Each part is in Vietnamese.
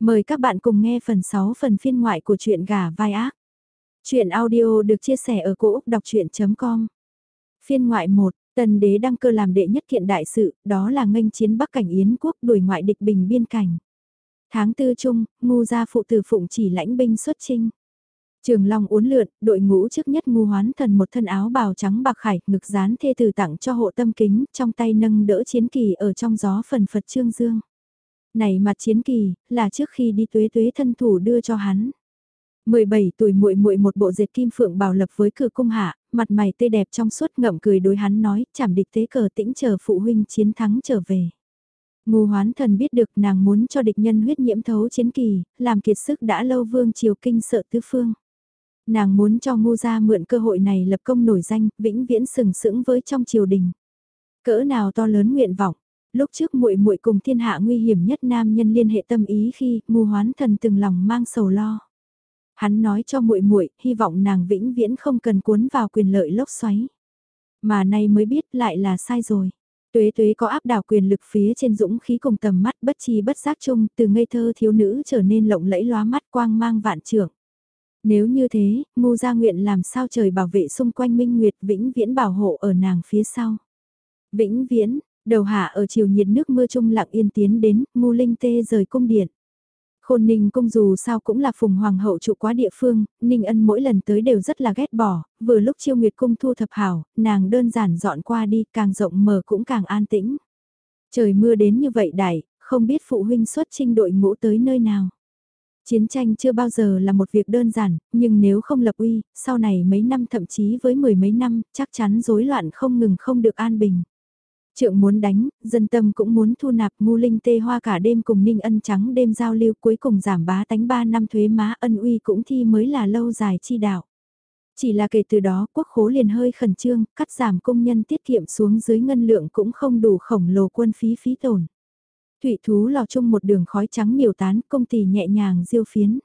Mời các bạn cùng nghe phần 6 phần phiên ngoại của truyện gà vai ác. Chuyện audio được chia sẻ ở cỗ đọc chuyện.com Phiên ngoại 1, tần đế đăng cơ làm đệ nhất kiện đại sự, đó là nghênh chiến Bắc cảnh Yến quốc đuổi ngoại địch bình biên cảnh. Tháng tư chung, ngu gia phụ tử phụng chỉ lãnh binh xuất chinh. Trường Long uốn lượn, đội ngũ trước nhất ngu hoán thần một thân áo bào trắng bạc khải, ngực dán thê từ tặng cho hộ tâm kính, trong tay nâng đỡ chiến kỳ ở trong gió phần phật trương dương. Này mặt chiến kỳ, là trước khi đi tuế tuế thân thủ đưa cho hắn. 17 tuổi muội muội một bộ dệt kim phượng bảo lập với cửa cung hạ, mặt mày tươi đẹp trong suốt ngậm cười đối hắn nói, chảm địch tế cờ tĩnh chờ phụ huynh chiến thắng trở về. Ngu hoán thần biết được nàng muốn cho địch nhân huyết nhiễm thấu chiến kỳ, làm kiệt sức đã lâu vương triều kinh sợ tứ phương. Nàng muốn cho ngu gia mượn cơ hội này lập công nổi danh, vĩnh viễn sừng sững với trong triều đình. Cỡ nào to lớn nguyện vọng, lúc trước muội muội cùng thiên hạ nguy hiểm nhất nam nhân liên hệ tâm ý khi ngu hoán thần từng lòng mang sầu lo. Hắn nói cho muội muội, hy vọng nàng vĩnh viễn không cần cuốn vào quyền lợi lốc xoáy. Mà nay mới biết lại là sai rồi. Tuế tuế có áp đảo quyền lực phía trên dũng khí cùng tầm mắt bất chi bất giác chung từ ngây thơ thiếu nữ trở nên lộng lẫy lóa mắt quang mang vạn trưởng. Nếu như thế, ngu gia nguyện làm sao trời bảo vệ xung quanh minh nguyệt vĩnh viễn bảo hộ ở nàng phía sau. Vĩnh viễn, Đầu hạ ở chiều nhiệt nước mưa trung lặng yên tiến đến, ngu linh tê rời cung điện. Khôn ninh cung dù sao cũng là phùng hoàng hậu trụ quá địa phương, ninh ân mỗi lần tới đều rất là ghét bỏ, vừa lúc chiêu nguyệt cung thu thập hảo, nàng đơn giản dọn qua đi, càng rộng mở cũng càng an tĩnh. Trời mưa đến như vậy đại, không biết phụ huynh xuất trinh đội ngũ tới nơi nào. Chiến tranh chưa bao giờ là một việc đơn giản, nhưng nếu không lập uy, sau này mấy năm thậm chí với mười mấy năm, chắc chắn rối loạn không ngừng không được an bình. Trượng muốn đánh, dân tâm cũng muốn thu nạp ngu linh tê hoa cả đêm cùng ninh ân trắng đêm giao lưu cuối cùng giảm bá tánh 3 năm thuế má ân uy cũng thi mới là lâu dài chi đạo. Chỉ là kể từ đó quốc khố liền hơi khẩn trương, cắt giảm công nhân tiết kiệm xuống dưới ngân lượng cũng không đủ khổng lồ quân phí phí tổn. Thủy thú lò chung một đường khói trắng miều tán công tỳ nhẹ nhàng diêu phiến.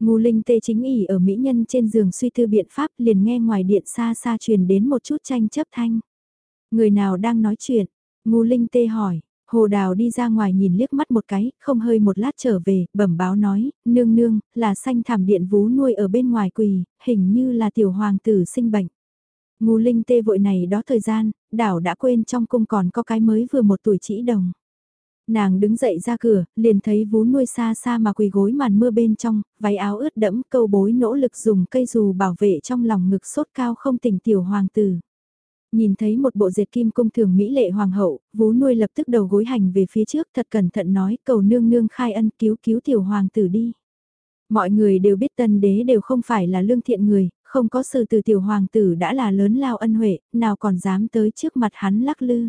Ngu linh tê chính ỉ ở mỹ nhân trên giường suy tư biện pháp liền nghe ngoài điện xa xa truyền đến một chút tranh chấp thanh. Người nào đang nói chuyện? Ngu Linh tê hỏi. Hồ Đào đi ra ngoài nhìn liếc mắt một cái, không hơi một lát trở về, bẩm báo nói, nương nương, là xanh thảm điện vú nuôi ở bên ngoài quỳ, hình như là tiểu hoàng tử sinh bệnh. Ngu Linh tê vội này đó thời gian, đảo đã quên trong cung còn có cái mới vừa một tuổi chỉ đồng. Nàng đứng dậy ra cửa, liền thấy vú nuôi xa xa mà quỳ gối màn mưa bên trong, váy áo ướt đẫm câu bối nỗ lực dùng cây dù bảo vệ trong lòng ngực sốt cao không tỉnh tiểu hoàng tử. Nhìn thấy một bộ dệt kim cung thường mỹ lệ hoàng hậu, vú nuôi lập tức đầu gối hành về phía trước thật cẩn thận nói cầu nương nương khai ân cứu cứu tiểu hoàng tử đi. Mọi người đều biết tân đế đều không phải là lương thiện người, không có sự từ tiểu hoàng tử đã là lớn lao ân huệ, nào còn dám tới trước mặt hắn lắc lư.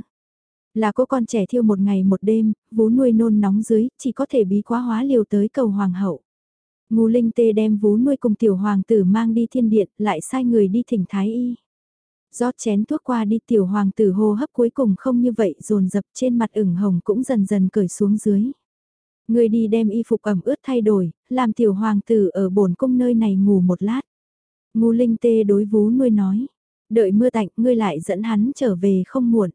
Là cô con trẻ thiêu một ngày một đêm, vú nuôi nôn nóng dưới, chỉ có thể bí quá hóa liều tới cầu hoàng hậu. Ngô Linh Tê đem vú nuôi cùng tiểu hoàng tử mang đi thiên điện, lại sai người đi thỉnh thái y rót chén thuốc qua đi tiểu hoàng tử hô hấp cuối cùng không như vậy dồn dập trên mặt ửng hồng cũng dần dần cởi xuống dưới. Người đi đem y phục ẩm ướt thay đổi, làm tiểu hoàng tử ở bổn cung nơi này ngủ một lát. Ngu linh tê đối vú nuôi nói, đợi mưa tạnh ngươi lại dẫn hắn trở về không muộn.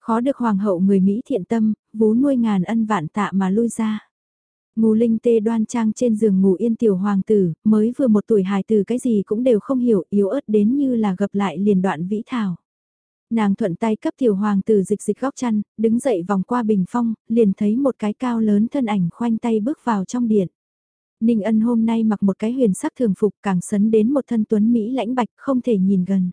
Khó được hoàng hậu người Mỹ thiện tâm, vú nuôi ngàn ân vạn tạ mà lui ra. Ngô Linh tê đoan trang trên giường ngủ yên tiểu hoàng tử, mới vừa một tuổi hài tử cái gì cũng đều không hiểu, yếu ớt đến như là gặp lại liền đoạn vĩ thảo. Nàng thuận tay cấp tiểu hoàng tử dịch dịch góc chăn, đứng dậy vòng qua bình phong, liền thấy một cái cao lớn thân ảnh khoanh tay bước vào trong điện. Ninh ân hôm nay mặc một cái huyền sắc thường phục càng sấn đến một thân tuấn Mỹ lãnh bạch không thể nhìn gần.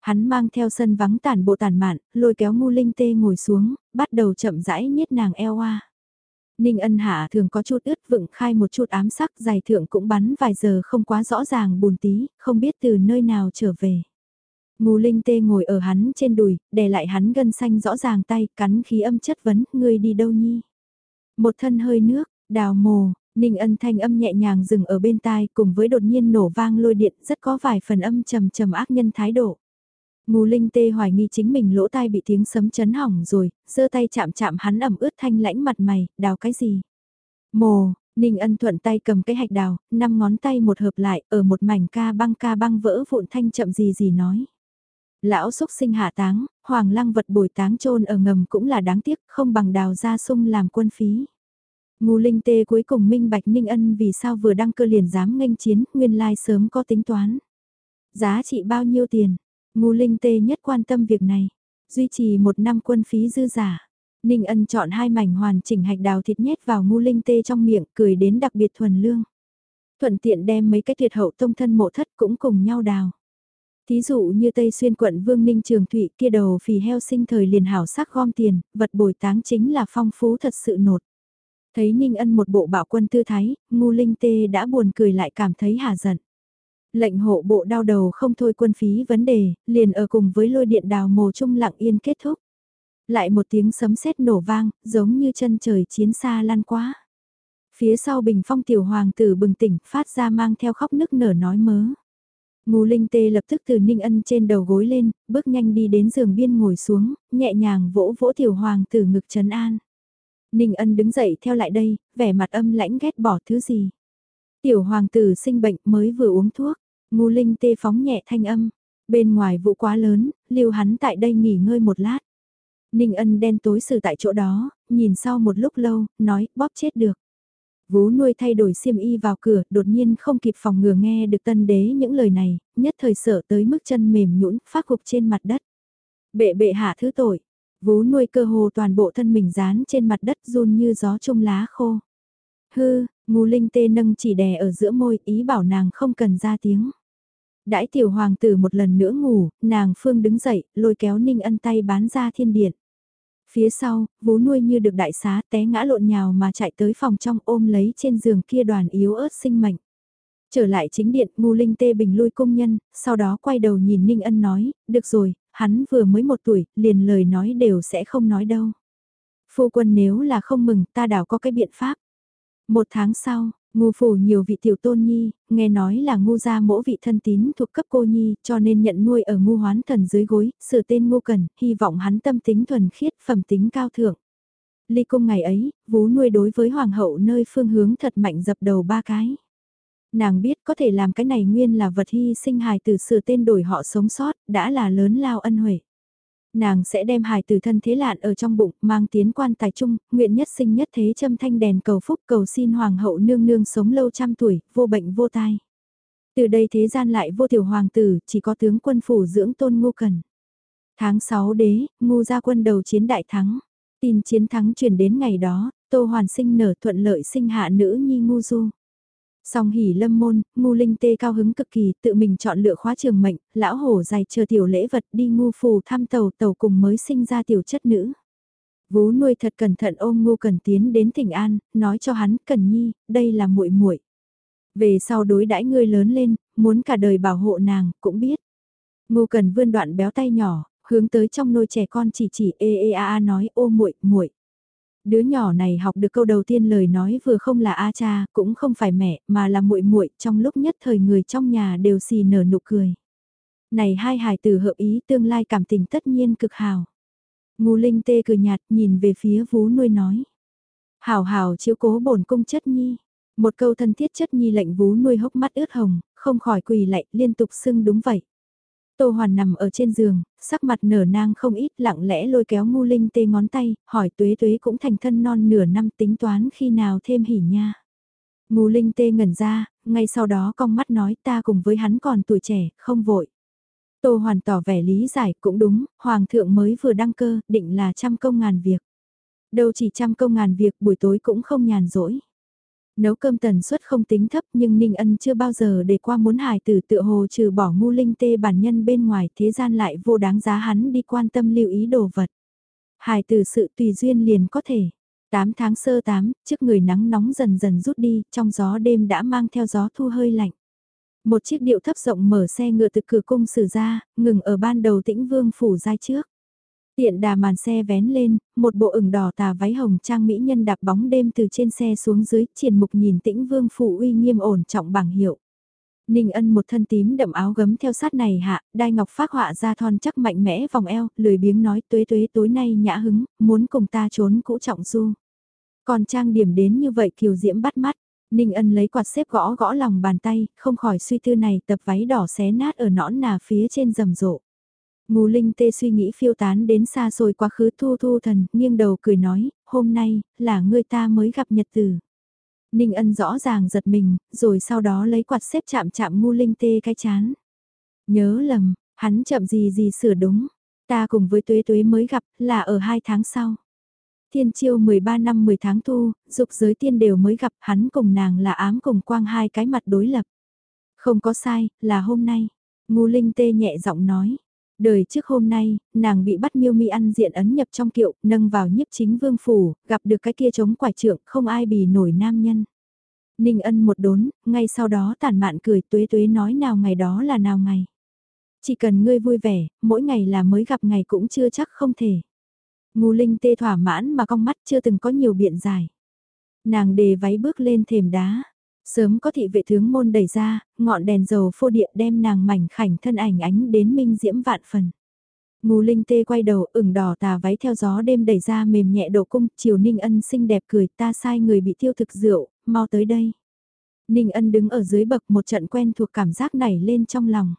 Hắn mang theo sân vắng tản bộ tàn mạn, lôi kéo ngu linh tê ngồi xuống, bắt đầu chậm rãi nhiết nàng eo a. Ninh ân hạ thường có chút ướt vựng khai một chút ám sắc dài thượng cũng bắn vài giờ không quá rõ ràng buồn tí, không biết từ nơi nào trở về. Ngô Linh Tê ngồi ở hắn trên đùi, đè lại hắn gân xanh rõ ràng tay, cắn khí âm chất vấn, ngươi đi đâu nhi? Một thân hơi nước, đào mồ, Ninh ân thanh âm nhẹ nhàng dừng ở bên tai cùng với đột nhiên nổ vang lôi điện rất có vài phần âm trầm trầm ác nhân thái độ. Ngô Linh Tê hoài nghi chính mình lỗ tai bị tiếng sấm chấn hỏng rồi, giơ tay chạm chạm hắn ẩm ướt thanh lãnh mặt mày, đào cái gì? Mồ, Ninh Ân thuận tay cầm cái hạch đào, năm ngón tay một hợp lại, ở một mảnh ca băng ca băng vỡ vụn thanh chậm gì gì nói. Lão xúc sinh hạ táng, hoàng lăng vật bồi táng trôn ở ngầm cũng là đáng tiếc, không bằng đào ra sung làm quân phí. Ngô linh tê cuối cùng minh bạch Ninh Ân vì sao vừa đăng cơ liền dám nghênh chiến, nguyên lai sớm có tính toán. Giá trị bao nhiêu tiền? Ngu linh tê nhất quan tâm việc này. Duy trì một năm quân phí dư giả. Ninh Ân chọn hai mảnh hoàn chỉnh hạch đào thịt nhét vào ngu linh tê trong miệng, cười đến đặc biệt thuần lương. Thuận tiện đem mấy cái tuyệt hậu tông thân mộ thất cũng cùng nhau đào. Thí dụ như Tây Xuyên quận Vương Ninh Trường Thụy kia đầu phì heo sinh thời liền hảo sắc gom tiền, vật bồi táng chính là phong phú thật sự nột. Thấy Ninh Ân một bộ bạo quân tư thái, ngu linh tê đã buồn cười lại cảm thấy hà giận. Lệnh hộ bộ đau đầu không thôi quân phí vấn đề, liền ở cùng với lôi điện đào mồ trung lặng yên kết thúc. Lại một tiếng sấm sét nổ vang, giống như chân trời chiến xa lan quá. Phía sau bình phong tiểu hoàng tử bừng tỉnh, phát ra mang theo khóc nức nở nói mớ. Ngô Linh Tê lập tức từ Ninh Ân trên đầu gối lên, bước nhanh đi đến giường biên ngồi xuống, nhẹ nhàng vỗ vỗ tiểu hoàng tử ngực trấn an. Ninh Ân đứng dậy theo lại đây, vẻ mặt âm lãnh ghét bỏ thứ gì. Tiểu hoàng tử sinh bệnh mới vừa uống thuốc, ngu Linh Tê phóng nhẹ thanh âm. Bên ngoài vụ quá lớn, lưu hắn tại đây nghỉ ngơi một lát. Ninh Ân đen tối xử tại chỗ đó, nhìn sau một lúc lâu, nói bóp chết được. Vú nuôi thay đổi xiêm y vào cửa, đột nhiên không kịp phòng ngừa nghe được tân đế những lời này, nhất thời sợ tới mức chân mềm nhũn phát gục trên mặt đất. Bệ bệ hạ thứ tội, vú nuôi cơ hồ toàn bộ thân mình dán trên mặt đất run như gió trung lá khô. Hư, ngu linh tê nâng chỉ đè ở giữa môi ý bảo nàng không cần ra tiếng. Đãi tiểu hoàng tử một lần nữa ngủ, nàng phương đứng dậy, lôi kéo ninh ân tay bán ra thiên điện. Phía sau, vú nuôi như được đại xá té ngã lộn nhào mà chạy tới phòng trong ôm lấy trên giường kia đoàn yếu ớt sinh mệnh. Trở lại chính điện, ngu linh tê bình lui công nhân, sau đó quay đầu nhìn Ninh Ân nói, được rồi, hắn vừa mới một tuổi, liền lời nói đều sẽ không nói đâu. Phu quân nếu là không mừng, ta đảo có cái biện pháp. Một tháng sau, Ngu phủ nhiều vị tiểu tôn nhi, nghe nói là ngu gia mỗi vị thân tín thuộc cấp cô nhi, cho nên nhận nuôi ở ngu hoán thần dưới gối, sửa tên ngu cần, hy vọng hắn tâm tính thuần khiết, phẩm tính cao thượng. Ly cung ngày ấy, vú nuôi đối với hoàng hậu nơi phương hướng thật mạnh dập đầu ba cái. Nàng biết có thể làm cái này nguyên là vật hy sinh hài từ sửa tên đổi họ sống sót, đã là lớn lao ân huệ nàng sẽ đem hài từ thân thế lạn ở trong bụng, mang tiến quan tài chung, nguyện nhất sinh nhất thế châm thanh đèn cầu phúc cầu xin hoàng hậu nương nương sống lâu trăm tuổi, vô bệnh vô tai. Từ đây thế gian lại vô tiểu hoàng tử, chỉ có tướng quân phủ dưỡng tôn ngu cần. Tháng 6 đế, ngu gia quân đầu chiến đại thắng. Tin chiến thắng truyền đến ngày đó, tô hoàn sinh nở thuận lợi sinh hạ nữ nhi ngu du. Song hỉ lâm môn, ngu linh tê cao hứng cực kỳ, tự mình chọn lựa khóa trường mệnh, lão hổ dài chờ tiểu lễ vật đi ngu phù thăm tàu tàu cùng mới sinh ra tiểu chất nữ. Vú nuôi thật cẩn thận ôm ngu cần tiến đến tỉnh an, nói cho hắn, cần nhi, đây là muội muội Về sau đối đãi ngươi lớn lên, muốn cả đời bảo hộ nàng, cũng biết. Ngu cần vươn đoạn béo tay nhỏ, hướng tới trong nôi trẻ con chỉ chỉ ê ê a a nói ô muội muội Đứa nhỏ này học được câu đầu tiên lời nói vừa không là a cha, cũng không phải mẹ, mà là muội muội, trong lúc nhất thời người trong nhà đều xì nở nụ cười. Này hai hài tử hợp ý tương lai cảm tình tất nhiên cực hào. Ngô Linh tê cười nhạt nhìn về phía vú nuôi nói. Hảo hảo chiếu cố bổn cung chất nhi. Một câu thân thiết chất nhi lệnh vú nuôi hốc mắt ướt hồng, không khỏi quỳ lạy liên tục xưng đúng vậy. Tô Hoàn nằm ở trên giường, sắc mặt nở nang không ít lặng lẽ lôi kéo ngu linh tê ngón tay, hỏi tuế tuế cũng thành thân non nửa năm tính toán khi nào thêm hỉ nha. Ngu linh tê ngẩn ra, ngay sau đó cong mắt nói ta cùng với hắn còn tuổi trẻ, không vội. Tô Hoàn tỏ vẻ lý giải cũng đúng, Hoàng thượng mới vừa đăng cơ, định là trăm công ngàn việc. Đâu chỉ trăm công ngàn việc buổi tối cũng không nhàn rỗi. Nấu cơm tần suất không tính thấp nhưng Ninh Ân chưa bao giờ để qua muốn hài tử tựa hồ trừ bỏ ngu linh tê bản nhân bên ngoài thế gian lại vô đáng giá hắn đi quan tâm lưu ý đồ vật. Hài tử sự tùy duyên liền có thể. 8 tháng sơ 8, trước người nắng nóng dần dần rút đi, trong gió đêm đã mang theo gió thu hơi lạnh. Một chiếc điệu thấp rộng mở xe ngựa từ cửa cung xử ra, ngừng ở ban đầu tĩnh vương phủ giai trước. Tiện đà màn xe vén lên, một bộ ửng đỏ tà váy hồng trang mỹ nhân đạp bóng đêm từ trên xe xuống dưới, triển mục nhìn tĩnh vương phụ uy nghiêm ổn trọng bảng hiệu. Ninh ân một thân tím đậm áo gấm theo sát này hạ, đai ngọc phát họa ra thon chắc mạnh mẽ vòng eo, lười biếng nói tuế tuế tối nay nhã hứng, muốn cùng ta trốn cũ trọng du. Còn trang điểm đến như vậy kiều diễm bắt mắt, Ninh ân lấy quạt xếp gõ gõ lòng bàn tay, không khỏi suy tư này tập váy đỏ xé nát ở nõn nà phía trên rầm rộ. Ngô Linh tê suy nghĩ phiêu tán đến xa rồi quá khứ thu thu thần, nghiêng đầu cười nói, hôm nay, là ngươi ta mới gặp nhật tử. Ninh ân rõ ràng giật mình, rồi sau đó lấy quạt xếp chạm chạm Ngô linh tê cái chán. Nhớ lầm, hắn chậm gì gì sửa đúng, ta cùng với tuế tuế mới gặp, là ở hai tháng sau. Thiên chiêu 13 năm 10 tháng thu, dục giới tiên đều mới gặp hắn cùng nàng là ám cùng quang hai cái mặt đối lập. Không có sai, là hôm nay. Ngu Linh tê nhẹ giọng nói. Đời trước hôm nay, nàng bị bắt miêu mi ăn diện ấn nhập trong kiệu, nâng vào nhiếp chính vương phủ, gặp được cái kia chống quải trưởng, không ai bì nổi nam nhân. Ninh ân một đốn, ngay sau đó tản mạn cười tuế tuế nói nào ngày đó là nào ngày. Chỉ cần ngươi vui vẻ, mỗi ngày là mới gặp ngày cũng chưa chắc không thể. Ngu linh tê thỏa mãn mà cong mắt chưa từng có nhiều biện giải. Nàng đề váy bước lên thềm đá. Sớm có thị vệ tướng môn đẩy ra, ngọn đèn dầu phô địa đem nàng mảnh khảnh thân ảnh ánh đến minh diễm vạn phần. Ngù linh tê quay đầu ửng đỏ tà váy theo gió đêm đẩy ra mềm nhẹ độ cung, chiều ninh ân xinh đẹp cười ta sai người bị tiêu thực rượu, mau tới đây. Ninh ân đứng ở dưới bậc một trận quen thuộc cảm giác nảy lên trong lòng.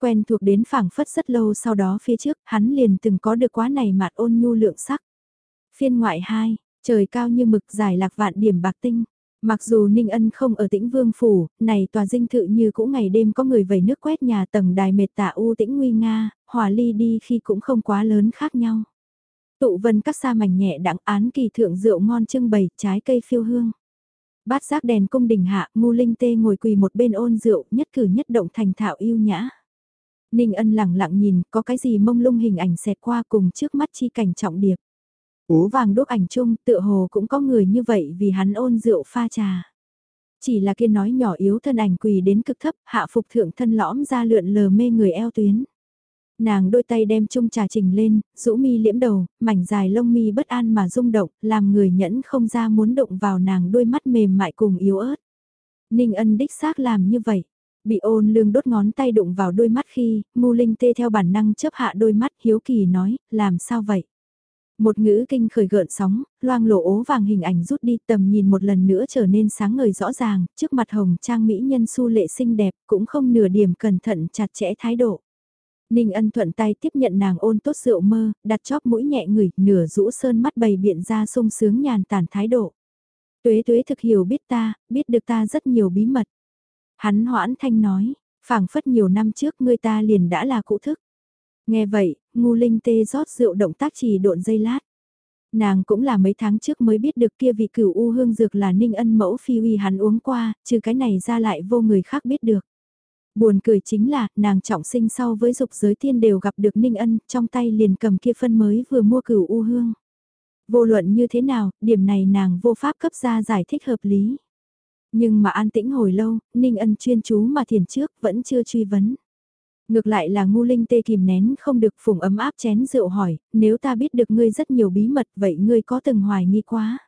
Quen thuộc đến phảng phất rất lâu sau đó phía trước hắn liền từng có được quá này mạt ôn nhu lượng sắc. Phiên ngoại 2, trời cao như mực dài lạc vạn điểm bạc tinh. Mặc dù Ninh Ân không ở tĩnh vương phủ, này tòa dinh thự như cũ ngày đêm có người vẩy nước quét nhà tầng đài mệt tạ u tĩnh nguy nga, hòa ly đi khi cũng không quá lớn khác nhau. Tụ vân các xa mảnh nhẹ đặng án kỳ thượng rượu ngon trưng bày, trái cây phiêu hương. Bát giác đèn cung đỉnh hạ, ngu linh tê ngồi quỳ một bên ôn rượu, nhất cử nhất động thành thạo yêu nhã. Ninh ân lặng lặng nhìn, có cái gì mông lung hình ảnh xẹt qua cùng trước mắt chi cảnh trọng điệp. Ú vàng đốt ảnh chung, tựa hồ cũng có người như vậy vì hắn ôn rượu pha trà. Chỉ là kia nói nhỏ yếu thân ảnh quỳ đến cực thấp, hạ phục thượng thân lõm ra lượn lờ mê người eo tuyến. Nàng đôi tay đem chung trà trình lên, rũ mi liễm đầu, mảnh dài lông mi bất an mà rung động, làm người nhẫn không ra muốn động vào nàng đôi mắt mềm mại cùng yếu ớt. Ninh ân đích xác làm như vậy. Bị ôn lương đốt ngón tay đụng vào đôi mắt khi, ngu linh tê theo bản năng chớp hạ đôi mắt hiếu kỳ nói, làm sao vậy? Một ngữ kinh khởi gợn sóng, loang lộ ố vàng hình ảnh rút đi tầm nhìn một lần nữa trở nên sáng ngời rõ ràng, trước mặt hồng trang mỹ nhân su lệ xinh đẹp, cũng không nửa điểm cẩn thận chặt chẽ thái độ. Ninh ân thuận tay tiếp nhận nàng ôn tốt rượu mơ, đặt chóp mũi nhẹ ngửi, nửa rũ sơn mắt bày biện ra sung sướng nhàn tản thái độ. Tuế tuế thực hiểu biết ta, biết được ta rất nhiều bí mật. Hắn hoãn thanh nói, phảng phất nhiều năm trước ngươi ta liền đã là cụ thức. Nghe vậy, ngu linh tê rót rượu động tác chỉ độn dây lát. Nàng cũng là mấy tháng trước mới biết được kia vị cửu u hương dược là ninh ân mẫu phi uy hắn uống qua, trừ cái này ra lại vô người khác biết được. Buồn cười chính là, nàng trọng sinh sau với dục giới tiên đều gặp được ninh ân, trong tay liền cầm kia phân mới vừa mua cửu u hương. Vô luận như thế nào, điểm này nàng vô pháp cấp ra giải thích hợp lý. Nhưng mà an tĩnh hồi lâu, ninh ân chuyên chú mà thiền trước vẫn chưa truy vấn. Ngược lại là ngu linh tê kìm nén không được phùng ấm áp chén rượu hỏi, nếu ta biết được ngươi rất nhiều bí mật vậy ngươi có từng hoài nghi quá?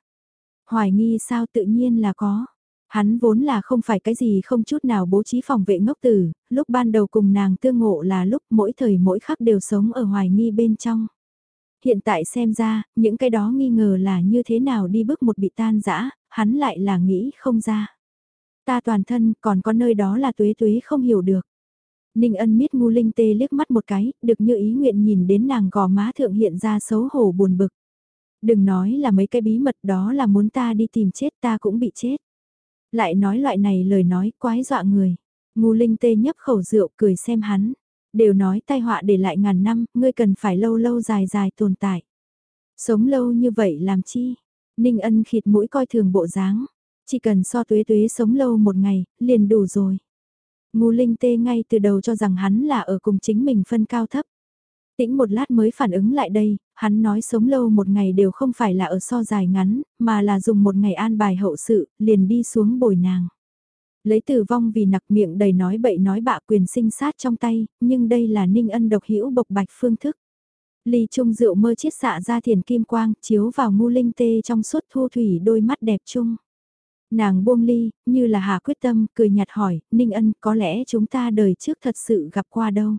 Hoài nghi sao tự nhiên là có. Hắn vốn là không phải cái gì không chút nào bố trí phòng vệ ngốc tử, lúc ban đầu cùng nàng tương ngộ là lúc mỗi thời mỗi khắc đều sống ở hoài nghi bên trong. Hiện tại xem ra, những cái đó nghi ngờ là như thế nào đi bước một bị tan dã hắn lại là nghĩ không ra. Ta toàn thân còn có nơi đó là tuế tuế không hiểu được. Ninh ân miết ngu linh tê liếc mắt một cái, được như ý nguyện nhìn đến nàng gò má thượng hiện ra xấu hổ buồn bực. Đừng nói là mấy cái bí mật đó là muốn ta đi tìm chết ta cũng bị chết. Lại nói loại này lời nói quái dọa người. Ngu linh tê nhấp khẩu rượu cười xem hắn. Đều nói tai họa để lại ngàn năm, ngươi cần phải lâu lâu dài dài tồn tại. Sống lâu như vậy làm chi? Ninh ân khịt mũi coi thường bộ dáng. Chỉ cần so tuế tuế sống lâu một ngày, liền đủ rồi. Ngu linh tê ngay từ đầu cho rằng hắn là ở cùng chính mình phân cao thấp. Tĩnh một lát mới phản ứng lại đây, hắn nói sống lâu một ngày đều không phải là ở so dài ngắn, mà là dùng một ngày an bài hậu sự, liền đi xuống bồi nàng. Lấy tử vong vì nặc miệng đầy nói bậy nói bạ quyền sinh sát trong tay, nhưng đây là ninh ân độc hữu bộc bạch phương thức. Ly trung rượu mơ chiết xạ ra thiền kim quang, chiếu vào ngu linh tê trong suốt thu thủy đôi mắt đẹp chung. Nàng buông ly, như là hà quyết tâm, cười nhạt hỏi, Ninh Ân có lẽ chúng ta đời trước thật sự gặp qua đâu.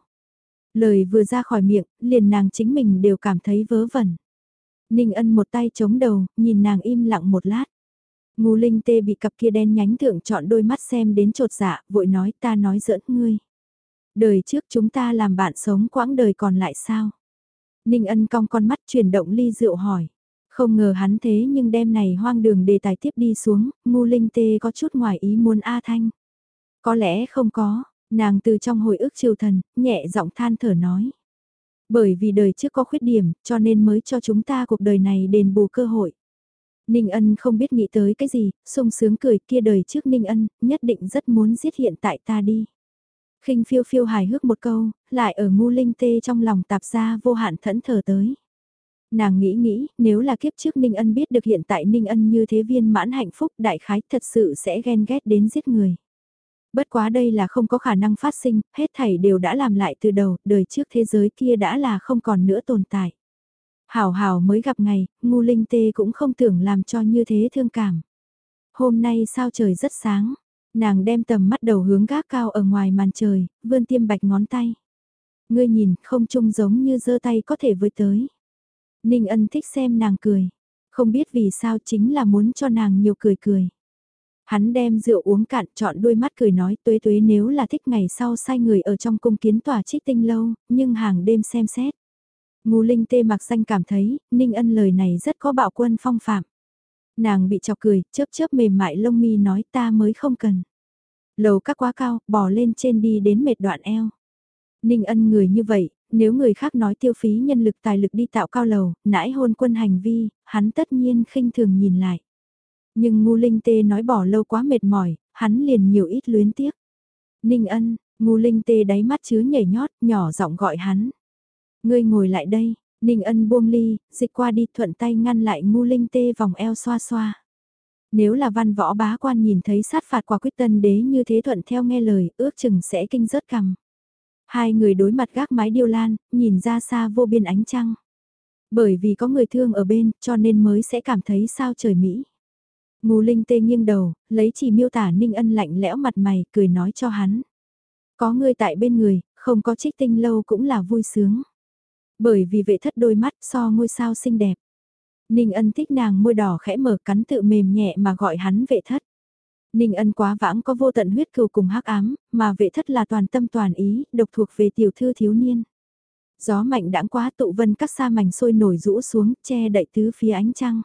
Lời vừa ra khỏi miệng, liền nàng chính mình đều cảm thấy vớ vẩn. Ninh Ân một tay chống đầu, nhìn nàng im lặng một lát. ngô linh tê bị cặp kia đen nhánh thượng chọn đôi mắt xem đến trột dạ, vội nói ta nói giỡn ngươi. Đời trước chúng ta làm bạn sống quãng đời còn lại sao? Ninh ân cong con mắt chuyển động ly rượu hỏi. Không ngờ hắn thế nhưng đêm này hoang đường đề tài tiếp đi xuống, ngu linh tê có chút ngoài ý muốn A Thanh. Có lẽ không có, nàng từ trong hồi ức triều thần, nhẹ giọng than thở nói. Bởi vì đời trước có khuyết điểm, cho nên mới cho chúng ta cuộc đời này đền bù cơ hội. Ninh ân không biết nghĩ tới cái gì, sung sướng cười kia đời trước Ninh ân, nhất định rất muốn giết hiện tại ta đi. khinh phiêu phiêu hài hước một câu, lại ở ngu linh tê trong lòng tạp ra vô hạn thẫn thờ tới. Nàng nghĩ nghĩ, nếu là kiếp trước Ninh ân biết được hiện tại Ninh ân như thế viên mãn hạnh phúc đại khái thật sự sẽ ghen ghét đến giết người. Bất quá đây là không có khả năng phát sinh, hết thảy đều đã làm lại từ đầu, đời trước thế giới kia đã là không còn nữa tồn tại. Hảo hảo mới gặp ngày, ngu linh tê cũng không tưởng làm cho như thế thương cảm. Hôm nay sao trời rất sáng, nàng đem tầm mắt đầu hướng gác cao ở ngoài màn trời, vươn tiêm bạch ngón tay. Ngươi nhìn, không trông giống như giơ tay có thể với tới. Ninh ân thích xem nàng cười, không biết vì sao chính là muốn cho nàng nhiều cười cười. Hắn đem rượu uống cạn chọn đôi mắt cười nói tuế tuế nếu là thích ngày sau sai người ở trong cung kiến tòa trích tinh lâu, nhưng hàng đêm xem xét. Ngô Linh tê mặc danh cảm thấy, Ninh Ân lời này rất có bạo quân phong phạm. Nàng bị chọc cười, chớp chớp mềm mại lông mi nói ta mới không cần. Lầu các quá cao, bò lên trên đi đến mệt đoạn eo. Ninh Ân người như vậy, nếu người khác nói tiêu phí nhân lực tài lực đi tạo cao lầu, nãi hôn quân hành vi, hắn tất nhiên khinh thường nhìn lại. Nhưng ngu linh tê nói bỏ lâu quá mệt mỏi, hắn liền nhiều ít luyến tiếc. Ninh ân, ngu linh tê đáy mắt chứa nhảy nhót, nhỏ giọng gọi hắn. Ngươi ngồi lại đây, Ninh ân buông ly, dịch qua đi thuận tay ngăn lại ngu linh tê vòng eo xoa xoa. Nếu là văn võ bá quan nhìn thấy sát phạt quả quyết tân đế như thế thuận theo nghe lời, ước chừng sẽ kinh rớt cằm. Hai người đối mặt gác mái điêu lan, nhìn ra xa vô biên ánh trăng. Bởi vì có người thương ở bên, cho nên mới sẽ cảm thấy sao trời Mỹ. Ngô Linh tê nghiêng đầu, lấy chỉ miêu tả Ninh Ân lạnh lẽo mặt mày, cười nói cho hắn. Có người tại bên người, không có trích tinh lâu cũng là vui sướng. Bởi vì vệ thất đôi mắt so ngôi sao xinh đẹp. Ninh Ân thích nàng môi đỏ khẽ mở cắn tự mềm nhẹ mà gọi hắn vệ thất. Ninh Ân quá vãng có vô tận huyết cừu cùng hắc ám, mà vệ thất là toàn tâm toàn ý, độc thuộc về tiểu thư thiếu niên. Gió mạnh đãng quá tụ vân các sa mảnh sôi nổi rũ xuống, che đậy tứ phía ánh trăng.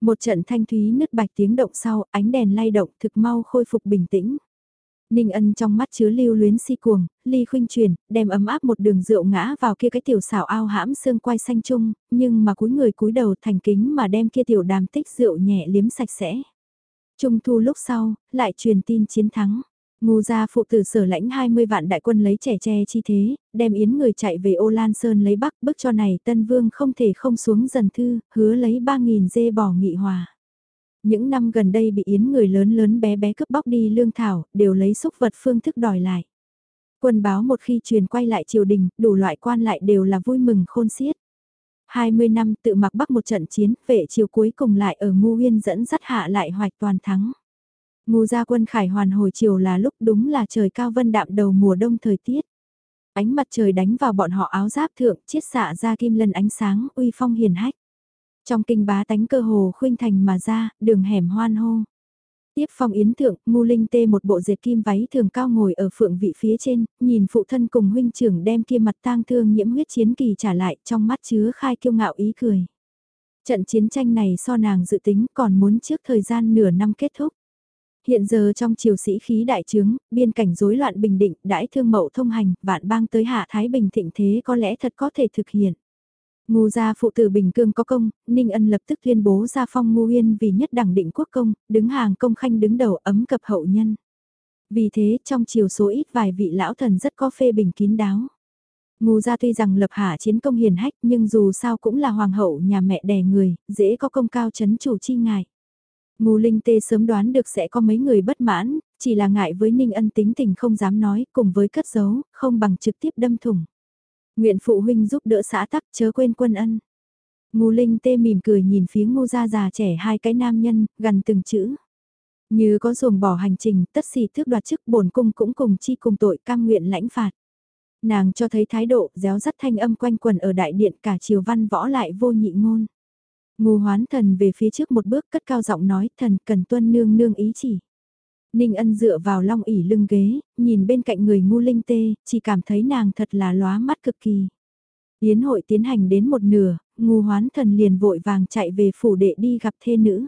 Một trận thanh thúy nứt bạch tiếng động sau, ánh đèn lay động thực mau khôi phục bình tĩnh. Ninh ân trong mắt chứa lưu luyến si cuồng, ly khuynh truyền, đem ấm áp một đường rượu ngã vào kia cái tiểu xảo ao hãm xương quai xanh chung, nhưng mà cúi người cúi đầu thành kính mà đem kia tiểu đàm tích rượu nhẹ liếm sạch sẽ. Trung thu lúc sau, lại truyền tin chiến thắng. Ngu gia phụ tử sở lãnh 20 vạn đại quân lấy trẻ tre chi thế, đem yến người chạy về ô Lan Sơn lấy bắc bức cho này tân vương không thể không xuống dần thư, hứa lấy 3.000 dê bò nghị hòa. Những năm gần đây bị yến người lớn lớn bé bé cướp bóc đi lương thảo, đều lấy xúc vật phương thức đòi lại. Quân báo một khi truyền quay lại triều đình, đủ loại quan lại đều là vui mừng khôn xiết. 20 năm tự mặc bắc một trận chiến, vệ triều cuối cùng lại ở ngu Uyên dẫn dắt hạ lại hoạch toàn thắng. Ngu gia quân khải hoàn hồi chiều là lúc đúng là trời cao vân đạm đầu mùa đông thời tiết. Ánh mặt trời đánh vào bọn họ áo giáp thượng, chiết xạ ra kim lân ánh sáng, uy phong hiền hách. Trong kinh bá tánh cơ hồ khuynh thành mà ra, đường hẻm hoan hô. Tiếp phong yến thượng, ngu linh tê một bộ dệt kim váy thường cao ngồi ở phượng vị phía trên, nhìn phụ thân cùng huynh trưởng đem kia mặt tang thương nhiễm huyết chiến kỳ trả lại trong mắt chứa khai kiêu ngạo ý cười. Trận chiến tranh này so nàng dự tính còn muốn trước thời gian nửa năm kết thúc. Hiện giờ trong triều sĩ khí đại trướng, biên cảnh rối loạn bình định, đãi thương mậu thông hành, vạn bang tới hạ Thái Bình thịnh thế có lẽ thật có thể thực hiện. Ngu gia phụ tử Bình Cương có công, Ninh Ân lập tức tuyên bố gia phong Ngu Yên vì nhất đẳng định quốc công, đứng hàng công khanh đứng đầu ấm cập hậu nhân. Vì thế trong chiều số ít vài vị lão thần rất có phê bình kín đáo. Ngu gia tuy rằng lập hạ chiến công hiền hách nhưng dù sao cũng là hoàng hậu nhà mẹ đẻ người, dễ có công cao chấn chủ chi ngại. Ngu Linh Tê sớm đoán được sẽ có mấy người bất mãn, chỉ là ngại với Ninh Ân tính tình không dám nói, cùng với cất giấu, không bằng trực tiếp đâm thủng. Nguyện phụ huynh giúp đỡ xã tắc chớ quên quân ân. Ngu Linh Tê mỉm cười nhìn phía ngu gia già trẻ hai cái nam nhân, gần từng chữ. Như có ruồng bỏ hành trình, tất xì thước đoạt chức bổn cung cũng cùng chi cùng tội cam nguyện lãnh phạt. Nàng cho thấy thái độ, réo rắt thanh âm quanh quần ở đại điện cả chiều văn võ lại vô nhị ngôn. Ngu hoán thần về phía trước một bước cất cao giọng nói thần cần tuân nương nương ý chỉ. Ninh ân dựa vào long ỉ lưng ghế, nhìn bên cạnh người ngu linh tê, chỉ cảm thấy nàng thật là lóa mắt cực kỳ. Yến hội tiến hành đến một nửa, ngu hoán thần liền vội vàng chạy về phủ đệ đi gặp thê nữ.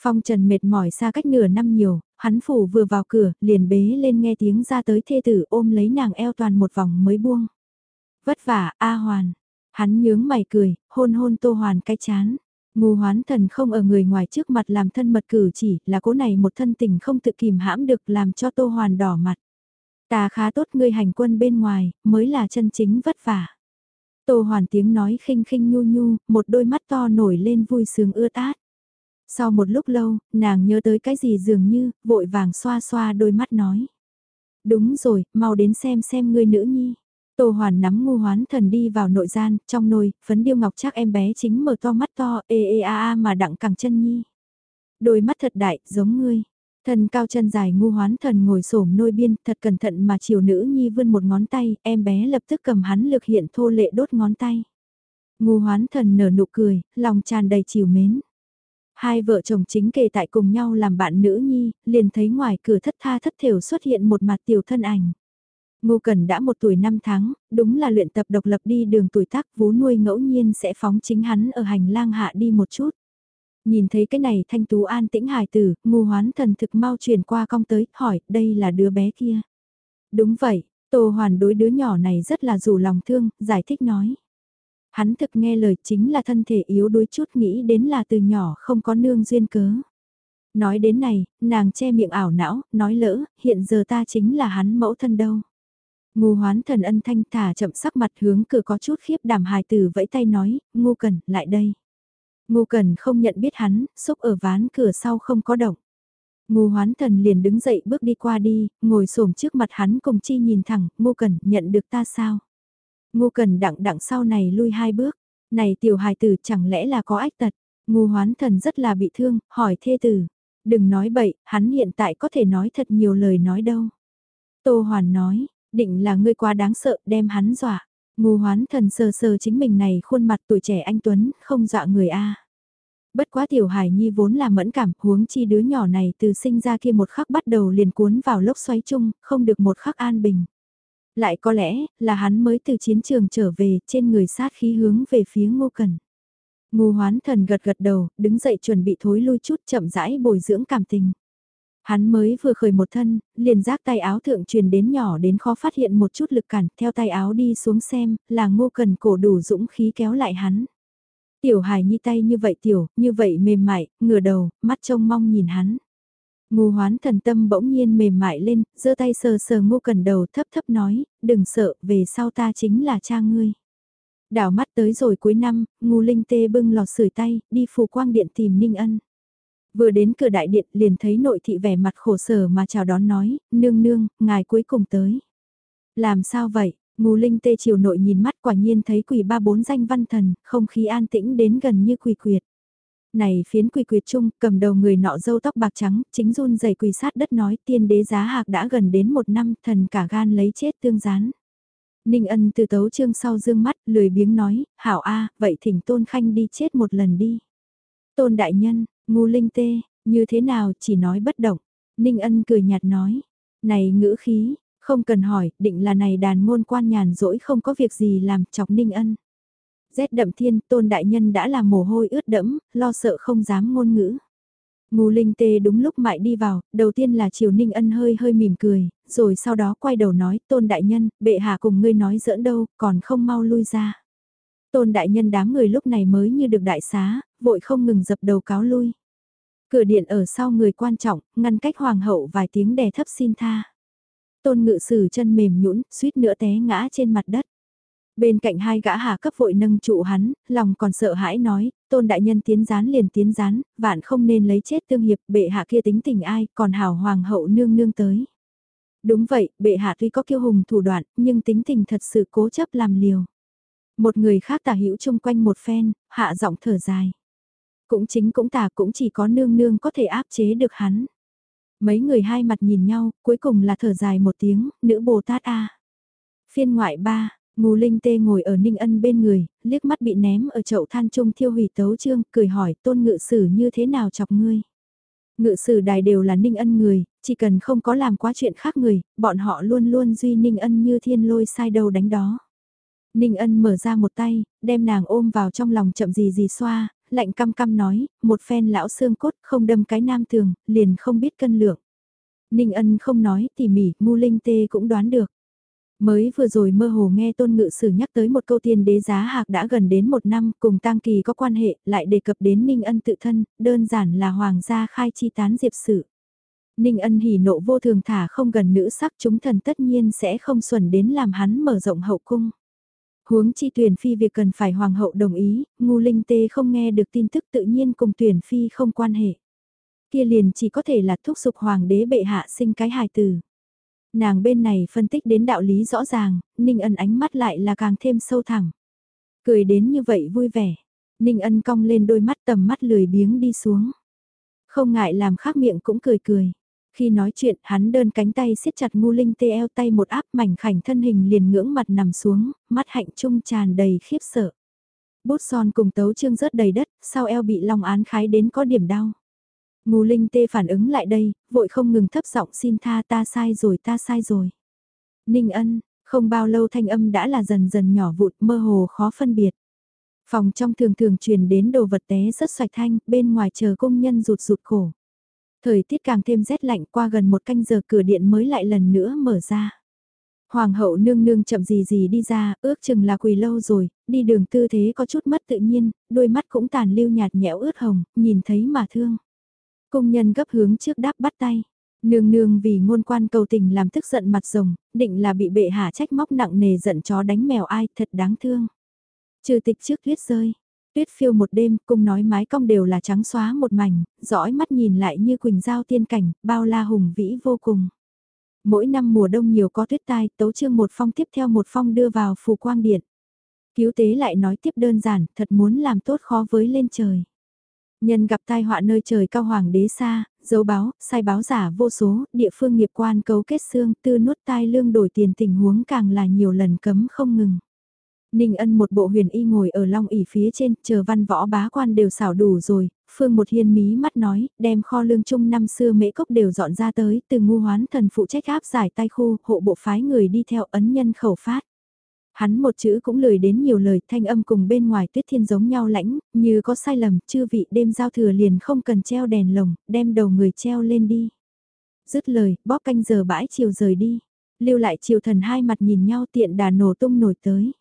Phong Trần mệt mỏi xa cách nửa năm nhiều, hắn phủ vừa vào cửa, liền bế lên nghe tiếng ra tới thê tử ôm lấy nàng eo toàn một vòng mới buông. Vất vả, A Hoàn. Hắn nhướng mày cười, hôn hôn Tô Hoàn cái chán. Ngu hoán thần không ở người ngoài trước mặt làm thân mật cử chỉ là cố này một thân tình không tự kìm hãm được làm cho Tô Hoàn đỏ mặt. Ta khá tốt ngươi hành quân bên ngoài, mới là chân chính vất vả. Tô Hoàn tiếng nói khinh khinh nhu nhu, một đôi mắt to nổi lên vui sướng ưa tát. Sau một lúc lâu, nàng nhớ tới cái gì dường như, vội vàng xoa xoa đôi mắt nói. Đúng rồi, mau đến xem xem ngươi nữ nhi. Tô Hoàn nắm ngu hoán thần đi vào nội gian, trong nồi, phấn điêu ngọc chắc em bé chính mở to mắt to, ê ê a a mà đặng cẳng chân nhi. Đôi mắt thật đại, giống ngươi. Thần cao chân dài ngu hoán thần ngồi xổm nôi biên, thật cẩn thận mà chiều nữ nhi vươn một ngón tay, em bé lập tức cầm hắn lực hiện thô lệ đốt ngón tay. Ngu hoán thần nở nụ cười, lòng tràn đầy chiều mến. Hai vợ chồng chính kề tại cùng nhau làm bạn nữ nhi, liền thấy ngoài cửa thất tha thất thểu xuất hiện một mặt tiểu thân ảnh. Ngô Cần đã một tuổi năm tháng, đúng là luyện tập độc lập đi đường tuổi tác vú nuôi ngẫu nhiên sẽ phóng chính hắn ở hành lang hạ đi một chút. Nhìn thấy cái này thanh tú an tĩnh hài tử, ngu hoán thần thực mau truyền qua cong tới, hỏi, đây là đứa bé kia. Đúng vậy, Tô Hoàn đối đứa nhỏ này rất là rủ lòng thương, giải thích nói. Hắn thực nghe lời chính là thân thể yếu đuối chút nghĩ đến là từ nhỏ không có nương duyên cớ. Nói đến này, nàng che miệng ảo não, nói lỡ, hiện giờ ta chính là hắn mẫu thân đâu. Ngu hoán thần ân thanh thả chậm sắc mặt hướng cửa có chút khiếp đảm hài tử vẫy tay nói, ngu cần, lại đây. Ngu cần không nhận biết hắn, xúc ở ván cửa sau không có động. Ngu hoán thần liền đứng dậy bước đi qua đi, ngồi xổm trước mặt hắn cùng chi nhìn thẳng, ngu cần, nhận được ta sao? Ngu cần đặng đặng sau này lui hai bước, này tiểu hài tử chẳng lẽ là có ách tật? Ngu hoán thần rất là bị thương, hỏi thê tử. Đừng nói bậy, hắn hiện tại có thể nói thật nhiều lời nói đâu. Tô Hoàn nói, định là ngươi quá đáng sợ đem hắn dọa. Ngô hoán thần sờ sờ chính mình này khuôn mặt tuổi trẻ anh Tuấn, không dọa người a. Bất quá tiểu hải nhi vốn là mẫn cảm, huống chi đứa nhỏ này từ sinh ra kia một khắc bắt đầu liền cuốn vào lốc xoáy chung, không được một khắc an bình. Lại có lẽ, là hắn mới từ chiến trường trở về, trên người sát khí hướng về phía ngô cần. Ngô hoán thần gật gật đầu, đứng dậy chuẩn bị thối lui chút chậm rãi bồi dưỡng cảm tình. Hắn mới vừa khởi một thân, liền giác tay áo thượng truyền đến nhỏ đến khó phát hiện một chút lực cản, theo tay áo đi xuống xem, là ngô cần cổ đủ dũng khí kéo lại hắn. Tiểu hài nhi tay như vậy tiểu, như vậy mềm mại, ngửa đầu, mắt trông mong nhìn hắn. Ngô hoán thần tâm bỗng nhiên mềm mại lên, giơ tay sờ sờ ngô cần đầu thấp thấp nói, đừng sợ, về sau ta chính là cha ngươi. Đảo mắt tới rồi cuối năm, ngu linh tê bưng lò sưởi tay, đi phù quang điện tìm Ninh Ân. Vừa đến cửa đại điện liền thấy nội thị vẻ mặt khổ sở mà chào đón nói, nương nương, ngài cuối cùng tới. Làm sao vậy? ngù linh tê chiều nội nhìn mắt quả nhiên thấy quỷ ba bốn danh văn thần, không khí an tĩnh đến gần như quỷ quyệt. Này phiến quỷ quyệt chung, cầm đầu người nọ dâu tóc bạc trắng, chính run dày quỳ sát đất nói tiên đế giá hạc đã gần đến một năm, thần cả gan lấy chết tương gián. Ninh ân từ tấu chương sau dương mắt, lười biếng nói, hảo a vậy thỉnh tôn khanh đi chết một lần đi. Tôn đại nhân, ngu linh tê, như thế nào chỉ nói bất động. Ninh ân cười nhạt nói, này ngữ khí, không cần hỏi, định là này đàn ngôn quan nhàn rỗi không có việc gì làm chọc Ninh ân. Rét đậm thiên, tôn đại nhân đã làm mồ hôi ướt đẫm, lo sợ không dám ngôn ngữ. Ngô Linh Tê đúng lúc mại đi vào, đầu tiên là Triều Ninh Ân hơi hơi mỉm cười, rồi sau đó quay đầu nói, tôn đại nhân, bệ hạ cùng ngươi nói giỡn đâu, còn không mau lui ra. Tôn đại nhân đám người lúc này mới như được đại xá, vội không ngừng dập đầu cáo lui. Cửa điện ở sau người quan trọng, ngăn cách hoàng hậu vài tiếng đè thấp xin tha. Tôn ngự sử chân mềm nhũn, suýt nữa té ngã trên mặt đất. Bên cạnh hai gã hạ cấp vội nâng trụ hắn, lòng còn sợ hãi nói, tôn đại nhân tiến gián liền tiến gián, vạn không nên lấy chết tương hiệp, bệ hạ kia tính tình ai, còn hảo hoàng hậu nương nương tới. Đúng vậy, bệ hạ tuy có kiêu hùng thủ đoạn, nhưng tính tình thật sự cố chấp làm liều. Một người khác tả hữu chung quanh một phen, hạ giọng thở dài. Cũng chính cũng tả cũng chỉ có nương nương có thể áp chế được hắn. Mấy người hai mặt nhìn nhau, cuối cùng là thở dài một tiếng, nữ Bồ Tát A. Phiên ngoại ba, Ngô Linh Tê ngồi ở Ninh Ân bên người, liếc mắt bị ném ở chậu than trung thiêu hủy tấu trương, cười hỏi tôn ngự sử như thế nào chọc ngươi. Ngự sử đài đều là Ninh Ân người, chỉ cần không có làm quá chuyện khác người, bọn họ luôn luôn duy Ninh Ân như thiên lôi sai đầu đánh đó. Ninh ân mở ra một tay, đem nàng ôm vào trong lòng chậm gì gì xoa, lạnh căm căm nói, một phen lão xương cốt không đâm cái nam tường, liền không biết cân lượng. Ninh ân không nói tỉ mỉ, ngu linh tê cũng đoán được. Mới vừa rồi mơ hồ nghe tôn ngự sử nhắc tới một câu tiên đế giá hạc đã gần đến một năm cùng tang kỳ có quan hệ, lại đề cập đến Ninh ân tự thân, đơn giản là hoàng gia khai chi tán diệp sự. Ninh ân hỉ nộ vô thường thả không gần nữ sắc chúng thần tất nhiên sẽ không xuẩn đến làm hắn mở rộng hậu cung. Huống chi tuyển phi việc cần phải hoàng hậu đồng ý, ngu linh tê không nghe được tin tức tự nhiên cùng tuyển phi không quan hệ. Kia liền chỉ có thể là thúc giục hoàng đế bệ hạ sinh cái hài tử. Nàng bên này phân tích đến đạo lý rõ ràng, Ninh ân ánh mắt lại là càng thêm sâu thẳng. Cười đến như vậy vui vẻ. Ninh ân cong lên đôi mắt tầm mắt lười biếng đi xuống. Không ngại làm khác miệng cũng cười cười. Khi nói chuyện, hắn đơn cánh tay siết chặt ngu linh tê eo tay một áp mảnh khảnh thân hình liền ngưỡng mặt nằm xuống, mắt hạnh trung tràn đầy khiếp sợ. Bút son cùng tấu trương rớt đầy đất, sau eo bị long án khái đến có điểm đau. Ngu linh tê phản ứng lại đây, vội không ngừng thấp giọng xin tha ta sai rồi ta sai rồi. Ninh ân, không bao lâu thanh âm đã là dần dần nhỏ vụt mơ hồ khó phân biệt. Phòng trong thường thường truyền đến đồ vật té rất xoạch thanh, bên ngoài chờ công nhân rụt rụt cổ. Thời tiết càng thêm rét lạnh qua gần một canh giờ cửa điện mới lại lần nữa mở ra. Hoàng hậu nương nương chậm gì gì đi ra, ước chừng là quỳ lâu rồi, đi đường tư thế có chút mất tự nhiên, đôi mắt cũng tàn lưu nhạt nhẽo ướt hồng, nhìn thấy mà thương. Công nhân gấp hướng trước đáp bắt tay. Nương nương vì ngôn quan cầu tình làm tức giận mặt rồng, định là bị bệ hạ trách móc nặng nề giận chó đánh mèo ai thật đáng thương. Trừ tịch trước tuyết rơi, tuyết phiêu một đêm, cung nói mái cong đều là trắng xóa một mảnh, dõi mắt nhìn lại như quỳnh giao tiên cảnh, bao la hùng vĩ vô cùng. Mỗi năm mùa đông nhiều có tuyết tai, tấu chương một phong tiếp theo một phong đưa vào phù quang điện. Cứu tế lại nói tiếp đơn giản, thật muốn làm tốt khó với lên trời. Nhân gặp tai họa nơi trời cao hoàng đế xa, dấu báo, sai báo giả vô số, địa phương nghiệp quan cấu kết xương tư nuốt tai lương đổi tiền tình huống càng là nhiều lần cấm không ngừng. Ninh ân một bộ huyền y ngồi ở long ỉ phía trên, chờ văn võ bá quan đều xảo đủ rồi, phương một hiên mí mắt nói, đem kho lương chung năm xưa mễ cốc đều dọn ra tới, từ ngu hoán thần phụ trách áp giải tay khu, hộ bộ phái người đi theo ấn nhân khẩu phát. Hắn một chữ cũng lười đến nhiều lời thanh âm cùng bên ngoài tuyết thiên giống nhau lãnh, như có sai lầm, chư vị đêm giao thừa liền không cần treo đèn lồng, đem đầu người treo lên đi. Dứt lời, bóp canh giờ bãi chiều rời đi. Lưu lại chiều thần hai mặt nhìn nhau tiện đà nổ tung nổi tới.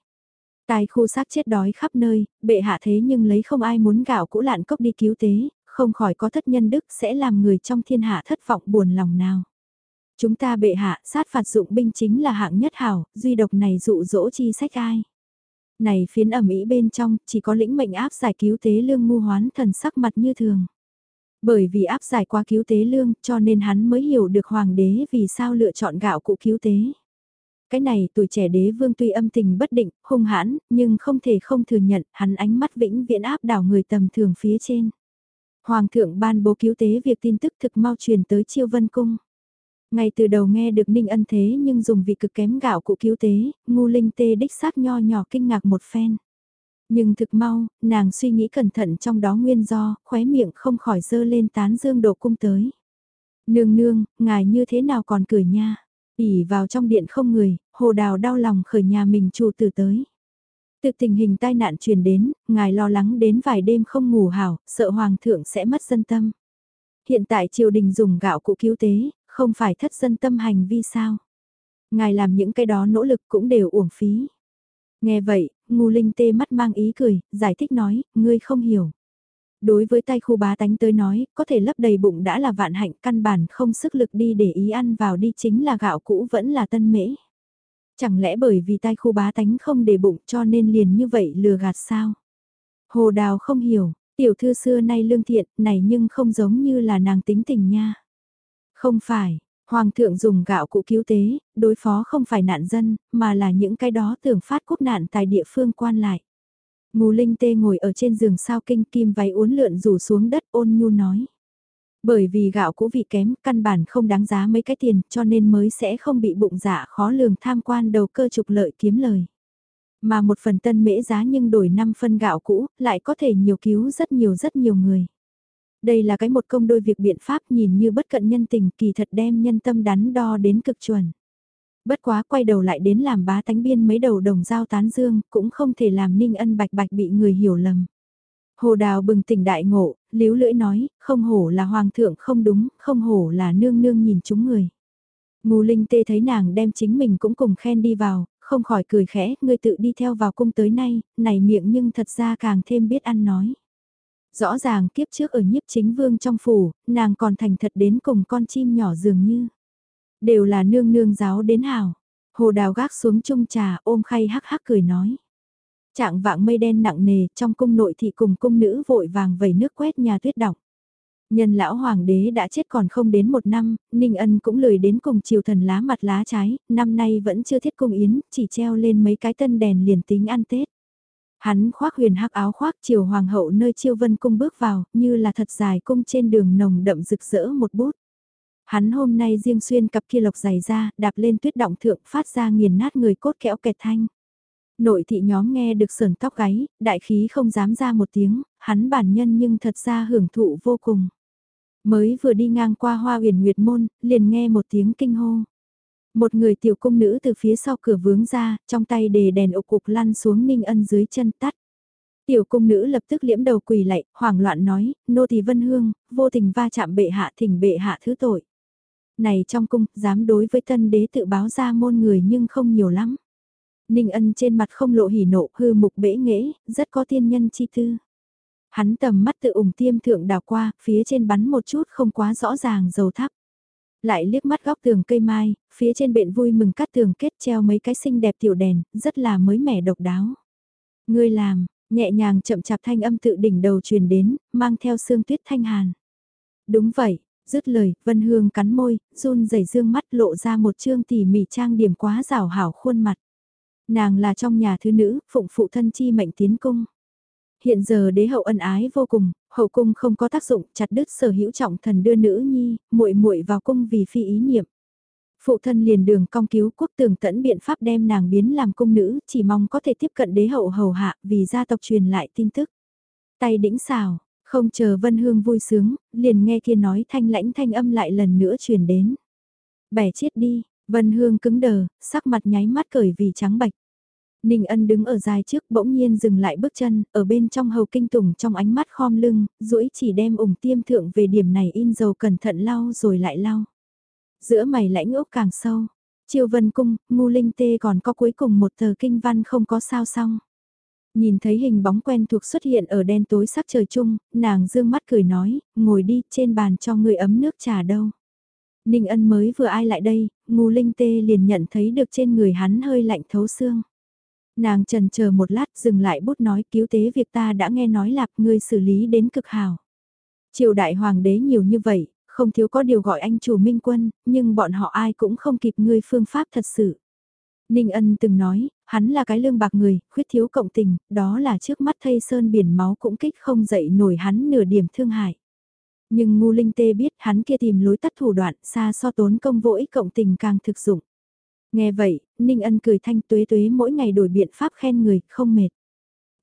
Tài khu xác chết đói khắp nơi, bệ hạ thế nhưng lấy không ai muốn gạo cũ lạn cốc đi cứu tế, không khỏi có thất nhân đức sẽ làm người trong thiên hạ thất vọng buồn lòng nào. Chúng ta bệ hạ sát phạt dụng binh chính là hạng nhất hảo, duy độc này dụ dỗ chi sách ai. Này phiến ẩm ý bên trong, chỉ có lĩnh mệnh áp giải cứu tế lương ngu hoán thần sắc mặt như thường. Bởi vì áp giải qua cứu tế lương cho nên hắn mới hiểu được hoàng đế vì sao lựa chọn gạo cụ cứu tế. Cái này tuổi trẻ đế vương tuy âm tình bất định, hung hãn, nhưng không thể không thừa nhận hắn ánh mắt vĩnh viễn áp đảo người tầm thường phía trên. Hoàng thượng ban bố cứu tế việc tin tức thực mau truyền tới chiêu vân cung. Ngay từ đầu nghe được Ninh Ân thế nhưng dùng vị cực kém gạo cụ cứu tế, ngu linh tê đích xác nho nhỏ kinh ngạc một phen. Nhưng thực mau, nàng suy nghĩ cẩn thận trong đó nguyên do, khóe miệng không khỏi dơ lên tán dương độ cung tới. Nương nương, ngài như thế nào còn cười nha? Ỉ vào trong điện không người, hồ đào đau lòng khởi nhà mình chủ tử tới. Từ tình hình tai nạn truyền đến, ngài lo lắng đến vài đêm không ngủ hảo, sợ hoàng thượng sẽ mất dân tâm. Hiện tại triều đình dùng gạo cụ cứu tế, không phải thất dân tâm hành vi sao. Ngài làm những cái đó nỗ lực cũng đều uổng phí. Nghe vậy, ngu linh tê mắt mang ý cười, giải thích nói, ngươi không hiểu. Đối với tay khu bá tánh tới nói, có thể lấp đầy bụng đã là vạn hạnh căn bản không sức lực đi để ý ăn vào đi chính là gạo cũ vẫn là tân mễ. Chẳng lẽ bởi vì tay khu bá tánh không để bụng cho nên liền như vậy lừa gạt sao? Hồ đào không hiểu, tiểu thư xưa nay lương thiện này nhưng không giống như là nàng tính tình nha. Không phải, Hoàng thượng dùng gạo cụ cứu tế, đối phó không phải nạn dân, mà là những cái đó tưởng phát quốc nạn tại địa phương quan lại. Ngô linh tê ngồi ở trên giường sao kinh kim váy uốn lượn rủ xuống đất ôn nhu nói. Bởi vì gạo cũ vị kém, căn bản không đáng giá mấy cái tiền, cho nên mới sẽ không bị bụng dạ khó lường tham quan đầu cơ trục lợi kiếm lời. Mà một phần tân mễ giá nhưng đổi 5 phân gạo cũ, lại có thể nhiều cứu rất nhiều rất nhiều người. Đây là cái một công đôi việc biện pháp nhìn như bất cận nhân tình kỳ thật đem nhân tâm đắn đo đến cực chuẩn. Bất quá quay đầu lại đến làm bá tánh biên mấy đầu đồng dao tán dương, cũng không thể làm ninh ân bạch bạch bị người hiểu lầm. Hồ đào bừng tỉnh đại ngộ, liếu lưỡi nói, không hổ là hoàng thượng không đúng, không hổ là nương nương nhìn chúng người. Ngô Linh Tê thấy nàng đem chính mình cũng cùng khen đi vào, không khỏi cười khẽ, ngươi tự đi theo vào cung tới nay, này miệng nhưng thật ra càng thêm biết ăn nói. Rõ ràng kiếp trước ở nhiếp chính vương trong phủ, nàng còn thành thật đến cùng con chim nhỏ dường như. Đều là nương nương giáo đến hảo. Hồ đào gác xuống chung trà ôm khay hắc hắc cười nói. Trạng vạng mây đen nặng nề trong cung nội thị cùng cung nữ vội vàng vẩy nước quét nhà tuyết đọc. Nhân lão hoàng đế đã chết còn không đến một năm, Ninh Ân cũng lười đến cùng chiều thần lá mặt lá trái, năm nay vẫn chưa thiết cung yến, chỉ treo lên mấy cái tân đèn liền tính ăn Tết. Hắn khoác huyền hắc áo khoác chiều hoàng hậu nơi chiêu vân cung bước vào, như là thật dài cung trên đường nồng đậm rực rỡ một bút. Hắn hôm nay riêng xuyên cặp kia lộc dày ra, đạp lên tuyết động thượng phát ra nghiền nát người cốt kẽo kẹt thanh. Nội thị nhóm nghe được sờn tóc gáy, đại khí không dám ra một tiếng, hắn bản nhân nhưng thật ra hưởng thụ vô cùng. Mới vừa đi ngang qua hoa huyền nguyệt môn, liền nghe một tiếng kinh hô. Một người tiểu cung nữ từ phía sau cửa vướng ra, trong tay đề đèn ục cục lăn xuống ninh ân dưới chân tắt. Tiểu cung nữ lập tức liễm đầu quỳ lạy, hoảng loạn nói, nô tỳ vân hương, vô tình va chạm bệ hạ thỉnh bệ hạ thứ tội. Này trong cung, dám đối với tân đế tự báo ra môn người nhưng không nhiều lắm. Ninh ân trên mặt không lộ hỉ nộ hư mục bể nghễ, rất có tiên nhân chi tư. Hắn tầm mắt tự ủng tiêm thượng đào qua, phía trên bắn một chút không quá rõ ràng dầu thắp. Lại liếc mắt góc tường cây mai, phía trên bện vui mừng cắt tường kết treo mấy cái xinh đẹp tiểu đèn, rất là mới mẻ độc đáo. Ngươi làm, nhẹ nhàng chậm chạp thanh âm tự đỉnh đầu truyền đến, mang theo sương tuyết thanh hàn. Đúng vậy, dứt lời, Vân Hương cắn môi, run rẩy dương mắt lộ ra một chương tỉ mỉ trang điểm quá rào hảo khuôn mặt. Nàng là trong nhà thứ nữ, phụng phụ thân chi mệnh tiến cung. Hiện giờ đế hậu ân ái vô cùng, hậu cung không có tác dụng, chặt đứt sở hữu trọng thần đưa nữ nhi, muội muội vào cung vì phi ý niệm. Phụ thân liền đường cong cứu quốc tường tẫn biện pháp đem nàng biến làm cung nữ, chỉ mong có thể tiếp cận đế hậu hầu hạ vì gia tộc truyền lại tin tức. Tay đĩnh xào, không chờ Vân Hương vui sướng, liền nghe kia nói thanh lãnh thanh âm lại lần nữa truyền đến. Bẻ chết đi, Vân Hương cứng đờ, sắc mặt nháy mắt cởi vì trắng bạch. Ninh ân đứng ở dài trước bỗng nhiên dừng lại bước chân, ở bên trong hầu kinh tùng trong ánh mắt khom lưng, duỗi chỉ đem ủng tiêm thượng về điểm này in dầu cẩn thận lau rồi lại lau. Giữa mày lãnh ốc càng sâu, chiêu vân cung, ngu linh tê còn có cuối cùng một tờ kinh văn không có sao xong. Nhìn thấy hình bóng quen thuộc xuất hiện ở đen tối sắc trời chung, nàng dương mắt cười nói, ngồi đi trên bàn cho người ấm nước trà đâu. Ninh ân mới vừa ai lại đây, ngu linh tê liền nhận thấy được trên người hắn hơi lạnh thấu xương. Nàng trần chờ một lát dừng lại bút nói cứu tế việc ta đã nghe nói lạp ngươi xử lý đến cực hào. Triều đại hoàng đế nhiều như vậy, không thiếu có điều gọi anh chủ minh quân, nhưng bọn họ ai cũng không kịp ngươi phương pháp thật sự. Ninh ân từng nói, hắn là cái lương bạc người, khuyết thiếu cộng tình, đó là trước mắt thây sơn biển máu cũng kích không dậy nổi hắn nửa điểm thương hại. Nhưng ngu linh tê biết hắn kia tìm lối tắt thủ đoạn xa so tốn công vỗi cộng tình càng thực dụng. Nghe vậy, Ninh Ân cười thanh tuế tuế mỗi ngày đổi biện pháp khen người, không mệt.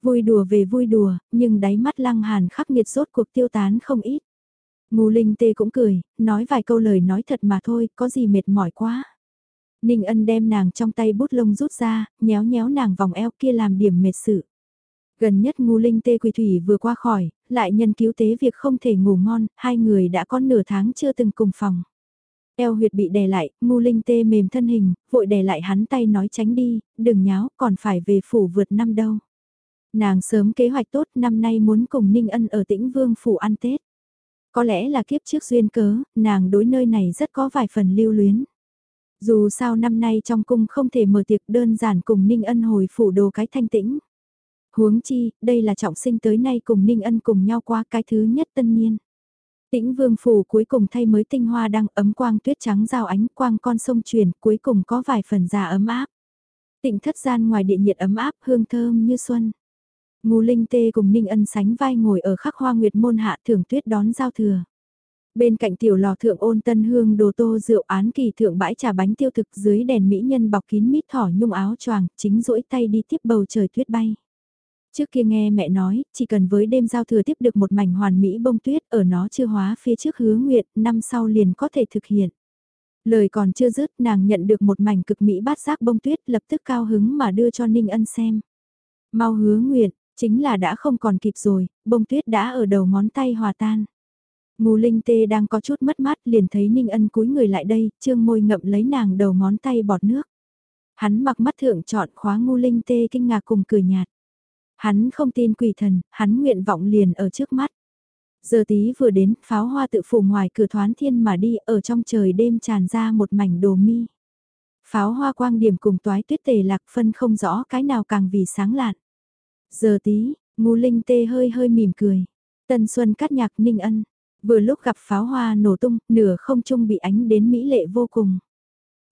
Vui đùa về vui đùa, nhưng đáy mắt lăng hàn khắc nghiệt rốt cuộc tiêu tán không ít. Ngu Linh Tê cũng cười, nói vài câu lời nói thật mà thôi, có gì mệt mỏi quá. Ninh Ân đem nàng trong tay bút lông rút ra, nhéo nhéo nàng vòng eo kia làm điểm mệt sự. Gần nhất ngu Linh Tê Quỳ Thủy vừa qua khỏi, lại nhân cứu tế việc không thể ngủ ngon, hai người đã có nửa tháng chưa từng cùng phòng. Eo huyệt bị đè lại, ngu linh tê mềm thân hình, vội đè lại hắn tay nói tránh đi, đừng nháo, còn phải về phủ vượt năm đâu. Nàng sớm kế hoạch tốt năm nay muốn cùng Ninh Ân ở tĩnh Vương phủ ăn Tết. Có lẽ là kiếp trước duyên cớ, nàng đối nơi này rất có vài phần lưu luyến. Dù sao năm nay trong cung không thể mở tiệc đơn giản cùng Ninh Ân hồi phủ đồ cái thanh tĩnh. Huống chi, đây là trọng sinh tới nay cùng Ninh Ân cùng nhau qua cái thứ nhất tân niên. Tĩnh vương phủ cuối cùng thay mới tinh hoa đăng ấm quang tuyết trắng giao ánh quang con sông truyền cuối cùng có vài phần già ấm áp. Tịnh thất gian ngoài địa nhiệt ấm áp hương thơm như xuân. Ngô Linh Tê cùng Ninh Ân sánh vai ngồi ở khắc hoa nguyệt môn hạ thưởng tuyết đón giao thừa. Bên cạnh tiểu lò thượng ôn tân hương đồ tô rượu án kỳ thượng bãi trà bánh tiêu thực dưới đèn mỹ nhân bọc kín mít thỏ nhung áo choàng chính rỗi tay đi tiếp bầu trời tuyết bay. Trước kia nghe mẹ nói, chỉ cần với đêm giao thừa tiếp được một mảnh hoàn mỹ bông tuyết ở nó chưa hóa phía trước hứa nguyện, năm sau liền có thể thực hiện. Lời còn chưa dứt nàng nhận được một mảnh cực mỹ bát giác bông tuyết lập tức cao hứng mà đưa cho Ninh Ân xem. Mau hứa nguyện, chính là đã không còn kịp rồi, bông tuyết đã ở đầu ngón tay hòa tan. Ngô Linh Tê đang có chút mất mát liền thấy Ninh Ân cúi người lại đây, trương môi ngậm lấy nàng đầu ngón tay bọt nước. Hắn mặc mắt thượng chọn khóa Ngô Linh Tê kinh ngạc cùng cười nhạt. Hắn không tin quỷ thần, hắn nguyện vọng liền ở trước mắt. Giờ tí vừa đến, pháo hoa tự phủ ngoài cửa thoán thiên mà đi, ở trong trời đêm tràn ra một mảnh đồ mi. Pháo hoa quang điểm cùng toái tuyết tề lạc phân không rõ cái nào càng vì sáng lạn. Giờ tí, ngu linh tê hơi hơi mỉm cười. Tân xuân cắt nhạc ninh ân. Vừa lúc gặp pháo hoa nổ tung, nửa không trung bị ánh đến mỹ lệ vô cùng.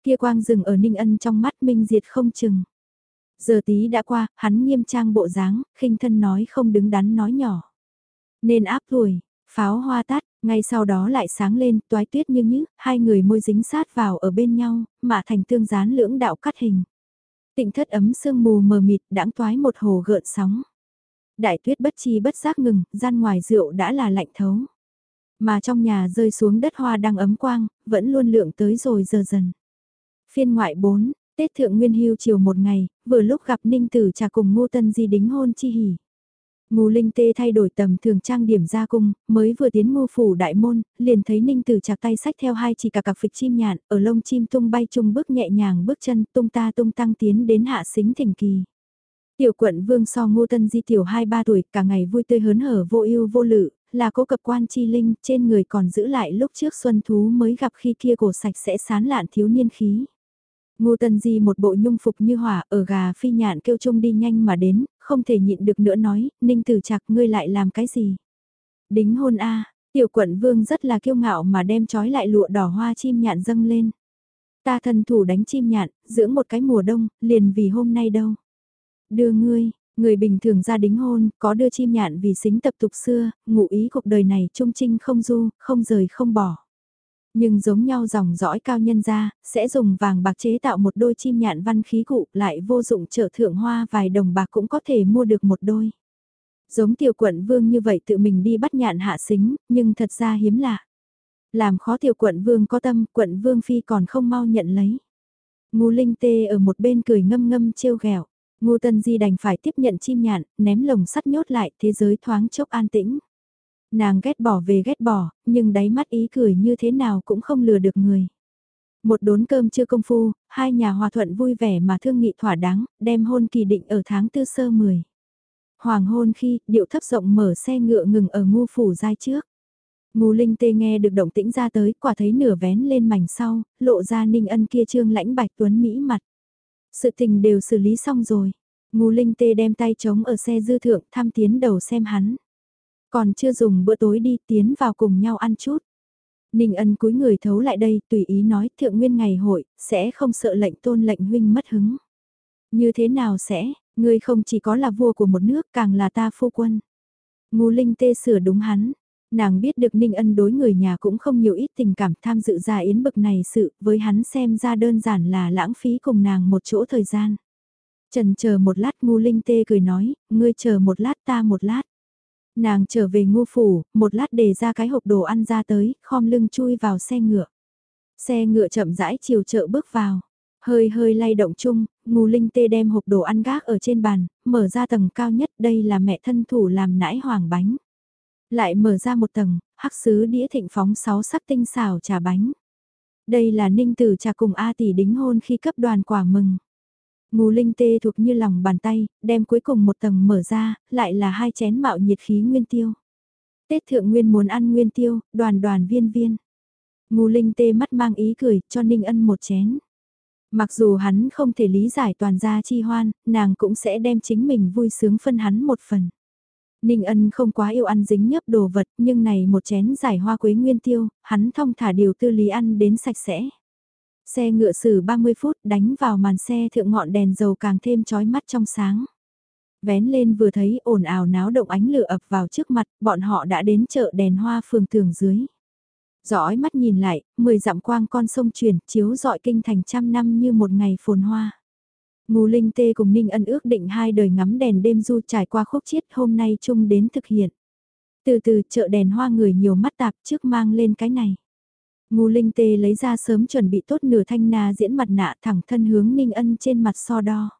Kia quang rừng ở ninh ân trong mắt minh diệt không chừng. Giờ tí đã qua, hắn nghiêm trang bộ dáng, khinh thân nói không đứng đắn nói nhỏ. Nên áp tuổi, pháo hoa tắt, ngay sau đó lại sáng lên, toái tuyết như nhứ, hai người môi dính sát vào ở bên nhau, mà thành tương gián lưỡng đạo cắt hình. Tịnh thất ấm sương mù mờ mịt đãng toái một hồ gợn sóng. Đại tuyết bất chi bất giác ngừng, gian ngoài rượu đã là lạnh thấu. Mà trong nhà rơi xuống đất hoa đang ấm quang, vẫn luôn lượng tới rồi giờ dần. Phiên ngoại 4, Tết Thượng Nguyên Hưu chiều một ngày, vừa lúc gặp Ninh Tử trà cùng Ngô Tân Di đính hôn chi hỉ. Ngô Linh Tê thay đổi tầm thường trang điểm ra cung, mới vừa tiến ngô phủ đại môn, liền thấy Ninh Tử chạc tay sách theo hai chỉ cả cặp phịch chim nhạn, ở lông chim tung bay chung bước nhẹ nhàng bước chân tung ta tung tăng tiến đến hạ xính thỉnh kỳ. Tiểu quận vương so ngô tân di tiểu 2-3 tuổi, cả ngày vui tươi hớn hở vô ưu vô lự, là cố cập quan chi linh, trên người còn giữ lại lúc trước xuân thú mới gặp khi kia cổ sạch sẽ sán lạn thiếu niên khí. Ngô Tân Di một bộ nhung phục như hỏa ở gà phi nhạn kêu chung đi nhanh mà đến, không thể nhịn được nữa nói, Ninh Tử Trạc ngươi lại làm cái gì? Đính hôn a tiểu quận vương rất là kiêu ngạo mà đem trói lại lụa đỏ hoa chim nhạn dâng lên. Ta thân thủ đánh chim nhạn, dưỡng một cái mùa đông, liền vì hôm nay đâu. Đưa ngươi, người bình thường ra đính hôn, có đưa chim nhạn vì xính tập tục xưa, ngụ ý cuộc đời này trung trinh không du, không rời không bỏ. Nhưng giống nhau dòng dõi cao nhân ra, sẽ dùng vàng bạc chế tạo một đôi chim nhạn văn khí cụ lại vô dụng trở thượng hoa vài đồng bạc cũng có thể mua được một đôi. Giống tiểu quận vương như vậy tự mình đi bắt nhạn hạ xính, nhưng thật ra hiếm lạ. Làm khó tiểu quận vương có tâm, quận vương phi còn không mau nhận lấy. Ngu linh tê ở một bên cười ngâm ngâm trêu ghẹo Ngô tân di đành phải tiếp nhận chim nhạn, ném lồng sắt nhốt lại, thế giới thoáng chốc an tĩnh. Nàng ghét bỏ về ghét bỏ, nhưng đáy mắt ý cười như thế nào cũng không lừa được người. Một đốn cơm chưa công phu, hai nhà hòa thuận vui vẻ mà thương nghị thỏa đáng, đem hôn kỳ định ở tháng tư sơ 10. Hoàng hôn khi, điệu thấp rộng mở xe ngựa ngừng ở ngu phủ giai trước. Ngô Linh Tê nghe được động tĩnh ra tới, quả thấy nửa vén lên mảnh sau, lộ ra Ninh Ân kia trương lãnh bạch tuấn Mỹ mặt. Sự tình đều xử lý xong rồi. Ngô Linh Tê đem tay trống ở xe dư thượng tham tiến đầu xem hắn. Còn chưa dùng bữa tối đi tiến vào cùng nhau ăn chút. Ninh ân cúi người thấu lại đây tùy ý nói thượng nguyên ngày hội, sẽ không sợ lệnh tôn lệnh huynh mất hứng. Như thế nào sẽ, ngươi không chỉ có là vua của một nước càng là ta phu quân. Ngô Linh tê sửa đúng hắn, nàng biết được Ninh ân đối người nhà cũng không nhiều ít tình cảm tham dự ra yến bực này sự với hắn xem ra đơn giản là lãng phí cùng nàng một chỗ thời gian. Trần chờ một lát ngu Linh tê cười nói, ngươi chờ một lát ta một lát. Nàng trở về ngô phủ, một lát để ra cái hộp đồ ăn ra tới, khom lưng chui vào xe ngựa. Xe ngựa chậm rãi chiều chợ bước vào. Hơi hơi lay động chung, ngô linh tê đem hộp đồ ăn gác ở trên bàn, mở ra tầng cao nhất đây là mẹ thân thủ làm nãi hoàng bánh. Lại mở ra một tầng, hắc sứ đĩa thịnh phóng sáu sắc tinh xào trà bánh. Đây là ninh tử trà cùng A tỷ đính hôn khi cấp đoàn quả mừng. Ngô linh tê thuộc như lòng bàn tay, đem cuối cùng một tầng mở ra, lại là hai chén mạo nhiệt khí nguyên tiêu. Tết thượng nguyên muốn ăn nguyên tiêu, đoàn đoàn viên viên. Ngô linh tê mắt mang ý cười, cho Ninh ân một chén. Mặc dù hắn không thể lý giải toàn gia chi hoan, nàng cũng sẽ đem chính mình vui sướng phân hắn một phần. Ninh ân không quá yêu ăn dính nhớp đồ vật, nhưng này một chén giải hoa quế nguyên tiêu, hắn thong thả điều tư lý ăn đến sạch sẽ. Xe ngựa xử 30 phút đánh vào màn xe thượng ngọn đèn dầu càng thêm chói mắt trong sáng. Vén lên vừa thấy ồn ào náo động ánh lửa ập vào trước mặt, bọn họ đã đến chợ đèn hoa phường tường dưới. Dõi mắt nhìn lại, mười dặm quang con sông truyền chiếu dọi kinh thành trăm năm như một ngày phồn hoa. Ngô Linh Tê cùng Ninh Ân ước định hai đời ngắm đèn đêm du trải qua khúc chiết hôm nay chung đến thực hiện. Từ từ chợ đèn hoa người nhiều mắt tạp trước mang lên cái này. Ngô Linh Tê lấy ra sớm chuẩn bị tốt nửa thanh na diễn mặt nạ thẳng thân hướng Ninh Ân trên mặt so đo.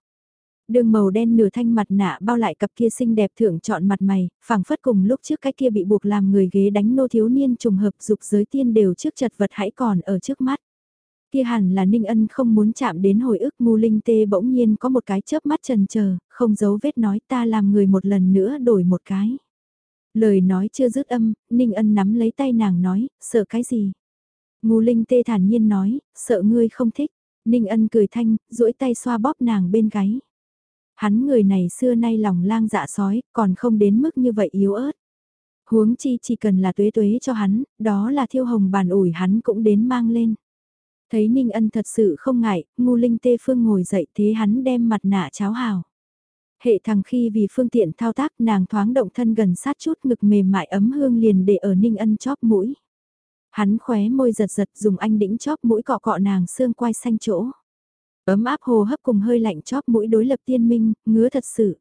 Đường màu đen nửa thanh mặt nạ bao lại cặp kia xinh đẹp thượng chọn mặt mày, phảng phất cùng lúc trước cái kia bị buộc làm người ghế đánh nô thiếu niên trùng hợp dục giới tiên đều trước chật vật hãy còn ở trước mắt. Kia hẳn là Ninh Ân không muốn chạm đến hồi ức ngu linh tê bỗng nhiên có một cái chớp mắt trần chờ không giấu vết nói ta làm người một lần nữa đổi một cái. Lời nói chưa dứt âm, Ninh Ân nắm lấy tay nàng nói, sợ cái gì? Ngu linh tê thản nhiên nói, sợ ngươi không thích. Ninh Ân cười thanh, duỗi tay xoa bóp nàng bên gáy. Hắn người này xưa nay lòng lang dạ sói, còn không đến mức như vậy yếu ớt. Huống chi chỉ cần là tuế tuế cho hắn, đó là thiêu hồng bàn ủi hắn cũng đến mang lên. Thấy Ninh Ân thật sự không ngại, ngu linh tê phương ngồi dậy thế hắn đem mặt nạ cháo hào. Hệ thằng khi vì phương tiện thao tác nàng thoáng động thân gần sát chút ngực mềm mại ấm hương liền để ở Ninh Ân chóp mũi. Hắn khóe môi giật giật dùng anh đĩnh chóp mũi cọ cọ nàng xương quai xanh chỗ. Ấm áp hồ hấp cùng hơi lạnh chóp mũi đối lập tiên minh, ngứa thật sự.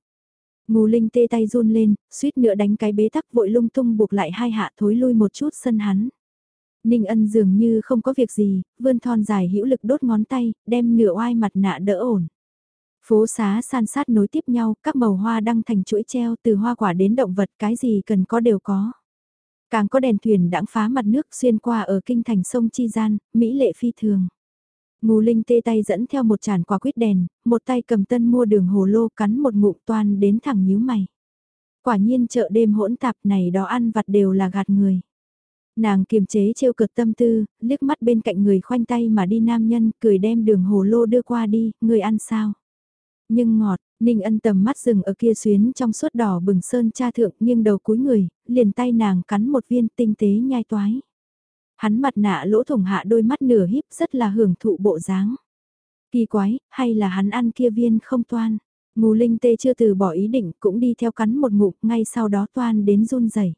Ngù linh tê tay run lên, suýt nữa đánh cái bế tắc vội lung tung buộc lại hai hạ thối lui một chút sân hắn. Ninh ân dường như không có việc gì, vươn thon dài hữu lực đốt ngón tay, đem nửa oai mặt nạ đỡ ổn. Phố xá san sát nối tiếp nhau, các màu hoa đăng thành chuỗi treo từ hoa quả đến động vật cái gì cần có đều có. Càng có đèn thuyền đãng phá mặt nước xuyên qua ở kinh thành sông Chi Gian, Mỹ lệ phi thường. Ngù Linh tê tay dẫn theo một chản quả quýt đèn, một tay cầm tân mua đường hồ lô cắn một ngụm toan đến thẳng nhíu mày. Quả nhiên chợ đêm hỗn tạp này đó ăn vặt đều là gạt người. Nàng kiềm chế trêu cực tâm tư, liếc mắt bên cạnh người khoanh tay mà đi nam nhân, cười đem đường hồ lô đưa qua đi, người ăn sao? Nhưng ngọt, Ninh ân tầm mắt rừng ở kia xuyến trong suốt đỏ bừng sơn cha thượng nhưng đầu cúi người, liền tay nàng cắn một viên tinh tế nhai toái. Hắn mặt nạ lỗ thủng hạ đôi mắt nửa híp rất là hưởng thụ bộ dáng. Kỳ quái, hay là hắn ăn kia viên không toan. Ngù linh tê chưa từ bỏ ý định cũng đi theo cắn một ngụm ngay sau đó toan đến run rẩy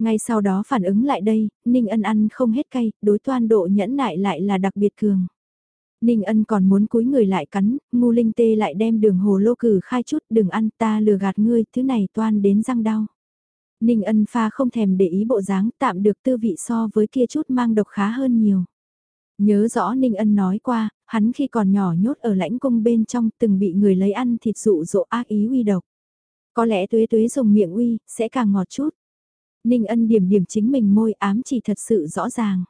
ngay sau đó phản ứng lại đây, Ninh Ân ăn không hết cay, đối toan độ nhẫn nại lại là đặc biệt cường. Ninh Ân còn muốn cúi người lại cắn, ngu linh tê lại đem đường hồ lô cử khai chút đừng ăn ta lừa gạt ngươi, thứ này toan đến răng đau. Ninh Ân pha không thèm để ý bộ dáng tạm được tư vị so với kia chút mang độc khá hơn nhiều. Nhớ rõ Ninh Ân nói qua, hắn khi còn nhỏ nhốt ở lãnh cung bên trong từng bị người lấy ăn thịt dụ dỗ ác ý uy độc. Có lẽ tuế tuế dùng miệng uy, sẽ càng ngọt chút. Ninh ân điểm điểm chính mình môi ám chỉ thật sự rõ ràng.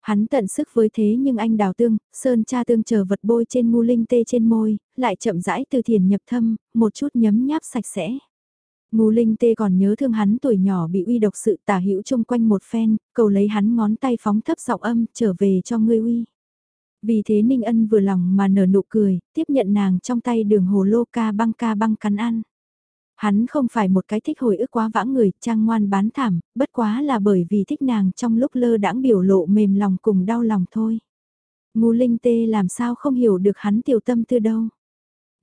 Hắn tận sức với thế nhưng anh đào tương, sơn cha tương chờ vật bôi trên ngu linh tê trên môi, lại chậm rãi từ thiền nhập thâm, một chút nhấm nháp sạch sẽ. Ngu linh tê còn nhớ thương hắn tuổi nhỏ bị uy độc sự tả hữu chung quanh một phen, cầu lấy hắn ngón tay phóng thấp giọng âm trở về cho ngươi uy. Vì thế Ninh Ân vừa lòng mà nở nụ cười, tiếp nhận nàng trong tay đường hồ lô ca băng ca băng cắn ăn. Hắn không phải một cái thích hồi ức quá vãng người, trang ngoan bán thảm, bất quá là bởi vì thích nàng trong lúc lơ đãng biểu lộ mềm lòng cùng đau lòng thôi. Ngu linh tê làm sao không hiểu được hắn tiểu tâm tư đâu.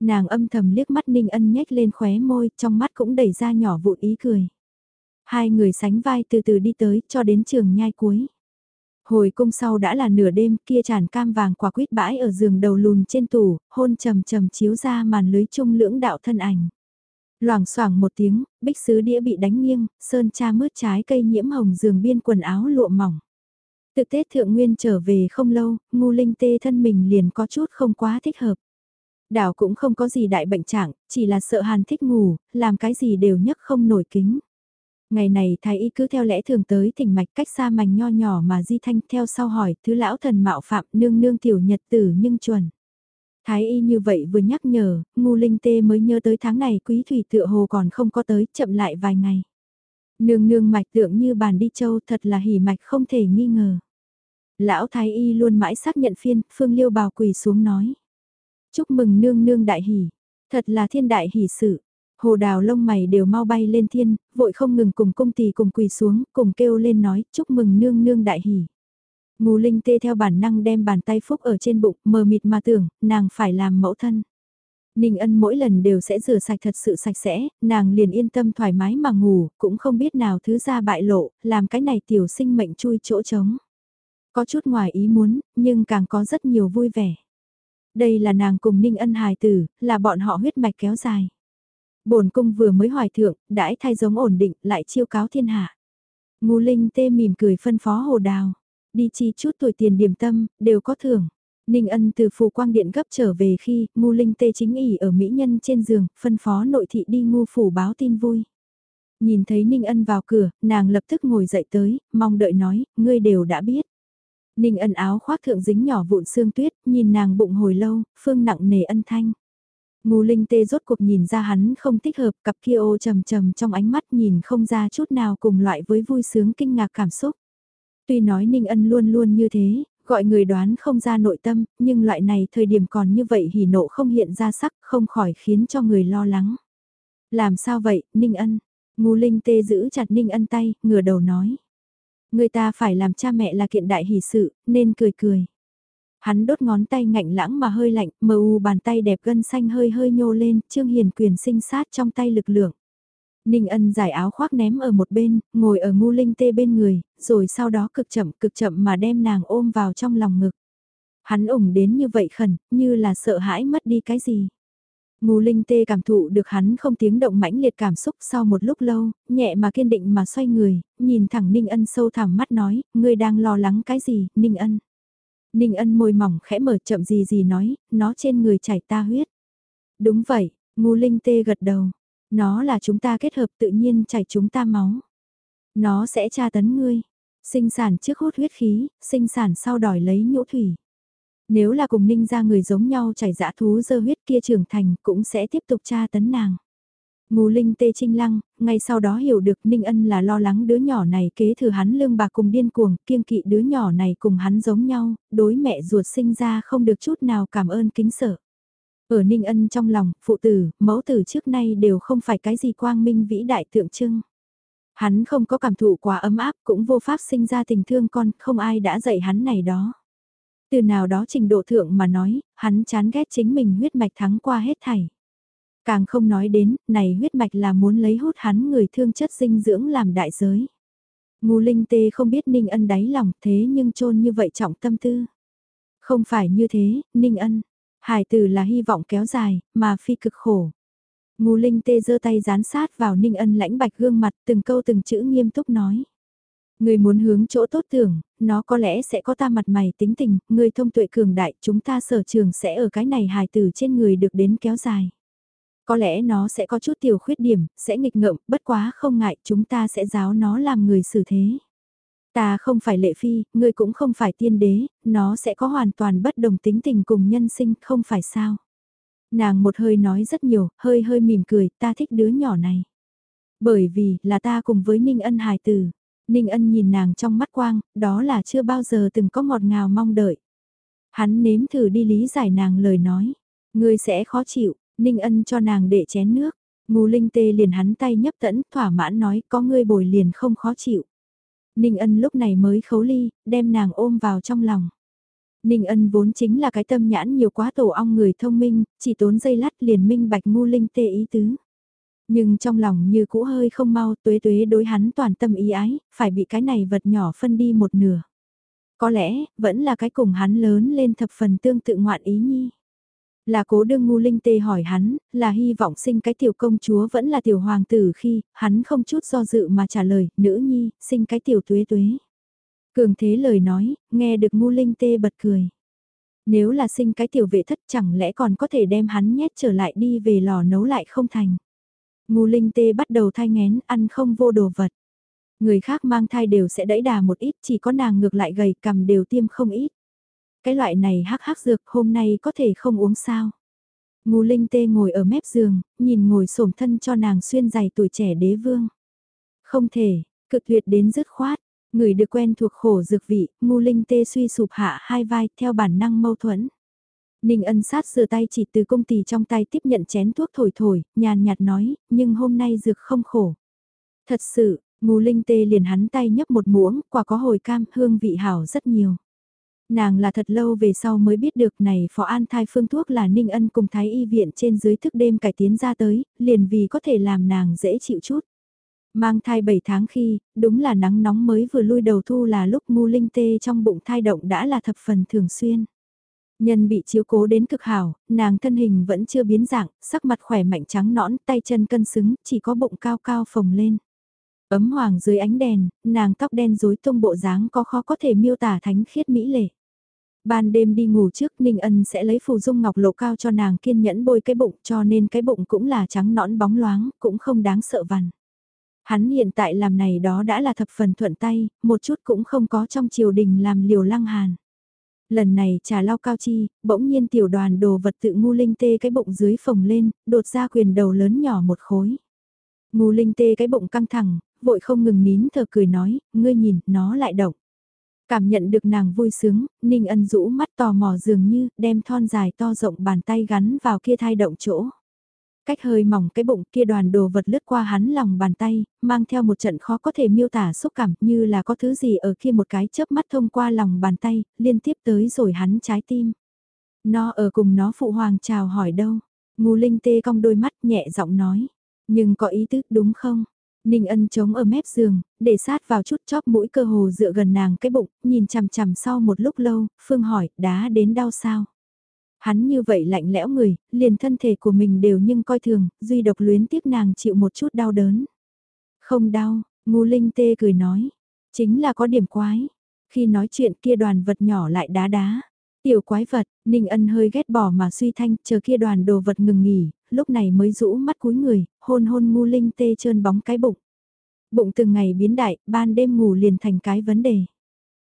Nàng âm thầm liếc mắt ninh ân nhếch lên khóe môi, trong mắt cũng đẩy ra nhỏ vụn ý cười. Hai người sánh vai từ từ đi tới, cho đến trường nhai cuối. Hồi cung sau đã là nửa đêm kia tràn cam vàng quả quýt bãi ở giường đầu lùn trên tủ, hôn trầm trầm chiếu ra màn lưới chung lưỡng đạo thân ảnh. Loảng xoảng một tiếng, bích sứ đĩa bị đánh nghiêng, sơn cha mướt trái cây nhiễm hồng giường biên quần áo lụa mỏng. Từ Tết Thượng Nguyên trở về không lâu, ngu linh tê thân mình liền có chút không quá thích hợp. Đảo cũng không có gì đại bệnh trạng, chỉ là sợ hàn thích ngủ, làm cái gì đều nhấc không nổi kính. Ngày này thái y cứ theo lẽ thường tới thỉnh mạch cách xa mảnh nho nhỏ mà di thanh theo sau hỏi thứ lão thần mạo phạm nương nương tiểu nhật tử nhưng chuẩn. Thái y như vậy vừa nhắc nhở, ngu linh tê mới nhớ tới tháng này quý thủy tựa hồ còn không có tới, chậm lại vài ngày. Nương nương mạch tượng như bàn đi châu thật là hỉ mạch không thể nghi ngờ. Lão thái y luôn mãi xác nhận phiên, phương liêu bào quỳ xuống nói. Chúc mừng nương nương đại hỉ, thật là thiên đại hỉ sự. Hồ đào lông mày đều mau bay lên thiên, vội không ngừng cùng cung tỳ cùng quỳ xuống, cùng kêu lên nói, chúc mừng nương nương đại hỉ. Ngô linh tê theo bản năng đem bàn tay phúc ở trên bụng, mờ mịt mà tưởng, nàng phải làm mẫu thân. Ninh ân mỗi lần đều sẽ rửa sạch thật sự sạch sẽ, nàng liền yên tâm thoải mái mà ngủ, cũng không biết nào thứ ra bại lộ, làm cái này tiểu sinh mệnh chui chỗ trống. Có chút ngoài ý muốn, nhưng càng có rất nhiều vui vẻ. Đây là nàng cùng Ninh ân hài tử, là bọn họ huyết mạch kéo dài. bổn cung vừa mới hoài thượng, đãi thay giống ổn định, lại chiêu cáo thiên hạ. Ngô linh tê mỉm cười phân phó hồ đào đi chi chút tuổi tiền điểm tâm, đều có thưởng. Ninh ân từ phù quang điện gấp trở về khi ngu linh tê chính ỉ ở mỹ nhân trên giường, phân phó nội thị đi ngu phủ báo tin vui. Nhìn thấy Ninh ân vào cửa, nàng lập tức ngồi dậy tới, mong đợi nói, ngươi đều đã biết. Ninh ân áo khoác thượng dính nhỏ vụn xương tuyết, nhìn nàng bụng hồi lâu, phương nặng nề ân thanh. Ngu linh tê rốt cuộc nhìn ra hắn không thích hợp, cặp kia ô trầm trầm trong ánh mắt nhìn không ra chút nào cùng loại với vui sướng kinh ngạc cảm xúc. Tuy nói Ninh ân luôn luôn như thế, gọi người đoán không ra nội tâm, nhưng loại này thời điểm còn như vậy hỉ nộ không hiện ra sắc, không khỏi khiến cho người lo lắng. Làm sao vậy, Ninh ân? Ngô linh tê giữ chặt Ninh ân tay, ngửa đầu nói. Người ta phải làm cha mẹ là kiện đại hỷ sự, nên cười cười. Hắn đốt ngón tay ngạnh lãng mà hơi lạnh, mờ u bàn tay đẹp gân xanh hơi hơi nhô lên, Trương Hiền quyền sinh sát trong tay lực lượng. Ninh ân giải áo khoác ném ở một bên, ngồi ở ngu linh tê bên người, rồi sau đó cực chậm cực chậm mà đem nàng ôm vào trong lòng ngực. Hắn ủng đến như vậy khẩn, như là sợ hãi mất đi cái gì. Ngô Linh Tê cảm thụ được hắn không tiếng động mãnh liệt cảm xúc sau một lúc lâu, nhẹ mà kiên định mà xoay người, nhìn thẳng Ninh Ân sâu thẳm mắt nói, ngươi đang lo lắng cái gì, Ninh Ân. Ninh Ân môi mỏng khẽ mở chậm gì gì nói, nó trên người chảy ta huyết. Đúng vậy, Ngô Linh Tê gật đầu, nó là chúng ta kết hợp tự nhiên chảy chúng ta máu. Nó sẽ tra tấn ngươi, sinh sản trước hút huyết khí, sinh sản sau đòi lấy nhũ thủy. Nếu là cùng ninh ra người giống nhau chảy dã thú dơ huyết kia trưởng thành cũng sẽ tiếp tục tra tấn nàng. Ngô Linh tê trinh lăng, ngay sau đó hiểu được Ninh Ân là lo lắng đứa nhỏ này kế thừa hắn lương bạc cùng điên cuồng, kiêng kỵ đứa nhỏ này cùng hắn giống nhau, đối mẹ ruột sinh ra không được chút nào cảm ơn kính sợ. Ở Ninh Ân trong lòng, phụ tử, mẫu tử trước nay đều không phải cái gì quang minh vĩ đại tượng trưng. Hắn không có cảm thụ quá ấm áp, cũng vô pháp sinh ra tình thương con, không ai đã dạy hắn này đó. Từ nào đó trình độ thượng mà nói, hắn chán ghét chính mình huyết mạch thắng qua hết thảy. Càng không nói đến, này huyết mạch là muốn lấy hút hắn người thương chất dinh dưỡng làm đại giới. Ngô Linh Tê không biết Ninh Ân đáy lòng thế nhưng trôn như vậy trọng tâm tư. Không phải như thế, Ninh Ân. Hải tử là hy vọng kéo dài, mà phi cực khổ. Ngô Linh Tê giơ tay dán sát vào Ninh Ân lãnh bạch gương mặt từng câu từng chữ nghiêm túc nói. Người muốn hướng chỗ tốt tưởng, nó có lẽ sẽ có ta mặt mày tính tình, người thông tuệ cường đại, chúng ta sở trường sẽ ở cái này hài tử trên người được đến kéo dài. Có lẽ nó sẽ có chút tiểu khuyết điểm, sẽ nghịch ngợm, bất quá không ngại, chúng ta sẽ giáo nó làm người xử thế. Ta không phải lệ phi, ngươi cũng không phải tiên đế, nó sẽ có hoàn toàn bất đồng tính tình cùng nhân sinh, không phải sao. Nàng một hơi nói rất nhiều, hơi hơi mỉm cười, ta thích đứa nhỏ này. Bởi vì, là ta cùng với Ninh Ân hài tử. Ninh ân nhìn nàng trong mắt quang, đó là chưa bao giờ từng có ngọt ngào mong đợi. Hắn nếm thử đi lý giải nàng lời nói. Ngươi sẽ khó chịu, Ninh ân cho nàng để chén nước. Ngô Linh Tê liền hắn tay nhấp tẫn, thỏa mãn nói có ngươi bồi liền không khó chịu. Ninh ân lúc này mới khấu ly, đem nàng ôm vào trong lòng. Ninh ân vốn chính là cái tâm nhãn nhiều quá tổ ong người thông minh, chỉ tốn dây lát liền minh bạch ngu Linh Tê ý tứ. Nhưng trong lòng như cũ hơi không mau tuế tuế đối hắn toàn tâm ý ái, phải bị cái này vật nhỏ phân đi một nửa. Có lẽ, vẫn là cái cùng hắn lớn lên thập phần tương tự ngoạn ý nhi. Là cố đương ngu linh tê hỏi hắn, là hy vọng sinh cái tiểu công chúa vẫn là tiểu hoàng tử khi, hắn không chút do dự mà trả lời, nữ nhi, sinh cái tiểu tuế tuế. Cường thế lời nói, nghe được ngu linh tê bật cười. Nếu là sinh cái tiểu vệ thất chẳng lẽ còn có thể đem hắn nhét trở lại đi về lò nấu lại không thành. Ngu linh tê bắt đầu thai ngén, ăn không vô đồ vật. Người khác mang thai đều sẽ đẩy đà một ít, chỉ có nàng ngược lại gầy cầm đều tiêm không ít. Cái loại này hắc hắc dược hôm nay có thể không uống sao. Ngu linh tê ngồi ở mép giường, nhìn ngồi xổm thân cho nàng xuyên giày tuổi trẻ đế vương. Không thể, cực tuyệt đến dứt khoát, người được quen thuộc khổ dược vị, ngu linh tê suy sụp hạ hai vai theo bản năng mâu thuẫn. Ninh ân sát sửa tay chỉ từ công tỳ trong tay tiếp nhận chén thuốc thổi thổi, nhàn nhạt nói, nhưng hôm nay dược không khổ. Thật sự, mù linh tê liền hắn tay nhấp một muỗng, quả có hồi cam, hương vị hảo rất nhiều. Nàng là thật lâu về sau mới biết được này phó an thai phương thuốc là ninh ân cùng thái y viện trên dưới thức đêm cải tiến ra tới, liền vì có thể làm nàng dễ chịu chút. Mang thai 7 tháng khi, đúng là nắng nóng mới vừa lui đầu thu là lúc ngu linh tê trong bụng thai động đã là thập phần thường xuyên. Nhân bị chiếu cố đến cực hảo, nàng thân hình vẫn chưa biến dạng, sắc mặt khỏe mạnh trắng nõn, tay chân cân xứng, chỉ có bụng cao cao phồng lên. Ấm hoàng dưới ánh đèn, nàng tóc đen rối tung bộ dáng có khó có thể miêu tả thánh khiết mỹ lệ. Ban đêm đi ngủ trước Ninh Ân sẽ lấy phù dung ngọc lộ cao cho nàng kiên nhẫn bôi cái bụng cho nên cái bụng cũng là trắng nõn bóng loáng, cũng không đáng sợ vằn. Hắn hiện tại làm này đó đã là thập phần thuận tay, một chút cũng không có trong triều đình làm liều lăng hàn. Lần này trà lao cao chi, bỗng nhiên tiểu đoàn đồ vật tự ngu linh tê cái bụng dưới phồng lên, đột ra quyền đầu lớn nhỏ một khối. Ngu linh tê cái bụng căng thẳng, vội không ngừng nín thở cười nói, ngươi nhìn, nó lại động. Cảm nhận được nàng vui sướng, Ninh Ân rũ mắt tò mò dường như đem thon dài to rộng bàn tay gắn vào kia thai động chỗ. Cách hơi mỏng cái bụng kia đoàn đồ vật lướt qua hắn lòng bàn tay, mang theo một trận khó có thể miêu tả xúc cảm như là có thứ gì ở kia một cái chớp mắt thông qua lòng bàn tay, liên tiếp tới rồi hắn trái tim. Nó ở cùng nó phụ hoàng chào hỏi đâu. Ngù linh tê cong đôi mắt nhẹ giọng nói. Nhưng có ý tứ đúng không? Ninh ân chống ở mép giường, để sát vào chút chóp mũi cơ hồ dựa gần nàng cái bụng, nhìn chằm chằm sau một lúc lâu, Phương hỏi, đá đến đau sao? Hắn như vậy lạnh lẽo người, liền thân thể của mình đều nhưng coi thường, duy độc luyến tiếc nàng chịu một chút đau đớn. Không đau, ngu linh tê cười nói, chính là có điểm quái. Khi nói chuyện kia đoàn vật nhỏ lại đá đá. Tiểu quái vật, Ninh Ân hơi ghét bỏ mà suy thanh, chờ kia đoàn đồ vật ngừng nghỉ, lúc này mới rũ mắt cúi người, hôn hôn ngu linh tê trơn bóng cái bụng. Bụng từng ngày biến đại, ban đêm ngủ liền thành cái vấn đề.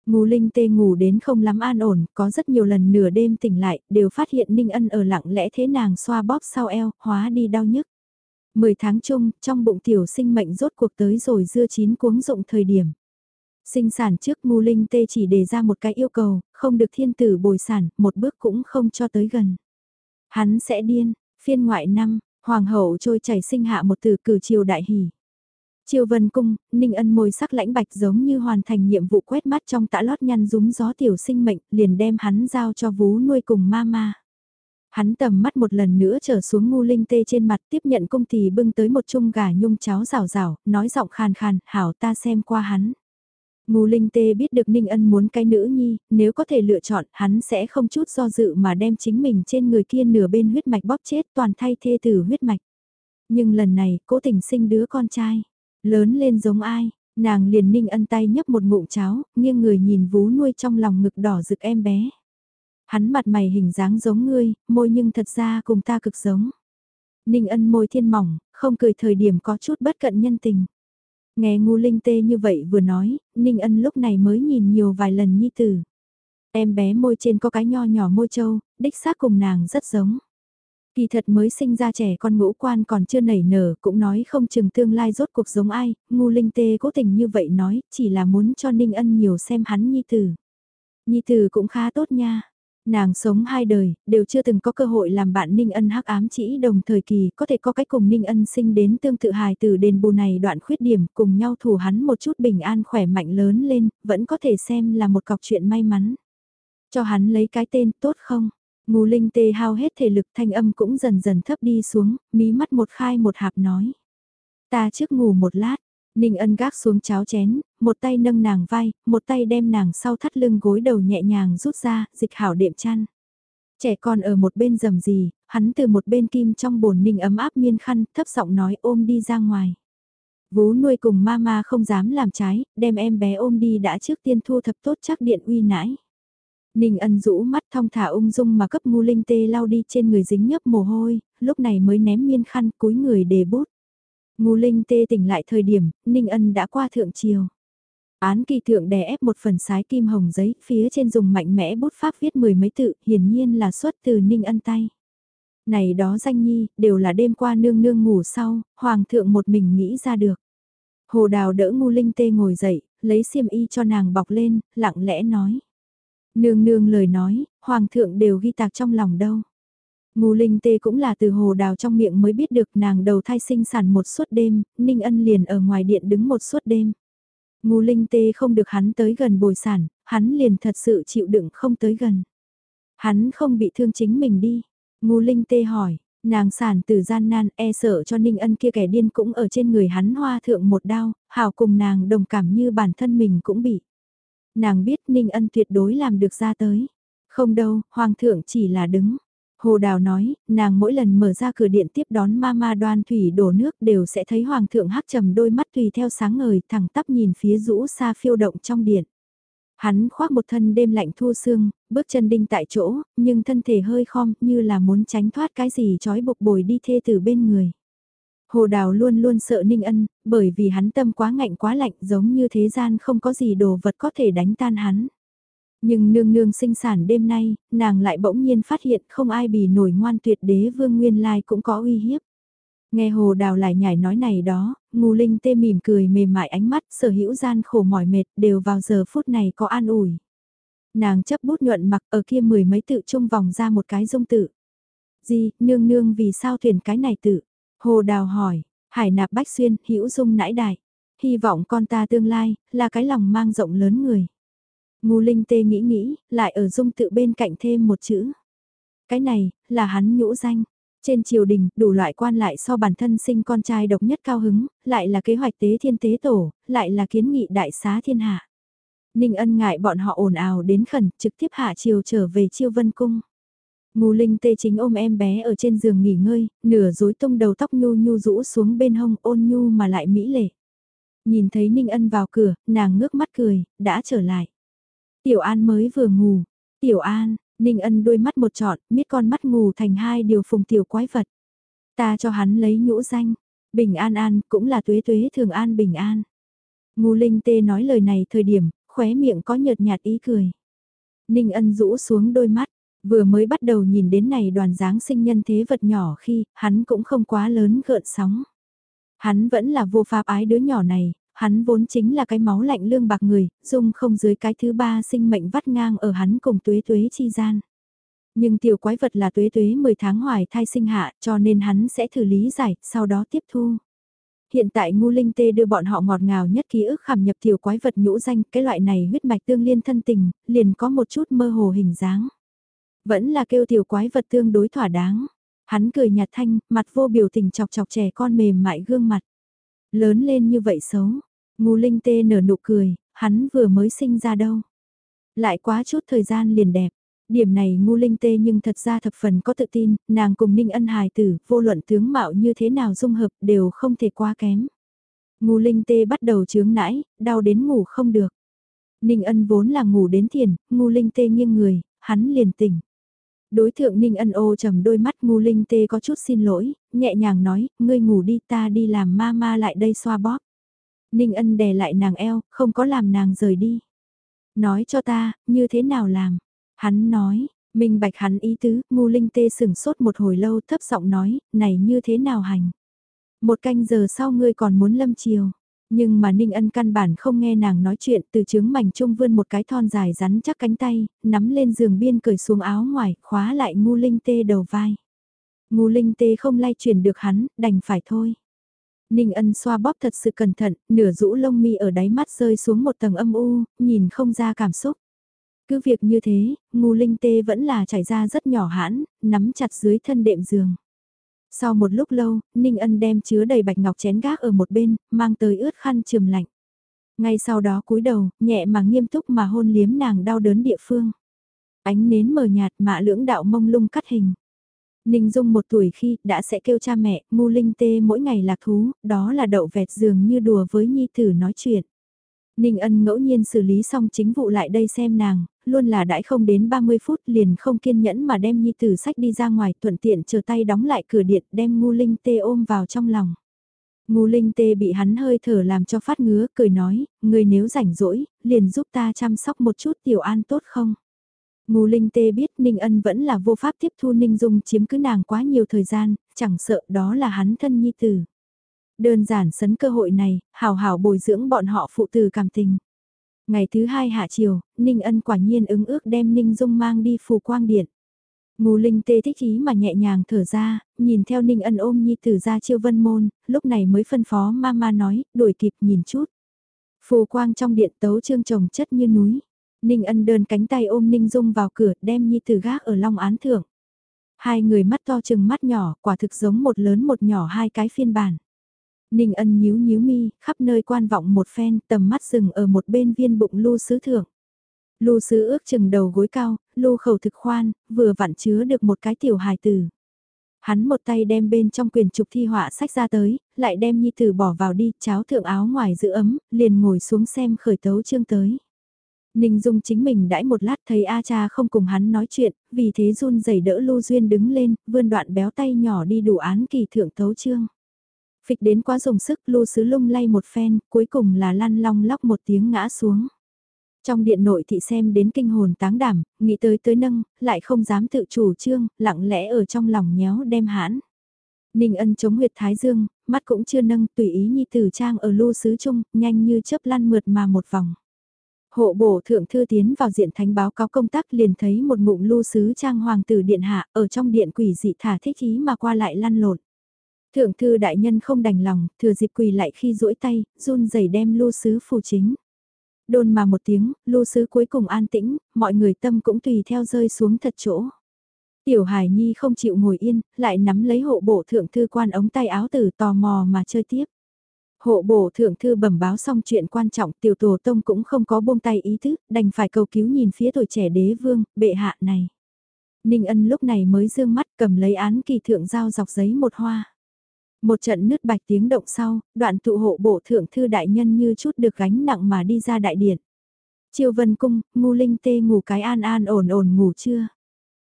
ngu linh tê ngủ đến không lắm an ổn, có rất nhiều lần nửa đêm tỉnh lại, đều phát hiện Ninh Ân ở lặng lẽ thế nàng xoa bóp sau eo, hóa đi đau nhức. Mười tháng chung, trong bụng tiểu sinh mệnh rốt cuộc tới rồi dưa chín cuống rụng thời điểm. Sinh sản trước ngu linh tê chỉ đề ra một cái yêu cầu, không được thiên tử bồi sản, một bước cũng không cho tới gần. Hắn sẽ điên, phiên ngoại năm, hoàng hậu trôi chảy sinh hạ một từ cử triều đại hỷ. Triều vân cung, ninh ân môi sắc lãnh bạch giống như hoàn thành nhiệm vụ quét mắt trong tã lót nhăn rúng gió tiểu sinh mệnh, liền đem hắn giao cho vú nuôi cùng ma Hắn tầm mắt một lần nữa trở xuống ngu linh tê trên mặt tiếp nhận cung thì bưng tới một chung gà nhung cháo rào rào, nói giọng khàn khàn, hảo ta xem qua hắn. Ngô Linh Tê biết được Ninh Ân muốn cái nữ nhi, nếu có thể lựa chọn, hắn sẽ không chút do dự mà đem chính mình trên người kia nửa bên huyết mạch bóp chết toàn thay thê tử huyết mạch. Nhưng lần này, cố tình sinh đứa con trai, lớn lên giống ai, nàng liền Ninh Ân tay nhấp một ngụm cháo, nghiêng người nhìn vú nuôi trong lòng ngực đỏ rực em bé. Hắn mặt mày hình dáng giống ngươi, môi nhưng thật ra cùng ta cực giống. Ninh Ân môi thiên mỏng, không cười thời điểm có chút bất cận nhân tình. Nghe ngu linh tê như vậy vừa nói, Ninh Ân lúc này mới nhìn nhiều vài lần nhi tử. Em bé môi trên có cái nho nhỏ môi trâu, đích xác cùng nàng rất giống. Kỳ thật mới sinh ra trẻ con ngũ quan còn chưa nảy nở cũng nói không chừng tương lai rốt cuộc giống ai, ngu linh tê cố tình như vậy nói, chỉ là muốn cho Ninh Ân nhiều xem hắn nhi tử. Nhi tử cũng khá tốt nha. Nàng sống hai đời, đều chưa từng có cơ hội làm bạn Ninh Ân hắc ám chỉ đồng thời kỳ có thể có cách cùng Ninh Ân sinh đến tương tự hài từ đền bù này đoạn khuyết điểm cùng nhau thủ hắn một chút bình an khỏe mạnh lớn lên, vẫn có thể xem là một cọc chuyện may mắn. Cho hắn lấy cái tên tốt không? Ngù linh tê hao hết thể lực thanh âm cũng dần dần thấp đi xuống, mí mắt một khai một hạp nói. Ta trước ngủ một lát, Ninh ân gác xuống cháo chén, một tay nâng nàng vai, một tay đem nàng sau thắt lưng gối đầu nhẹ nhàng rút ra, dịch hảo đệm chăn. Trẻ con ở một bên rầm gì, hắn từ một bên kim trong bồn ninh ấm áp miên khăn, thấp giọng nói ôm đi ra ngoài. Vú nuôi cùng mama không dám làm trái, đem em bé ôm đi đã trước tiên thu thập tốt chắc điện uy nãi. Ninh ân rũ mắt thong thả ung dung mà cấp ngu linh tê lau đi trên người dính nhấp mồ hôi, lúc này mới ném miên khăn cúi người để bút. Ngu linh tê tỉnh lại thời điểm, Ninh ân đã qua thượng triều. Án kỳ thượng đè ép một phần sái kim hồng giấy, phía trên dùng mạnh mẽ bút pháp viết mười mấy tự, hiển nhiên là xuất từ Ninh ân tay. Này đó danh nhi, đều là đêm qua nương nương ngủ sau, hoàng thượng một mình nghĩ ra được. Hồ đào đỡ ngu linh tê ngồi dậy, lấy xiêm y cho nàng bọc lên, lặng lẽ nói. Nương nương lời nói, hoàng thượng đều ghi tạc trong lòng đâu. Ngô Linh Tê cũng là từ hồ đào trong miệng mới biết được nàng đầu thai sinh sản một suốt đêm, Ninh Ân liền ở ngoài điện đứng một suốt đêm. Ngô Linh Tê không được hắn tới gần bồi sản, hắn liền thật sự chịu đựng không tới gần. Hắn không bị thương chính mình đi. Ngô Linh Tê hỏi, nàng sản từ gian nan e sợ cho Ninh Ân kia kẻ điên cũng ở trên người hắn hoa thượng một đao, hào cùng nàng đồng cảm như bản thân mình cũng bị. Nàng biết Ninh Ân tuyệt đối làm được ra tới. Không đâu, Hoàng thượng chỉ là đứng. Hồ Đào nói, nàng mỗi lần mở ra cửa điện tiếp đón mama đoan thủy đổ nước đều sẽ thấy Hoàng thượng hắc trầm đôi mắt tùy theo sáng ngời thẳng tắp nhìn phía rũ xa phiêu động trong điện. Hắn khoác một thân đêm lạnh thu sương, bước chân đinh tại chỗ, nhưng thân thể hơi khom như là muốn tránh thoát cái gì trói buộc bồi đi thê từ bên người. Hồ Đào luôn luôn sợ Ninh Ân, bởi vì hắn tâm quá ngạnh quá lạnh giống như thế gian không có gì đồ vật có thể đánh tan hắn. Nhưng nương nương sinh sản đêm nay, nàng lại bỗng nhiên phát hiện không ai bì nổi ngoan tuyệt đế vương nguyên lai cũng có uy hiếp. Nghe hồ đào lại nhảy nói này đó, ngu linh tê mỉm cười mềm mại ánh mắt sở hữu gian khổ mỏi mệt đều vào giờ phút này có an ủi. Nàng chấp bút nhuận mặc ở kia mười mấy tự trung vòng ra một cái dung tự. Gì, nương nương vì sao thuyền cái này tự? Hồ đào hỏi, hải nạp bách xuyên, hữu dung nãi đại. Hy vọng con ta tương lai, là cái lòng mang rộng lớn người. Ngu linh tê nghĩ nghĩ, lại ở dung tự bên cạnh thêm một chữ. Cái này, là hắn nhũ danh. Trên triều đình, đủ loại quan lại so bản thân sinh con trai độc nhất cao hứng, lại là kế hoạch tế thiên tế tổ, lại là kiến nghị đại xá thiên hạ. Ninh ân ngại bọn họ ồn ào đến khẩn, trực tiếp hạ triều trở về chiêu vân cung. Ngô Linh tê chính ôm em bé ở trên giường nghỉ ngơi, nửa rối tung đầu tóc nhu nhu rũ xuống bên hông ôn nhu mà lại mỹ lệ. Nhìn thấy Ninh Ân vào cửa, nàng ngước mắt cười, đã trở lại. Tiểu An mới vừa ngủ. Tiểu An, Ninh Ân đôi mắt một trọn, miết con mắt ngủ thành hai điều phùng tiểu quái vật. Ta cho hắn lấy nhũ danh. Bình An An cũng là tuế tuế thường an bình an. Ngu Linh Tê nói lời này thời điểm, khóe miệng có nhợt nhạt ý cười. Ninh Ân rũ xuống đôi mắt, vừa mới bắt đầu nhìn đến này đoàn dáng sinh nhân thế vật nhỏ khi, hắn cũng không quá lớn gợn sóng. Hắn vẫn là vô pháp ái đứa nhỏ này, hắn vốn chính là cái máu lạnh lương bạc người, dung không dưới cái thứ ba sinh mệnh vắt ngang ở hắn cùng tuế tuế chi gian. Nhưng tiểu quái vật là tuế tuế 10 tháng hoài thai sinh hạ cho nên hắn sẽ thử lý giải, sau đó tiếp thu. Hiện tại ngu linh tê đưa bọn họ ngọt ngào nhất ký ức khảm nhập tiểu quái vật nhũ danh, cái loại này huyết mạch tương liên thân tình, liền có một chút mơ hồ hình dáng. Vẫn là kêu tiểu quái vật tương đối thỏa đáng. Hắn cười nhạt thanh, mặt vô biểu tình chọc chọc trẻ con mềm mại gương mặt. Lớn lên như vậy xấu. Ngu linh tê nở nụ cười, hắn vừa mới sinh ra đâu. Lại quá chút thời gian liền đẹp. Điểm này ngu linh tê nhưng thật ra thập phần có tự tin, nàng cùng ninh ân hài tử, vô luận tướng mạo như thế nào dung hợp đều không thể quá kém. Ngu linh tê bắt đầu chướng nãi, đau đến ngủ không được. Ninh ân vốn là ngủ đến thiền, ngu linh tê nghiêng người, hắn liền tỉnh. Đối thượng Ninh ân ô trầm đôi mắt ngu linh tê có chút xin lỗi, nhẹ nhàng nói, ngươi ngủ đi ta đi làm ma ma lại đây xoa bóp. Ninh ân đè lại nàng eo, không có làm nàng rời đi. Nói cho ta, như thế nào làm? Hắn nói, minh bạch hắn ý tứ, ngu linh tê sửng sốt một hồi lâu thấp giọng nói, này như thế nào hành? Một canh giờ sau ngươi còn muốn lâm chiều. Nhưng mà Ninh Ân căn bản không nghe nàng nói chuyện từ chướng mảnh trung vươn một cái thon dài rắn chắc cánh tay, nắm lên giường biên cởi xuống áo ngoài, khóa lại ngu linh tê đầu vai. Ngu linh tê không lay chuyển được hắn, đành phải thôi. Ninh ân xoa bóp thật sự cẩn thận, nửa rũ lông mi ở đáy mắt rơi xuống một tầng âm u, nhìn không ra cảm xúc. Cứ việc như thế, ngu linh tê vẫn là chảy ra rất nhỏ hãn, nắm chặt dưới thân đệm giường. Sau một lúc lâu, Ninh Ân đem chứa đầy bạch ngọc chén gác ở một bên, mang tới ướt khăn trường lạnh. Ngay sau đó cúi đầu, nhẹ mà nghiêm túc mà hôn liếm nàng đau đớn địa phương. Ánh nến mờ nhạt mạ lưỡng đạo mông lung cắt hình. Ninh Dung một tuổi khi đã sẽ kêu cha mẹ, ngu linh tê mỗi ngày lạc thú, đó là đậu vẹt giường như đùa với nhi tử nói chuyện. Ninh ân ngẫu nhiên xử lý xong chính vụ lại đây xem nàng, luôn là đãi không đến 30 phút liền không kiên nhẫn mà đem nhi tử sách đi ra ngoài thuận tiện chờ tay đóng lại cửa điện đem ngu linh tê ôm vào trong lòng. Ngu linh tê bị hắn hơi thở làm cho phát ngứa, cười nói, người nếu rảnh rỗi, liền giúp ta chăm sóc một chút tiểu an tốt không? Ngô linh tê biết Ninh ân vẫn là vô pháp tiếp thu Ninh dung chiếm cứ nàng quá nhiều thời gian, chẳng sợ đó là hắn thân nhi tử. Đơn giản sấn cơ hội này, hào hào bồi dưỡng bọn họ phụ tử cảm tình. Ngày thứ hai hạ chiều, Ninh ân quả nhiên ứng ước đem Ninh Dung mang đi phù quang điện. Ngô Linh tê thích ý mà nhẹ nhàng thở ra, nhìn theo Ninh ân ôm nhi tử ra chiêu vân môn, lúc này mới phân phó mama nói, đuổi kịp nhìn chút. Phù quang trong điện tấu trương trồng chất như núi. Ninh ân đơn cánh tay ôm Ninh Dung vào cửa đem nhi tử gác ở long án thượng. Hai người mắt to chừng mắt nhỏ, quả thực giống một lớn một nhỏ hai cái phiên bản. Ninh ân nhíu nhíu mi, khắp nơi quan vọng một phen, tầm mắt dừng ở một bên viên bụng lưu sứ thượng. Lưu sứ ước chừng đầu gối cao, lưu khẩu thực khoan, vừa vặn chứa được một cái tiểu hài tử. Hắn một tay đem bên trong quyền trục thi họa sách ra tới, lại đem nhi tử bỏ vào đi, cháo thượng áo ngoài giữ ấm, liền ngồi xuống xem khởi tấu chương tới. Ninh Dung chính mình đãi một lát thấy A cha không cùng hắn nói chuyện, vì thế run rẩy đỡ Lưu Duyên đứng lên, vươn đoạn béo tay nhỏ đi đủ án kỳ thượng tấu chương. Phịch đến quá dùng sức Lưu Sứ lung lay một phen, cuối cùng là lăn long lóc một tiếng ngã xuống. Trong điện nội thị xem đến kinh hồn táng đảm, nghĩ tới tới nâng, lại không dám tự chủ trương, lặng lẽ ở trong lòng nhéo đem hãn. Ninh ân chống huyệt thái dương, mắt cũng chưa nâng tùy ý nhi tử trang ở lưu sứ chung, nhanh như chớp lăn mượt mà một vòng. Hộ bổ thượng thư tiến vào diện thánh báo cáo công tác liền thấy một ngụm lưu sứ trang hoàng tử điện hạ ở trong điện quỷ dị thả thích ý mà qua lại lăn lộn. Thượng thư đại nhân không đành lòng, thừa dịp quỳ lại khi duỗi tay, run rẩy đem lưu sứ phù chính. Đôn mà một tiếng, lưu sứ cuối cùng an tĩnh, mọi người tâm cũng tùy theo rơi xuống thật chỗ. Tiểu Hải Nhi không chịu ngồi yên, lại nắm lấy hộ bộ thượng thư quan ống tay áo tử tò mò mà chơi tiếp. Hộ bộ thượng thư bẩm báo xong chuyện quan trọng tiểu tổ tông cũng không có buông tay ý thức, đành phải cầu cứu nhìn phía tuổi trẻ đế vương, bệ hạ này. Ninh ân lúc này mới dương mắt cầm lấy án kỳ thượng giao dọc giấy một hoa. Một trận nứt bạch tiếng động sau, đoạn tụ hộ bộ thượng thư đại nhân như chút được gánh nặng mà đi ra đại điện. Triều vân cung, ngu linh tê ngủ cái an an ổn ổn ngủ chưa?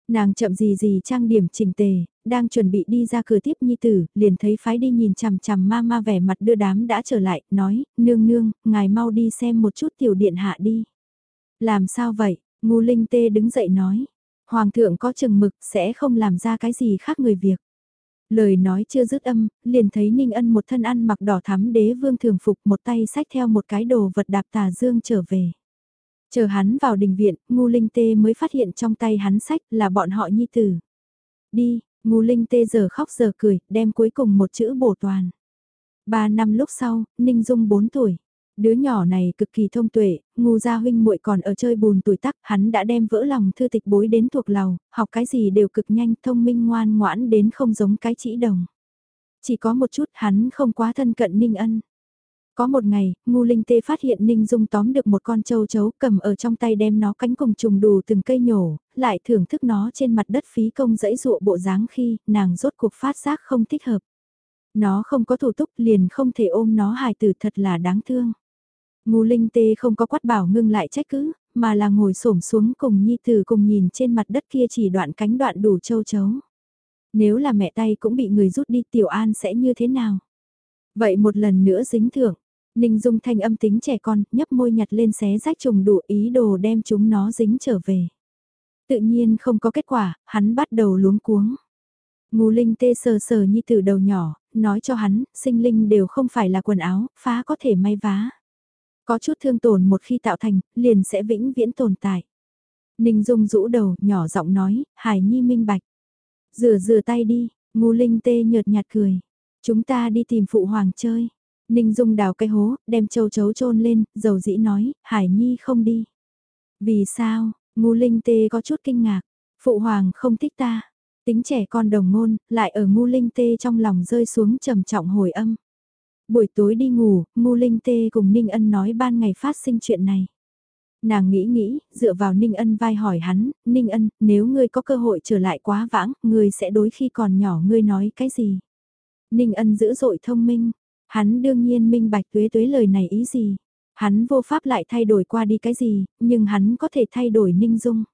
Nàng chậm gì gì trang điểm chỉnh tề, đang chuẩn bị đi ra cửa tiếp nhi tử, liền thấy phái đi nhìn chằm chằm ma ma vẻ mặt đưa đám đã trở lại, nói, nương nương, ngài mau đi xem một chút tiểu điện hạ đi. Làm sao vậy? Ngu linh tê đứng dậy nói. Hoàng thượng có chừng mực sẽ không làm ra cái gì khác người việc. Lời nói chưa dứt âm, liền thấy Ninh Ân một thân ăn mặc đỏ thắm đế vương thường phục một tay sách theo một cái đồ vật đạp tà dương trở về. Chờ hắn vào đình viện, ngu linh tê mới phát hiện trong tay hắn sách là bọn họ nhi tử. Đi, ngu linh tê giờ khóc giờ cười, đem cuối cùng một chữ bổ toàn. Ba năm lúc sau, Ninh Dung bốn tuổi. Đứa nhỏ này cực kỳ thông tuệ, ngu gia huynh muội còn ở chơi bùn tuổi tắc, hắn đã đem vỡ lòng thư tịch bối đến thuộc lầu, học cái gì đều cực nhanh, thông minh ngoan ngoãn đến không giống cái chỉ đồng. Chỉ có một chút hắn không quá thân cận Ninh Ân. Có một ngày, ngu linh tê phát hiện Ninh Dung tóm được một con châu chấu cầm ở trong tay đem nó cánh cùng trùng đủ từng cây nhổ, lại thưởng thức nó trên mặt đất phí công dẫy dụa bộ dáng khi nàng rốt cuộc phát giác không thích hợp. Nó không có thủ túc liền không thể ôm nó hài tử thật là đáng thương. Ngô linh tê không có quát bảo ngưng lại trách cứ, mà là ngồi xổm xuống cùng nhi tử cùng nhìn trên mặt đất kia chỉ đoạn cánh đoạn đủ châu chấu. Nếu là mẹ tay cũng bị người rút đi tiểu an sẽ như thế nào? Vậy một lần nữa dính thưởng, Ninh Dung thanh âm tính trẻ con, nhấp môi nhặt lên xé rách trùng đủ ý đồ đem chúng nó dính trở về. Tự nhiên không có kết quả, hắn bắt đầu luống cuống. Ngô linh tê sờ sờ Nhi Tử đầu nhỏ, nói cho hắn, sinh linh đều không phải là quần áo, phá có thể may vá. Có chút thương tổn một khi tạo thành, liền sẽ vĩnh viễn tồn tại. Ninh Dung rũ đầu, nhỏ giọng nói, Hải Nhi minh bạch. Rửa rửa tay đi, ngu linh tê nhợt nhạt cười. Chúng ta đi tìm phụ hoàng chơi. Ninh Dung đào cái hố, đem châu chấu trôn lên, dầu dĩ nói, Hải Nhi không đi. Vì sao, ngu linh tê có chút kinh ngạc, phụ hoàng không thích ta. Tính trẻ con đồng ngôn, lại ở ngu linh tê trong lòng rơi xuống trầm trọng hồi âm. Buổi tối đi ngủ, ngu linh tê cùng Ninh Ân nói ban ngày phát sinh chuyện này. Nàng nghĩ nghĩ, dựa vào Ninh Ân vai hỏi hắn, Ninh Ân, nếu ngươi có cơ hội trở lại quá vãng, ngươi sẽ đối khi còn nhỏ ngươi nói cái gì? Ninh Ân dữ dội thông minh, hắn đương nhiên minh bạch tuế tuế lời này ý gì. Hắn vô pháp lại thay đổi qua đi cái gì, nhưng hắn có thể thay đổi Ninh Dung.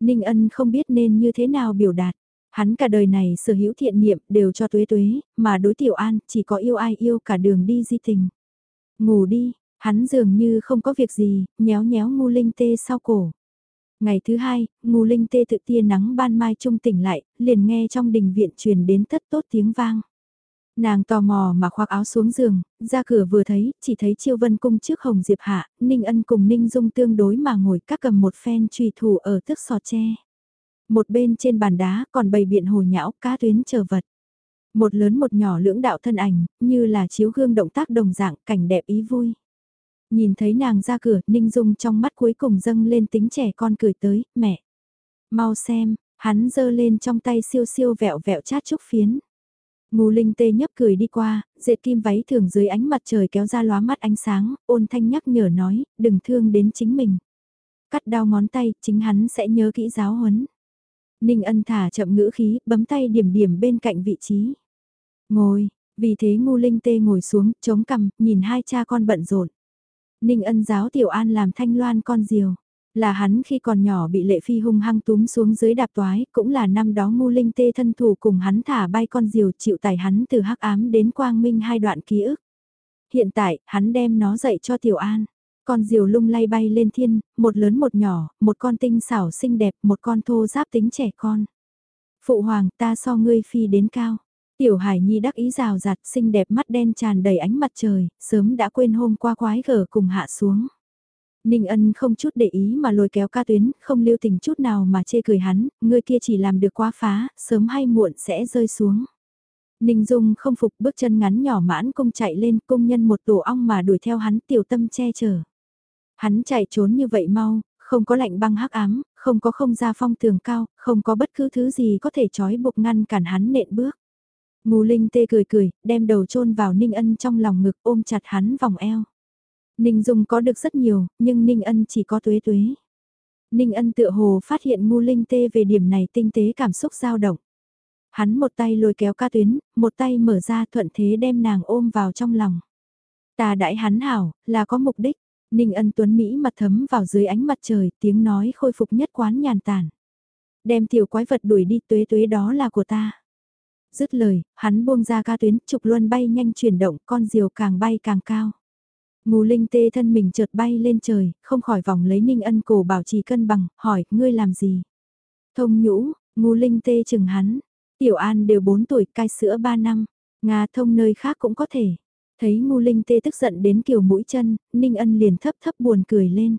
Ninh Ân không biết nên như thế nào biểu đạt. Hắn cả đời này sở hữu thiện niệm đều cho tuế tuế, mà đối tiểu an chỉ có yêu ai yêu cả đường đi di tình. Ngủ đi, hắn dường như không có việc gì, nhéo nhéo ngu linh tê sau cổ. Ngày thứ hai, ngu linh tê tự tia nắng ban mai trung tỉnh lại, liền nghe trong đình viện truyền đến tất tốt tiếng vang. Nàng tò mò mà khoác áo xuống giường, ra cửa vừa thấy, chỉ thấy Chiêu Vân cung trước Hồng Diệp Hạ, Ninh Ân cùng Ninh Dung tương đối mà ngồi các cầm một phen trùy thủ ở tức sọt tre. Một bên trên bàn đá còn bày biện hồ nhão cá tuyến chờ vật. Một lớn một nhỏ lưỡng đạo thân ảnh, như là chiếu gương động tác đồng dạng, cảnh đẹp ý vui. Nhìn thấy nàng ra cửa, Ninh Dung trong mắt cuối cùng dâng lên tính trẻ con cười tới, mẹ. Mau xem, hắn giơ lên trong tay siêu siêu vẹo vẹo chát trúc phiến. Ngô Linh tê nhấp cười đi qua, dệt kim váy thường dưới ánh mặt trời kéo ra lóa mắt ánh sáng, ôn thanh nhắc nhở nói, đừng thương đến chính mình. cắt đau ngón tay, chính hắn sẽ nhớ kỹ giáo huấn. Ninh ân thả chậm ngữ khí, bấm tay điểm điểm bên cạnh vị trí. Ngồi, vì thế ngu linh tê ngồi xuống, chống cằm, nhìn hai cha con bận rộn. Ninh ân giáo tiểu an làm thanh loan con diều. Là hắn khi còn nhỏ bị lệ phi hung hăng túm xuống dưới đạp toái, cũng là năm đó ngu linh tê thân thủ cùng hắn thả bay con diều chịu tải hắn từ hắc ám đến quang minh hai đoạn ký ức. Hiện tại, hắn đem nó dạy cho tiểu an. Con diều lung lay bay lên thiên, một lớn một nhỏ, một con tinh xảo xinh đẹp, một con thô giáp tính trẻ con. Phụ hoàng ta so ngươi phi đến cao. Tiểu Hải Nhi đắc ý rào rạt xinh đẹp mắt đen tràn đầy ánh mặt trời, sớm đã quên hôm qua quái gở cùng hạ xuống. Ninh ân không chút để ý mà lôi kéo ca tuyến, không lưu tình chút nào mà chê cười hắn, người kia chỉ làm được quá phá, sớm hay muộn sẽ rơi xuống. Ninh Dung không phục bước chân ngắn nhỏ mãn cung chạy lên cung nhân một tổ ong mà đuổi theo hắn tiểu tâm che chở. Hắn chạy trốn như vậy mau, không có lạnh băng hắc ám, không có không ra phong tường cao, không có bất cứ thứ gì có thể trói buộc ngăn cản hắn nện bước. Ngô Linh tê cười cười, đem đầu chôn vào Ninh Ân trong lòng ngực ôm chặt hắn vòng eo. Ninh Dung có được rất nhiều, nhưng Ninh Ân chỉ có tuế tuế. Ninh Ân tựa hồ phát hiện Ngô Linh tê về điểm này tinh tế cảm xúc dao động. Hắn một tay lôi kéo ca tuyến, một tay mở ra thuận thế đem nàng ôm vào trong lòng. Ta đãi hắn hảo, là có mục đích. Ninh ân tuấn Mỹ mặt thấm vào dưới ánh mặt trời, tiếng nói khôi phục nhất quán nhàn tản. Đem tiểu quái vật đuổi đi tuế tuế đó là của ta. Dứt lời, hắn buông ra ca tuyến, trục luân bay nhanh chuyển động, con diều càng bay càng cao. Ngù linh tê thân mình chợt bay lên trời, không khỏi vòng lấy ninh ân cổ bảo trì cân bằng, hỏi, ngươi làm gì? Thông nhũ, ngù linh tê chừng hắn, tiểu an đều 4 tuổi, cai sữa 3 năm, Nga thông nơi khác cũng có thể. Thấy ngu linh tê tức giận đến kiều mũi chân, ninh ân liền thấp thấp buồn cười lên.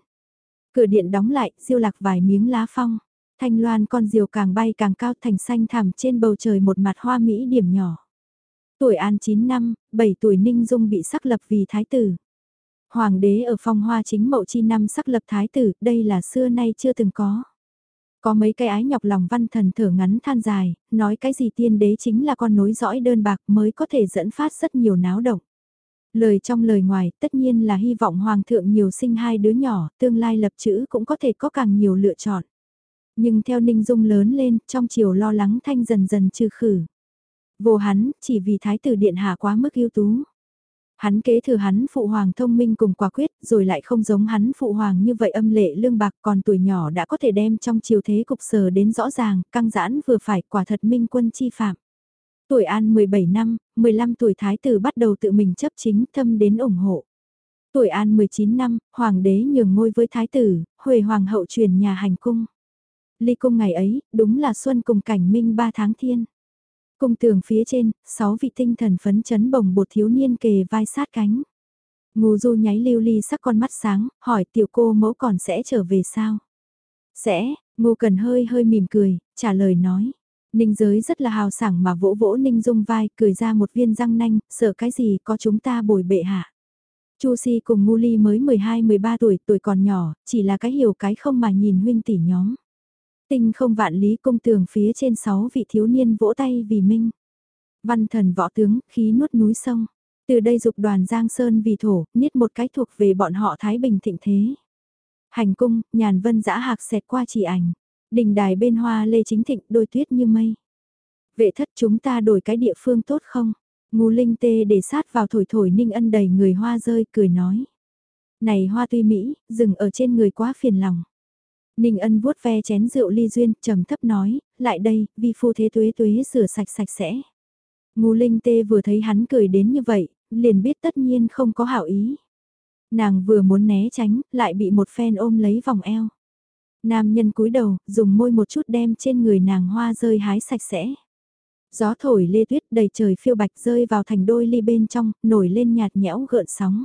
Cửa điện đóng lại, diêu lạc vài miếng lá phong. Thanh loan con diều càng bay càng cao thành xanh thẳm trên bầu trời một mặt hoa mỹ điểm nhỏ. Tuổi an 9 năm, 7 tuổi ninh dung bị sắc lập vì thái tử. Hoàng đế ở phong hoa chính mậu chi năm sắc lập thái tử, đây là xưa nay chưa từng có. Có mấy cái ái nhọc lòng văn thần thở ngắn than dài, nói cái gì tiên đế chính là con nối dõi đơn bạc mới có thể dẫn phát rất nhiều náo động. Lời trong lời ngoài tất nhiên là hy vọng Hoàng thượng nhiều sinh hai đứa nhỏ, tương lai lập chữ cũng có thể có càng nhiều lựa chọn. Nhưng theo Ninh Dung lớn lên, trong chiều lo lắng thanh dần dần trừ khử. Vô hắn, chỉ vì thái tử điện hạ quá mức ưu tú. Hắn kế thừa hắn phụ hoàng thông minh cùng quả quyết, rồi lại không giống hắn phụ hoàng như vậy âm lệ lương bạc còn tuổi nhỏ đã có thể đem trong chiều thế cục sở đến rõ ràng, căng giãn vừa phải quả thật minh quân chi phạm. Tuổi An 17 năm, 15 tuổi Thái tử bắt đầu tự mình chấp chính thâm đến ủng hộ. Tuổi An 19 năm, Hoàng đế nhường ngôi với Thái tử, Huệ Hoàng hậu truyền nhà hành cung. Ly cung ngày ấy, đúng là xuân cùng cảnh minh ba tháng thiên. Cung tường phía trên, sáu vị tinh thần phấn chấn bồng bột thiếu niên kề vai sát cánh. Ngô du nháy lưu ly sắc con mắt sáng, hỏi tiểu cô mẫu còn sẽ trở về sao? Sẽ, ngô cần hơi hơi mỉm cười, trả lời nói. Ninh giới rất là hào sảng mà vỗ vỗ Ninh Dung vai, cười ra một viên răng nanh, sợ cái gì có chúng ta bồi bệ hạ. Chu Si cùng Ngu Ly mới 12-13 tuổi, tuổi còn nhỏ, chỉ là cái hiểu cái không mà nhìn huynh tỷ nhóm. Tinh không vạn lý công tường phía trên 6 vị thiếu niên vỗ tay vì minh. Văn thần võ tướng, khí nuốt núi sông. Từ đây dục đoàn Giang Sơn vì thổ, niết một cái thuộc về bọn họ Thái Bình thịnh thế. Hành cung, nhàn vân dã hạc xẹt qua chỉ ảnh. Đình đài bên hoa lê chính thịnh đôi tuyết như mây. Vệ thất chúng ta đổi cái địa phương tốt không? Ngô linh tê để sát vào thổi thổi ninh ân đầy người hoa rơi cười nói. Này hoa tuy Mỹ, dừng ở trên người quá phiền lòng. Ninh ân vuốt ve chén rượu ly duyên, trầm thấp nói, lại đây, vi phu thế tuế tuế rửa sạch sạch sẽ. Ngô linh tê vừa thấy hắn cười đến như vậy, liền biết tất nhiên không có hảo ý. Nàng vừa muốn né tránh, lại bị một phen ôm lấy vòng eo. Nam nhân cúi đầu, dùng môi một chút đem trên người nàng hoa rơi hái sạch sẽ. Gió thổi lê tuyết đầy trời phiêu bạch rơi vào thành đôi ly bên trong, nổi lên nhạt nhẽo gợn sóng.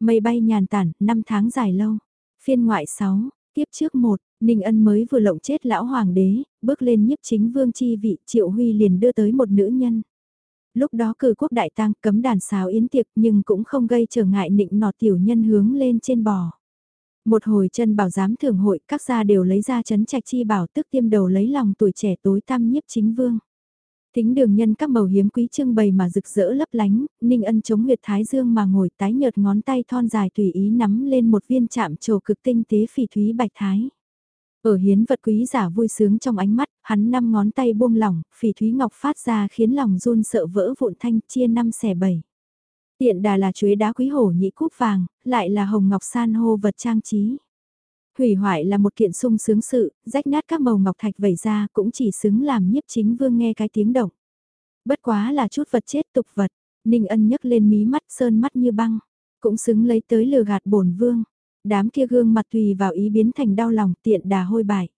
Mây bay nhàn tản, năm tháng dài lâu. Phiên ngoại 6, tiếp trước một, Ninh Ân mới vừa lộng chết lão hoàng đế, bước lên nhiếp chính vương chi vị, Triệu Huy liền đưa tới một nữ nhân. Lúc đó cử quốc đại tang cấm đàn xào yến tiệc nhưng cũng không gây trở ngại nịnh nọt tiểu nhân hướng lên trên bò. Một hồi chân bảo giám thưởng hội, các gia đều lấy ra chấn trạch chi bảo tức tiêm đầu lấy lòng tuổi trẻ tối tam nhiếp chính vương. Tính đường nhân các màu hiếm quý trưng bày mà rực rỡ lấp lánh, Ninh Ân chống huyệt thái dương mà ngồi tái nhợt ngón tay thon dài tùy ý nắm lên một viên chạm trổ cực tinh tế phỉ thúy bạch thái. Ở hiến vật quý giả vui sướng trong ánh mắt, hắn năm ngón tay buông lỏng, phỉ thúy ngọc phát ra khiến lòng run sợ vỡ vụn thanh chia năm xẻ bảy. Tiện đà là chuế đá quý hổ nhị cúp vàng, lại là hồng ngọc san hô vật trang trí. Hủy hoại là một kiện sung sướng sự, rách nát các màu ngọc thạch vẩy ra cũng chỉ xứng làm nhiếp chính vương nghe cái tiếng động. Bất quá là chút vật chết tục vật, Ninh ân nhấc lên mí mắt sơn mắt như băng, cũng xứng lấy tới lừa gạt bổn vương. Đám kia gương mặt tùy vào ý biến thành đau lòng tiện đà hôi bại.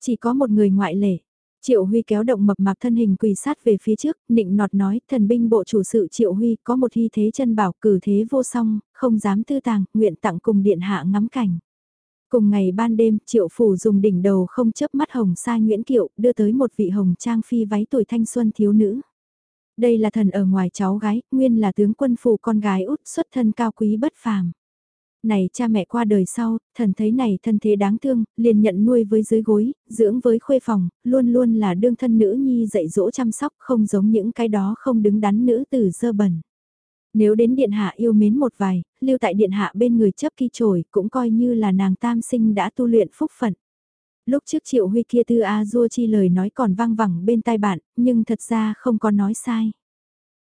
Chỉ có một người ngoại lệ, Triệu Huy kéo động mập mạp thân hình quỳ sát về phía trước, nịnh nọt nói, thần binh bộ chủ sự Triệu Huy có một hy thế chân bảo cử thế vô song, không dám tư tàng, nguyện tặng cùng điện hạ ngắm cảnh. Cùng ngày ban đêm, Triệu Phủ dùng đỉnh đầu không chớp mắt hồng sai Nguyễn Kiệu, đưa tới một vị hồng trang phi váy tuổi thanh xuân thiếu nữ. Đây là thần ở ngoài cháu gái, nguyên là tướng quân phủ con gái út xuất thân cao quý bất phàm này cha mẹ qua đời sau, thần thấy này thân thế đáng thương, liền nhận nuôi với dưới gối, dưỡng với khuê phòng, luôn luôn là đương thân nữ nhi dạy dỗ chăm sóc không giống những cái đó không đứng đắn nữ tử dơ bẩn. Nếu đến điện hạ yêu mến một vài, lưu tại điện hạ bên người chấp kỳ trổi cũng coi như là nàng tam sinh đã tu luyện phúc phận. Lúc trước triệu huy kia tư A dua chi lời nói còn vang vẳng bên tai bạn, nhưng thật ra không có nói sai.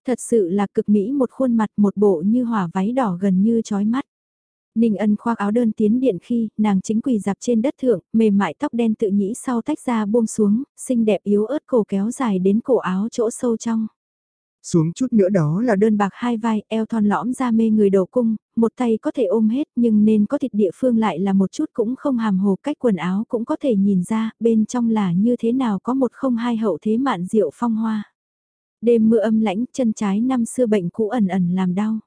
Thật sự là cực mỹ một khuôn mặt một bộ như hỏa váy đỏ gần như chói mắt. Ninh ân khoác áo đơn tiến điện khi, nàng chính quỳ dạp trên đất thượng, mềm mại tóc đen tự nhĩ sau tách ra buông xuống, xinh đẹp yếu ớt cổ kéo dài đến cổ áo chỗ sâu trong. Xuống chút nữa đó là đơn bạc hai vai, eo thon lõm ra mê người đầu cung, một tay có thể ôm hết nhưng nên có thịt địa phương lại là một chút cũng không hàm hồ cách quần áo cũng có thể nhìn ra, bên trong là như thế nào có một không hai hậu thế mạn diệu phong hoa. Đêm mưa âm lãnh, chân trái năm xưa bệnh cũ ẩn ẩn làm đau.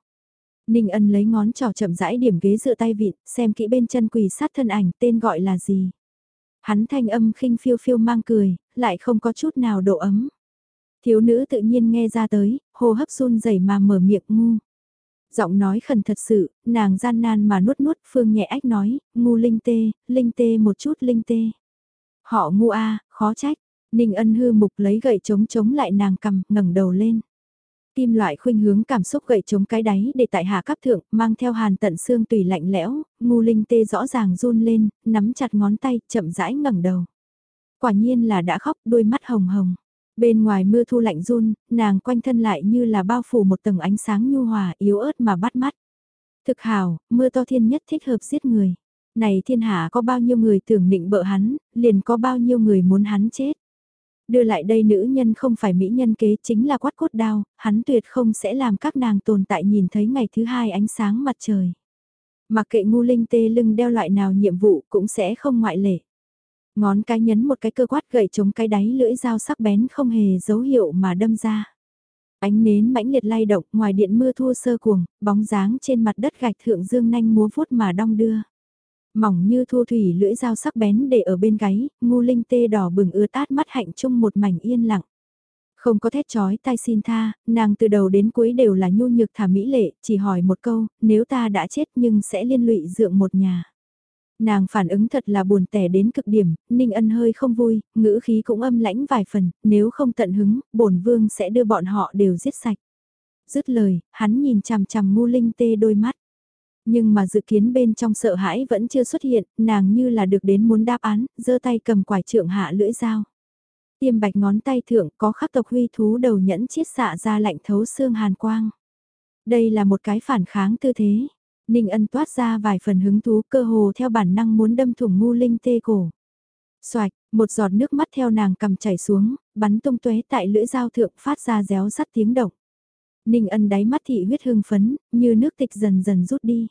Ninh ân lấy ngón trỏ chậm rãi điểm ghế dựa tay vịn, xem kỹ bên chân quỳ sát thân ảnh tên gọi là gì. Hắn thanh âm khinh phiêu phiêu mang cười, lại không có chút nào độ ấm. Thiếu nữ tự nhiên nghe ra tới, hô hấp run rẩy mà mở miệng ngu. Giọng nói khẩn thật sự, nàng gian nan mà nuốt nuốt, phương nhẹ ách nói, ngu linh tê, linh tê một chút linh tê. Họ ngu a, khó trách, Ninh ân hư mục lấy gậy chống chống lại nàng cầm, ngẩng đầu lên. Tim loại khuynh hướng cảm xúc gậy chống cái đáy để tại hạ cấp thượng, mang theo hàn tận xương tùy lạnh lẽo, ngu linh tê rõ ràng run lên, nắm chặt ngón tay, chậm rãi ngẩng đầu. Quả nhiên là đã khóc, đôi mắt hồng hồng. Bên ngoài mưa thu lạnh run, nàng quanh thân lại như là bao phủ một tầng ánh sáng nhu hòa, yếu ớt mà bắt mắt. Thực hào, mưa to thiên nhất thích hợp giết người. Này thiên hạ có bao nhiêu người tưởng định bợ hắn, liền có bao nhiêu người muốn hắn chết. Đưa lại đây nữ nhân không phải mỹ nhân kế chính là quát cốt đao, hắn tuyệt không sẽ làm các nàng tồn tại nhìn thấy ngày thứ hai ánh sáng mặt trời. Mặc kệ ngu linh tê lưng đeo loại nào nhiệm vụ cũng sẽ không ngoại lệ. Ngón cái nhấn một cái cơ quát gậy chống cái đáy lưỡi dao sắc bén không hề dấu hiệu mà đâm ra. Ánh nến mãnh liệt lay động ngoài điện mưa thua sơ cuồng, bóng dáng trên mặt đất gạch thượng dương nanh múa vuốt mà đong đưa. Mỏng như thu thủy lưỡi dao sắc bén để ở bên gáy, ngu linh tê đỏ bừng ưa tát mắt hạnh chung một mảnh yên lặng. Không có thét chói tai xin tha, nàng từ đầu đến cuối đều là nhu nhược thả mỹ lệ, chỉ hỏi một câu, nếu ta đã chết nhưng sẽ liên lụy dượng một nhà. Nàng phản ứng thật là buồn tẻ đến cực điểm, Ninh Ân hơi không vui, ngữ khí cũng âm lãnh vài phần, nếu không tận hứng, bổn vương sẽ đưa bọn họ đều giết sạch. Dứt lời, hắn nhìn chằm chằm ngu linh tê đôi mắt. Nhưng mà dự kiến bên trong sợ hãi vẫn chưa xuất hiện, nàng như là được đến muốn đáp án, giơ tay cầm quải trượng hạ lưỡi dao. Tiêm bạch ngón tay thượng có khắc tộc huy thú đầu nhẫn chiết xạ ra lạnh thấu xương hàn quang. Đây là một cái phản kháng tư thế. Ninh ân toát ra vài phần hứng thú cơ hồ theo bản năng muốn đâm thủng ngu linh tê cổ. Xoạch, một giọt nước mắt theo nàng cầm chảy xuống, bắn tung tuế tại lưỡi dao thượng phát ra réo sắt tiếng động. Ninh ân đáy mắt thị huyết hương phấn, như nước tịch dần dần rút đi.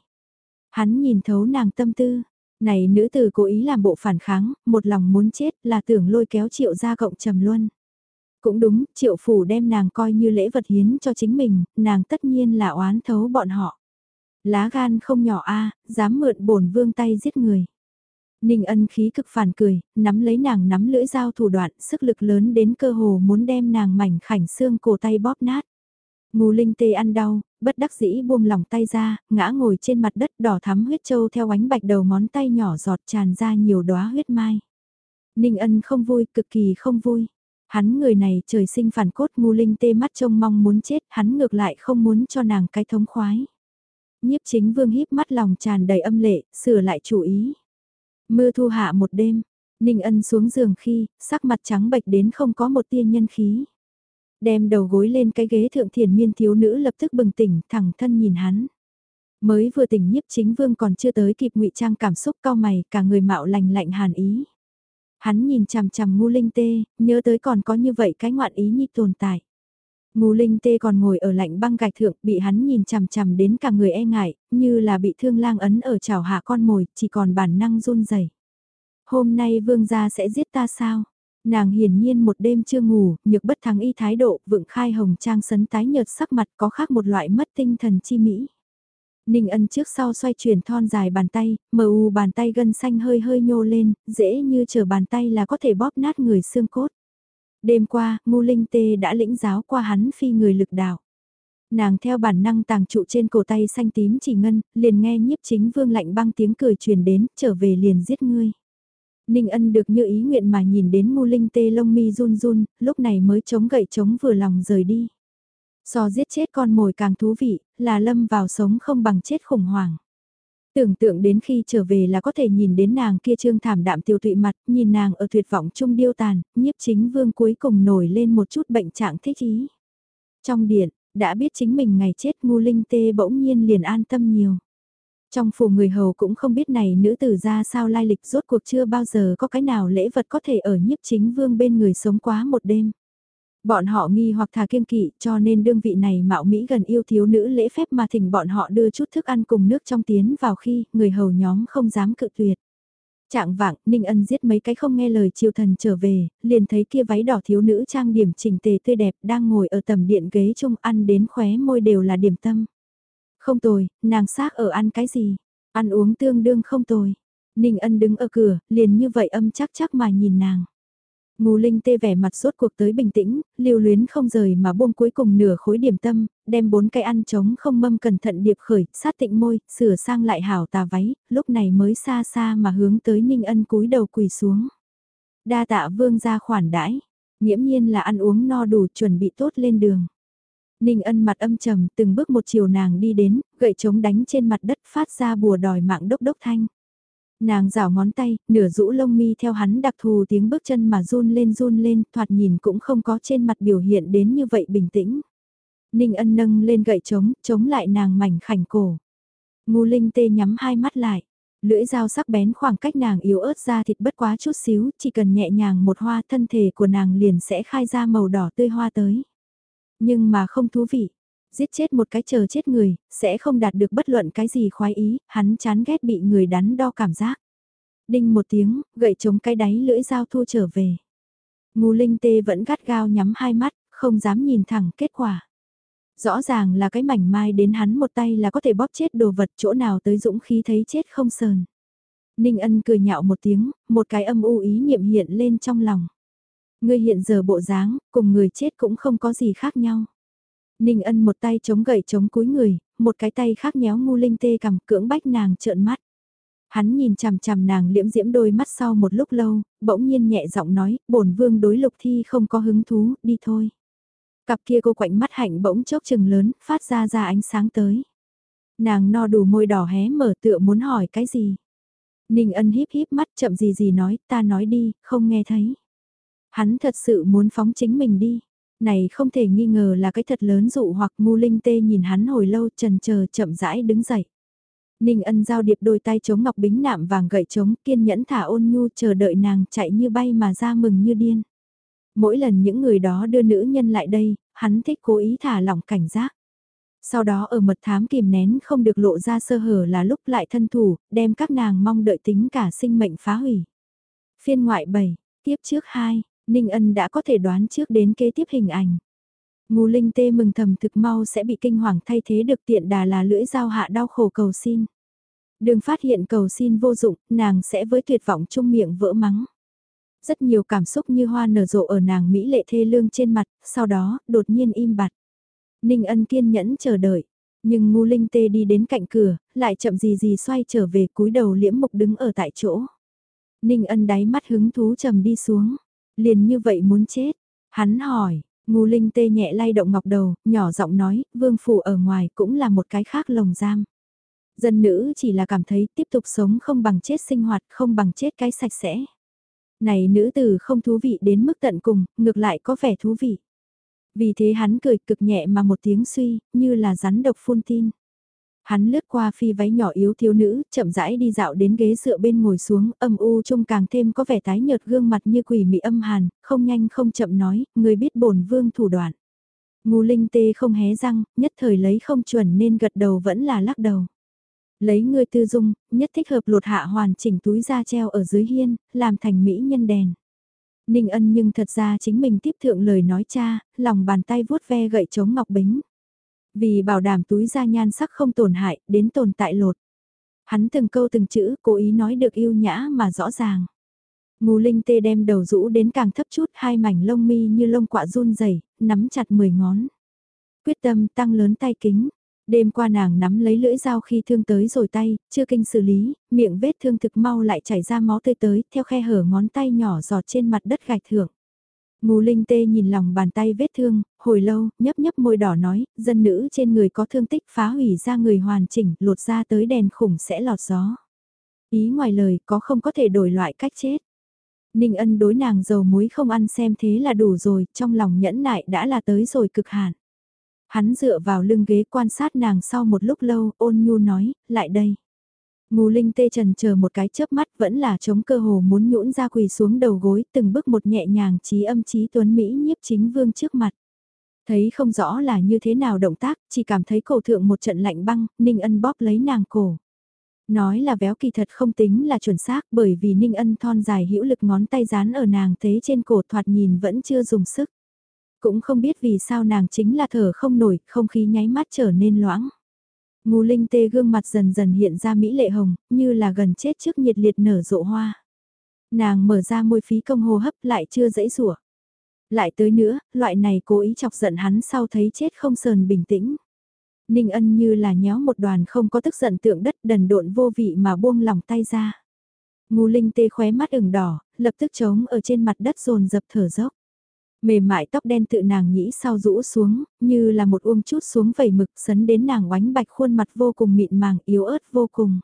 Hắn nhìn thấu nàng tâm tư, này nữ tử cố ý làm bộ phản kháng, một lòng muốn chết là tưởng lôi kéo triệu ra cộng trầm luân. Cũng đúng, triệu phủ đem nàng coi như lễ vật hiến cho chính mình, nàng tất nhiên là oán thấu bọn họ. Lá gan không nhỏ a dám mượn bổn vương tay giết người. Ninh ân khí cực phản cười, nắm lấy nàng nắm lưỡi dao thủ đoạn, sức lực lớn đến cơ hồ muốn đem nàng mảnh khảnh xương cổ tay bóp nát. Ngô Linh tê ăn đau, bất đắc dĩ buông lỏng tay ra, ngã ngồi trên mặt đất đỏ thắm huyết châu theo ánh bạch đầu ngón tay nhỏ giọt tràn ra nhiều đóa huyết mai. Ninh ân không vui, cực kỳ không vui. Hắn người này trời sinh phản cốt ngu linh tê mắt trông mong muốn chết, hắn ngược lại không muốn cho nàng cái thống khoái. Nhiếp chính vương híp mắt lòng tràn đầy âm lệ, sửa lại chủ ý. Mưa thu hạ một đêm, Ninh ân xuống giường khi, sắc mặt trắng bệch đến không có một tia nhân khí. Đem đầu gối lên cái ghế thượng thiền miên thiếu nữ lập tức bừng tỉnh, thẳng thân nhìn hắn. Mới vừa tỉnh nhiếp chính vương còn chưa tới kịp ngụy trang cảm xúc cao mày, cả người mạo lành lạnh hàn ý. Hắn nhìn chằm chằm ngu linh tê, nhớ tới còn có như vậy cái ngoạn ý nhi tồn tại. Ngu linh tê còn ngồi ở lạnh băng gạch thượng, bị hắn nhìn chằm chằm đến cả người e ngại, như là bị thương lang ấn ở chảo hạ con mồi, chỉ còn bản năng run rẩy. Hôm nay vương gia sẽ giết ta sao? Nàng hiển nhiên một đêm chưa ngủ, nhược bất thắng y thái độ, vượng khai hồng trang sấn tái nhợt sắc mặt có khác một loại mất tinh thần chi mỹ. Ninh ân trước sau xoay chuyển thon dài bàn tay, mờ u bàn tay gân xanh hơi hơi nhô lên, dễ như chờ bàn tay là có thể bóp nát người xương cốt. Đêm qua, ngu linh tê đã lĩnh giáo qua hắn phi người lực đạo. Nàng theo bản năng tàng trụ trên cổ tay xanh tím chỉ ngân, liền nghe nhiếp chính vương lạnh băng tiếng cười truyền đến, trở về liền giết ngươi. Ninh ân được như ý nguyện mà nhìn đến ngu linh tê lông mi run run, lúc này mới chống gậy chống vừa lòng rời đi. So giết chết con mồi càng thú vị, là lâm vào sống không bằng chết khủng hoảng. Tưởng tượng đến khi trở về là có thể nhìn đến nàng kia trương thảm đạm tiêu tụy mặt, nhìn nàng ở tuyệt vọng chung điêu tàn, nhiếp chính vương cuối cùng nổi lên một chút bệnh trạng thích ý. Trong điện, đã biết chính mình ngày chết ngu linh tê bỗng nhiên liền an tâm nhiều. Trong phủ người hầu cũng không biết này nữ tử ra sao lai lịch rốt cuộc chưa bao giờ có cái nào lễ vật có thể ở nhiếp chính vương bên người sống quá một đêm. Bọn họ nghi hoặc thà kiêng kỵ cho nên đương vị này mạo Mỹ gần yêu thiếu nữ lễ phép mà thỉnh bọn họ đưa chút thức ăn cùng nước trong tiến vào khi người hầu nhóm không dám cự tuyệt. Trạng vạng, Ninh Ân giết mấy cái không nghe lời triều thần trở về, liền thấy kia váy đỏ thiếu nữ trang điểm chỉnh tề tươi đẹp đang ngồi ở tầm điện ghế chung ăn đến khóe môi đều là điểm tâm. Không tồi, nàng xác ở ăn cái gì? Ăn uống tương đương không tồi. Ninh ân đứng ở cửa, liền như vậy âm chắc chắc mà nhìn nàng. Ngô Linh tê vẻ mặt suốt cuộc tới bình tĩnh, lưu luyến không rời mà buông cuối cùng nửa khối điểm tâm, đem bốn cây ăn trống không mâm cẩn thận điệp khởi, sát tịnh môi, sửa sang lại hảo tà váy, lúc này mới xa xa mà hướng tới Ninh Ân cúi đầu quỳ xuống. Đa tạ vương ra khoản đãi, nghiễm nhiên là ăn uống no đủ chuẩn bị tốt lên đường. Ninh ân mặt âm trầm từng bước một chiều nàng đi đến, gậy chống đánh trên mặt đất phát ra bùa đòi mạng đốc đốc thanh. Nàng rảo ngón tay, nửa rũ lông mi theo hắn đặc thù tiếng bước chân mà run lên run lên, thoạt nhìn cũng không có trên mặt biểu hiện đến như vậy bình tĩnh. Ninh ân nâng lên gậy chống, chống lại nàng mảnh khảnh cổ. Ngu linh tê nhắm hai mắt lại. Lưỡi dao sắc bén khoảng cách nàng yếu ớt ra thịt bất quá chút xíu, chỉ cần nhẹ nhàng một hoa thân thể của nàng liền sẽ khai ra màu đỏ tươi hoa tới. Nhưng mà không thú vị. Giết chết một cái chờ chết người, sẽ không đạt được bất luận cái gì khoái ý, hắn chán ghét bị người đắn đo cảm giác. Đinh một tiếng, gậy chống cái đáy lưỡi dao thu trở về. Ngô Linh Tê vẫn gắt gao nhắm hai mắt, không dám nhìn thẳng kết quả. Rõ ràng là cái mảnh mai đến hắn một tay là có thể bóp chết đồ vật chỗ nào tới dũng khí thấy chết không sờn. Ninh ân cười nhạo một tiếng, một cái âm u ý niệm hiện lên trong lòng. Ngươi hiện giờ bộ dáng, cùng người chết cũng không có gì khác nhau. Ninh ân một tay chống gậy chống cúi người, một cái tay khác nhéo ngu linh tê cầm cưỡng bách nàng trợn mắt. Hắn nhìn chằm chằm nàng liễm diễm đôi mắt sau một lúc lâu, bỗng nhiên nhẹ giọng nói, bổn vương đối lục thi không có hứng thú, đi thôi. Cặp kia cô quạnh mắt hạnh bỗng chốc chừng lớn, phát ra ra ánh sáng tới. Nàng no đủ môi đỏ hé mở tựa muốn hỏi cái gì. Ninh ân híp híp mắt chậm gì gì nói, ta nói đi, không nghe thấy. Hắn thật sự muốn phóng chính mình đi. Này không thể nghi ngờ là cái thật lớn dụ hoặc ngu linh tê nhìn hắn hồi lâu trần chờ chậm rãi đứng dậy. Ninh ân giao điệp đôi tay chống ngọc bính nạm vàng gậy chống kiên nhẫn thả ôn nhu chờ đợi nàng chạy như bay mà ra mừng như điên. Mỗi lần những người đó đưa nữ nhân lại đây, hắn thích cố ý thả lỏng cảnh giác. Sau đó ở mật thám kìm nén không được lộ ra sơ hở là lúc lại thân thủ, đem các nàng mong đợi tính cả sinh mệnh phá hủy. Phiên ngoại 7, tiếp trước 2, Ninh Ân đã có thể đoán trước đến kế tiếp hình ảnh. Ngô Linh Tê mừng thầm thực mau sẽ bị kinh hoàng thay thế được tiện đà là lưỡi dao hạ đau khổ cầu xin. Đừng phát hiện cầu xin vô dụng, nàng sẽ với tuyệt vọng chung miệng vỡ mắng. Rất nhiều cảm xúc như hoa nở rộ ở nàng Mỹ lệ thê lương trên mặt, sau đó, đột nhiên im bặt. Ninh ân kiên nhẫn chờ đợi, nhưng ngu linh tê đi đến cạnh cửa, lại chậm gì gì xoay trở về cúi đầu liễm mục đứng ở tại chỗ. Ninh ân đáy mắt hứng thú trầm đi xuống. Liền như vậy muốn chết. Hắn hỏi, ngu linh tê nhẹ lay động ngọc đầu, nhỏ giọng nói, vương phủ ở ngoài cũng là một cái khác lồng giam. Dân nữ chỉ là cảm thấy tiếp tục sống không bằng chết sinh hoạt, không bằng chết cái sạch sẽ. Này nữ tử không thú vị đến mức tận cùng, ngược lại có vẻ thú vị. Vì thế hắn cười cực nhẹ mà một tiếng suy, như là rắn độc phun tin. Hắn lướt qua phi váy nhỏ yếu thiếu nữ, chậm rãi đi dạo đến ghế dựa bên ngồi xuống, âm u trông càng thêm có vẻ tái nhợt gương mặt như quỷ mị âm hàn, không nhanh không chậm nói, người biết bổn vương thủ đoạn. Ngu linh tê không hé răng, nhất thời lấy không chuẩn nên gật đầu vẫn là lắc đầu. Lấy người tư dung, nhất thích hợp lột hạ hoàn chỉnh túi da treo ở dưới hiên, làm thành mỹ nhân đèn. Ninh ân nhưng thật ra chính mình tiếp thượng lời nói cha, lòng bàn tay vuốt ve gậy chống ngọc bính. Vì bảo đảm túi da nhan sắc không tổn hại, đến tồn tại lột. Hắn từng câu từng chữ, cố ý nói được yêu nhã mà rõ ràng. Ngô linh tê đem đầu rũ đến càng thấp chút, hai mảnh lông mi như lông quạ run rẩy nắm chặt mười ngón. Quyết tâm tăng lớn tay kính, Đêm qua nàng nắm lấy lưỡi dao khi thương tới rồi tay, chưa kinh xử lý, miệng vết thương thực mau lại chảy ra máu tươi tới, theo khe hở ngón tay nhỏ giọt trên mặt đất gạch thượng. Ngô linh tê nhìn lòng bàn tay vết thương, hồi lâu, nhấp nhấp môi đỏ nói, dân nữ trên người có thương tích phá hủy ra người hoàn chỉnh, lột ra tới đèn khủng sẽ lọt gió. Ý ngoài lời có không có thể đổi loại cách chết. Ninh ân đối nàng dầu muối không ăn xem thế là đủ rồi, trong lòng nhẫn nại đã là tới rồi cực hạn. Hắn dựa vào lưng ghế quan sát nàng sau một lúc lâu, ôn nhu nói, lại đây. Ngô linh tê trần chờ một cái chớp mắt vẫn là chống cơ hồ muốn nhũn ra quỳ xuống đầu gối từng bước một nhẹ nhàng trí âm trí tuấn Mỹ nhiếp chính vương trước mặt. Thấy không rõ là như thế nào động tác, chỉ cảm thấy cổ thượng một trận lạnh băng, Ninh Ân bóp lấy nàng cổ. Nói là véo kỳ thật không tính là chuẩn xác bởi vì Ninh Ân thon dài hữu lực ngón tay dán ở nàng thế trên cổ thoạt nhìn vẫn chưa dùng sức. Cũng không biết vì sao nàng chính là thở không nổi, không khí nháy mắt trở nên loãng. Ngô Linh Tê gương mặt dần dần hiện ra mỹ lệ hồng, như là gần chết trước nhiệt liệt nở rộ hoa. Nàng mở ra môi phí công hô hấp lại chưa dãy rủa. Lại tới nữa, loại này cố ý chọc giận hắn sau thấy chết không sờn bình tĩnh. Ninh ân như là nhéo một đoàn không có tức giận tượng đất đần độn vô vị mà buông lỏng tay ra. Ngô Linh Tê khóe mắt ửng đỏ, lập tức trống ở trên mặt đất rồn dập thở dốc. Mềm mại tóc đen tự nàng nhĩ sau rũ xuống, như là một uông chút xuống vẩy mực sấn đến nàng oánh bạch khuôn mặt vô cùng mịn màng yếu ớt vô cùng.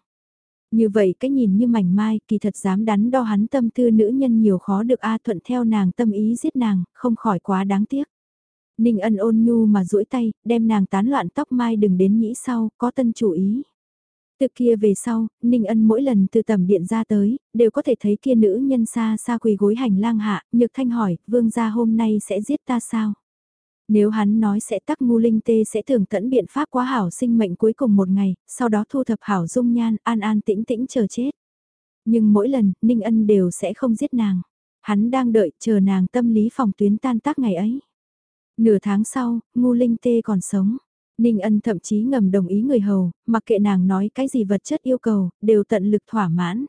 Như vậy cái nhìn như mảnh mai, kỳ thật dám đắn đo hắn tâm tư nữ nhân nhiều khó được A thuận theo nàng tâm ý giết nàng, không khỏi quá đáng tiếc. Ninh ân ôn nhu mà duỗi tay, đem nàng tán loạn tóc mai đừng đến nhĩ sau, có tân chủ ý. Từ kia về sau, Ninh Ân mỗi lần từ tầm điện ra tới, đều có thể thấy kia nữ nhân xa xa quỳ gối hành lang hạ, Nhược Thanh hỏi, vương gia hôm nay sẽ giết ta sao? Nếu hắn nói sẽ tắc ngu linh tê sẽ thường tẫn biện pháp quá hảo sinh mệnh cuối cùng một ngày, sau đó thu thập hảo dung nhan, an an tĩnh tĩnh chờ chết. Nhưng mỗi lần, Ninh Ân đều sẽ không giết nàng. Hắn đang đợi chờ nàng tâm lý phòng tuyến tan tác ngày ấy. Nửa tháng sau, ngu linh tê còn sống. Ninh ân thậm chí ngầm đồng ý người hầu, mặc kệ nàng nói cái gì vật chất yêu cầu, đều tận lực thỏa mãn.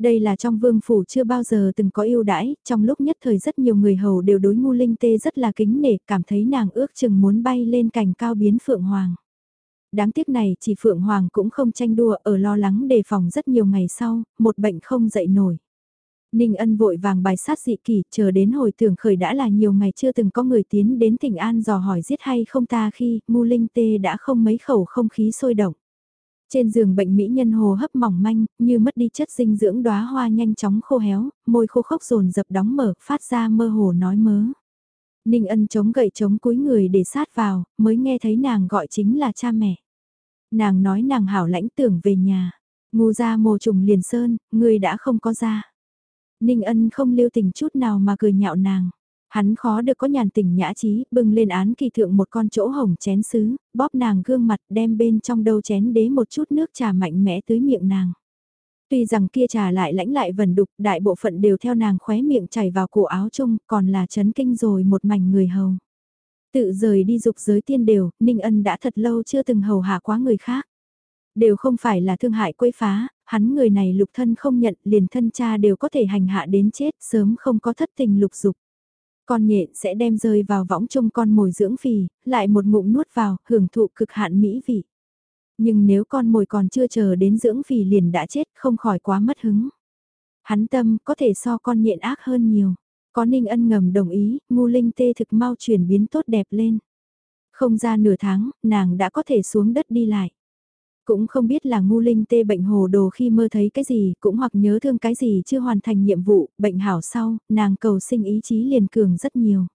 Đây là trong vương phủ chưa bao giờ từng có yêu đãi, trong lúc nhất thời rất nhiều người hầu đều đối ngu linh tê rất là kính nể, cảm thấy nàng ước chừng muốn bay lên cành cao biến phượng hoàng. Đáng tiếc này chỉ phượng hoàng cũng không tranh đua ở lo lắng đề phòng rất nhiều ngày sau, một bệnh không dậy nổi. Ninh ân vội vàng bài sát dị kỷ, chờ đến hồi tưởng khởi đã là nhiều ngày chưa từng có người tiến đến tỉnh An dò hỏi giết hay không ta khi Mu Linh Tê đã không mấy khẩu không khí sôi động. Trên giường bệnh mỹ nhân hồ hấp mỏng manh, như mất đi chất dinh dưỡng đóa hoa nhanh chóng khô héo, môi khô khốc rồn dập đóng mở, phát ra mơ hồ nói mớ. Ninh ân chống gậy chống cúi người để sát vào, mới nghe thấy nàng gọi chính là cha mẹ. Nàng nói nàng hảo lãnh tưởng về nhà, ngu ra mồ trùng liền sơn, người đã không có ra. Ninh ân không lưu tình chút nào mà cười nhạo nàng. Hắn khó được có nhàn tình nhã trí, bưng lên án kỳ thượng một con chỗ hồng chén sứ, bóp nàng gương mặt đem bên trong đầu chén đế một chút nước trà mạnh mẽ tới miệng nàng. Tuy rằng kia trà lại lãnh lại vần đục, đại bộ phận đều theo nàng khóe miệng chảy vào cổ áo chung, còn là chấn kinh rồi một mảnh người hầu. Tự rời đi dục giới tiên đều, Ninh Ân đã thật lâu chưa từng hầu hạ quá người khác. Đều không phải là thương hại quấy phá, hắn người này lục thân không nhận liền thân cha đều có thể hành hạ đến chết sớm không có thất tình lục dục. Con nhện sẽ đem rơi vào võng chung con mồi dưỡng phì, lại một ngụm nuốt vào, hưởng thụ cực hạn mỹ vị. Nhưng nếu con mồi còn chưa chờ đến dưỡng phì liền đã chết không khỏi quá mất hứng. Hắn tâm có thể so con nhện ác hơn nhiều. Có Ninh Ân ngầm đồng ý, ngu linh tê thực mau chuyển biến tốt đẹp lên. Không ra nửa tháng, nàng đã có thể xuống đất đi lại. Cũng không biết là ngu linh tê bệnh hồ đồ khi mơ thấy cái gì, cũng hoặc nhớ thương cái gì chưa hoàn thành nhiệm vụ, bệnh hảo sau, nàng cầu sinh ý chí liền cường rất nhiều.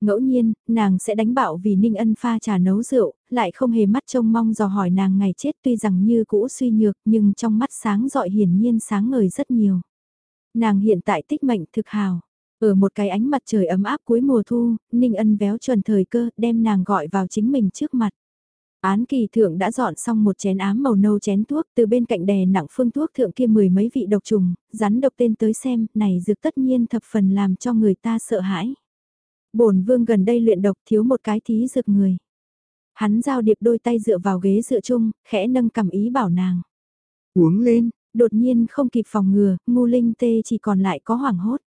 Ngẫu nhiên, nàng sẽ đánh bạo vì Ninh Ân pha trà nấu rượu, lại không hề mắt trông mong dò hỏi nàng ngày chết tuy rằng như cũ suy nhược nhưng trong mắt sáng dọi hiển nhiên sáng ngời rất nhiều. Nàng hiện tại tích mệnh thực hào. Ở một cái ánh mặt trời ấm áp cuối mùa thu, Ninh Ân véo chuẩn thời cơ đem nàng gọi vào chính mình trước mặt. Án kỳ thượng đã dọn xong một chén ám màu nâu chén thuốc từ bên cạnh đè nặng phương thuốc thượng kia mười mấy vị độc trùng, rắn độc tên tới xem, này dược tất nhiên thập phần làm cho người ta sợ hãi. bổn vương gần đây luyện độc thiếu một cái thí dược người. Hắn giao điệp đôi tay dựa vào ghế dựa chung, khẽ nâng cầm ý bảo nàng. Uống lên, đột nhiên không kịp phòng ngừa, ngu linh tê chỉ còn lại có hoảng hốt.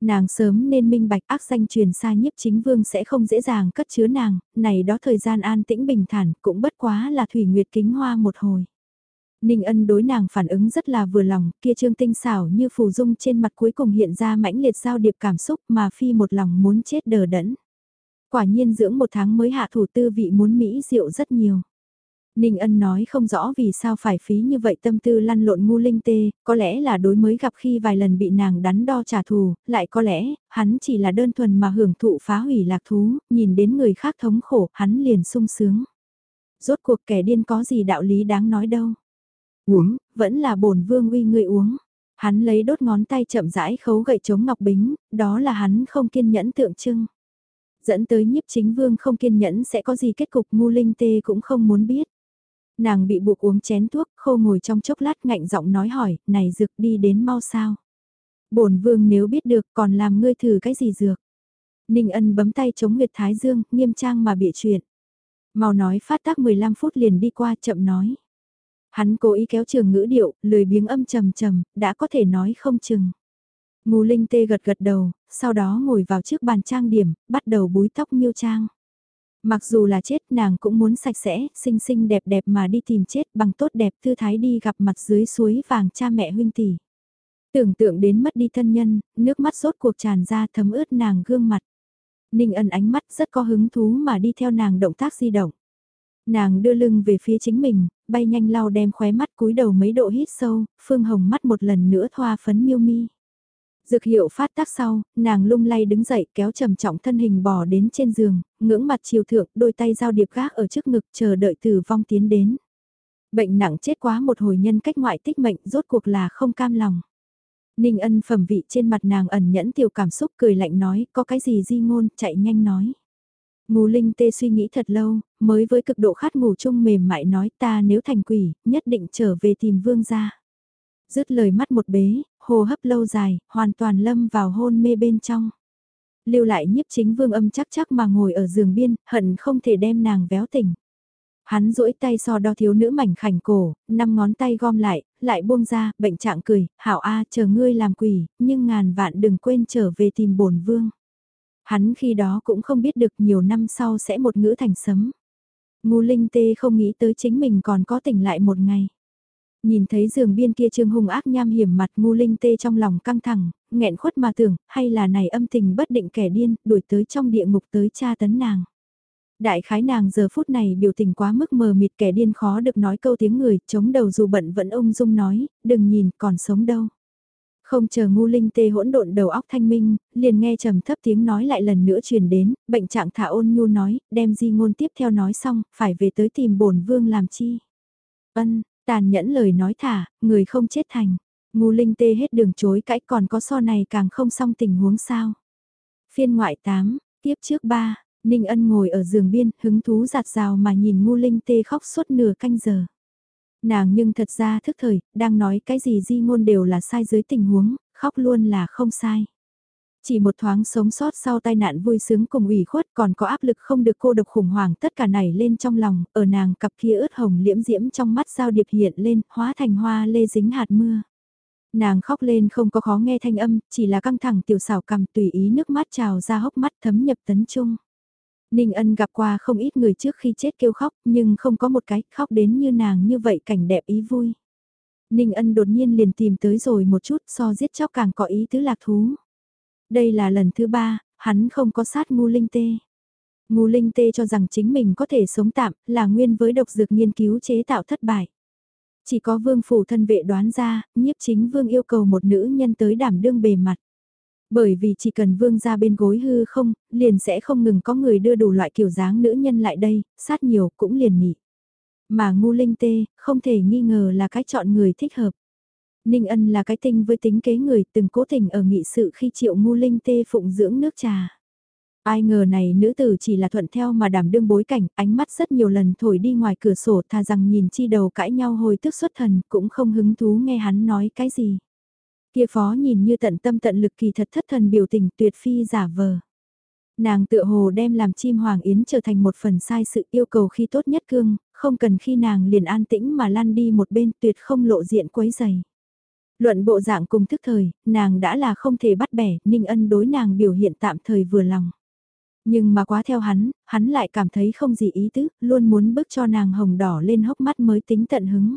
Nàng sớm nên minh bạch ác danh truyền xa nhiếp chính vương sẽ không dễ dàng cất chứa nàng, này đó thời gian an tĩnh bình thản cũng bất quá là thủy nguyệt kính hoa một hồi. Ninh ân đối nàng phản ứng rất là vừa lòng, kia trương tinh xảo như phù dung trên mặt cuối cùng hiện ra mãnh liệt giao điệp cảm xúc mà phi một lòng muốn chết đờ đẫn. Quả nhiên dưỡng một tháng mới hạ thủ tư vị muốn Mỹ rượu rất nhiều. Ninh Ân nói không rõ vì sao phải phí như vậy tâm tư lăn lộn ngu linh tê, có lẽ là đối mới gặp khi vài lần bị nàng đắn đo trả thù, lại có lẽ, hắn chỉ là đơn thuần mà hưởng thụ phá hủy lạc thú, nhìn đến người khác thống khổ, hắn liền sung sướng. Rốt cuộc kẻ điên có gì đạo lý đáng nói đâu. Uống, vẫn là bổn vương uy người uống. Hắn lấy đốt ngón tay chậm rãi khấu gậy chống ngọc bính, đó là hắn không kiên nhẫn tượng trưng dẫn tới nhiếp chính vương không kiên nhẫn sẽ có gì kết cục ngu linh tê cũng không muốn biết. Nàng bị buộc uống chén thuốc, khô ngồi trong chốc lát ngạnh giọng nói hỏi, này dược đi đến mau sao. bổn vương nếu biết được còn làm ngươi thử cái gì dược. Ninh ân bấm tay chống nguyệt thái dương, nghiêm trang mà bị chuyện. Mau nói phát tác 15 phút liền đi qua chậm nói. Hắn cố ý kéo trường ngữ điệu, lười biếng âm trầm trầm, đã có thể nói không chừng. Ngô Linh Tê gật gật đầu, sau đó ngồi vào trước bàn trang điểm, bắt đầu búi tóc miêu trang. Mặc dù là chết nàng cũng muốn sạch sẽ, xinh xinh đẹp đẹp mà đi tìm chết bằng tốt đẹp tư thái đi gặp mặt dưới suối vàng cha mẹ huynh tỷ. Tưởng tượng đến mất đi thân nhân, nước mắt rốt cuộc tràn ra thấm ướt nàng gương mặt. Ninh ẩn ánh mắt rất có hứng thú mà đi theo nàng động tác di động. Nàng đưa lưng về phía chính mình, bay nhanh lau đem khóe mắt cúi đầu mấy độ hít sâu, phương hồng mắt một lần nữa thoa phấn miêu mi. Dược hiệu phát tác sau, nàng lung lay đứng dậy kéo trầm trọng thân hình bò đến trên giường, ngưỡng mặt chiều thượng, đôi tay giao điệp gác ở trước ngực chờ đợi tử vong tiến đến. Bệnh nặng chết quá một hồi nhân cách ngoại tích mệnh rốt cuộc là không cam lòng. Ninh ân phẩm vị trên mặt nàng ẩn nhẫn tiểu cảm xúc cười lạnh nói có cái gì di ngôn chạy nhanh nói. Ngù Linh tê suy nghĩ thật lâu, mới với cực độ khát ngủ chung mềm mại nói ta nếu thành quỷ, nhất định trở về tìm vương gia. Dứt lời mắt một bế, hồ hấp lâu dài, hoàn toàn lâm vào hôn mê bên trong. Lưu lại nhiếp chính vương âm chắc chắc mà ngồi ở giường biên, hận không thể đem nàng véo tỉnh. Hắn duỗi tay so đo thiếu nữ mảnh khảnh cổ, năm ngón tay gom lại, lại buông ra, bệnh trạng cười, hảo a chờ ngươi làm quỷ, nhưng ngàn vạn đừng quên trở về tìm bổn vương. Hắn khi đó cũng không biết được nhiều năm sau sẽ một ngữ thành sấm. Ngu linh tê không nghĩ tới chính mình còn có tỉnh lại một ngày. Nhìn thấy giường biên kia trương hung ác nham hiểm mặt ngu linh tê trong lòng căng thẳng, nghẹn khuất mà tưởng, hay là này âm tình bất định kẻ điên, đuổi tới trong địa ngục tới tra tấn nàng. Đại khái nàng giờ phút này biểu tình quá mức mờ mịt kẻ điên khó được nói câu tiếng người, chống đầu dù bận vẫn ung dung nói, đừng nhìn, còn sống đâu. Không chờ ngu linh tê hỗn độn đầu óc thanh minh, liền nghe trầm thấp tiếng nói lại lần nữa truyền đến, bệnh trạng thả ôn nhu nói, đem di ngôn tiếp theo nói xong, phải về tới tìm bổn vương làm chi. Ân, Tàn nhẫn lời nói thả, người không chết thành. Ngu linh tê hết đường chối cãi còn có so này càng không xong tình huống sao. Phiên ngoại 8, tiếp trước 3, Ninh Ân ngồi ở giường biên, hứng thú giạt rào mà nhìn ngu linh tê khóc suốt nửa canh giờ. Nàng nhưng thật ra thức thời, đang nói cái gì di ngôn đều là sai dưới tình huống, khóc luôn là không sai. Chỉ một thoáng sống sót sau tai nạn vui sướng cùng ủy khuất còn có áp lực không được cô độc khủng hoảng tất cả này lên trong lòng, ở nàng cặp kia ướt hồng liễm diễm trong mắt giao điệp hiện lên, hóa thành hoa lê dính hạt mưa. Nàng khóc lên không có khó nghe thanh âm, chỉ là căng thẳng tiểu xảo cầm tùy ý nước mắt trào ra hốc mắt thấm nhập tấn trung. Ninh ân gặp qua không ít người trước khi chết kêu khóc, nhưng không có một cái khóc đến như nàng như vậy cảnh đẹp ý vui. Ninh ân đột nhiên liền tìm tới rồi một chút so giết chóc càng có ý tứ lạc thú. Đây là lần thứ ba, hắn không có sát ngu linh tê. Ngu linh tê cho rằng chính mình có thể sống tạm là nguyên với độc dược nghiên cứu chế tạo thất bại. Chỉ có vương phủ thân vệ đoán ra, nhiếp chính vương yêu cầu một nữ nhân tới đảm đương bề mặt. Bởi vì chỉ cần vương ra bên gối hư không, liền sẽ không ngừng có người đưa đủ loại kiểu dáng nữ nhân lại đây, sát nhiều cũng liền nhị. Mà ngu linh tê, không thể nghi ngờ là cái chọn người thích hợp. Ninh ân là cái tinh với tính kế người từng cố tình ở nghị sự khi triệu ngu linh tê phụng dưỡng nước trà. Ai ngờ này nữ tử chỉ là thuận theo mà đảm đương bối cảnh, ánh mắt rất nhiều lần thổi đi ngoài cửa sổ thà rằng nhìn chi đầu cãi nhau hồi tức xuất thần cũng không hứng thú nghe hắn nói cái gì. Kia phó nhìn như tận tâm tận lực kỳ thật thất thần biểu tình tuyệt phi giả vờ. Nàng tựa hồ đem làm chim hoàng yến trở thành một phần sai sự yêu cầu khi tốt nhất cương, không cần khi nàng liền an tĩnh mà lăn đi một bên tuyệt không lộ diện quấy giày. Luận bộ dạng cùng thức thời, nàng đã là không thể bắt bẻ, Ninh Ân đối nàng biểu hiện tạm thời vừa lòng. Nhưng mà quá theo hắn, hắn lại cảm thấy không gì ý tứ, luôn muốn bước cho nàng hồng đỏ lên hốc mắt mới tính tận hứng.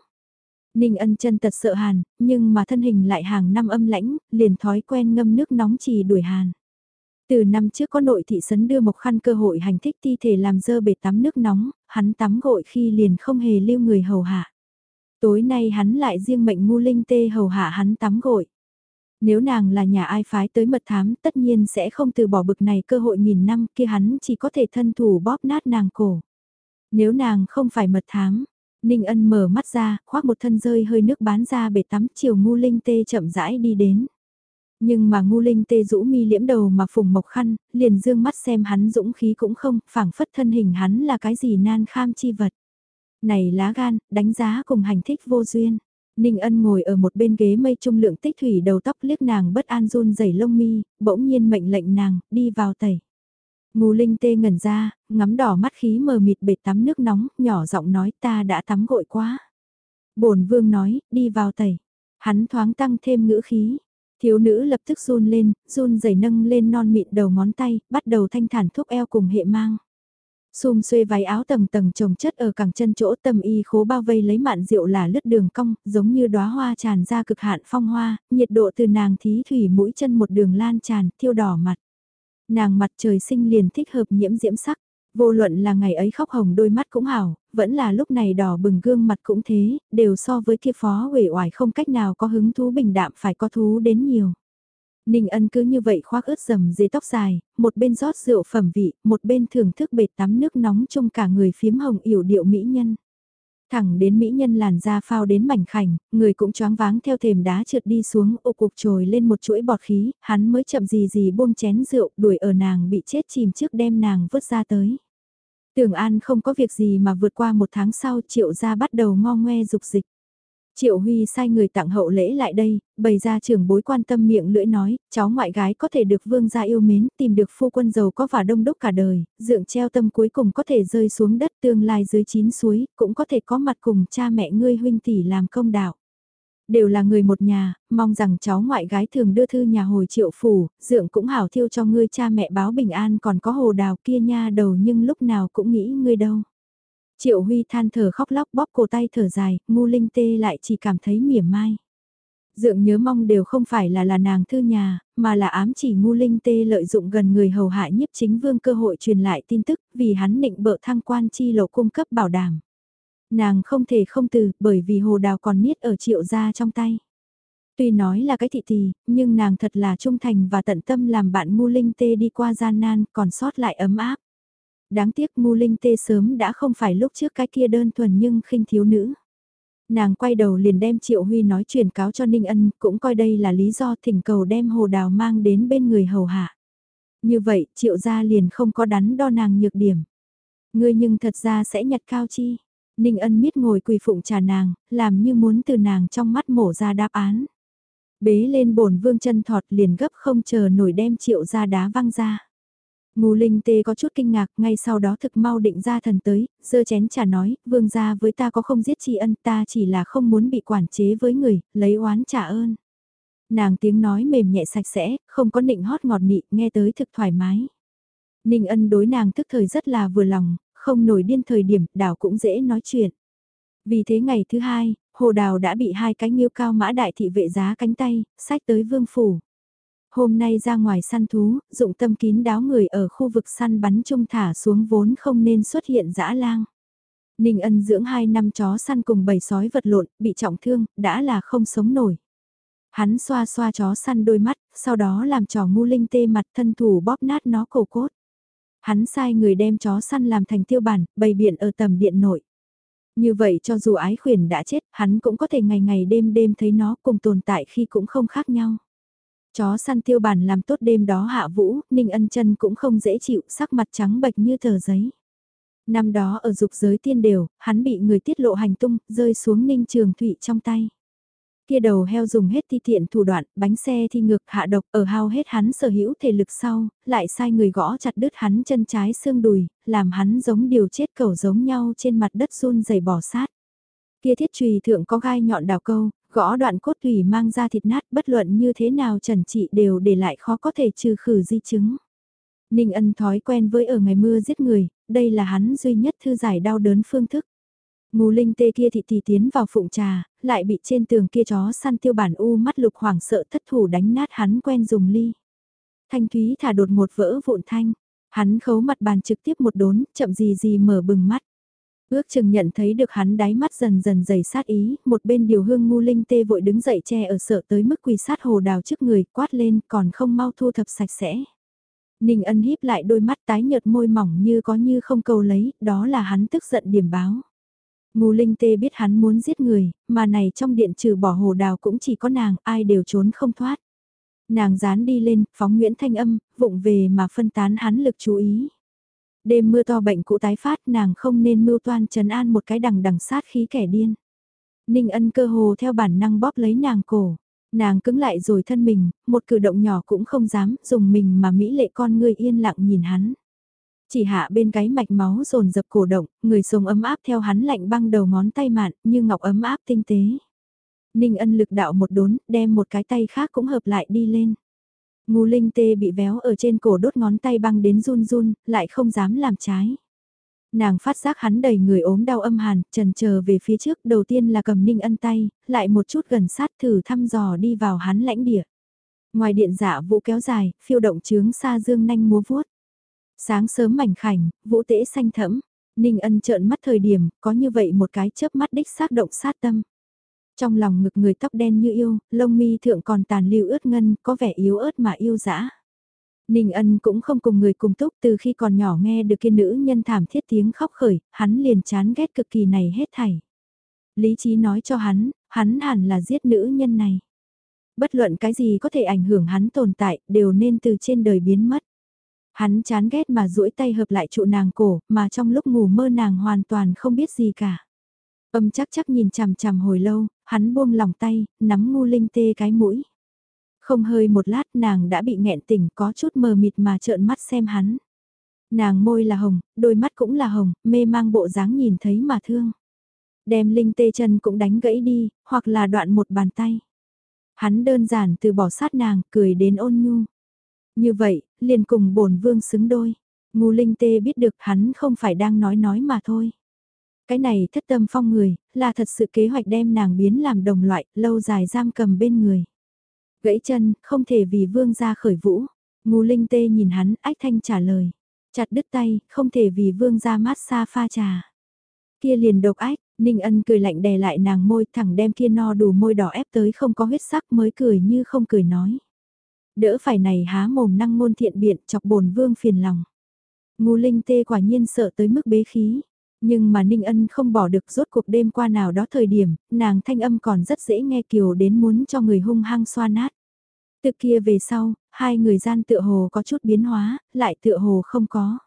Ninh ân chân tật sợ hàn, nhưng mà thân hình lại hàng năm âm lãnh, liền thói quen ngâm nước nóng trì đuổi hàn. Từ năm trước có nội thị sấn đưa một khăn cơ hội hành thích thi thể làm dơ bể tắm nước nóng, hắn tắm gội khi liền không hề lưu người hầu hạ. Tối nay hắn lại riêng mệnh ngu linh tê hầu hạ hắn tắm gội. Nếu nàng là nhà ai phái tới mật thám tất nhiên sẽ không từ bỏ bực này cơ hội nghìn năm kia hắn chỉ có thể thân thủ bóp nát nàng cổ. Nếu nàng không phải mật thám, Ninh ân mở mắt ra, khoác một thân rơi hơi nước bán ra bể tắm chiều ngu linh tê chậm rãi đi đến. Nhưng mà ngu linh tê rũ mi liễm đầu mà phùng mộc khăn, liền dương mắt xem hắn dũng khí cũng không, phảng phất thân hình hắn là cái gì nan kham chi vật. Này lá gan, đánh giá cùng hành thích vô duyên. Ninh ân ngồi ở một bên ghế mây trung lượng tích thủy đầu tóc liếc nàng bất an run rẩy lông mi, bỗng nhiên mệnh lệnh nàng, đi vào tẩy. Ngù Linh tê ngẩn ra, ngắm đỏ mắt khí mờ mịt bệt tắm nước nóng, nhỏ giọng nói ta đã tắm gội quá. bổn vương nói, đi vào tẩy. Hắn thoáng tăng thêm ngữ khí. Thiếu nữ lập tức run lên, run rẩy nâng lên non mịn đầu ngón tay, bắt đầu thanh thản thúc eo cùng hệ mang. Xùm xuê váy áo tầng tầng trồng chất ở cẳng chân chỗ tầm y khố bao vây lấy mạn rượu là lướt đường cong, giống như đóa hoa tràn ra cực hạn phong hoa, nhiệt độ từ nàng thí thủy mũi chân một đường lan tràn, thiêu đỏ mặt. Nàng mặt trời sinh liền thích hợp nhiễm diễm sắc, vô luận là ngày ấy khóc hồng đôi mắt cũng hảo, vẫn là lúc này đỏ bừng gương mặt cũng thế, đều so với kia phó uể oải không cách nào có hứng thú bình đạm phải có thú đến nhiều. Ninh ân cứ như vậy khoác ướt dầm dưới tóc dài, một bên rót rượu phẩm vị, một bên thưởng thức bệt tắm nước nóng trong cả người phiếm hồng yểu điệu mỹ nhân. Thẳng đến mỹ nhân làn da phao đến mảnh khảnh, người cũng choáng váng theo thềm đá trượt đi xuống ô cục trồi lên một chuỗi bọt khí, hắn mới chậm gì gì buông chén rượu đuổi ở nàng bị chết chìm trước đem nàng vứt ra tới. Tưởng An không có việc gì mà vượt qua một tháng sau triệu gia bắt đầu ngo ngoe dục dịch. Triệu Huy sai người tặng hậu lễ lại đây, bày ra trưởng bối quan tâm miệng lưỡi nói, cháu ngoại gái có thể được vương gia yêu mến, tìm được phu quân giàu có và đông đúc cả đời, dượng treo tâm cuối cùng có thể rơi xuống đất tương lai dưới chín suối, cũng có thể có mặt cùng cha mẹ ngươi huynh tỷ làm công đạo. Đều là người một nhà, mong rằng cháu ngoại gái thường đưa thư nhà hồi triệu phủ, dượng cũng hảo thiêu cho ngươi cha mẹ báo bình an còn có hồ đào kia nha đầu nhưng lúc nào cũng nghĩ ngươi đâu. Triệu Huy than thở khóc lóc bóp cổ tay thở dài, ngu linh tê lại chỉ cảm thấy mỉa mai. Dượng nhớ mong đều không phải là là nàng thư nhà, mà là ám chỉ ngu linh tê lợi dụng gần người hầu hạ nhiếp chính vương cơ hội truyền lại tin tức vì hắn định bợ thăng quan chi lộ cung cấp bảo đảm. Nàng không thể không từ bởi vì hồ đào còn niết ở triệu gia trong tay. Tuy nói là cái thị tỳ, nhưng nàng thật là trung thành và tận tâm làm bạn ngu linh tê đi qua gian nan còn sót lại ấm áp. Đáng tiếc ngu linh tê sớm đã không phải lúc trước cái kia đơn thuần nhưng khinh thiếu nữ. Nàng quay đầu liền đem Triệu Huy nói truyền cáo cho Ninh Ân, cũng coi đây là lý do thỉnh cầu đem hồ đào mang đến bên người hầu hạ. Như vậy, Triệu gia liền không có đắn đo nàng nhược điểm. Ngươi nhưng thật ra sẽ nhặt cao chi. Ninh Ân miết ngồi quỳ phụng trà nàng, làm như muốn từ nàng trong mắt mổ ra đáp án. Bế lên bổn vương chân thọt liền gấp không chờ nổi đem Triệu gia đá văng ra. Ngô Linh Tê có chút kinh ngạc, ngay sau đó thực mau định ra thần tới, dơ chén trà nói, vương gia với ta có không giết tri ân ta chỉ là không muốn bị quản chế với người, lấy oán trả ơn. Nàng tiếng nói mềm nhẹ sạch sẽ, không có nịnh hót ngọt nị, nghe tới thực thoải mái. Ninh ân đối nàng thức thời rất là vừa lòng, không nổi điên thời điểm, đảo cũng dễ nói chuyện. Vì thế ngày thứ hai, hồ đào đã bị hai cái nghiêu cao mã đại thị vệ giá cánh tay, sách tới vương phủ. Hôm nay ra ngoài săn thú, dụng tâm kín đáo người ở khu vực săn bắn trung thả xuống vốn không nên xuất hiện dã lang. Ninh ân dưỡng 2 năm chó săn cùng bầy sói vật lộn, bị trọng thương, đã là không sống nổi. Hắn xoa xoa chó săn đôi mắt, sau đó làm trò ngu linh tê mặt thân thủ bóp nát nó cổ cốt. Hắn sai người đem chó săn làm thành tiêu bản, bày biện ở tầm điện nội. Như vậy cho dù ái khuyển đã chết, hắn cũng có thể ngày ngày đêm đêm thấy nó cùng tồn tại khi cũng không khác nhau. Chó săn tiêu bản làm tốt đêm đó hạ vũ, Ninh Ân chân cũng không dễ chịu, sắc mặt trắng bệch như tờ giấy. Năm đó ở dục giới tiên đều, hắn bị người tiết lộ hành tung, rơi xuống Ninh Trường Thụy trong tay. Kia đầu heo dùng hết thi tiện thủ đoạn, bánh xe thi ngược hạ độc ở hao hết hắn sở hữu thể lực sau, lại sai người gõ chặt đứt hắn chân trái xương đùi, làm hắn giống điều chết cầu giống nhau trên mặt đất run dày bỏ sát. Kia thiết trùy thượng có gai nhọn đào câu, gõ đoạn cốt tùy mang ra thịt nát bất luận như thế nào trần trị đều để lại khó có thể trừ khử di chứng. Ninh ân thói quen với ở ngày mưa giết người, đây là hắn duy nhất thư giải đau đớn phương thức. Mù linh tê kia thị tì tiến vào phụng trà, lại bị trên tường kia chó săn tiêu bản u mắt lục hoảng sợ thất thủ đánh nát hắn quen dùng ly. Thanh thúy thả đột một vỡ vụn thanh, hắn khấu mặt bàn trực tiếp một đốn, chậm gì gì mở bừng mắt. Ước chừng nhận thấy được hắn đáy mắt dần dần dày sát ý, một bên điều hương ngu linh tê vội đứng dậy che ở sợ tới mức quỳ sát hồ đào trước người quát lên còn không mau thu thập sạch sẽ. Ninh ân híp lại đôi mắt tái nhợt môi mỏng như có như không cầu lấy, đó là hắn tức giận điểm báo. Ngu linh tê biết hắn muốn giết người, mà này trong điện trừ bỏ hồ đào cũng chỉ có nàng, ai đều trốn không thoát. Nàng dán đi lên, phóng Nguyễn Thanh Âm, vụng về mà phân tán hắn lực chú ý. Đêm mưa to bệnh cũ tái phát nàng không nên mưu toan trấn an một cái đằng đằng sát khí kẻ điên. Ninh ân cơ hồ theo bản năng bóp lấy nàng cổ. Nàng cứng lại rồi thân mình, một cử động nhỏ cũng không dám dùng mình mà mỹ lệ con người yên lặng nhìn hắn. Chỉ hạ bên cái mạch máu rồn dập cổ động, người sống ấm áp theo hắn lạnh băng đầu ngón tay mạn, như ngọc ấm áp tinh tế. Ninh ân lực đạo một đốn, đem một cái tay khác cũng hợp lại đi lên. Ngu linh tê bị véo ở trên cổ đốt ngón tay băng đến run run, lại không dám làm trái. Nàng phát giác hắn đầy người ốm đau âm hàn, trần chờ về phía trước đầu tiên là cầm ninh ân tay, lại một chút gần sát thử thăm dò đi vào hắn lãnh địa. Ngoài điện giả vũ kéo dài, phiêu động trướng xa dương nanh múa vuốt. Sáng sớm mảnh khảnh, vũ tễ xanh thẫm, ninh ân trợn mắt thời điểm, có như vậy một cái chớp mắt đích xác động sát tâm. Trong lòng ngực người tóc đen như yêu, lông mi thượng còn tàn lưu ướt ngân, có vẻ yếu ớt mà yêu dã. Ninh ân cũng không cùng người cùng túc từ khi còn nhỏ nghe được kia nữ nhân thảm thiết tiếng khóc khởi, hắn liền chán ghét cực kỳ này hết thảy. Lý trí nói cho hắn, hắn hẳn là giết nữ nhân này. Bất luận cái gì có thể ảnh hưởng hắn tồn tại, đều nên từ trên đời biến mất. Hắn chán ghét mà duỗi tay hợp lại trụ nàng cổ, mà trong lúc ngủ mơ nàng hoàn toàn không biết gì cả. Âm chắc chắc nhìn chằm chằm hồi lâu, hắn buông lòng tay, nắm ngu linh tê cái mũi. Không hơi một lát nàng đã bị nghẹn tỉnh có chút mờ mịt mà trợn mắt xem hắn. Nàng môi là hồng, đôi mắt cũng là hồng, mê mang bộ dáng nhìn thấy mà thương. Đem linh tê chân cũng đánh gãy đi, hoặc là đoạn một bàn tay. Hắn đơn giản từ bỏ sát nàng, cười đến ôn nhu. Như vậy, liền cùng bổn vương xứng đôi. Ngu linh tê biết được hắn không phải đang nói nói mà thôi. Cái này thất tâm phong người, là thật sự kế hoạch đem nàng biến làm đồng loại, lâu dài giam cầm bên người. Gãy chân, không thể vì vương gia khởi vũ. ngô linh tê nhìn hắn, ách thanh trả lời. Chặt đứt tay, không thể vì vương gia mát xa pha trà. Kia liền độc ách, Ninh ân cười lạnh đè lại nàng môi thẳng đem kia no đủ môi đỏ ép tới không có huyết sắc mới cười như không cười nói. Đỡ phải này há mồm năng ngôn thiện biện chọc bồn vương phiền lòng. ngô linh tê quả nhiên sợ tới mức bế khí. Nhưng mà Ninh Ân không bỏ được rốt cuộc đêm qua nào đó thời điểm, nàng thanh âm còn rất dễ nghe kiều đến muốn cho người hung hăng xoa nát. Từ kia về sau, hai người gian tựa hồ có chút biến hóa, lại tựa hồ không có.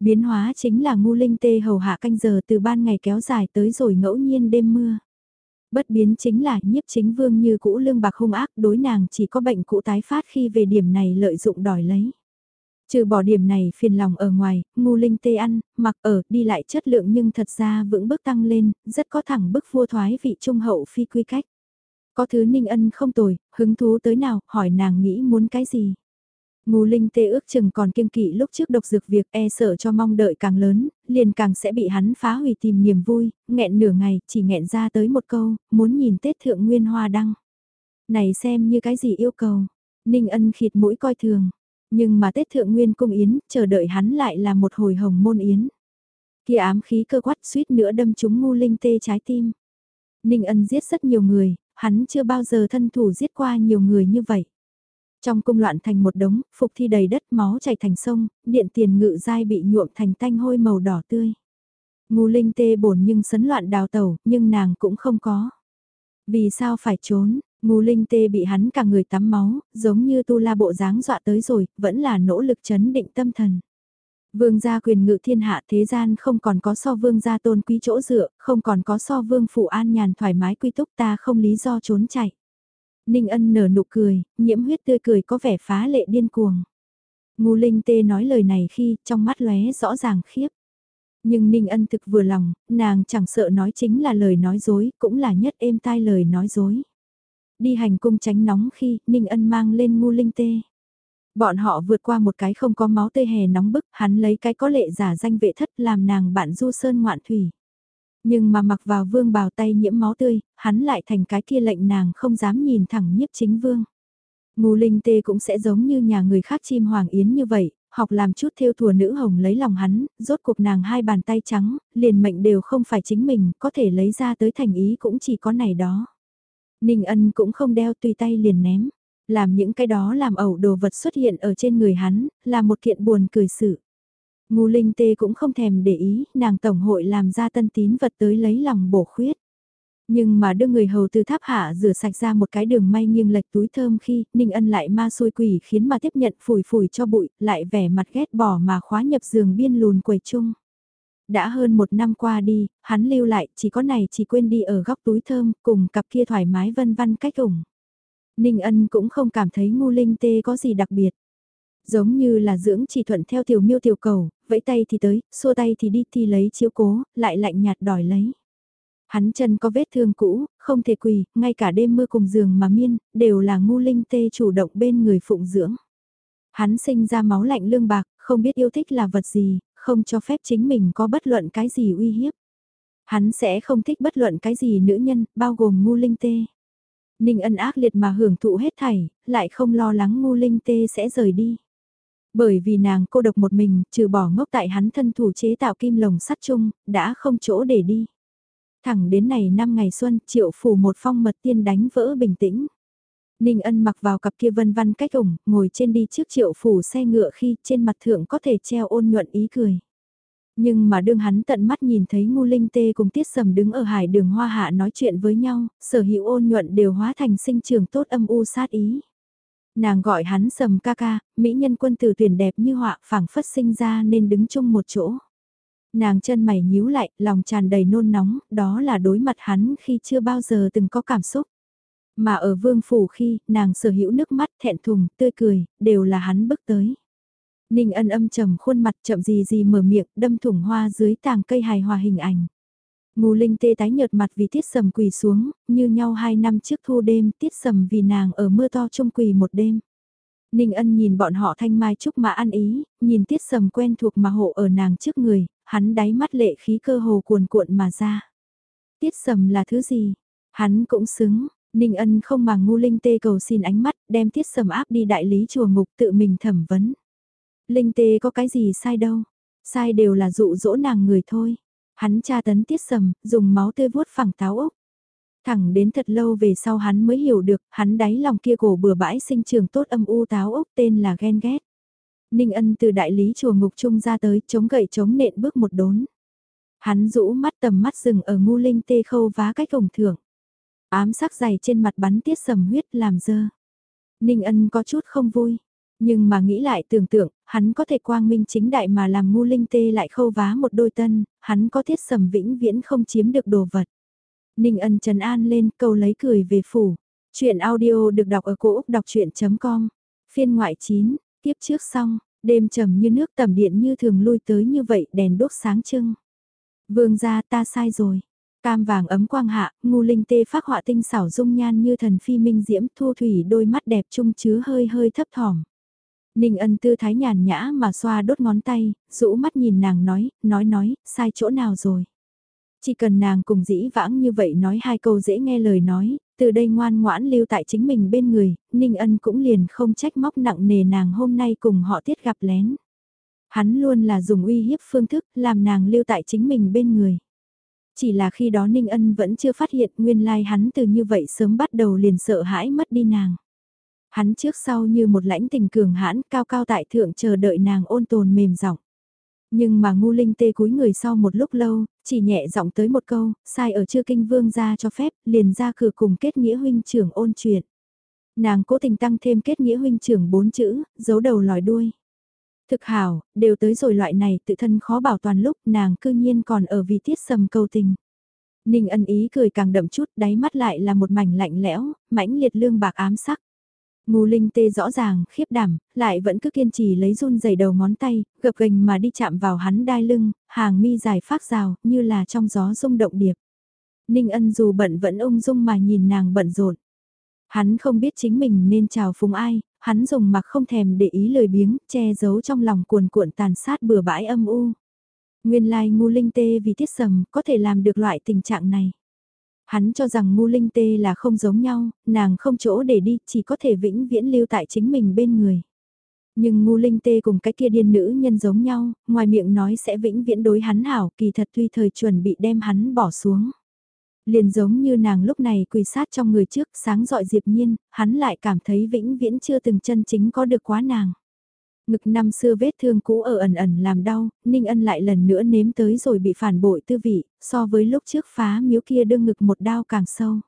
Biến hóa chính là ngu linh tê hầu hạ canh giờ từ ban ngày kéo dài tới rồi ngẫu nhiên đêm mưa. Bất biến chính là nhiếp chính vương như cũ lương bạc hung ác đối nàng chỉ có bệnh cũ tái phát khi về điểm này lợi dụng đòi lấy. Trừ bỏ điểm này phiền lòng ở ngoài, ngu linh tê ăn, mặc ở, đi lại chất lượng nhưng thật ra vững bước tăng lên, rất có thẳng bức vua thoái vị trung hậu phi quy cách. Có thứ ninh ân không tồi, hứng thú tới nào, hỏi nàng nghĩ muốn cái gì. Ngu linh tê ước chừng còn kiêng kỵ lúc trước độc dược việc e sợ cho mong đợi càng lớn, liền càng sẽ bị hắn phá hủy tìm niềm vui, nghẹn nửa ngày, chỉ nghẹn ra tới một câu, muốn nhìn Tết Thượng Nguyên Hoa Đăng. Này xem như cái gì yêu cầu. Ninh ân khịt mũi coi thường. Nhưng mà Tết Thượng Nguyên Cung Yến, chờ đợi hắn lại là một hồi hồng môn Yến. Kia ám khí cơ quát suýt nữa đâm trúng ngu linh tê trái tim. Ninh ân giết rất nhiều người, hắn chưa bao giờ thân thủ giết qua nhiều người như vậy. Trong cung loạn thành một đống, phục thi đầy đất máu chảy thành sông, điện tiền ngự dai bị nhuộm thành tanh hôi màu đỏ tươi. Ngu linh tê bổn nhưng sấn loạn đào tẩu, nhưng nàng cũng không có. Vì sao phải trốn, Ngô linh tê bị hắn cả người tắm máu, giống như tu la bộ dáng dọa tới rồi, vẫn là nỗ lực chấn định tâm thần. Vương gia quyền ngự thiên hạ thế gian không còn có so vương gia tôn quý chỗ dựa, không còn có so vương phụ an nhàn thoải mái quy túc ta không lý do trốn chạy. Ninh ân nở nụ cười, nhiễm huyết tươi cười có vẻ phá lệ điên cuồng. Ngô linh tê nói lời này khi trong mắt lóe rõ ràng khiếp. Nhưng Ninh ân thực vừa lòng, nàng chẳng sợ nói chính là lời nói dối, cũng là nhất êm tai lời nói dối. Đi hành cung tránh nóng khi Ninh ân mang lên ngu linh tê. Bọn họ vượt qua một cái không có máu tê hè nóng bức, hắn lấy cái có lệ giả danh vệ thất làm nàng bạn du sơn ngoạn thủy. Nhưng mà mặc vào vương bào tay nhiễm máu tươi, hắn lại thành cái kia lệnh nàng không dám nhìn thẳng nhiếp chính vương. ngu linh tê cũng sẽ giống như nhà người khác chim hoàng yến như vậy, học làm chút theo thùa nữ hồng lấy lòng hắn, rốt cuộc nàng hai bàn tay trắng, liền mệnh đều không phải chính mình, có thể lấy ra tới thành ý cũng chỉ có này đó. Ninh ân cũng không đeo tùy tay liền ném. Làm những cái đó làm ẩu đồ vật xuất hiện ở trên người hắn, là một kiện buồn cười sự. Ngu linh tê cũng không thèm để ý, nàng tổng hội làm ra tân tín vật tới lấy lòng bổ khuyết. Nhưng mà đưa người hầu từ tháp hạ rửa sạch ra một cái đường may nghiêng lệch túi thơm khi Ninh Ân lại ma xôi quỷ khiến mà tiếp nhận phủi phủi cho bụi, lại vẻ mặt ghét bỏ mà khóa nhập giường biên lùn quầy chung. Đã hơn một năm qua đi, hắn lưu lại chỉ có này chỉ quên đi ở góc túi thơm cùng cặp kia thoải mái vân văn cách ủng. Ninh ân cũng không cảm thấy ngu linh tê có gì đặc biệt. Giống như là dưỡng chỉ thuận theo tiểu miêu tiểu cầu, vẫy tay thì tới, xua tay thì đi thì lấy chiếu cố, lại lạnh nhạt đòi lấy. Hắn chân có vết thương cũ, không thể quỳ, ngay cả đêm mưa cùng giường mà miên, đều là ngu linh tê chủ động bên người phụng dưỡng. Hắn sinh ra máu lạnh lương bạc, không biết yêu thích là vật gì, không cho phép chính mình có bất luận cái gì uy hiếp. Hắn sẽ không thích bất luận cái gì nữ nhân, bao gồm ngu linh tê. Ninh ân ác liệt mà hưởng thụ hết thảy, lại không lo lắng ngu linh tê sẽ rời đi. Bởi vì nàng cô độc một mình, trừ bỏ ngốc tại hắn thân thủ chế tạo kim lồng sắt chung, đã không chỗ để đi. Thẳng đến này năm ngày xuân, triệu phủ một phong mật tiên đánh vỡ bình tĩnh. Ninh ân mặc vào cặp kia vân văn cách ủng, ngồi trên đi trước triệu phủ xe ngựa khi trên mặt thượng có thể treo ôn nhuận ý cười. Nhưng mà đương hắn tận mắt nhìn thấy ngu linh tê cùng tiết sầm đứng ở hải đường hoa hạ nói chuyện với nhau, sở hữu ôn nhuận đều hóa thành sinh trường tốt âm u sát ý. Nàng gọi hắn sầm ca ca, mỹ nhân quân tử tuyển đẹp như họa phảng phất sinh ra nên đứng chung một chỗ. Nàng chân mày nhíu lại, lòng tràn đầy nôn nóng, đó là đối mặt hắn khi chưa bao giờ từng có cảm xúc. Mà ở vương phủ khi, nàng sở hữu nước mắt thẹn thùng, tươi cười, đều là hắn bước tới. Ninh ân âm trầm khuôn mặt chậm gì gì mở miệng, đâm thủng hoa dưới tàng cây hài hòa hình ảnh. Ngù linh tê tái nhợt mặt vì tiết sầm quỳ xuống, như nhau hai năm trước thu đêm tiết sầm vì nàng ở mưa to trung quỳ một đêm. Ninh ân nhìn bọn họ thanh mai trúc mà ăn ý, nhìn tiết sầm quen thuộc mà hộ ở nàng trước người, hắn đáy mắt lệ khí cơ hồ cuồn cuộn mà ra. Tiết sầm là thứ gì? Hắn cũng xứng, Ninh ân không mà ngu linh tê cầu xin ánh mắt, đem tiết sầm áp đi đại lý chùa ngục tự mình thẩm vấn. Linh tê có cái gì sai đâu, sai đều là dụ dỗ nàng người thôi. Hắn tra tấn tiết sầm, dùng máu tươi vuốt phẳng táo ốc. Thẳng đến thật lâu về sau hắn mới hiểu được, hắn đáy lòng kia cổ bừa bãi sinh trường tốt âm u táo ốc tên là ghen ghét. Ninh ân từ đại lý chùa ngục trung ra tới, chống gậy chống nện bước một đốn. Hắn rũ mắt tầm mắt rừng ở ngu linh tê khâu vá cách cổng thưởng. Ám sắc dày trên mặt bắn tiết sầm huyết làm dơ. Ninh ân có chút không vui. Nhưng mà nghĩ lại tưởng tượng, hắn có thể quang minh chính đại mà làm ngu linh tê lại khâu vá một đôi tân, hắn có thiết sầm vĩnh viễn không chiếm được đồ vật. Ninh ân trần an lên câu lấy cười về phủ. Chuyện audio được đọc ở cổ Úc đọc chuyện.com. Phiên ngoại 9, tiếp trước xong, đêm trầm như nước tầm điện như thường lui tới như vậy đèn đốt sáng trưng. Vương gia ta sai rồi. Cam vàng ấm quang hạ, ngu linh tê phát họa tinh xảo dung nhan như thần phi minh diễm thu thủy đôi mắt đẹp trung chứa hơi hơi thấp thỏm. Ninh ân tư thái nhàn nhã mà xoa đốt ngón tay, rũ mắt nhìn nàng nói, nói nói, sai chỗ nào rồi. Chỉ cần nàng cùng dĩ vãng như vậy nói hai câu dễ nghe lời nói, từ đây ngoan ngoãn lưu tại chính mình bên người, Ninh Ân cũng liền không trách móc nặng nề nàng hôm nay cùng họ tiết gặp lén. Hắn luôn là dùng uy hiếp phương thức làm nàng lưu tại chính mình bên người. Chỉ là khi đó Ninh Ân vẫn chưa phát hiện nguyên lai like hắn từ như vậy sớm bắt đầu liền sợ hãi mất đi nàng. Hắn trước sau như một lãnh tình cường hãn cao cao tại thượng chờ đợi nàng ôn tồn mềm giọng. Nhưng mà ngu linh tê cúi người sau một lúc lâu, chỉ nhẹ giọng tới một câu, sai ở chưa kinh vương ra cho phép, liền ra cửa cùng kết nghĩa huynh trưởng ôn chuyện. Nàng cố tình tăng thêm kết nghĩa huynh trưởng bốn chữ, giấu đầu lòi đuôi. Thực hảo, đều tới rồi loại này tự thân khó bảo toàn lúc nàng cư nhiên còn ở vì tiết sầm cầu tình. Ninh ân ý cười càng đậm chút, đáy mắt lại là một mảnh lạnh lẽo, mãnh liệt lương bạc ám sắc. Ngô Linh Tê rõ ràng, khiếp đảm, lại vẫn cứ kiên trì lấy run dày đầu ngón tay, gập gành mà đi chạm vào hắn đai lưng, hàng mi dài phát rào, như là trong gió rung động điệp. Ninh ân dù bận vẫn ung dung mà nhìn nàng bận rộn. Hắn không biết chính mình nên chào phúng ai, hắn dùng mặc không thèm để ý lời biếng, che giấu trong lòng cuồn cuộn tàn sát bừa bãi âm u. Nguyên lai ngu linh tê vì tiết sầm có thể làm được loại tình trạng này. Hắn cho rằng ngu linh tê là không giống nhau, nàng không chỗ để đi, chỉ có thể vĩnh viễn lưu tại chính mình bên người. Nhưng ngu linh tê cùng cái kia điên nữ nhân giống nhau, ngoài miệng nói sẽ vĩnh viễn đối hắn hảo, kỳ thật tuy thời chuẩn bị đem hắn bỏ xuống. Liền giống như nàng lúc này quỳ sát trong người trước sáng dọi diệp nhiên, hắn lại cảm thấy vĩnh viễn chưa từng chân chính có được quá nàng. Ngực năm xưa vết thương cũ ở ẩn ẩn làm đau, Ninh Ân lại lần nữa nếm tới rồi bị phản bội tư vị, so với lúc trước phá miếu kia đương ngực một đau càng sâu.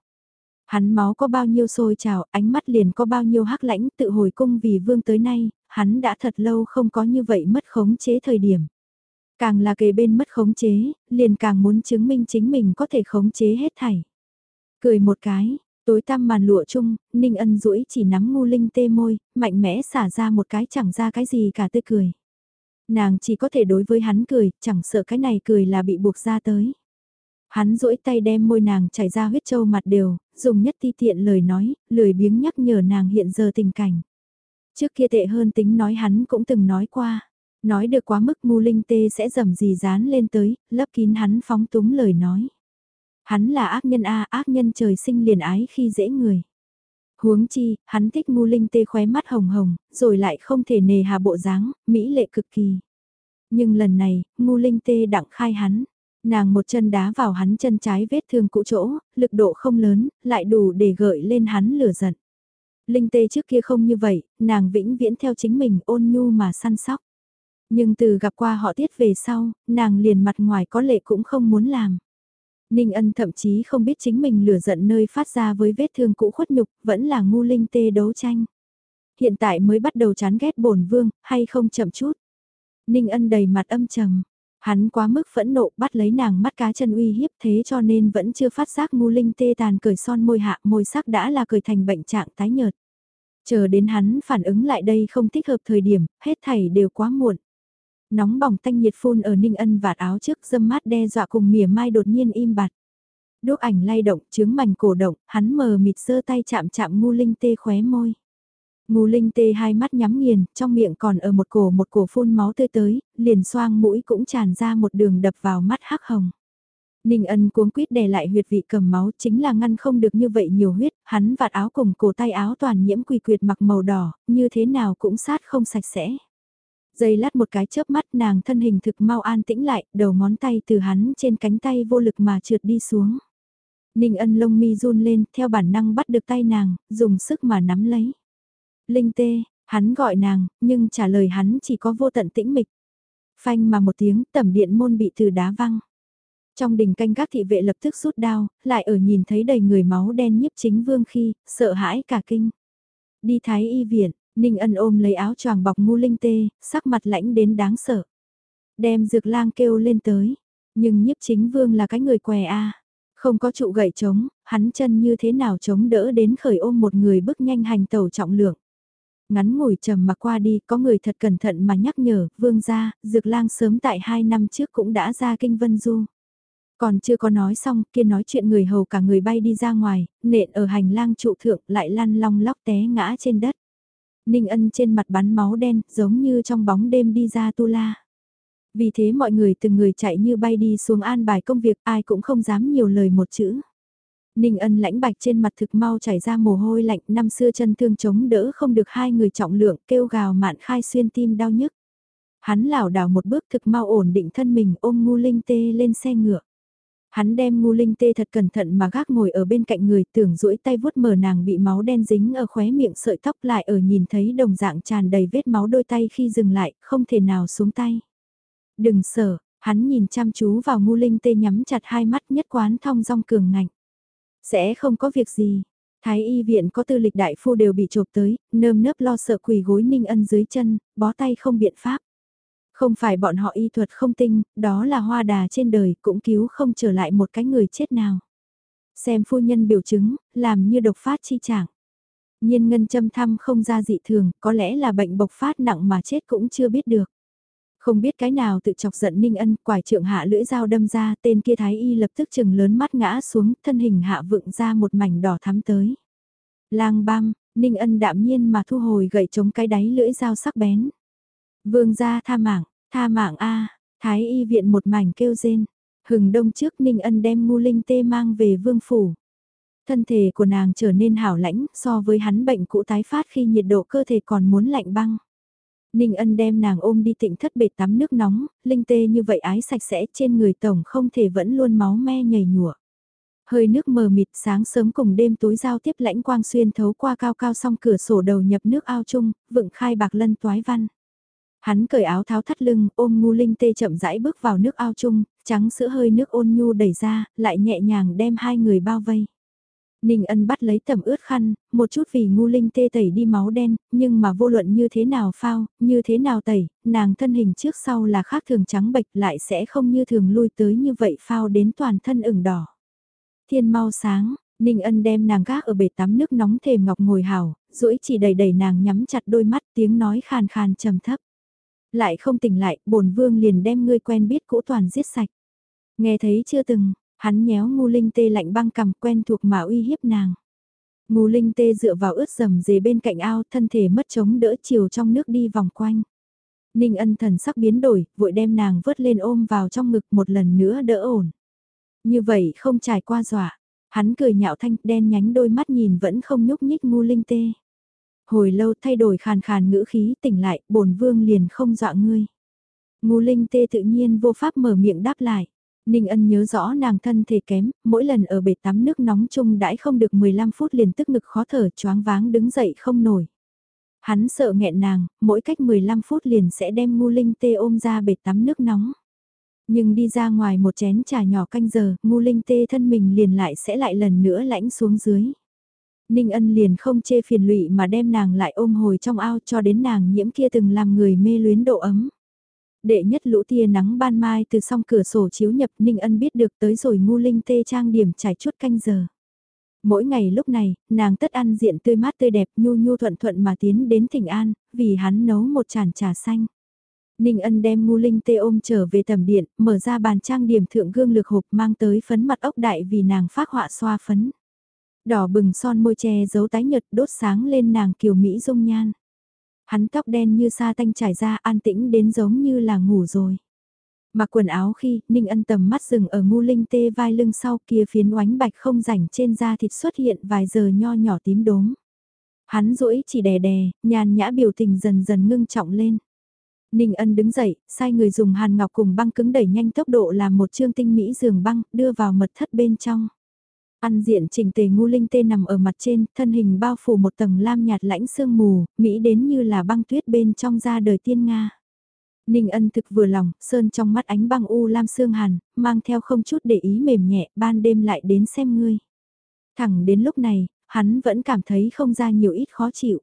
Hắn máu có bao nhiêu sôi trào, ánh mắt liền có bao nhiêu hắc lãnh tự hồi cung vì vương tới nay, hắn đã thật lâu không có như vậy mất khống chế thời điểm. Càng là kề bên mất khống chế, liền càng muốn chứng minh chính mình có thể khống chế hết thảy. Cười một cái, Tối tăm màn lụa chung, Ninh ân duỗi chỉ nắm ngu linh tê môi, mạnh mẽ xả ra một cái chẳng ra cái gì cả tươi cười. Nàng chỉ có thể đối với hắn cười, chẳng sợ cái này cười là bị buộc ra tới. Hắn duỗi tay đem môi nàng chảy ra huyết châu mặt đều, dùng nhất ti tiện lời nói, lười biếng nhắc nhở nàng hiện giờ tình cảnh. Trước kia tệ hơn tính nói hắn cũng từng nói qua. Nói được quá mức ngu linh tê sẽ dầm gì dán lên tới, lấp kín hắn phóng túng lời nói. Hắn là ác nhân a ác nhân trời sinh liền ái khi dễ người. Huống chi, hắn thích ngu linh tê khóe mắt hồng hồng, rồi lại không thể nề hà bộ dáng, mỹ lệ cực kỳ. Nhưng lần này, ngu linh tê đặng khai hắn. Nàng một chân đá vào hắn chân trái vết thương cũ chỗ, lực độ không lớn, lại đủ để gợi lên hắn lửa giận. Linh tê trước kia không như vậy, nàng vĩnh viễn theo chính mình ôn nhu mà săn sóc. Nhưng từ gặp qua họ tiết về sau, nàng liền mặt ngoài có lệ cũng không muốn làm. Ninh ân thậm chí không biết chính mình lửa giận nơi phát ra với vết thương cũ khuất nhục, vẫn là ngu linh tê đấu tranh. Hiện tại mới bắt đầu chán ghét bổn vương, hay không chậm chút. Ninh ân đầy mặt âm trầm. Hắn quá mức phẫn nộ bắt lấy nàng mắt cá chân uy hiếp thế cho nên vẫn chưa phát giác ngu linh tê tàn cởi son môi hạ môi sắc đã là cởi thành bệnh trạng tái nhợt. Chờ đến hắn phản ứng lại đây không thích hợp thời điểm, hết thảy đều quá muộn. Nóng bỏng tanh nhiệt phun ở Ninh Ân vạt áo trước dâm mát đe dọa cùng mỉa mai đột nhiên im bặt. Đốt ảnh lay động, chướng mảnh cổ động, hắn mờ mịt sơ tay chạm chạm ngu linh tê khóe môi. Ngu linh tê hai mắt nhắm nghiền, trong miệng còn ở một cổ một cổ phun máu tươi tới, liền xoang mũi cũng tràn ra một đường đập vào mắt hắc hồng. Ninh ân cuống quýt đè lại huyệt vị cầm máu chính là ngăn không được như vậy nhiều huyết, hắn vạt áo cùng cổ tay áo toàn nhiễm quỳ quyệt mặc màu đỏ, như thế nào cũng sát không sạch sẽ. Dây lát một cái chớp mắt nàng thân hình thực mau an tĩnh lại, đầu ngón tay từ hắn trên cánh tay vô lực mà trượt đi xuống. Ninh ân lông mi run lên, theo bản năng bắt được tay nàng, dùng sức mà nắm lấy. Linh tê, hắn gọi nàng, nhưng trả lời hắn chỉ có vô tận tĩnh mịch. Phanh mà một tiếng, tẩm điện môn bị từ đá văng. Trong đình canh các thị vệ lập tức rút đao, lại ở nhìn thấy đầy người máu đen nhiếp chính vương khi, sợ hãi cả kinh. Đi thái y viện, Ninh ân ôm lấy áo choàng bọc ngu linh tê, sắc mặt lãnh đến đáng sợ. Đem dược lang kêu lên tới. Nhưng nhiếp chính vương là cái người què a Không có trụ gậy chống, hắn chân như thế nào chống đỡ đến khởi ôm một người bước nhanh hành tàu trọng lượng. Ngắn ngủi trầm mà qua đi, có người thật cẩn thận mà nhắc nhở, vương gia, dược lang sớm tại hai năm trước cũng đã ra kinh vân du. Còn chưa có nói xong, kia nói chuyện người hầu cả người bay đi ra ngoài, nện ở hành lang trụ thượng lại lăn long lóc té ngã trên đất. Ninh ân trên mặt bắn máu đen, giống như trong bóng đêm đi ra tu la. Vì thế mọi người từng người chạy như bay đi xuống an bài công việc, ai cũng không dám nhiều lời một chữ. Ninh ân lãnh bạch trên mặt thực mau chảy ra mồ hôi lạnh năm xưa chân thương chống đỡ không được hai người trọng lượng kêu gào mạn khai xuyên tim đau nhức. Hắn lảo đảo một bước thực mau ổn định thân mình ôm ngu linh tê lên xe ngựa. Hắn đem ngu linh tê thật cẩn thận mà gác ngồi ở bên cạnh người tưởng duỗi tay vuốt mở nàng bị máu đen dính ở khóe miệng sợi tóc lại ở nhìn thấy đồng dạng tràn đầy vết máu đôi tay khi dừng lại, không thể nào xuống tay. Đừng sợ, hắn nhìn chăm chú vào ngu linh tê nhắm chặt hai mắt nhất quán thong dong cường ngạnh. Sẽ không có việc gì. Thái y viện có tư lịch đại phu đều bị chộp tới, nơm nớp lo sợ quỳ gối ninh ân dưới chân, bó tay không biện pháp. Không phải bọn họ y thuật không tinh, đó là hoa đà trên đời cũng cứu không trở lại một cái người chết nào. Xem phu nhân biểu chứng, làm như độc phát chi trạng. Nhiên ngân châm thăm không ra dị thường, có lẽ là bệnh bộc phát nặng mà chết cũng chưa biết được. Không biết cái nào tự chọc giận Ninh Ân, quải trượng hạ lưỡi dao đâm ra, tên kia thái y lập tức chừng lớn mắt ngã xuống, thân hình hạ vựng ra một mảnh đỏ thắm tới. Lang băm, Ninh Ân đạm nhiên mà thu hồi gậy chống cái đáy lưỡi dao sắc bén. Vương gia tha mạng, tha mạng a thái y viện một mảnh kêu rên. Hừng đông trước Ninh Ân đem ngu linh tê mang về vương phủ. Thân thể của nàng trở nên hảo lãnh so với hắn bệnh cũ tái phát khi nhiệt độ cơ thể còn muốn lạnh băng. Ninh ân đem nàng ôm đi tịnh thất bệt tắm nước nóng, linh tê như vậy ái sạch sẽ trên người tổng không thể vẫn luôn máu me nhảy nhụa. Hơi nước mờ mịt sáng sớm cùng đêm tối giao tiếp lãnh quang xuyên thấu qua cao cao song cửa sổ đầu nhập nước ao chung, vựng khai bạc lân toái văn. Hắn cởi áo tháo thắt lưng, ôm ngu linh tê chậm rãi bước vào nước ao chung, trắng sữa hơi nước ôn nhu đẩy ra, lại nhẹ nhàng đem hai người bao vây. Ninh ân bắt lấy tầm ướt khăn, một chút vì ngu linh tê tẩy đi máu đen, nhưng mà vô luận như thế nào phao, như thế nào tẩy, nàng thân hình trước sau là khác thường trắng bệch lại sẽ không như thường lui tới như vậy phao đến toàn thân ửng đỏ. Thiên mau sáng, Ninh ân đem nàng gác ở bể tắm nước nóng thềm ngọc ngồi hào, duỗi chỉ đầy đầy nàng nhắm chặt đôi mắt tiếng nói khàn khàn trầm thấp. Lại không tỉnh lại, bổn vương liền đem ngươi quen biết cũ toàn giết sạch. Nghe thấy chưa từng, Hắn nhéo ngu linh tê lạnh băng cầm quen thuộc mà uy hiếp nàng. Ngu linh tê dựa vào ướt rầm dề bên cạnh ao thân thể mất chống đỡ chiều trong nước đi vòng quanh. Ninh ân thần sắc biến đổi, vội đem nàng vớt lên ôm vào trong ngực một lần nữa đỡ ổn. Như vậy không trải qua dọa, hắn cười nhạo thanh đen nhánh đôi mắt nhìn vẫn không nhúc nhích ngu linh tê. Hồi lâu thay đổi khàn khàn ngữ khí tỉnh lại, bổn vương liền không dọa ngươi. Ngu linh tê tự nhiên vô pháp mở miệng đáp lại. Ninh ân nhớ rõ nàng thân thể kém, mỗi lần ở bể tắm nước nóng chung đãi không được 15 phút liền tức ngực khó thở choáng váng đứng dậy không nổi. Hắn sợ nghẹn nàng, mỗi cách 15 phút liền sẽ đem ngu linh tê ôm ra bể tắm nước nóng. Nhưng đi ra ngoài một chén trà nhỏ canh giờ, ngu linh tê thân mình liền lại sẽ lại lần nữa lãnh xuống dưới. Ninh ân liền không chê phiền lụy mà đem nàng lại ôm hồi trong ao cho đến nàng nhiễm kia từng làm người mê luyến độ ấm. Đệ nhất lũ tia nắng ban mai từ song cửa sổ chiếu nhập Ninh Ân biết được tới rồi ngu linh tê trang điểm trải chút canh giờ. Mỗi ngày lúc này, nàng tất ăn diện tươi mát tươi đẹp nhu nhu thuận thuận mà tiến đến thỉnh an, vì hắn nấu một chản trà xanh. Ninh ân đem ngu linh tê ôm trở về tầm điện, mở ra bàn trang điểm thượng gương lực hộp mang tới phấn mặt ốc đại vì nàng phát họa xoa phấn. Đỏ bừng son môi che giấu tái nhật đốt sáng lên nàng kiều Mỹ dung nhan. Hắn tóc đen như sa tanh trải ra an tĩnh đến giống như là ngủ rồi. Mặc quần áo khi, Ninh ân tầm mắt dừng ở ngu linh tê vai lưng sau kia phiến oánh bạch không rảnh trên da thịt xuất hiện vài giờ nho nhỏ tím đốm. Hắn rũi chỉ đè đè, nhàn nhã biểu tình dần dần ngưng trọng lên. Ninh ân đứng dậy, sai người dùng hàn ngọc cùng băng cứng đẩy nhanh tốc độ làm một chương tinh mỹ giường băng, đưa vào mật thất bên trong. Ăn diện chỉnh tề ngu linh tê nằm ở mặt trên, thân hình bao phủ một tầng lam nhạt lãnh sương mù, mỹ đến như là băng tuyết bên trong ra đời tiên Nga. Ninh ân thực vừa lòng, sơn trong mắt ánh băng u lam sương hàn, mang theo không chút để ý mềm nhẹ, ban đêm lại đến xem ngươi. Thẳng đến lúc này, hắn vẫn cảm thấy không ra nhiều ít khó chịu.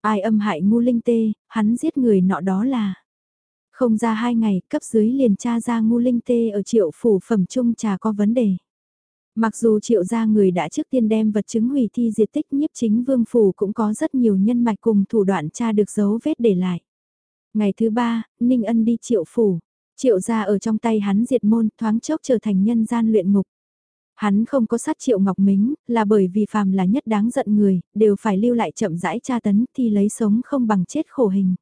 Ai âm hại ngu linh tê, hắn giết người nọ đó là. Không ra hai ngày, cấp dưới liền tra ra ngu linh tê ở triệu phủ phẩm trung trà có vấn đề. Mặc dù triệu gia người đã trước tiên đem vật chứng hủy thi diệt tích nhiếp chính vương phủ cũng có rất nhiều nhân mạch cùng thủ đoạn tra được dấu vết để lại. Ngày thứ ba, Ninh Ân đi triệu phủ. Triệu gia ở trong tay hắn diệt môn thoáng chốc trở thành nhân gian luyện ngục. Hắn không có sát triệu ngọc mính, là bởi vì phàm là nhất đáng giận người, đều phải lưu lại chậm rãi tra tấn thì lấy sống không bằng chết khổ hình.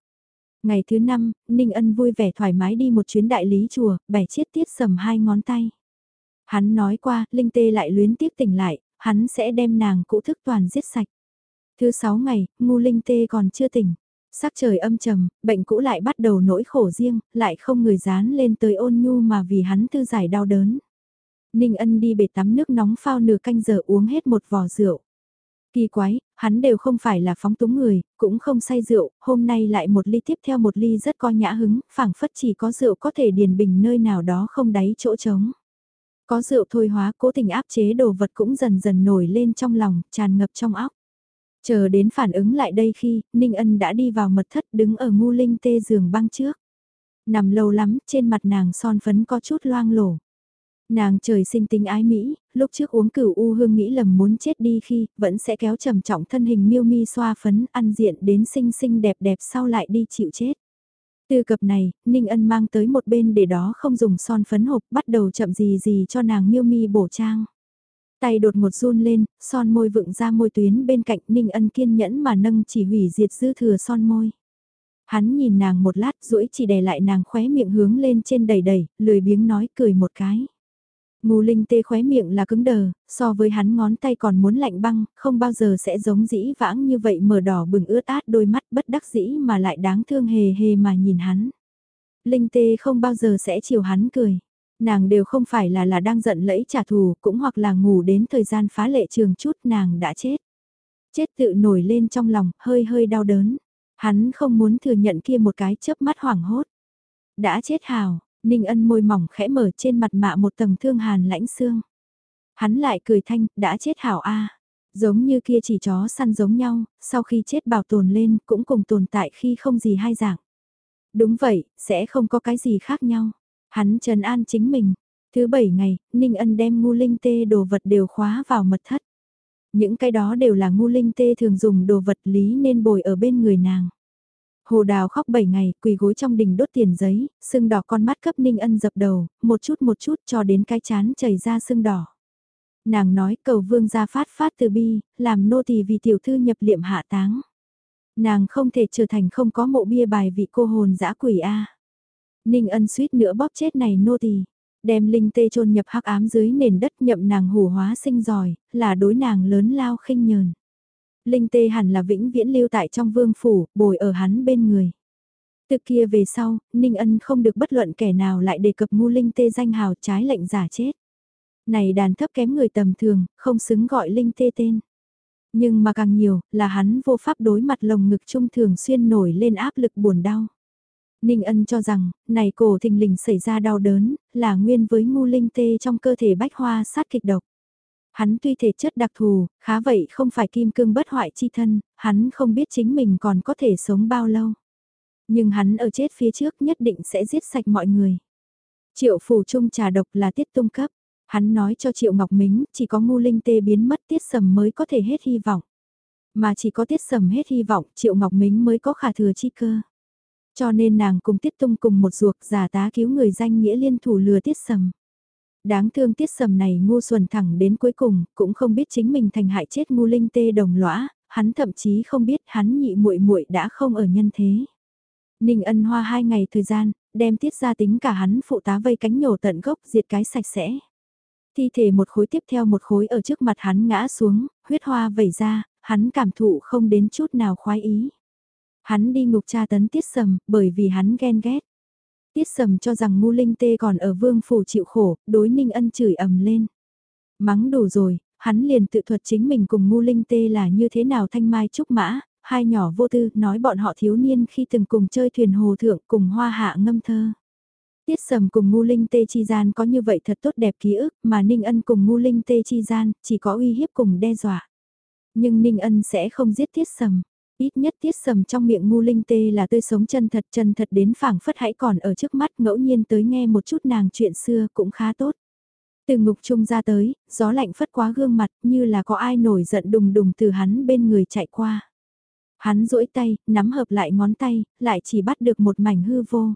Ngày thứ năm, Ninh Ân vui vẻ thoải mái đi một chuyến đại lý chùa, bẻ chiết tiết sầm hai ngón tay. Hắn nói qua, Linh Tê lại luyến tiếc tỉnh lại, hắn sẽ đem nàng cũ thức toàn giết sạch. Thứ sáu ngày, ngu linh tê còn chưa tỉnh. Sắc trời âm trầm, bệnh cũ lại bắt đầu nỗi khổ riêng, lại không người dán lên tới ôn nhu mà vì hắn thư giải đau đớn. Ninh ân đi bể tắm nước nóng phao nửa canh giờ uống hết một vò rượu. Kỳ quái, hắn đều không phải là phóng túng người, cũng không say rượu, hôm nay lại một ly tiếp theo một ly rất coi nhã hứng, phảng phất chỉ có rượu có thể điền bình nơi nào đó không đáy chỗ trống. Có rượu thôi hóa cố tình áp chế đồ vật cũng dần dần nổi lên trong lòng, tràn ngập trong óc. Chờ đến phản ứng lại đây khi, Ninh Ân đã đi vào mật thất đứng ở ngu linh tê giường băng trước. Nằm lâu lắm, trên mặt nàng son phấn có chút loang lổ. Nàng trời sinh tính ái Mỹ, lúc trước uống cửu u hương nghĩ lầm muốn chết đi khi, vẫn sẽ kéo trầm trọng thân hình miêu mi xoa phấn ăn diện đến xinh xinh đẹp đẹp sau lại đi chịu chết. Từ cập này, Ninh Ân mang tới một bên để đó không dùng son phấn hộp bắt đầu chậm gì gì cho nàng miêu mi bổ trang. Tay đột một run lên, son môi vựng ra môi tuyến bên cạnh Ninh Ân kiên nhẫn mà nâng chỉ hủy diệt dư thừa son môi. Hắn nhìn nàng một lát rũi chỉ đè lại nàng khóe miệng hướng lên trên đầy đầy, lười biếng nói cười một cái. Ngô Linh tê khóe miệng là cứng đờ, so với hắn ngón tay còn muốn lạnh băng, không bao giờ sẽ giống dĩ vãng như vậy mở đỏ bừng ướt át đôi mắt bất đắc dĩ mà lại đáng thương hề hề mà nhìn hắn. Linh tê không bao giờ sẽ chiều hắn cười. Nàng đều không phải là là đang giận lẫy trả thù, cũng hoặc là ngủ đến thời gian phá lệ trường chút nàng đã chết. Chết tự nổi lên trong lòng, hơi hơi đau đớn. Hắn không muốn thừa nhận kia một cái chớp mắt hoảng hốt. Đã chết hào, Ninh ân môi mỏng khẽ mở trên mặt mạ một tầng thương hàn lãnh xương. Hắn lại cười thanh, đã chết hảo a Giống như kia chỉ chó săn giống nhau, sau khi chết bảo tồn lên cũng cùng tồn tại khi không gì hai dạng. Đúng vậy, sẽ không có cái gì khác nhau. Hắn trần an chính mình. Thứ bảy ngày, Ninh ân đem ngu linh tê đồ vật đều khóa vào mật thất. Những cái đó đều là ngu linh tê thường dùng đồ vật lý nên bồi ở bên người nàng. Hồ đào khóc 7 ngày, quỳ gối trong đình đốt tiền giấy, sưng đỏ con mắt cấp ninh ân dập đầu, một chút một chút cho đến cái chán chảy ra sưng đỏ. Nàng nói cầu vương gia phát phát từ bi, làm nô tỳ vì tiểu thư nhập liệm hạ táng. Nàng không thể trở thành không có mộ bia bài vị cô hồn dã quỷ A. Ninh ân suýt nữa bóp chết này nô tỳ đem linh tê chôn nhập hắc ám dưới nền đất nhậm nàng hủ hóa sinh giỏi, là đối nàng lớn lao khinh nhờn. Linh tê hẳn là vĩnh viễn lưu tại trong vương phủ, bồi ở hắn bên người. Từ kia về sau, Ninh Ân không được bất luận kẻ nào lại đề cập ngu Linh tê danh hào trái lệnh giả chết. Này đàn thấp kém người tầm thường, không xứng gọi Linh tê tên. Nhưng mà càng nhiều, là hắn vô pháp đối mặt lồng ngực trung thường xuyên nổi lên áp lực buồn đau. Ninh Ân cho rằng, này cổ thình lình xảy ra đau đớn, là nguyên với ngu linh tê trong cơ thể bách hoa sát kịch độc. Hắn tuy thể chất đặc thù, khá vậy không phải kim cương bất hoại chi thân, hắn không biết chính mình còn có thể sống bao lâu. Nhưng hắn ở chết phía trước nhất định sẽ giết sạch mọi người. Triệu phủ trung trà độc là tiết tung cấp. Hắn nói cho Triệu Ngọc Mính chỉ có ngu linh tê biến mất tiết sầm mới có thể hết hy vọng. Mà chỉ có tiết sầm hết hy vọng Triệu Ngọc Mính mới có khả thừa chi cơ. Cho nên nàng cùng tiết tung cùng một ruột giả tá cứu người danh nghĩa liên thủ lừa tiết sầm. Đáng thương tiết sầm này ngu xuẩn thẳng đến cuối cùng, cũng không biết chính mình thành hại chết ngu linh tê đồng lõa, hắn thậm chí không biết hắn nhị muội muội đã không ở nhân thế. Ninh ân hoa hai ngày thời gian, đem tiết ra tính cả hắn phụ tá vây cánh nhổ tận gốc diệt cái sạch sẽ. Thi thể một khối tiếp theo một khối ở trước mặt hắn ngã xuống, huyết hoa vẩy ra, hắn cảm thụ không đến chút nào khoái ý. Hắn đi ngục tra tấn tiết sầm, bởi vì hắn ghen ghét. Tiết sầm cho rằng ngu linh tê còn ở vương phủ chịu khổ, đối ninh ân chửi ầm lên. Mắng đủ rồi, hắn liền tự thuật chính mình cùng ngu linh tê là như thế nào thanh mai trúc mã, hai nhỏ vô tư nói bọn họ thiếu niên khi từng cùng chơi thuyền hồ thượng cùng hoa hạ ngâm thơ. Tiết sầm cùng ngu linh tê chi gian có như vậy thật tốt đẹp ký ức mà Ninh Ân cùng ngu linh tê chi gian chỉ có uy hiếp cùng đe dọa. Nhưng Ninh Ân sẽ không giết tiết sầm. Ít nhất tiết sầm trong miệng ngu linh tê là tươi sống chân thật chân thật đến phảng phất hãy còn ở trước mắt ngẫu nhiên tới nghe một chút nàng chuyện xưa cũng khá tốt. Từ ngục trung ra tới, gió lạnh phất quá gương mặt như là có ai nổi giận đùng đùng từ hắn bên người chạy qua. Hắn duỗi tay, nắm hợp lại ngón tay, lại chỉ bắt được một mảnh hư vô.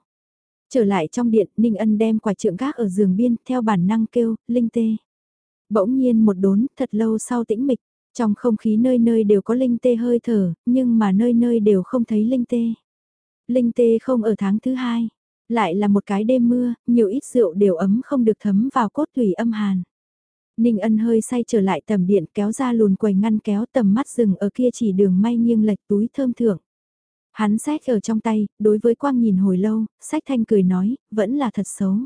Trở lại trong điện, Ninh Ân đem quả trượng gác ở giường biên, theo bản năng kêu, linh tê. Bỗng nhiên một đốn, thật lâu sau tĩnh mịch, trong không khí nơi nơi đều có linh tê hơi thở, nhưng mà nơi nơi đều không thấy linh tê. Linh tê không ở tháng thứ hai, lại là một cái đêm mưa, nhiều ít rượu đều ấm không được thấm vào cốt tủy âm hàn. Ninh ân hơi say trở lại tầm điện kéo ra lùn quầy ngăn kéo tầm mắt rừng ở kia chỉ đường may nghiêng lệch túi thơm thượng. Hắn sách ở trong tay, đối với quang nhìn hồi lâu, sách thanh cười nói, vẫn là thật xấu.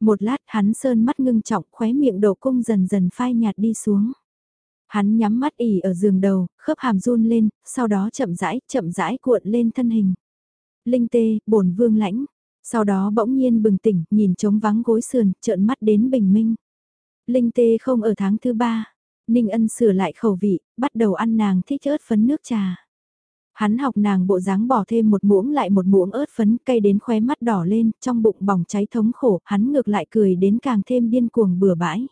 Một lát hắn sơn mắt ngưng trọng khóe miệng độ cung dần dần phai nhạt đi xuống. Hắn nhắm mắt ỉ ở giường đầu, khớp hàm run lên, sau đó chậm rãi, chậm rãi cuộn lên thân hình. Linh tê, bổn vương lãnh. Sau đó bỗng nhiên bừng tỉnh, nhìn trống vắng gối sườn, trợn mắt đến bình minh. Linh tê không ở tháng thứ ba. Ninh ân sửa lại khẩu vị, bắt đầu ăn nàng thích ớt phấn nước trà. Hắn học nàng bộ dáng bỏ thêm một muỗng lại một muỗng ớt phấn cay đến khóe mắt đỏ lên, trong bụng bỏng cháy thống khổ, hắn ngược lại cười đến càng thêm điên cuồng bừa bãi.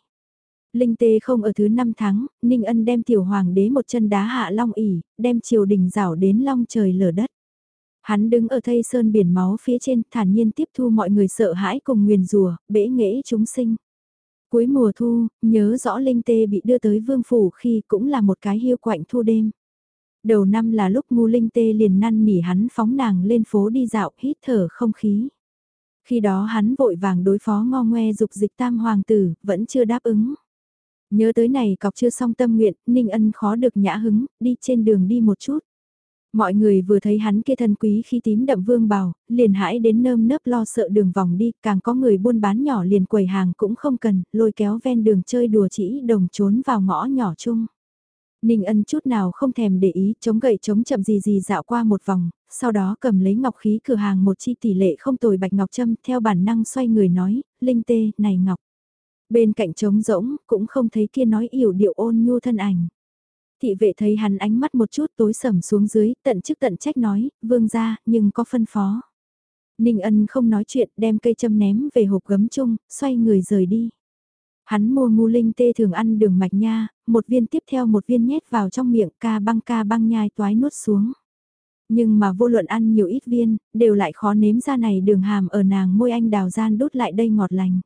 Linh tê không ở thứ năm tháng, Ninh ân đem tiểu hoàng đế một chân đá hạ long ỉ, đem triều đình rảo đến long trời lở đất. Hắn đứng ở thây sơn biển máu phía trên thản nhiên tiếp thu mọi người sợ hãi cùng nguyền rùa, bể nghễ chúng sinh. Cuối mùa thu, nhớ rõ Linh Tê bị đưa tới vương phủ khi cũng là một cái hiu quạnh thu đêm. Đầu năm là lúc ngu Linh Tê liền năn nỉ hắn phóng nàng lên phố đi dạo hít thở không khí. Khi đó hắn vội vàng đối phó ngo ngoe dục dịch tam hoàng tử, vẫn chưa đáp ứng. Nhớ tới này cọc chưa xong tâm nguyện, Ninh Ân khó được nhã hứng, đi trên đường đi một chút. Mọi người vừa thấy hắn kia thân quý khi tím đậm vương bào, liền hãi đến nơm nớp lo sợ đường vòng đi, càng có người buôn bán nhỏ liền quầy hàng cũng không cần, lôi kéo ven đường chơi đùa chỉ đồng trốn vào ngõ nhỏ chung. Ninh ân chút nào không thèm để ý, chống gậy chống chậm gì gì dạo qua một vòng, sau đó cầm lấy ngọc khí cửa hàng một chi tỷ lệ không tồi bạch ngọc châm theo bản năng xoay người nói, linh tê, này ngọc. Bên cạnh trống rỗng, cũng không thấy kia nói yểu điệu ôn nhu thân ảnh. Thị vệ thấy hắn ánh mắt một chút tối sầm xuống dưới, tận chức tận trách nói, vương ra, nhưng có phân phó. Ninh ân không nói chuyện, đem cây châm ném về hộp gấm chung, xoay người rời đi. Hắn mua ngu linh tê thường ăn đường mạch nha, một viên tiếp theo một viên nhét vào trong miệng ca băng ca băng nhai toái nuốt xuống. Nhưng mà vô luận ăn nhiều ít viên, đều lại khó nếm ra này đường hàm ở nàng môi anh đào gian đốt lại đây ngọt lành.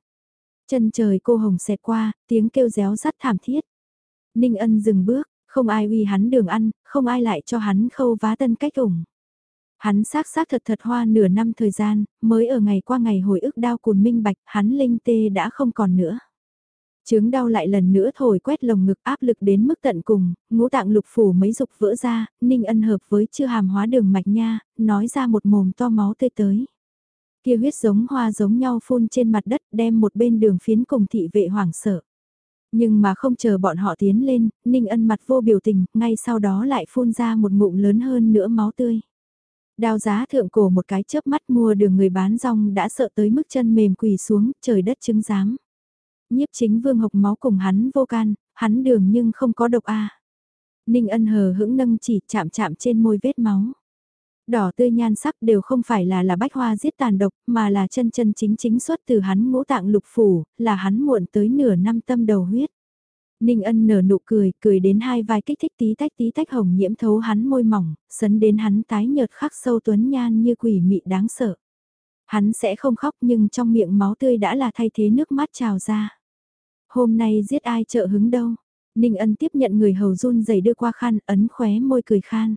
Chân trời cô hồng xẹt qua, tiếng kêu réo rắt thảm thiết. Ninh ân dừng bước, không ai uy hắn đường ăn, không ai lại cho hắn khâu vá tân cách ủng. Hắn xác xác thật thật hoa nửa năm thời gian, mới ở ngày qua ngày hồi ức đau cùn minh bạch, hắn linh tê đã không còn nữa. Chứng đau lại lần nữa thổi quét lồng ngực áp lực đến mức tận cùng, ngũ tạng lục phủ mấy dục vỡ ra, ninh ân hợp với chưa hàm hóa đường mạch nha, nói ra một mồm to máu tươi tới. Kia huyết giống hoa giống nhau phun trên mặt đất đem một bên đường phiến cùng thị vệ hoảng sợ. Nhưng mà không chờ bọn họ tiến lên, ninh ân mặt vô biểu tình, ngay sau đó lại phun ra một ngụm lớn hơn nữa máu tươi. Đao giá thượng cổ một cái chớp mắt mua đường người bán rong đã sợ tới mức chân mềm quỳ xuống, trời đất chứng giám nhiếp chính vương hộc máu cùng hắn vô can, hắn đường nhưng không có độc a. Ninh ân hờ hững nâng chỉ chạm chạm trên môi vết máu. Đỏ tươi nhan sắc đều không phải là là bách hoa giết tàn độc, mà là chân chân chính chính xuất từ hắn ngũ tạng lục phủ, là hắn muộn tới nửa năm tâm đầu huyết. Ninh ân nở nụ cười, cười đến hai vai kích thích tí tách tí tách hồng nhiễm thấu hắn môi mỏng, sấn đến hắn tái nhợt khắc sâu tuấn nhan như quỷ mị đáng sợ. Hắn sẽ không khóc nhưng trong miệng máu tươi đã là thay thế nước mắt trào ra. Hôm nay giết ai trợ hứng đâu? Ninh ân tiếp nhận người hầu run rẩy đưa qua khăn ấn khóe môi cười khan.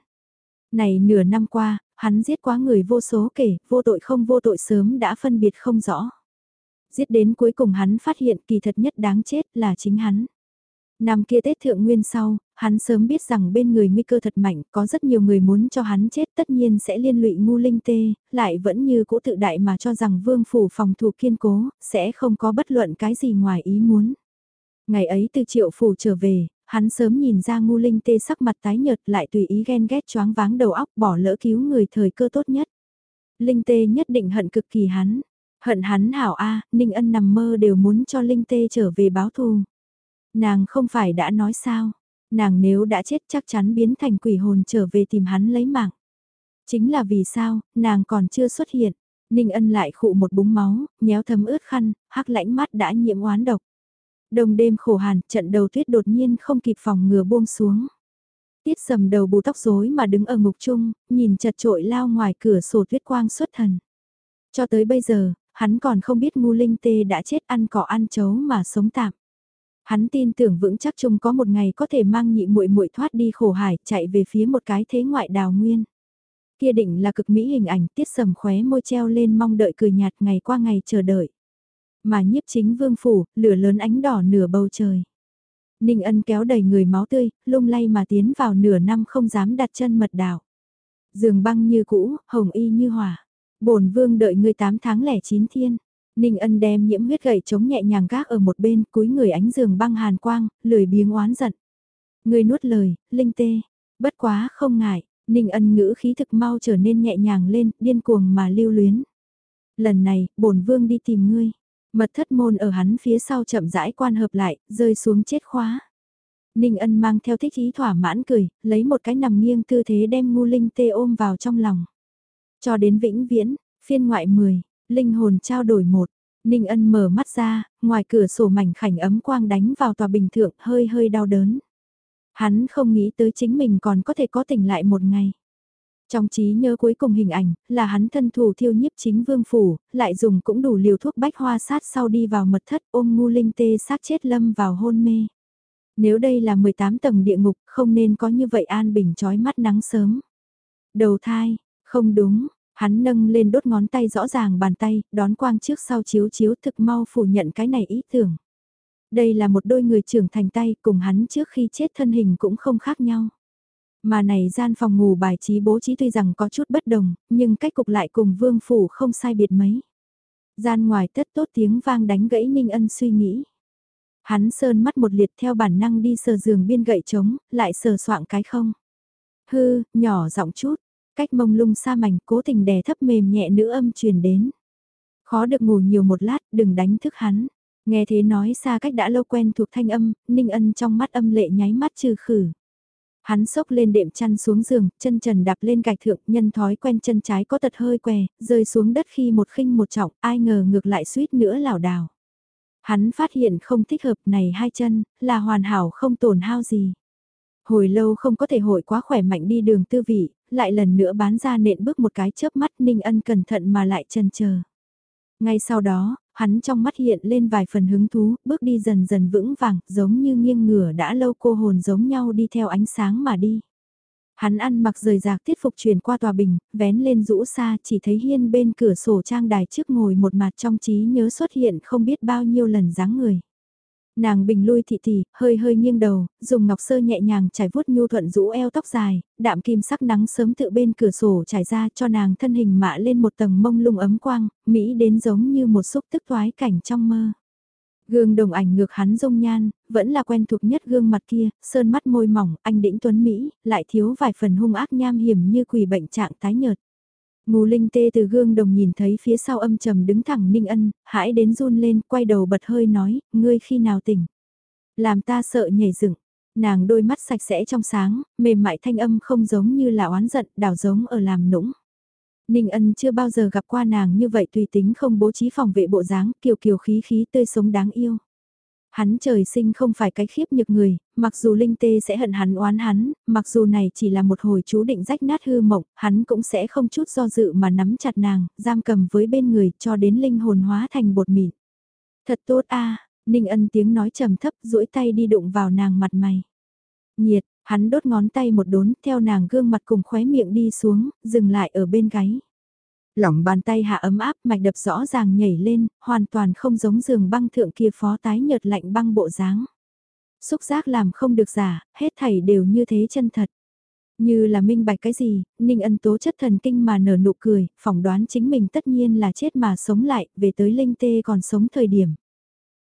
Này nửa năm qua, hắn giết quá người vô số kể, vô tội không vô tội sớm đã phân biệt không rõ. Giết đến cuối cùng hắn phát hiện kỳ thật nhất đáng chết là chính hắn. Năm kia Tết Thượng Nguyên sau, hắn sớm biết rằng bên người nguy cơ thật mạnh, có rất nhiều người muốn cho hắn chết tất nhiên sẽ liên lụy ngu linh tê, lại vẫn như cũ tự đại mà cho rằng vương phủ phòng thủ kiên cố, sẽ không có bất luận cái gì ngoài ý muốn. Ngày ấy từ triệu phủ trở về, hắn sớm nhìn ra ngu linh tê sắc mặt tái nhợt lại tùy ý ghen ghét choáng váng đầu óc bỏ lỡ cứu người thời cơ tốt nhất. Linh tê nhất định hận cực kỳ hắn. Hận hắn hảo A, Ninh Ân nằm mơ đều muốn cho Linh tê trở về báo thù. Nàng không phải đã nói sao, nàng nếu đã chết chắc chắn biến thành quỷ hồn trở về tìm hắn lấy mạng. Chính là vì sao, nàng còn chưa xuất hiện. Ninh ân lại khụ một búng máu, nhéo thấm ướt khăn, hắc lãnh mắt đã nhiễm oán độc. Đồng đêm khổ hàn, trận đầu tuyết đột nhiên không kịp phòng ngừa buông xuống. Tiết sầm đầu bù tóc rối mà đứng ở ngục chung, nhìn chật trội lao ngoài cửa sổ tuyết quang xuất thần. Cho tới bây giờ, hắn còn không biết ngu linh tê đã chết ăn cỏ ăn chấu mà sống tạm. Hắn tin tưởng vững chắc chung có một ngày có thể mang nhị muội muội thoát đi khổ hải, chạy về phía một cái thế ngoại đào nguyên. Kia định là cực mỹ hình ảnh tiết sầm khóe môi treo lên mong đợi cười nhạt ngày qua ngày chờ đợi. Mà nhiếp chính vương phủ, lửa lớn ánh đỏ nửa bầu trời. Ninh ân kéo đầy người máu tươi, lung lay mà tiến vào nửa năm không dám đặt chân mật đảo. Giường băng như cũ, hồng y như hỏa. bổn vương đợi người 8 tháng lẻ 9 thiên. Ninh ân đem nhiễm huyết gậy chống nhẹ nhàng gác ở một bên, cúi người ánh giường băng hàn quang, lười biếng oán giận. Người nuốt lời, linh tê, bất quá không ngại, Ninh ân ngữ khí thực mau trở nên nhẹ nhàng lên, điên cuồng mà lưu luyến. Lần này, bổn vương đi tìm ngươi. Mật thất môn ở hắn phía sau chậm rãi quan hợp lại, rơi xuống chết khóa. Ninh ân mang theo thích ý thỏa mãn cười, lấy một cái nằm nghiêng tư thế đem ngu linh tê ôm vào trong lòng. Cho đến vĩnh viễn, phiên ngoại 10, linh hồn trao đổi một. Ninh ân mở mắt ra, ngoài cửa sổ mảnh khảnh ấm quang đánh vào tòa bình thượng hơi hơi đau đớn. Hắn không nghĩ tới chính mình còn có thể có tỉnh lại một ngày. Trong trí nhớ cuối cùng hình ảnh, là hắn thân thủ thiêu nhiếp chính vương phủ, lại dùng cũng đủ liều thuốc bách hoa sát sau đi vào mật thất ôm ngu linh tê sát chết lâm vào hôn mê. Nếu đây là 18 tầng địa ngục, không nên có như vậy an bình trói mắt nắng sớm. Đầu thai, không đúng, hắn nâng lên đốt ngón tay rõ ràng bàn tay, đón quang trước sau chiếu chiếu thực mau phủ nhận cái này ý tưởng. Đây là một đôi người trưởng thành tay cùng hắn trước khi chết thân hình cũng không khác nhau. Mà này gian phòng ngủ bài trí bố trí tuy rằng có chút bất đồng, nhưng cách cục lại cùng vương phủ không sai biệt mấy. Gian ngoài tất tốt tiếng vang đánh gãy Ninh Ân suy nghĩ. Hắn sơn mắt một liệt theo bản năng đi sờ giường biên gậy trống, lại sờ soạng cái không. Hư, nhỏ giọng chút, cách mông lung xa mảnh cố tình đè thấp mềm nhẹ nữ âm truyền đến. Khó được ngủ nhiều một lát, đừng đánh thức hắn. Nghe thế nói xa cách đã lâu quen thuộc thanh âm, Ninh Ân trong mắt âm lệ nháy mắt trừ khử. Hắn sốc lên đệm chăn xuống giường, chân trần đạp lên gạch thượng, nhân thói quen chân trái có tật hơi què, rơi xuống đất khi một khinh một trọng, ai ngờ ngược lại suýt nữa lảo đảo. Hắn phát hiện không thích hợp này hai chân, là hoàn hảo không tổn hao gì. Hồi lâu không có thể hội quá khỏe mạnh đi đường tư vị, lại lần nữa bán ra nện bước một cái chớp mắt Ninh Ân cẩn thận mà lại chân chờ. Ngay sau đó, hắn trong mắt hiện lên vài phần hứng thú, bước đi dần dần vững vàng, giống như nghiêng ngửa đã lâu cô hồn giống nhau đi theo ánh sáng mà đi. Hắn ăn mặc rời rạc tiết phục truyền qua tòa bình, vén lên rũ xa chỉ thấy hiên bên cửa sổ trang đài trước ngồi một mặt trong trí nhớ xuất hiện không biết bao nhiêu lần dáng người. Nàng bình lui thị thị, hơi hơi nghiêng đầu, dùng ngọc sơ nhẹ nhàng trải vuốt nhu thuận rũ eo tóc dài, đạm kim sắc nắng sớm tự bên cửa sổ trải ra cho nàng thân hình mạ lên một tầng mông lung ấm quang, Mỹ đến giống như một xúc tức toái cảnh trong mơ. Gương đồng ảnh ngược hắn dung nhan, vẫn là quen thuộc nhất gương mặt kia, sơn mắt môi mỏng, anh đĩnh tuấn Mỹ, lại thiếu vài phần hung ác nham hiểm như quỷ bệnh trạng tái nhợt. Ngô Linh Tê từ gương đồng nhìn thấy phía sau âm trầm đứng thẳng Ninh Ân, hãi đến run lên, quay đầu bật hơi nói, ngươi khi nào tỉnh. Làm ta sợ nhảy dựng. Nàng đôi mắt sạch sẽ trong sáng, mềm mại thanh âm không giống như là oán giận, đảo giống ở làm nũng. Ninh Ân chưa bao giờ gặp qua nàng như vậy tùy tính không bố trí phòng vệ bộ dáng, kiều kiều khí khí tươi sống đáng yêu. Hắn trời sinh không phải cái khiếp nhược người, mặc dù Linh Tê sẽ hận hắn oán hắn, mặc dù này chỉ là một hồi chú định rách nát hư mộng, hắn cũng sẽ không chút do dự mà nắm chặt nàng, giam cầm với bên người cho đến linh hồn hóa thành bột mịn. Thật tốt a Ninh ân tiếng nói trầm thấp duỗi tay đi đụng vào nàng mặt mày. Nhiệt, hắn đốt ngón tay một đốn theo nàng gương mặt cùng khóe miệng đi xuống, dừng lại ở bên gáy. Lỏng bàn tay hạ ấm áp mạch đập rõ ràng nhảy lên, hoàn toàn không giống giường băng thượng kia phó tái nhợt lạnh băng bộ dáng. Xúc giác làm không được giả, hết thảy đều như thế chân thật. Như là minh bạch cái gì, Ninh Ân tố chất thần kinh mà nở nụ cười, phỏng đoán chính mình tất nhiên là chết mà sống lại, về tới linh tê còn sống thời điểm.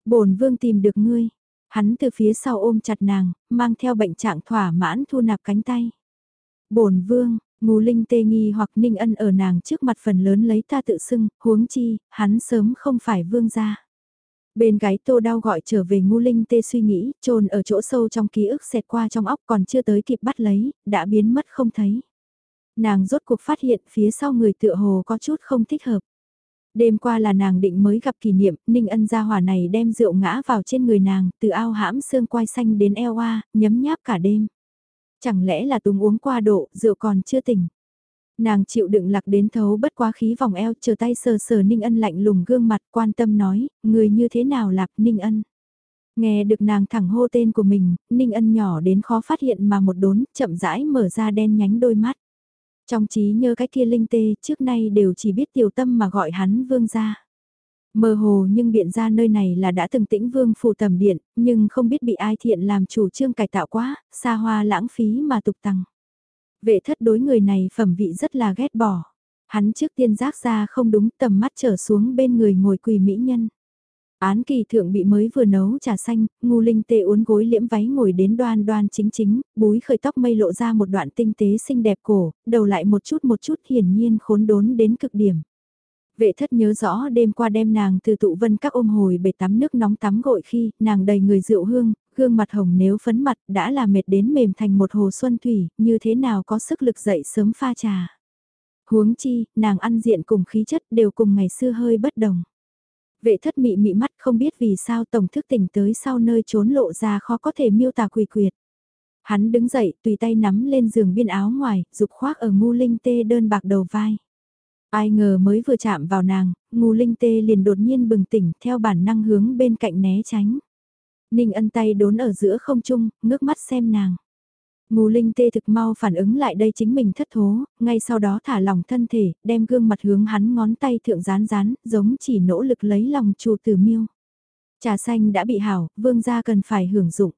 bổn vương tìm được ngươi, hắn từ phía sau ôm chặt nàng, mang theo bệnh trạng thỏa mãn thu nạp cánh tay. bổn vương, Ngô Linh tê nghi hoặc Ninh Ân ở nàng trước mặt phần lớn lấy ta tự xưng, huống chi, hắn sớm không phải vương gia. Bên gái tô đau gọi trở về ngu linh tê suy nghĩ, trồn ở chỗ sâu trong ký ức xẹt qua trong óc còn chưa tới kịp bắt lấy, đã biến mất không thấy. Nàng rốt cuộc phát hiện phía sau người tựa hồ có chút không thích hợp. Đêm qua là nàng định mới gặp kỷ niệm, ninh ân gia hỏa này đem rượu ngã vào trên người nàng, từ ao hãm xương quai xanh đến eo a, nhấm nháp cả đêm. Chẳng lẽ là túng uống qua độ, rượu còn chưa tỉnh. Nàng chịu đựng lạc đến thấu bất quá khí vòng eo chờ tay sờ sờ Ninh Ân lạnh lùng gương mặt quan tâm nói, người như thế nào lạp Ninh Ân. Nghe được nàng thẳng hô tên của mình, Ninh Ân nhỏ đến khó phát hiện mà một đốn, chậm rãi mở ra đen nhánh đôi mắt. Trong trí nhớ cái kia linh tê trước nay đều chỉ biết tiểu tâm mà gọi hắn vương ra. Mơ hồ nhưng biện ra nơi này là đã từng tĩnh vương phù tầm điện, nhưng không biết bị ai thiện làm chủ trương cải tạo quá, xa hoa lãng phí mà tục tăng. Vệ thất đối người này phẩm vị rất là ghét bỏ. Hắn trước tiên giác ra không đúng tầm mắt trở xuống bên người ngồi quỳ mỹ nhân. Án kỳ thượng bị mới vừa nấu trà xanh, ngu linh tê uốn gối liễm váy ngồi đến đoan đoan chính chính, búi khởi tóc mây lộ ra một đoạn tinh tế xinh đẹp cổ, đầu lại một chút một chút hiển nhiên khốn đốn đến cực điểm. Vệ thất nhớ rõ đêm qua đêm nàng từ tụ vân các ôm hồi bể tắm nước nóng tắm gội khi nàng đầy người rượu hương, gương mặt hồng nếu phấn mặt đã là mệt đến mềm thành một hồ xuân thủy, như thế nào có sức lực dậy sớm pha trà. Huống chi, nàng ăn diện cùng khí chất đều cùng ngày xưa hơi bất đồng. Vệ thất mị mị mắt không biết vì sao tổng thức tỉnh tới sau nơi trốn lộ ra khó có thể miêu tả quỳ quyệt. Hắn đứng dậy tùy tay nắm lên giường biên áo ngoài, dục khoác ở ngu linh tê đơn bạc đầu vai. Ai ngờ mới vừa chạm vào nàng, ngu linh tê liền đột nhiên bừng tỉnh theo bản năng hướng bên cạnh né tránh. Ninh ân tay đốn ở giữa không trung, ngước mắt xem nàng. Ngù linh tê thực mau phản ứng lại đây chính mình thất thố, ngay sau đó thả lòng thân thể, đem gương mặt hướng hắn ngón tay thượng rán rán, giống chỉ nỗ lực lấy lòng chủ tử miêu. Trà xanh đã bị hảo, vương gia cần phải hưởng dụng.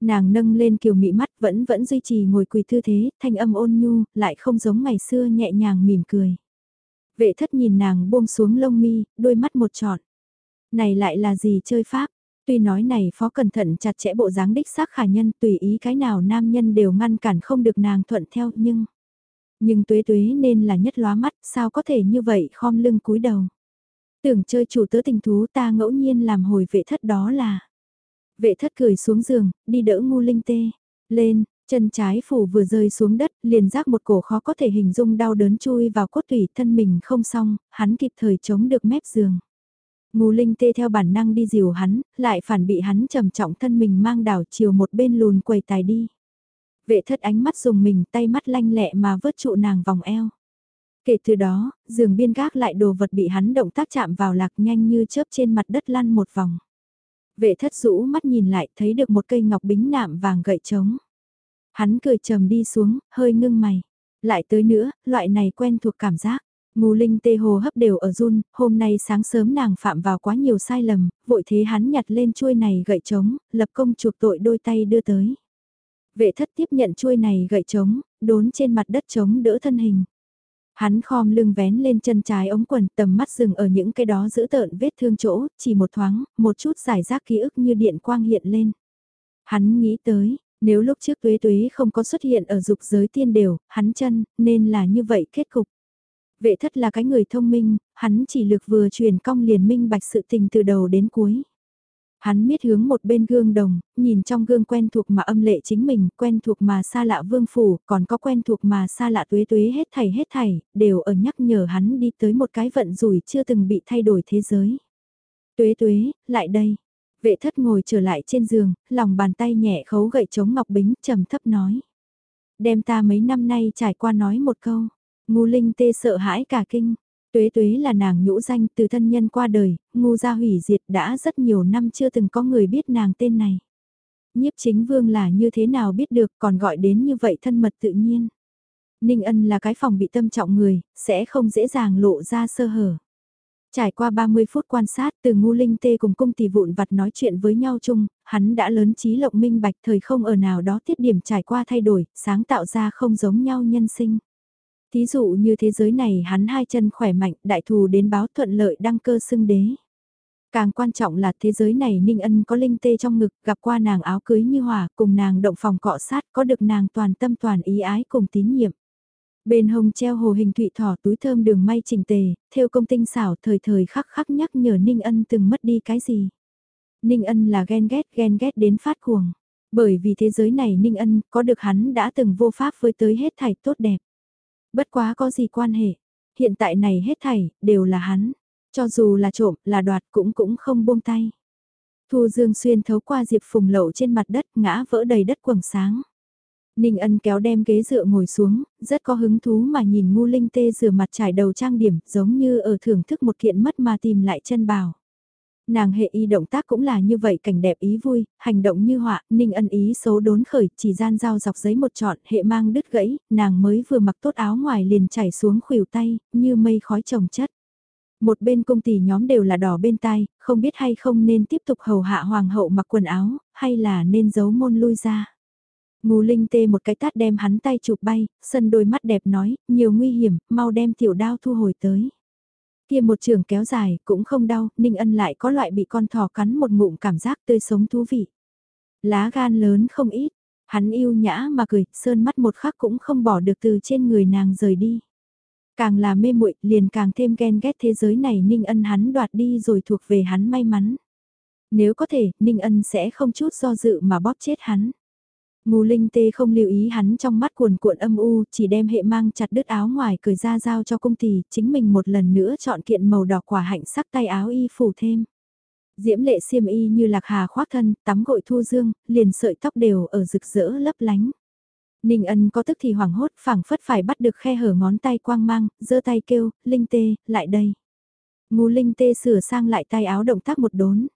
Nàng nâng lên kiều mị mắt vẫn vẫn duy trì ngồi quỳ thư thế, thanh âm ôn nhu, lại không giống ngày xưa nhẹ nhàng mỉm cười. Vệ thất nhìn nàng buông xuống lông mi, đôi mắt một trọn. Này lại là gì chơi pháp? Tuy nói này phó cẩn thận chặt chẽ bộ dáng đích xác khả nhân tùy ý cái nào nam nhân đều ngăn cản không được nàng thuận theo nhưng... Nhưng tuế tuế nên là nhất lóa mắt, sao có thể như vậy khom lưng cúi đầu. Tưởng chơi chủ tớ tình thú ta ngẫu nhiên làm hồi vệ thất đó là... Vệ thất cười xuống giường, đi đỡ ngu linh tê. Lên, chân trái phủ vừa rơi xuống đất, liền giác một cổ khó có thể hình dung đau đớn chui vào cốt tủy thân mình không xong, hắn kịp thời chống được mép giường. Ngô Linh tê theo bản năng đi dìu hắn, lại phản bị hắn trầm trọng thân mình mang đảo chiều một bên lùn quầy tài đi. Vệ thất ánh mắt dùng mình tay mắt lanh lẹ mà vớt trụ nàng vòng eo. Kể từ đó, giường biên gác lại đồ vật bị hắn động tác chạm vào lạc nhanh như chớp trên mặt đất lăn một vòng. Vệ thất rũ mắt nhìn lại thấy được một cây ngọc bính nạm vàng gậy trống. Hắn cười trầm đi xuống, hơi ngưng mày. Lại tới nữa, loại này quen thuộc cảm giác. Ngô Linh tê hồ hấp đều ở run, hôm nay sáng sớm nàng phạm vào quá nhiều sai lầm, vội thế hắn nhặt lên chuôi này gậy trống, lập công chuộc tội đôi tay đưa tới. Vệ thất tiếp nhận chuôi này gậy trống, đốn trên mặt đất trống đỡ thân hình. Hắn khom lưng vén lên chân trái ống quần tầm mắt dừng ở những cái đó giữ tợn vết thương chỗ, chỉ một thoáng, một chút giải rác ký ức như điện quang hiện lên. Hắn nghĩ tới, nếu lúc trước tuế tuế không có xuất hiện ở dục giới tiên đều, hắn chân, nên là như vậy kết cục. Vệ thất là cái người thông minh, hắn chỉ lực vừa truyền cong liền minh bạch sự tình từ đầu đến cuối. Hắn miết hướng một bên gương đồng, nhìn trong gương quen thuộc mà âm lệ chính mình, quen thuộc mà xa lạ vương phủ, còn có quen thuộc mà xa lạ tuế tuế hết thảy hết thảy, đều ở nhắc nhở hắn đi tới một cái vận rủi chưa từng bị thay đổi thế giới. Tuế tuế, lại đây. Vệ thất ngồi trở lại trên giường, lòng bàn tay nhẹ khấu gậy chống ngọc bính, trầm thấp nói. Đem ta mấy năm nay trải qua nói một câu. Ngu linh tê sợ hãi cả kinh. Tuế tuế là nàng nhũ danh từ thân nhân qua đời, ngu gia hủy diệt đã rất nhiều năm chưa từng có người biết nàng tên này. Nhiếp chính vương là như thế nào biết được còn gọi đến như vậy thân mật tự nhiên. Ninh ân là cái phòng bị tâm trọng người, sẽ không dễ dàng lộ ra sơ hở. Trải qua 30 phút quan sát từ ngu linh tê cùng cung tỷ vụn vặt nói chuyện với nhau chung, hắn đã lớn trí lộng minh bạch thời không ở nào đó tiết điểm trải qua thay đổi, sáng tạo ra không giống nhau nhân sinh. Thí dụ như thế giới này hắn hai chân khỏe mạnh, đại thù đến báo thuận lợi đăng cơ xưng đế. Càng quan trọng là thế giới này Ninh Ân có linh tê trong ngực, gặp qua nàng áo cưới như hòa, cùng nàng động phòng cọ sát, có được nàng toàn tâm toàn ý ái cùng tín nhiệm. Bên hông treo hồ hình thụy thỏ túi thơm đường may trình tề, theo công tinh xảo thời thời khắc khắc nhắc nhở Ninh Ân từng mất đi cái gì. Ninh Ân là ghen ghét ghen ghét đến phát cuồng. Bởi vì thế giới này Ninh Ân có được hắn đã từng vô pháp với tới hết thảy tốt đẹp. Bất quá có gì quan hệ, hiện tại này hết thảy, đều là hắn. Cho dù là trộm, là đoạt cũng cũng không buông tay. Thu Dương Xuyên thấu qua Diệp Phùng lậu trên mặt đất ngã vỡ đầy đất quầng sáng. Ninh ân kéo đem ghế dựa ngồi xuống, rất có hứng thú mà nhìn ngu linh tê rửa mặt trải đầu trang điểm giống như ở thưởng thức một kiện mất mà tìm lại chân bào. Nàng hệ y động tác cũng là như vậy cảnh đẹp ý vui, hành động như họa, ninh ân ý xấu đốn khởi, chỉ gian dao dọc giấy một trọn, hệ mang đứt gãy, nàng mới vừa mặc tốt áo ngoài liền chảy xuống khuỷu tay, như mây khói trồng chất. Một bên công tỷ nhóm đều là đỏ bên tai, không biết hay không nên tiếp tục hầu hạ hoàng hậu mặc quần áo, hay là nên giấu môn lui ra. Ngô Linh tê một cái tát đem hắn tay chụp bay, sân đôi mắt đẹp nói, nhiều nguy hiểm, mau đem tiểu đao thu hồi tới. Kia một trường kéo dài, cũng không đau, Ninh Ân lại có loại bị con thỏ cắn một ngụm cảm giác tươi sống thú vị. Lá gan lớn không ít, hắn yêu nhã mà cười, sơn mắt một khắc cũng không bỏ được từ trên người nàng rời đi. Càng là mê muội liền càng thêm ghen ghét thế giới này Ninh Ân hắn đoạt đi rồi thuộc về hắn may mắn. Nếu có thể, Ninh Ân sẽ không chút do dự mà bóp chết hắn. Ngô Linh Tê không lưu ý hắn trong mắt cuồn cuộn âm u, chỉ đem hệ mang chặt đứt áo ngoài cởi ra giao cho công tỷ, chính mình một lần nữa chọn kiện màu đỏ quả hạnh sắc tay áo y phủ thêm. Diễm lệ xiêm y như lạc hà khoác thân, tắm gội thu dương, liền sợi tóc đều ở rực rỡ lấp lánh. Ninh ân có tức thì hoảng hốt phảng phất phải bắt được khe hở ngón tay quang mang, giơ tay kêu, Linh tê, lại đây. Ngô Linh tê sửa sang lại tay áo động tác một đốn.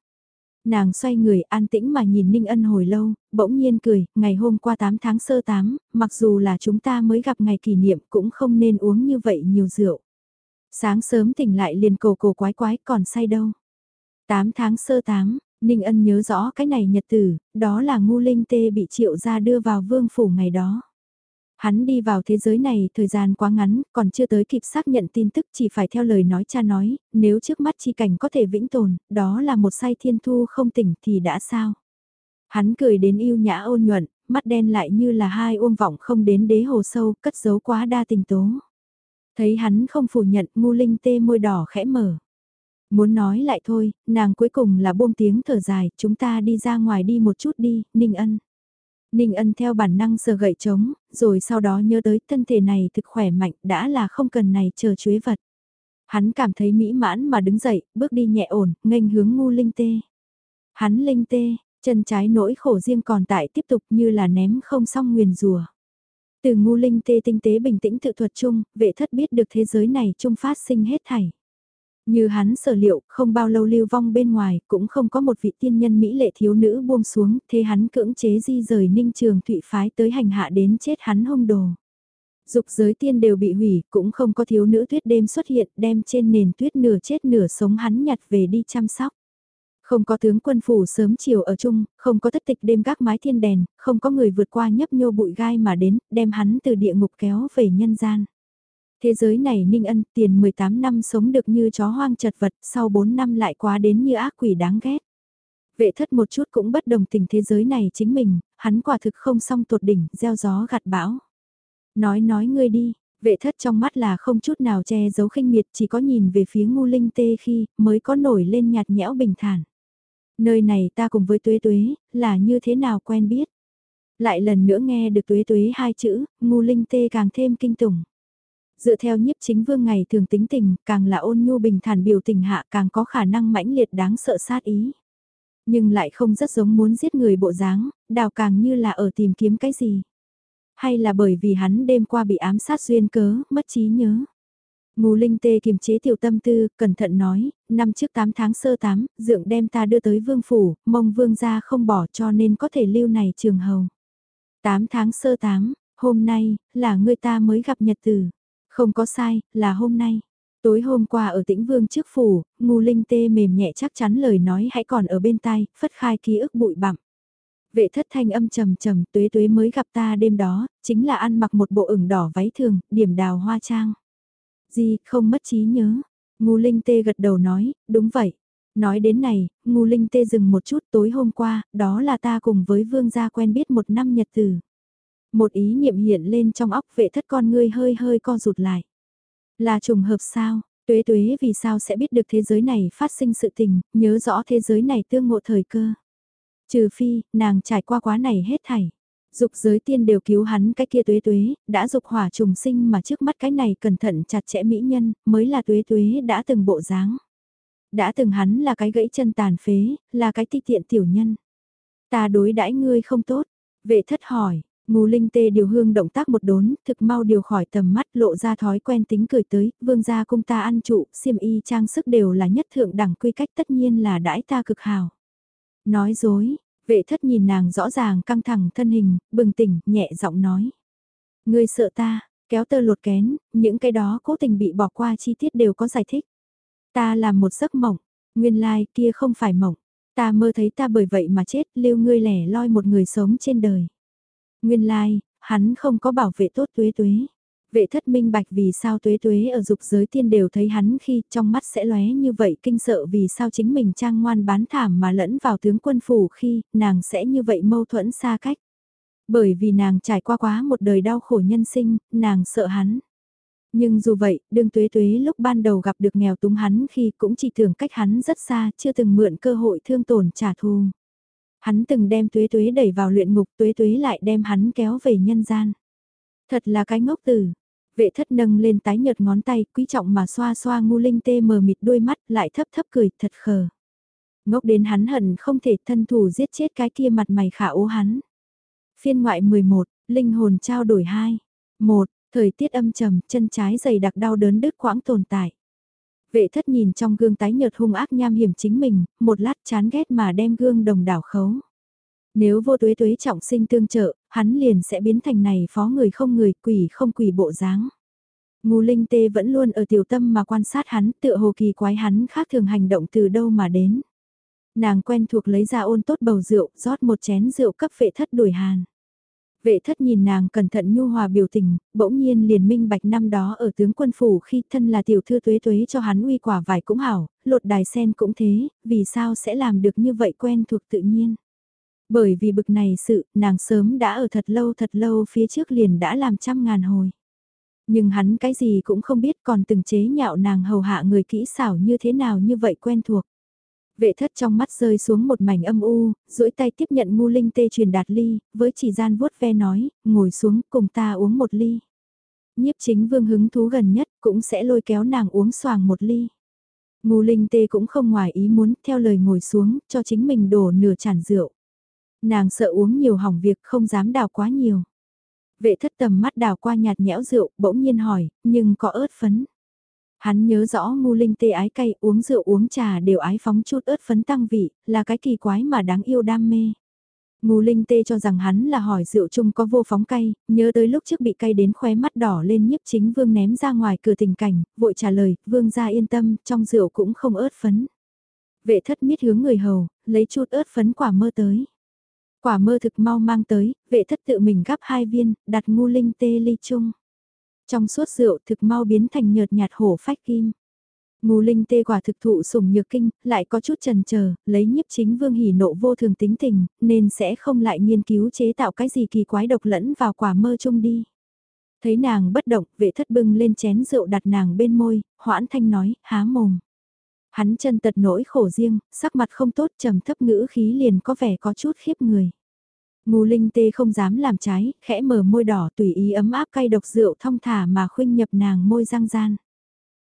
Nàng xoay người an tĩnh mà nhìn Ninh ân hồi lâu, bỗng nhiên cười, ngày hôm qua 8 tháng sơ 8, mặc dù là chúng ta mới gặp ngày kỷ niệm cũng không nên uống như vậy nhiều rượu. Sáng sớm tỉnh lại liền cổ cổ quái quái còn say đâu. 8 tháng sơ 8, Ninh Ân nhớ rõ cái này nhật tử, đó là ngu linh tê bị triệu ra đưa vào vương phủ ngày đó. Hắn đi vào thế giới này thời gian quá ngắn, còn chưa tới kịp xác nhận tin tức chỉ phải theo lời nói cha nói, nếu trước mắt chi cảnh có thể vĩnh tồn, đó là một say thiên thu không tỉnh thì đã sao. Hắn cười đến yêu nhã ôn nhuận, mắt đen lại như là hai ôm vọng không đến đế hồ sâu, cất giấu quá đa tình tố. Thấy hắn không phủ nhận, ngu linh tê môi đỏ khẽ mở. Muốn nói lại thôi, nàng cuối cùng là buông tiếng thở dài, chúng ta đi ra ngoài đi một chút đi, Ninh Ân. Ninh Ân theo bản năng sờ gậy trống, rồi sau đó nhớ tới thân thể này thực khỏe mạnh đã là không cần này chờ chuế vật. Hắn cảm thấy mỹ mãn mà đứng dậy, bước đi nhẹ ổn, nghênh hướng ngu linh tê. Hắn linh tê, chân trái nỗi khổ riêng còn tại tiếp tục như là ném không xong nguyền rùa. Từ ngu linh tê tinh tế bình tĩnh tự thuật chung, vệ thất biết được thế giới này chung phát sinh hết thảy. Như hắn sở liệu, không bao lâu lưu vong bên ngoài, cũng không có một vị tiên nhân mỹ lệ thiếu nữ buông xuống, thế hắn cưỡng chế di rời ninh trường thụy phái tới hành hạ đến chết hắn hung đồ. Dục giới tiên đều bị hủy, cũng không có thiếu nữ tuyết đêm xuất hiện, đem trên nền tuyết nửa chết nửa sống hắn nhặt về đi chăm sóc. Không có tướng quân phủ sớm chiều ở chung, không có thất tịch đêm gác mái thiên đèn, không có người vượt qua nhấp nhô bụi gai mà đến, đem hắn từ địa ngục kéo về nhân gian. Thế giới này Ninh Ân tiền 18 năm sống được như chó hoang chật vật, sau 4 năm lại quá đến như ác quỷ đáng ghét. Vệ thất một chút cũng bất đồng tình thế giới này chính mình, hắn quả thực không song tột đỉnh, gieo gió gặt bão. Nói nói ngươi đi, vệ thất trong mắt là không chút nào che giấu khinh miệt chỉ có nhìn về phía ngu linh tê khi mới có nổi lên nhạt nhẽo bình thản. Nơi này ta cùng với tuế tuế, là như thế nào quen biết. Lại lần nữa nghe được tuế tuế hai chữ, ngu linh tê càng thêm kinh tủng. Dựa theo nhiếp chính vương ngày thường tính tình, càng là ôn nhu bình thản biểu tình hạ càng có khả năng mãnh liệt đáng sợ sát ý. Nhưng lại không rất giống muốn giết người bộ dáng, đào càng như là ở tìm kiếm cái gì. Hay là bởi vì hắn đêm qua bị ám sát duyên cớ, mất trí nhớ. Ngô Linh Tê kiềm chế tiểu tâm tư, cẩn thận nói, năm trước 8 tháng sơ 8, dượng đem ta đưa tới vương phủ, mong vương gia không bỏ cho nên có thể lưu này trường hầu. 8 tháng sơ 8, hôm nay, là người ta mới gặp nhật tử. Không có sai, là hôm nay. Tối hôm qua ở tĩnh vương trước phủ, ngu linh tê mềm nhẹ chắc chắn lời nói hãy còn ở bên tai, phất khai ký ức bụi bặm. Vệ thất thanh âm trầm trầm tuế tuế mới gặp ta đêm đó, chính là ăn mặc một bộ ửng đỏ váy thường, điểm đào hoa trang. Gì, không mất trí nhớ. Ngu linh tê gật đầu nói, đúng vậy. Nói đến này, ngu linh tê dừng một chút tối hôm qua, đó là ta cùng với vương gia quen biết một năm nhật tử. Một ý niệm hiện lên trong óc vệ thất con ngươi hơi hơi co rụt lại. Là trùng hợp sao? Tuế tuế vì sao sẽ biết được thế giới này phát sinh sự tình, nhớ rõ thế giới này tương ngộ thời cơ. Trừ phi, nàng trải qua quá này hết thảy. Dục giới tiên đều cứu hắn cái kia tuế tuế, đã dục hỏa trùng sinh mà trước mắt cái này cẩn thận chặt chẽ mỹ nhân, mới là tuế tuế đã từng bộ dáng. Đã từng hắn là cái gãy chân tàn phế, là cái ti tiện tiểu nhân. Ta đối đãi ngươi không tốt, vệ thất hỏi, Ngô Linh Tê điều hương động tác một đốn, thực mau điều khỏi tầm mắt lộ ra thói quen tính cười tới, vương gia cung ta ăn trụ, xiêm y trang sức đều là nhất thượng đẳng quy cách tất nhiên là đãi ta cực hào. Nói dối, vệ thất nhìn nàng rõ ràng căng thẳng thân hình, bừng tỉnh, nhẹ giọng nói. Ngươi sợ ta, kéo tơ lột kén, những cái đó cố tình bị bỏ qua chi tiết đều có giải thích. Ta là một giấc mộng, nguyên lai kia không phải mộng. Ta mơ thấy ta bởi vậy mà chết, lưu ngươi lẻ loi một người sống trên đời. Nguyên lai, hắn không có bảo vệ tốt tuế tuế. Vệ thất minh bạch vì sao tuế tuế ở dục giới tiên đều thấy hắn khi trong mắt sẽ lóe như vậy kinh sợ vì sao chính mình trang ngoan bán thảm mà lẫn vào tướng quân phủ khi nàng sẽ như vậy mâu thuẫn xa cách. Bởi vì nàng trải qua quá một đời đau khổ nhân sinh, nàng sợ hắn. Nhưng dù vậy, đương tuế tuế lúc ban đầu gặp được nghèo túng hắn khi cũng chỉ thường cách hắn rất xa, chưa từng mượn cơ hội thương tổn trả thù. Hắn từng đem tuế tuế đẩy vào luyện ngục tuế tuế lại đem hắn kéo về nhân gian. Thật là cái ngốc tử. Vệ thất nâng lên tái nhợt ngón tay, quý trọng mà xoa xoa ngu linh tê mờ mịt đôi mắt, lại thấp thấp cười, thật khờ. Ngốc đến hắn hận không thể thân thủ giết chết cái kia mặt mày khả ố hắn. Phiên ngoại 11, linh hồn trao đổi 2. 1. Thời tiết âm trầm, chân trái dày đặc đau đớn đứt quãng tồn tại. Vệ thất nhìn trong gương tái nhợt hung ác nham hiểm chính mình, một lát chán ghét mà đem gương đồng đảo khấu. Nếu vô tuế tuế trọng sinh tương trợ, hắn liền sẽ biến thành này phó người không người, quỷ không quỷ bộ dáng. Ngu Linh Tê vẫn luôn ở tiểu tâm mà quan sát hắn, tựa hồ kỳ quái hắn khác thường hành động từ đâu mà đến. Nàng quen thuộc lấy ra ôn tốt bầu rượu, rót một chén rượu cấp vệ thất đuổi hàn. Vệ thất nhìn nàng cẩn thận nhu hòa biểu tình, bỗng nhiên liền minh bạch năm đó ở tướng quân phủ khi thân là tiểu thư tuế tuế cho hắn uy quả vải cũng hảo, lột đài sen cũng thế, vì sao sẽ làm được như vậy quen thuộc tự nhiên. Bởi vì bực này sự, nàng sớm đã ở thật lâu thật lâu phía trước liền đã làm trăm ngàn hồi. Nhưng hắn cái gì cũng không biết còn từng chế nhạo nàng hầu hạ người kỹ xảo như thế nào như vậy quen thuộc. Vệ thất trong mắt rơi xuống một mảnh âm u, duỗi tay tiếp nhận ngu linh tê truyền đạt ly, với chỉ gian vuốt ve nói, ngồi xuống cùng ta uống một ly. Nhiếp chính vương hứng thú gần nhất cũng sẽ lôi kéo nàng uống xoàng một ly. Ngu linh tê cũng không ngoài ý muốn theo lời ngồi xuống cho chính mình đổ nửa chản rượu. Nàng sợ uống nhiều hỏng việc không dám đào quá nhiều. Vệ thất tầm mắt đào qua nhạt nhẽo rượu bỗng nhiên hỏi, nhưng có ớt phấn. Hắn nhớ rõ ngu linh tê ái cay uống rượu uống trà đều ái phóng chút ớt phấn tăng vị, là cái kỳ quái mà đáng yêu đam mê. Ngu linh tê cho rằng hắn là hỏi rượu chung có vô phóng cay, nhớ tới lúc trước bị cay đến khóe mắt đỏ lên nhiếp chính vương ném ra ngoài cửa tình cảnh, vội trả lời, vương gia yên tâm, trong rượu cũng không ớt phấn. Vệ thất miết hướng người hầu, lấy chút ớt phấn quả mơ tới. Quả mơ thực mau mang tới, vệ thất tự mình gắp hai viên, đặt ngu linh tê ly chung. Trong suốt rượu thực mau biến thành nhợt nhạt hổ phách kim. Ngô Linh tê quả thực thụ sủng nhược kinh, lại có chút trần chờ lấy nhiếp chính vương hỉ nộ vô thường tính tình, nên sẽ không lại nghiên cứu chế tạo cái gì kỳ quái độc lẫn vào quả mơ chung đi. Thấy nàng bất động, vệ thất bưng lên chén rượu đặt nàng bên môi, hoãn thanh nói, há mồm. Hắn chân tật nỗi khổ riêng, sắc mặt không tốt trầm thấp ngữ khí liền có vẻ có chút khiếp người. Ngô Linh Tê không dám làm trái, khẽ mở môi đỏ tùy ý ấm áp cay độc rượu thong thả mà khuynh nhập nàng môi răng gian.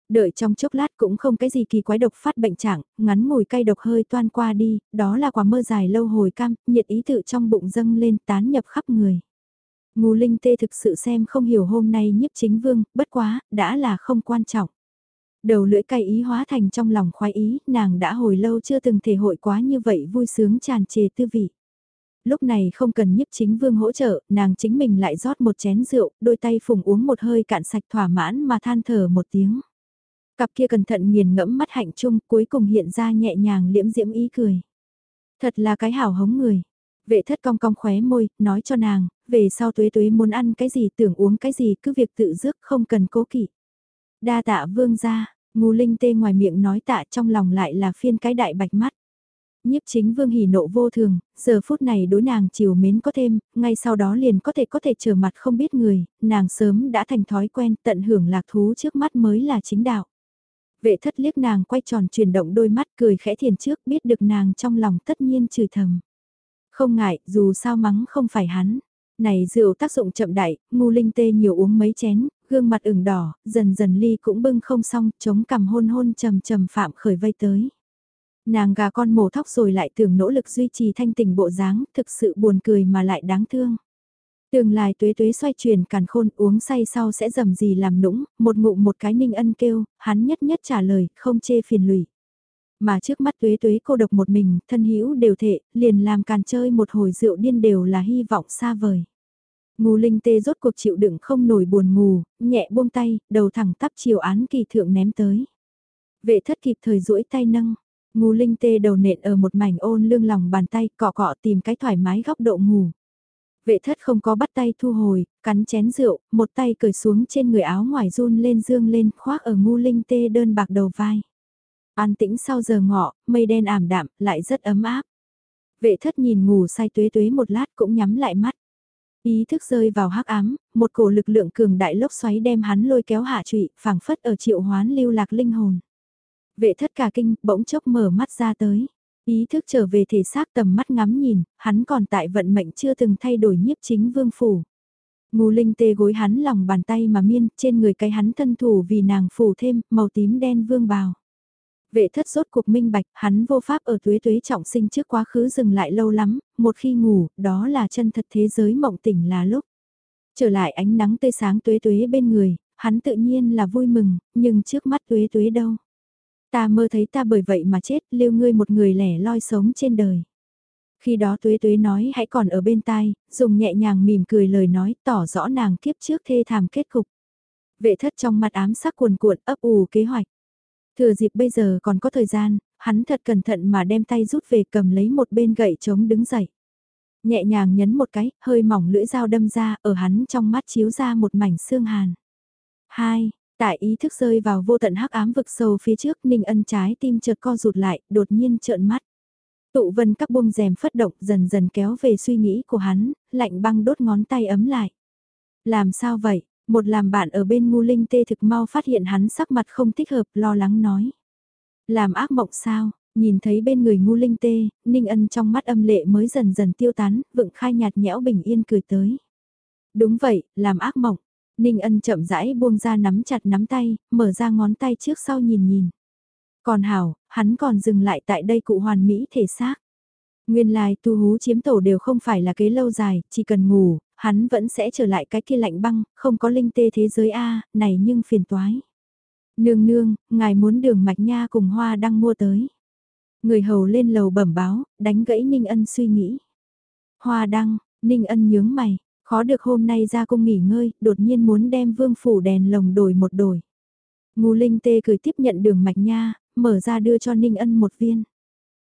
Đợi trong chốc lát cũng không cái gì kỳ quái độc phát bệnh trạng, ngắn ngồi cay độc hơi toan qua đi, đó là quả mơ dài lâu hồi cam, nhiệt ý tự trong bụng dâng lên tán nhập khắp người. Ngô Linh Tê thực sự xem không hiểu hôm nay nhiếp chính vương, bất quá, đã là không quan trọng. Đầu lưỡi cay ý hóa thành trong lòng khoái ý, nàng đã hồi lâu chưa từng thể hội quá như vậy vui sướng tràn trề tư vị lúc này không cần nhiếp chính vương hỗ trợ, nàng chính mình lại rót một chén rượu, đôi tay phùng uống một hơi cạn sạch thỏa mãn mà than thở một tiếng. Cặp kia cẩn thận nghiền ngẫm mắt hạnh chung cuối cùng hiện ra nhẹ nhàng liễm diễm ý cười. Thật là cái hảo hống người. Vệ thất cong cong khóe môi, nói cho nàng, về sau tuế tuế muốn ăn cái gì tưởng uống cái gì cứ việc tự dước không cần cố kỵ. Đa tạ vương ra, ngu linh tê ngoài miệng nói tạ trong lòng lại là phiên cái đại bạch mắt nhiếp chính vương hỉ nộ vô thường, giờ phút này đối nàng chiều mến có thêm, ngay sau đó liền có thể có thể trở mặt không biết người, nàng sớm đã thành thói quen tận hưởng lạc thú trước mắt mới là chính đạo. Vệ thất liếc nàng quay tròn chuyển động đôi mắt cười khẽ thiền trước biết được nàng trong lòng tất nhiên chửi thầm. Không ngại, dù sao mắng không phải hắn. Này rượu tác dụng chậm đại, ngu linh tê nhiều uống mấy chén, gương mặt ửng đỏ, dần dần ly cũng bưng không xong, chống cằm hôn hôn trầm trầm phạm khởi vây tới. Nàng gà con mổ thóc rồi lại tưởng nỗ lực duy trì thanh tình bộ dáng, thực sự buồn cười mà lại đáng thương. Tường lai tuế tuế xoay chuyển càn khôn uống say sau sẽ dầm gì làm nũng, một ngụm một cái ninh ân kêu, hắn nhất nhất trả lời, không chê phiền lụy. Mà trước mắt tuế tuế cô độc một mình, thân hữu đều thệ, liền làm càn chơi một hồi rượu điên đều là hy vọng xa vời. Ngù linh tê rốt cuộc chịu đựng không nổi buồn ngủ nhẹ buông tay, đầu thẳng tắp chiều án kỳ thượng ném tới. Vệ thất kịp thời duỗi tay nâng. Ngu linh tê đầu nện ở một mảnh ôn lương lòng bàn tay cọ cọ tìm cái thoải mái góc độ ngủ. Vệ thất không có bắt tay thu hồi, cắn chén rượu, một tay cởi xuống trên người áo ngoài run lên dương lên khoác ở ngu linh tê đơn bạc đầu vai. An tĩnh sau giờ ngọ, mây đen ảm đạm, lại rất ấm áp. Vệ thất nhìn ngủ say tuế tuế một lát cũng nhắm lại mắt. Ý thức rơi vào hắc ám, một cổ lực lượng cường đại lốc xoáy đem hắn lôi kéo hạ trụy, phảng phất ở triệu hoán lưu lạc linh hồn. Vệ thất cả kinh, bỗng chốc mở mắt ra tới. Ý thức trở về thể xác tầm mắt ngắm nhìn, hắn còn tại vận mệnh chưa từng thay đổi nhiếp chính vương phủ. Ngù linh tê gối hắn lòng bàn tay mà miên, trên người cái hắn thân thủ vì nàng phủ thêm, màu tím đen vương bào. Vệ thất rốt cuộc minh bạch, hắn vô pháp ở tuế tuế trọng sinh trước quá khứ dừng lại lâu lắm, một khi ngủ, đó là chân thật thế giới mộng tỉnh là lúc. Trở lại ánh nắng tươi sáng tuế tuế bên người, hắn tự nhiên là vui mừng, nhưng trước mắt tuế tuế đâu. Ta mơ thấy ta bởi vậy mà chết, lưu ngươi một người lẻ loi sống trên đời. Khi đó tuế tuế nói hãy còn ở bên tai, dùng nhẹ nhàng mỉm cười lời nói tỏ rõ nàng kiếp trước thê thảm kết cục. Vệ thất trong mặt ám sắc cuồn cuộn ấp ủ kế hoạch. Thừa dịp bây giờ còn có thời gian, hắn thật cẩn thận mà đem tay rút về cầm lấy một bên gậy chống đứng dậy. Nhẹ nhàng nhấn một cái, hơi mỏng lưỡi dao đâm ra, ở hắn trong mắt chiếu ra một mảnh xương hàn. Hai, tại ý thức rơi vào vô tận hắc ám vực sâu phía trước Ninh Ân trái tim chợt co rụt lại, đột nhiên trợn mắt. Tụ vân các bông rèm phất động dần dần kéo về suy nghĩ của hắn, lạnh băng đốt ngón tay ấm lại. Làm sao vậy? Một làm bạn ở bên ngu linh tê thực mau phát hiện hắn sắc mặt không thích hợp lo lắng nói. Làm ác mộng sao, nhìn thấy bên người ngu linh tê, ninh ân trong mắt âm lệ mới dần dần tiêu tán, vựng khai nhạt nhẽo bình yên cười tới. Đúng vậy, làm ác mộng. Ninh ân chậm rãi buông ra nắm chặt nắm tay, mở ra ngón tay trước sau nhìn nhìn. Còn hảo, hắn còn dừng lại tại đây cụ hoàn mỹ thể xác. Nguyên lai tu hú chiếm tổ đều không phải là kế lâu dài, chỉ cần ngủ, hắn vẫn sẽ trở lại cái kia lạnh băng, không có linh tê thế giới A, này nhưng phiền toái. Nương nương, ngài muốn đường mạch nha cùng hoa đang mua tới. Người hầu lên lầu bẩm báo, đánh gãy Ninh Ân suy nghĩ. Hoa đăng, Ninh Ân nhướng mày, khó được hôm nay ra cung nghỉ ngơi, đột nhiên muốn đem vương phủ đèn lồng đổi một đổi. Ngô Linh Tê cười tiếp nhận đường mạch nha, mở ra đưa cho Ninh Ân một viên.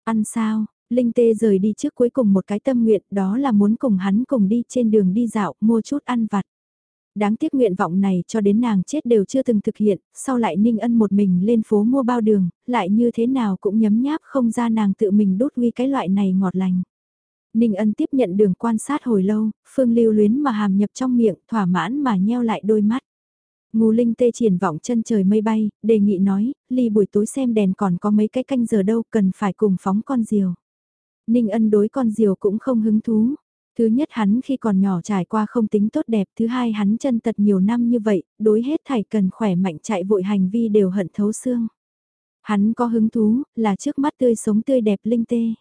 Ăn sao, Linh Tê rời đi trước cuối cùng một cái tâm nguyện đó là muốn cùng hắn cùng đi trên đường đi dạo mua chút ăn vặt. Đáng tiếc nguyện vọng này cho đến nàng chết đều chưa từng thực hiện, sau lại Ninh Ân một mình lên phố mua bao đường, lại như thế nào cũng nhấm nháp không ra nàng tự mình đốt huy cái loại này ngọt lành. Ninh Ân tiếp nhận đường quan sát hồi lâu, phương lưu luyến mà hàm nhập trong miệng, thỏa mãn mà nheo lại đôi mắt. Ngô Linh tê triển vọng chân trời mây bay, đề nghị nói, ly buổi tối xem đèn còn có mấy cái canh giờ đâu cần phải cùng phóng con diều. Ninh ân đối con diều cũng không hứng thú. Thứ nhất hắn khi còn nhỏ trải qua không tính tốt đẹp, thứ hai hắn chân tật nhiều năm như vậy, đối hết thảy cần khỏe mạnh chạy vội hành vi đều hận thấu xương. Hắn có hứng thú, là trước mắt tươi sống tươi đẹp linh tê.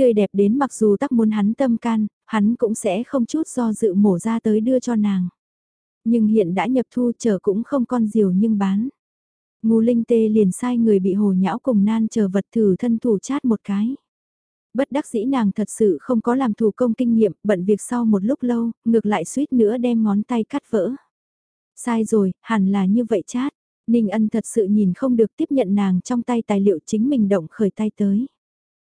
Tươi đẹp đến mặc dù tắc muốn hắn tâm can, hắn cũng sẽ không chút do dự mổ ra tới đưa cho nàng. Nhưng hiện đã nhập thu chờ cũng không con diều nhưng bán. Ngô Linh Tê liền sai người bị hồ nhão cùng nan chờ vật thử thân thủ chát một cái. Bất đắc dĩ nàng thật sự không có làm thủ công kinh nghiệm, bận việc sau một lúc lâu, ngược lại suýt nữa đem ngón tay cắt vỡ. Sai rồi, hẳn là như vậy chát. Ninh ân thật sự nhìn không được tiếp nhận nàng trong tay tài liệu chính mình động khởi tay tới.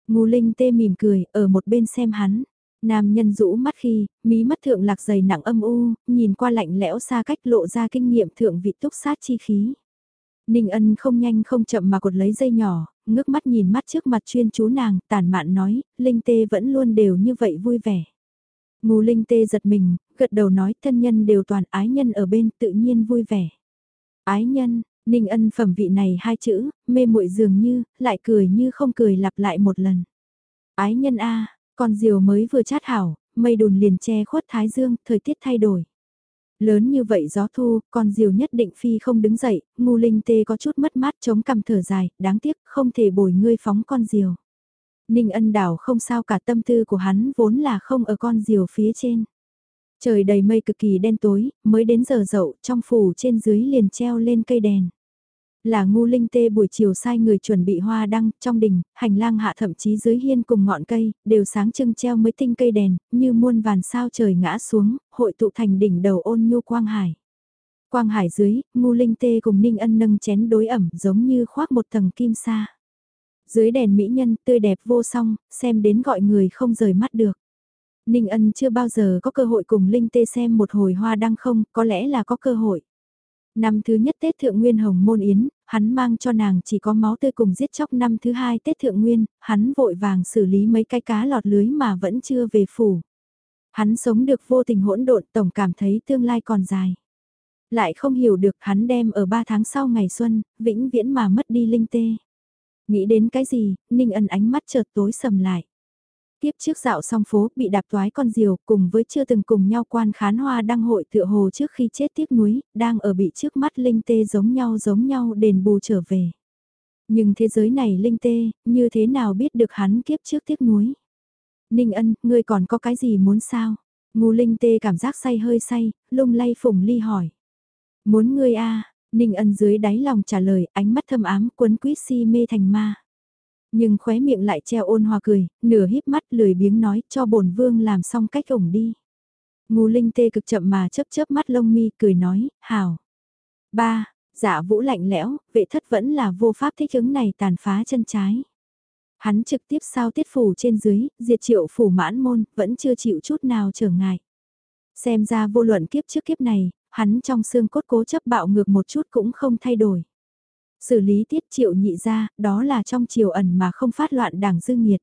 Ngô Linh tê mỉm cười, ở một bên xem hắn. Nam nhân rũ mắt khi, mí mắt thượng lạc dày nặng âm u, nhìn qua lạnh lẽo xa cách lộ ra kinh nghiệm thượng vị túc sát chi khí. Ninh ân không nhanh không chậm mà cột lấy dây nhỏ, ngước mắt nhìn mắt trước mặt chuyên chú nàng, tàn mạn nói, Linh Tê vẫn luôn đều như vậy vui vẻ. Ngô Linh Tê giật mình, gật đầu nói thân nhân đều toàn ái nhân ở bên tự nhiên vui vẻ. Ái nhân, Ninh ân phẩm vị này hai chữ, mê muội dường như, lại cười như không cười lặp lại một lần. Ái nhân A, con diều mới vừa chát hảo, mây đùn liền che khuất thái dương, thời tiết thay đổi. Lớn như vậy gió thu, con diều nhất định phi không đứng dậy, ngu linh tê có chút mất mát chống cằm thở dài, đáng tiếc không thể bồi ngươi phóng con diều. Ninh ân đảo không sao cả tâm tư của hắn vốn là không ở con diều phía trên. Trời đầy mây cực kỳ đen tối, mới đến giờ dậu trong phủ trên dưới liền treo lên cây đèn. Là ngu linh tê buổi chiều sai người chuẩn bị hoa đăng, trong đình, hành lang hạ thậm chí dưới hiên cùng ngọn cây, đều sáng trưng treo mấy tinh cây đèn, như muôn vàn sao trời ngã xuống, hội tụ thành đỉnh đầu ôn nhu quang hải. Quang hải dưới, ngu linh tê cùng ninh ân nâng chén đối ẩm giống như khoác một tầng kim sa. Dưới đèn mỹ nhân tươi đẹp vô song, xem đến gọi người không rời mắt được. Ninh ân chưa bao giờ có cơ hội cùng linh tê xem một hồi hoa đăng không, có lẽ là có cơ hội. Năm thứ nhất Tết Thượng Nguyên Hồng Môn Yến, hắn mang cho nàng chỉ có máu tươi cùng giết chóc năm thứ hai Tết Thượng Nguyên, hắn vội vàng xử lý mấy cái cá lọt lưới mà vẫn chưa về phủ. Hắn sống được vô tình hỗn độn tổng cảm thấy tương lai còn dài. Lại không hiểu được hắn đem ở ba tháng sau ngày xuân, vĩnh viễn mà mất đi linh tê. Nghĩ đến cái gì, Ninh ẩn ánh mắt chợt tối sầm lại. Tiếp trước dạo xong phố bị đạp toái con diều cùng với chưa từng cùng nhau quan khán hoa đăng hội tựa hồ trước khi chết tiếc núi, đang ở bị trước mắt linh tê giống nhau giống nhau đền bù trở về. Nhưng thế giới này linh tê, như thế nào biết được hắn kiếp trước tiếc núi? Ninh ân, ngươi còn có cái gì muốn sao? Ngu linh tê cảm giác say hơi say, lung lay phùng ly hỏi. Muốn ngươi a Ninh ân dưới đáy lòng trả lời, ánh mắt thâm ám quấn quýt si mê thành ma. Nhưng khóe miệng lại treo ôn hòa cười, nửa híp mắt lười biếng nói cho bổn vương làm xong cách ổng đi. Ngô Linh tê cực chậm mà chớp chớp mắt lông mi cười nói, hào. Ba, dạ vũ lạnh lẽo, vệ thất vẫn là vô pháp thích ứng này tàn phá chân trái. Hắn trực tiếp sao tiết phủ trên dưới, diệt triệu phủ mãn môn, vẫn chưa chịu chút nào trở ngại. Xem ra vô luận kiếp trước kiếp này, hắn trong xương cốt cố chấp bạo ngược một chút cũng không thay đổi. Xử lý tiết triệu nhị ra, đó là trong triều ẩn mà không phát loạn đảng dư nghiệt.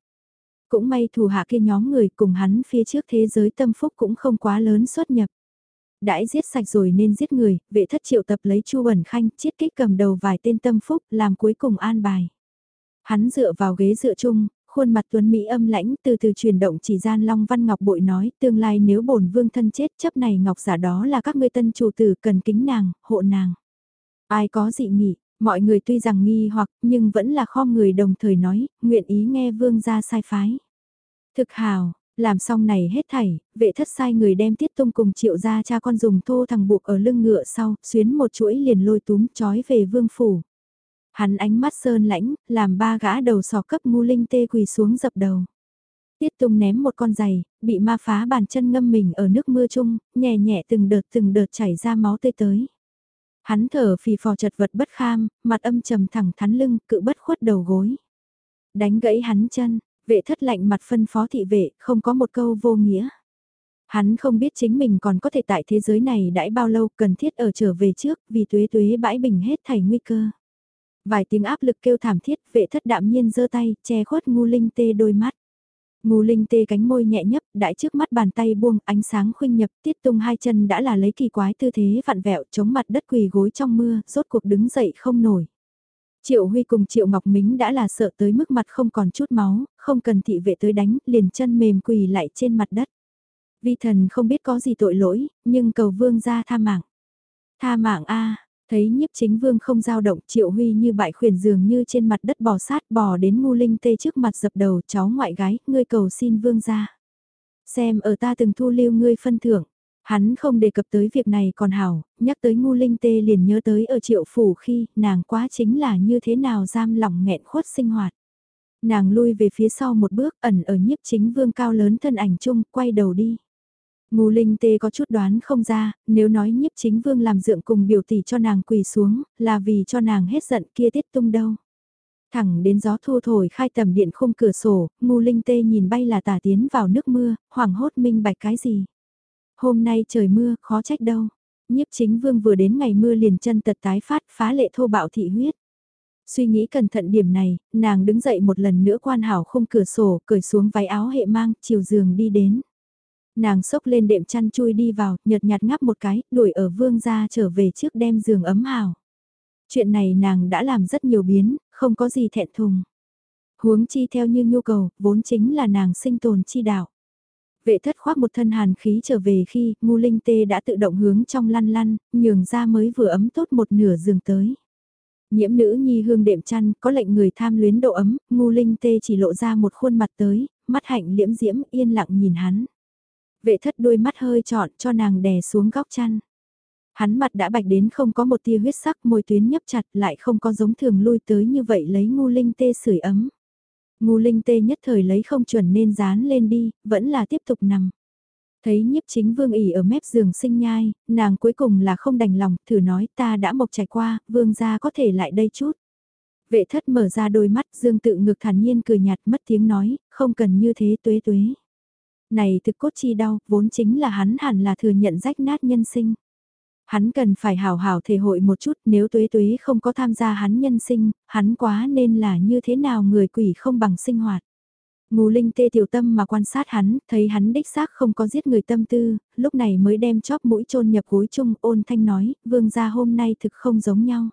Cũng may thù hạ kia nhóm người cùng hắn phía trước thế giới tâm phúc cũng không quá lớn xuất nhập. Đãi giết sạch rồi nên giết người, vệ thất triệu tập lấy chu ẩn khanh, chiết kích cầm đầu vài tên tâm phúc, làm cuối cùng an bài. Hắn dựa vào ghế dựa chung, khuôn mặt tuấn Mỹ âm lãnh từ từ chuyển động chỉ gian Long Văn Ngọc bội nói tương lai nếu bổn vương thân chết chấp này Ngọc giả đó là các ngươi tân chủ tử cần kính nàng, hộ nàng. Ai có dị nghị, mọi người tuy rằng nghi hoặc nhưng vẫn là kho người đồng thời nói, nguyện ý nghe vương gia sai phái. Thực hào, làm xong này hết thảy, vệ thất sai người đem tiết tung cùng triệu ra cha con dùng thô thằng buộc ở lưng ngựa sau, xuyến một chuỗi liền lôi túm trói về vương phủ. Hắn ánh mắt sơn lãnh, làm ba gã đầu sò cấp ngu linh tê quỳ xuống dập đầu. Tiết tung ném một con giày, bị ma phá bàn chân ngâm mình ở nước mưa chung, nhẹ nhẹ từng đợt từng đợt chảy ra máu tê tới. Hắn thở phì phò chật vật bất kham, mặt âm trầm thẳng thắn lưng, cự bất khuất đầu gối. Đánh gãy hắn chân, vệ thất lạnh mặt phân phó thị vệ, không có một câu vô nghĩa. Hắn không biết chính mình còn có thể tại thế giới này đãi bao lâu cần thiết ở trở về trước vì tuế tuế bãi bình hết thảy nguy cơ. Vài tiếng áp lực kêu thảm thiết, vệ thất đạm nhiên giơ tay, che khuất ngu linh tê đôi mắt. Ngô linh tê cánh môi nhẹ nhấp, đại trước mắt bàn tay buông, ánh sáng khuynh nhập, tiết tung hai chân đã là lấy kỳ quái tư thế vặn vẹo chống mặt đất quỳ gối trong mưa, rốt cuộc đứng dậy không nổi. Triệu Huy cùng Triệu Ngọc Mính đã là sợ tới mức mặt không còn chút máu, không cần thị vệ tới đánh, liền chân mềm quỳ lại trên mặt đất. Vi thần không biết có gì tội lỗi, nhưng cầu vương ra tha mạng. Tha mạng a Thấy nhiếp chính vương không giao động triệu huy như bại khuyển dường như trên mặt đất bò sát bò đến ngu linh tê trước mặt dập đầu cháu ngoại gái, ngươi cầu xin vương ra. Xem ở ta từng thu lưu ngươi phân thưởng. Hắn không đề cập tới việc này còn hảo, nhắc tới ngu linh tê liền nhớ tới ở triệu phủ khi nàng quá chính là như thế nào giam lỏng nghẹn khuất sinh hoạt. Nàng lui về phía sau một bước ẩn ở nhiếp chính vương cao lớn thân ảnh chung, quay đầu đi. Ngô Linh Tê có chút đoán không ra, nếu nói nhiếp chính vương làm dượng cùng biểu tỷ cho nàng quỳ xuống, là vì cho nàng hết giận kia tiết tung đâu. Thẳng đến gió thu thổi khai tầm điện khung cửa sổ, Ngô Linh Tê nhìn bay là tả tiến vào nước mưa, hoảng hốt minh bạch cái gì. Hôm nay trời mưa, khó trách đâu. Nhiếp chính vương vừa đến ngày mưa liền chân tật tái phát phá lệ thô bạo thị huyết. Suy nghĩ cẩn thận điểm này, nàng đứng dậy một lần nữa quan hảo khung cửa sổ, cởi xuống váy áo hệ mang, chiều giường đi đến. Nàng sốc lên đệm chăn chui đi vào, nhợt nhạt ngắp một cái, đuổi ở vương ra trở về trước đem giường ấm hào. Chuyện này nàng đã làm rất nhiều biến, không có gì thẹn thùng. Huống chi theo như nhu cầu, vốn chính là nàng sinh tồn chi đạo. Vệ thất khoác một thân hàn khí trở về khi ngu linh tê đã tự động hướng trong lăn lăn, nhường ra mới vừa ấm tốt một nửa giường tới. Nhiễm nữ nhi hương đệm chăn, có lệnh người tham luyến độ ấm, ngu linh tê chỉ lộ ra một khuôn mặt tới, mắt hạnh liễm diễm yên lặng nhìn hắn. Vệ thất đôi mắt hơi trọn cho nàng đè xuống góc chăn. Hắn mặt đã bạch đến không có một tia huyết sắc môi tuyến nhấp chặt lại không có giống thường lui tới như vậy lấy ngu linh tê sưởi ấm. Ngu linh tê nhất thời lấy không chuẩn nên dán lên đi, vẫn là tiếp tục nằm. Thấy nhiếp chính vương ỉ ở mép giường sinh nhai, nàng cuối cùng là không đành lòng, thử nói ta đã mộc trải qua, vương gia có thể lại đây chút. Vệ thất mở ra đôi mắt, dương tự ngực thản nhiên cười nhạt mất tiếng nói, không cần như thế tuế tuế. Này thực cốt chi đau, vốn chính là hắn hẳn là thừa nhận rách nát nhân sinh. Hắn cần phải hào hào thể hội một chút nếu tuế tuế không có tham gia hắn nhân sinh, hắn quá nên là như thế nào người quỷ không bằng sinh hoạt. Ngù linh tê tiểu tâm mà quan sát hắn, thấy hắn đích xác không có giết người tâm tư, lúc này mới đem chóp mũi chôn nhập gối chung ôn thanh nói, vương gia hôm nay thực không giống nhau.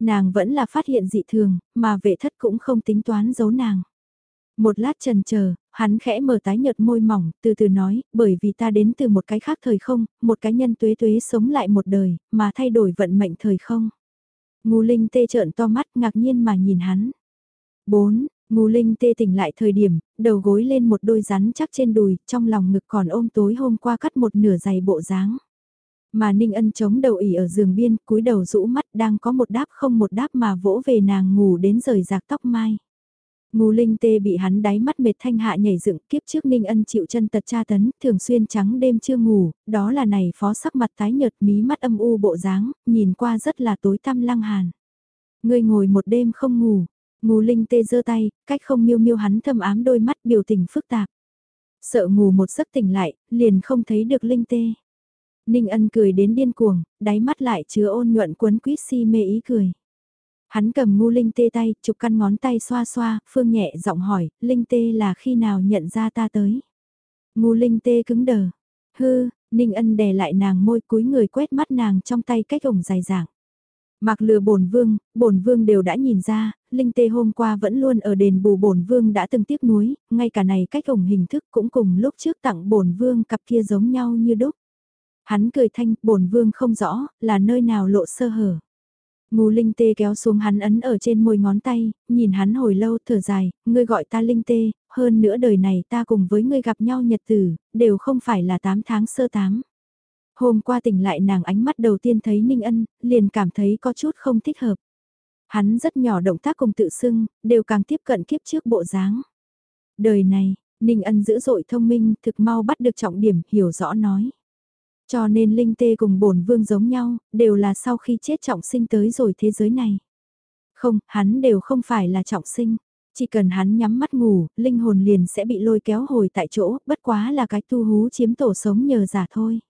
Nàng vẫn là phát hiện dị thường, mà vệ thất cũng không tính toán giấu nàng. Một lát trần chờ hắn khẽ mở tái nhợt môi mỏng, từ từ nói, bởi vì ta đến từ một cái khác thời không, một cái nhân tuế tuế sống lại một đời, mà thay đổi vận mệnh thời không. Ngô Linh tê trợn to mắt ngạc nhiên mà nhìn hắn. 4. Ngô Linh tê tỉnh lại thời điểm, đầu gối lên một đôi rắn chắc trên đùi, trong lòng ngực còn ôm tối hôm qua cắt một nửa giày bộ dáng. Mà Ninh Ân chống đầu ỉ ở giường biên, cúi đầu rũ mắt đang có một đáp không một đáp mà vỗ về nàng ngủ đến rời rạc tóc mai. Ngô Linh Tê bị hắn đáy mắt mệt thanh hạ nhảy dựng kiếp trước Ninh Ân chịu chân tật tra tấn, thường xuyên trắng đêm chưa ngủ, đó là này phó sắc mặt tái nhợt mí mắt âm u bộ dáng, nhìn qua rất là tối tăm lăng hàn. Ngươi ngồi một đêm không ngủ, Ngô Linh Tê giơ tay, cách không miêu miêu hắn thâm ám đôi mắt biểu tình phức tạp. Sợ ngủ một giấc tỉnh lại, liền không thấy được Linh Tê. Ninh ân cười đến điên cuồng, đáy mắt lại chứa ôn nhuận quấn quýt si mê ý cười. Hắn cầm ngu Linh Tê tay, chụp căn ngón tay xoa xoa, Phương nhẹ giọng hỏi, Linh Tê là khi nào nhận ra ta tới? Ngu Linh Tê cứng đờ. Hư, Ninh ân đè lại nàng môi cúi người quét mắt nàng trong tay cách ổng dài dạng. Mặc lừa bổn vương, bổn vương đều đã nhìn ra, Linh Tê hôm qua vẫn luôn ở đền bù bổn vương đã từng tiếc nuối, ngay cả này cách ổng hình thức cũng cùng lúc trước tặng bổn vương cặp kia giống nhau như đúc. Hắn cười thanh, bổn vương không rõ, là nơi nào lộ sơ hở. Ngô Linh Tê kéo xuống hắn ấn ở trên môi ngón tay, nhìn hắn hồi lâu thở dài, ngươi gọi ta Linh Tê, hơn nữa đời này ta cùng với ngươi gặp nhau nhật tử, đều không phải là 8 tháng sơ tám. Hôm qua tỉnh lại nàng ánh mắt đầu tiên thấy Ninh Ân, liền cảm thấy có chút không thích hợp. Hắn rất nhỏ động tác cùng tự xưng, đều càng tiếp cận kiếp trước bộ dáng. Đời này, Ninh Ân dữ dội thông minh, thực mau bắt được trọng điểm, hiểu rõ nói. Cho nên linh tê cùng bổn vương giống nhau, đều là sau khi chết trọng sinh tới rồi thế giới này. Không, hắn đều không phải là trọng sinh. Chỉ cần hắn nhắm mắt ngủ, linh hồn liền sẽ bị lôi kéo hồi tại chỗ, bất quá là cái tu hú chiếm tổ sống nhờ giả thôi.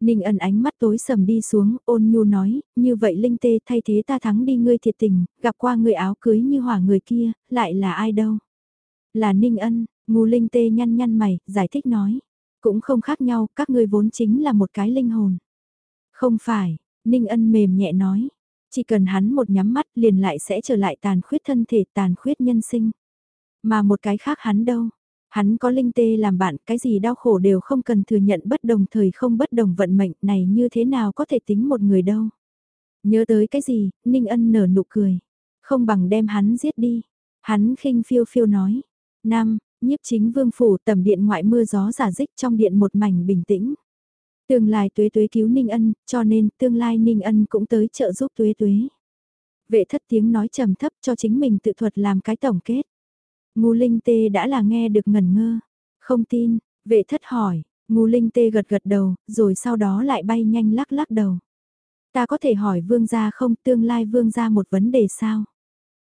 Ninh ẩn ánh mắt tối sầm đi xuống, ôn nhu nói, như vậy Linh Tê thay thế ta thắng đi ngươi thiệt tình, gặp qua người áo cưới như hỏa người kia, lại là ai đâu? Là Ninh ân, ngu Linh Tê nhăn nhăn mày, giải thích nói. Cũng không khác nhau, các ngươi vốn chính là một cái linh hồn. Không phải, Ninh ân mềm nhẹ nói. Chỉ cần hắn một nhắm mắt liền lại sẽ trở lại tàn khuyết thân thể tàn khuyết nhân sinh. Mà một cái khác hắn đâu, Hắn có linh tê làm bạn, cái gì đau khổ đều không cần thừa nhận bất đồng thời không bất đồng vận mệnh này như thế nào có thể tính một người đâu. Nhớ tới cái gì, Ninh Ân nở nụ cười. Không bằng đem hắn giết đi. Hắn khinh phiêu phiêu nói. Năm, nhiếp chính vương phủ tầm điện ngoại mưa gió giả dích trong điện một mảnh bình tĩnh. Tương lai tuế tuế cứu Ninh Ân, cho nên tương lai Ninh Ân cũng tới trợ giúp tuế tuế. Vệ thất tiếng nói trầm thấp cho chính mình tự thuật làm cái tổng kết. Ngu Linh Tê đã là nghe được ngẩn ngơ. Không tin, vệ thất hỏi, Ngu Linh Tê gật gật đầu, rồi sau đó lại bay nhanh lắc lắc đầu. Ta có thể hỏi vương gia không tương lai vương gia một vấn đề sao?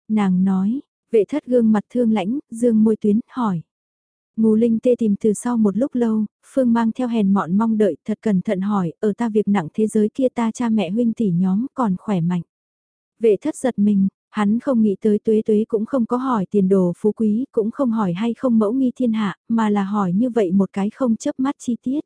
Nàng nói, vệ thất gương mặt thương lãnh, dương môi tuyến, hỏi. Ngô Linh tê tìm từ sau một lúc lâu, Phương mang theo hèn mọn mong đợi, thật cẩn thận hỏi, ở ta việc nặng thế giới kia ta cha mẹ huynh tỷ nhóm còn khỏe mạnh. Vệ thất giật mình, Hắn không nghĩ tới tuế tuế cũng không có hỏi tiền đồ phú quý, cũng không hỏi hay không mẫu nghi thiên hạ, mà là hỏi như vậy một cái không chớp mắt chi tiết.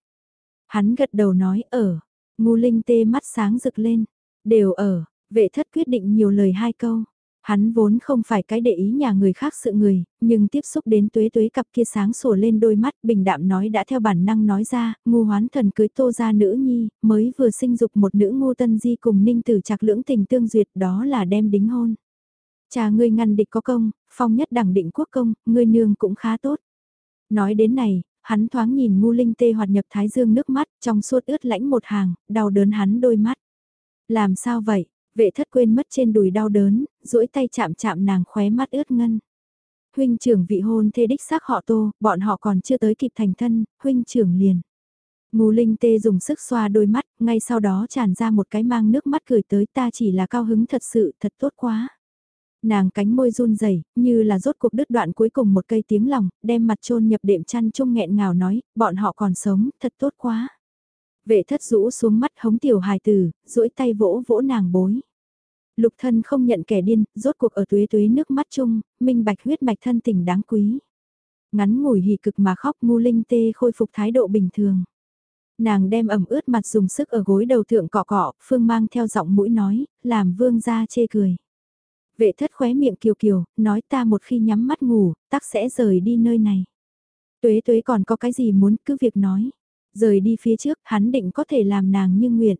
Hắn gật đầu nói ở, Ngô linh tê mắt sáng rực lên, đều ở, vệ thất quyết định nhiều lời hai câu. Hắn vốn không phải cái để ý nhà người khác sự người, nhưng tiếp xúc đến tuế tuế cặp kia sáng sủa lên đôi mắt bình đạm nói đã theo bản năng nói ra, ngu hoán thần cưới tô ra nữ nhi, mới vừa sinh dục một nữ ngu tân di cùng ninh tử chặt lưỡng tình tương duyệt đó là đem đính hôn. Cha ngươi ngăn địch có công, phong nhất đẳng định quốc công, ngươi nương cũng khá tốt. Nói đến này, hắn thoáng nhìn ngu linh tê hoạt nhập thái dương nước mắt, trong suốt ướt lãnh một hàng, đau đớn hắn đôi mắt. Làm sao vậy? Vệ thất quên mất trên đùi đau đớn, duỗi tay chạm chạm nàng khóe mắt ướt ngân. Huynh trưởng vị hôn thê đích xác họ tô, bọn họ còn chưa tới kịp thành thân, huynh trưởng liền. Ngô Linh Tê dùng sức xoa đôi mắt, ngay sau đó tràn ra một cái mang nước mắt cười tới ta chỉ là cao hứng thật sự, thật tốt quá. Nàng cánh môi run rẩy như là rốt cuộc đứt đoạn cuối cùng một cây tiếng lòng, đem mặt trôn nhập đệm chăn chung nghẹn ngào nói, bọn họ còn sống, thật tốt quá. Vệ thất rũ xuống mắt hống tiểu hài tử, duỗi tay vỗ vỗ nàng bối. Lục thân không nhận kẻ điên, rốt cuộc ở tuế tuế nước mắt chung, minh bạch huyết mạch thân tình đáng quý. Ngắn ngủi hỉ cực mà khóc ngu linh tê khôi phục thái độ bình thường. Nàng đem ẩm ướt mặt dùng sức ở gối đầu thượng cọ cọ, phương mang theo giọng mũi nói, làm vương ra chê cười. Vệ thất khóe miệng kiều kiều, nói ta một khi nhắm mắt ngủ, tắc sẽ rời đi nơi này. Tuế tuế còn có cái gì muốn cứ việc nói. Rời đi phía trước, hắn định có thể làm nàng như nguyện.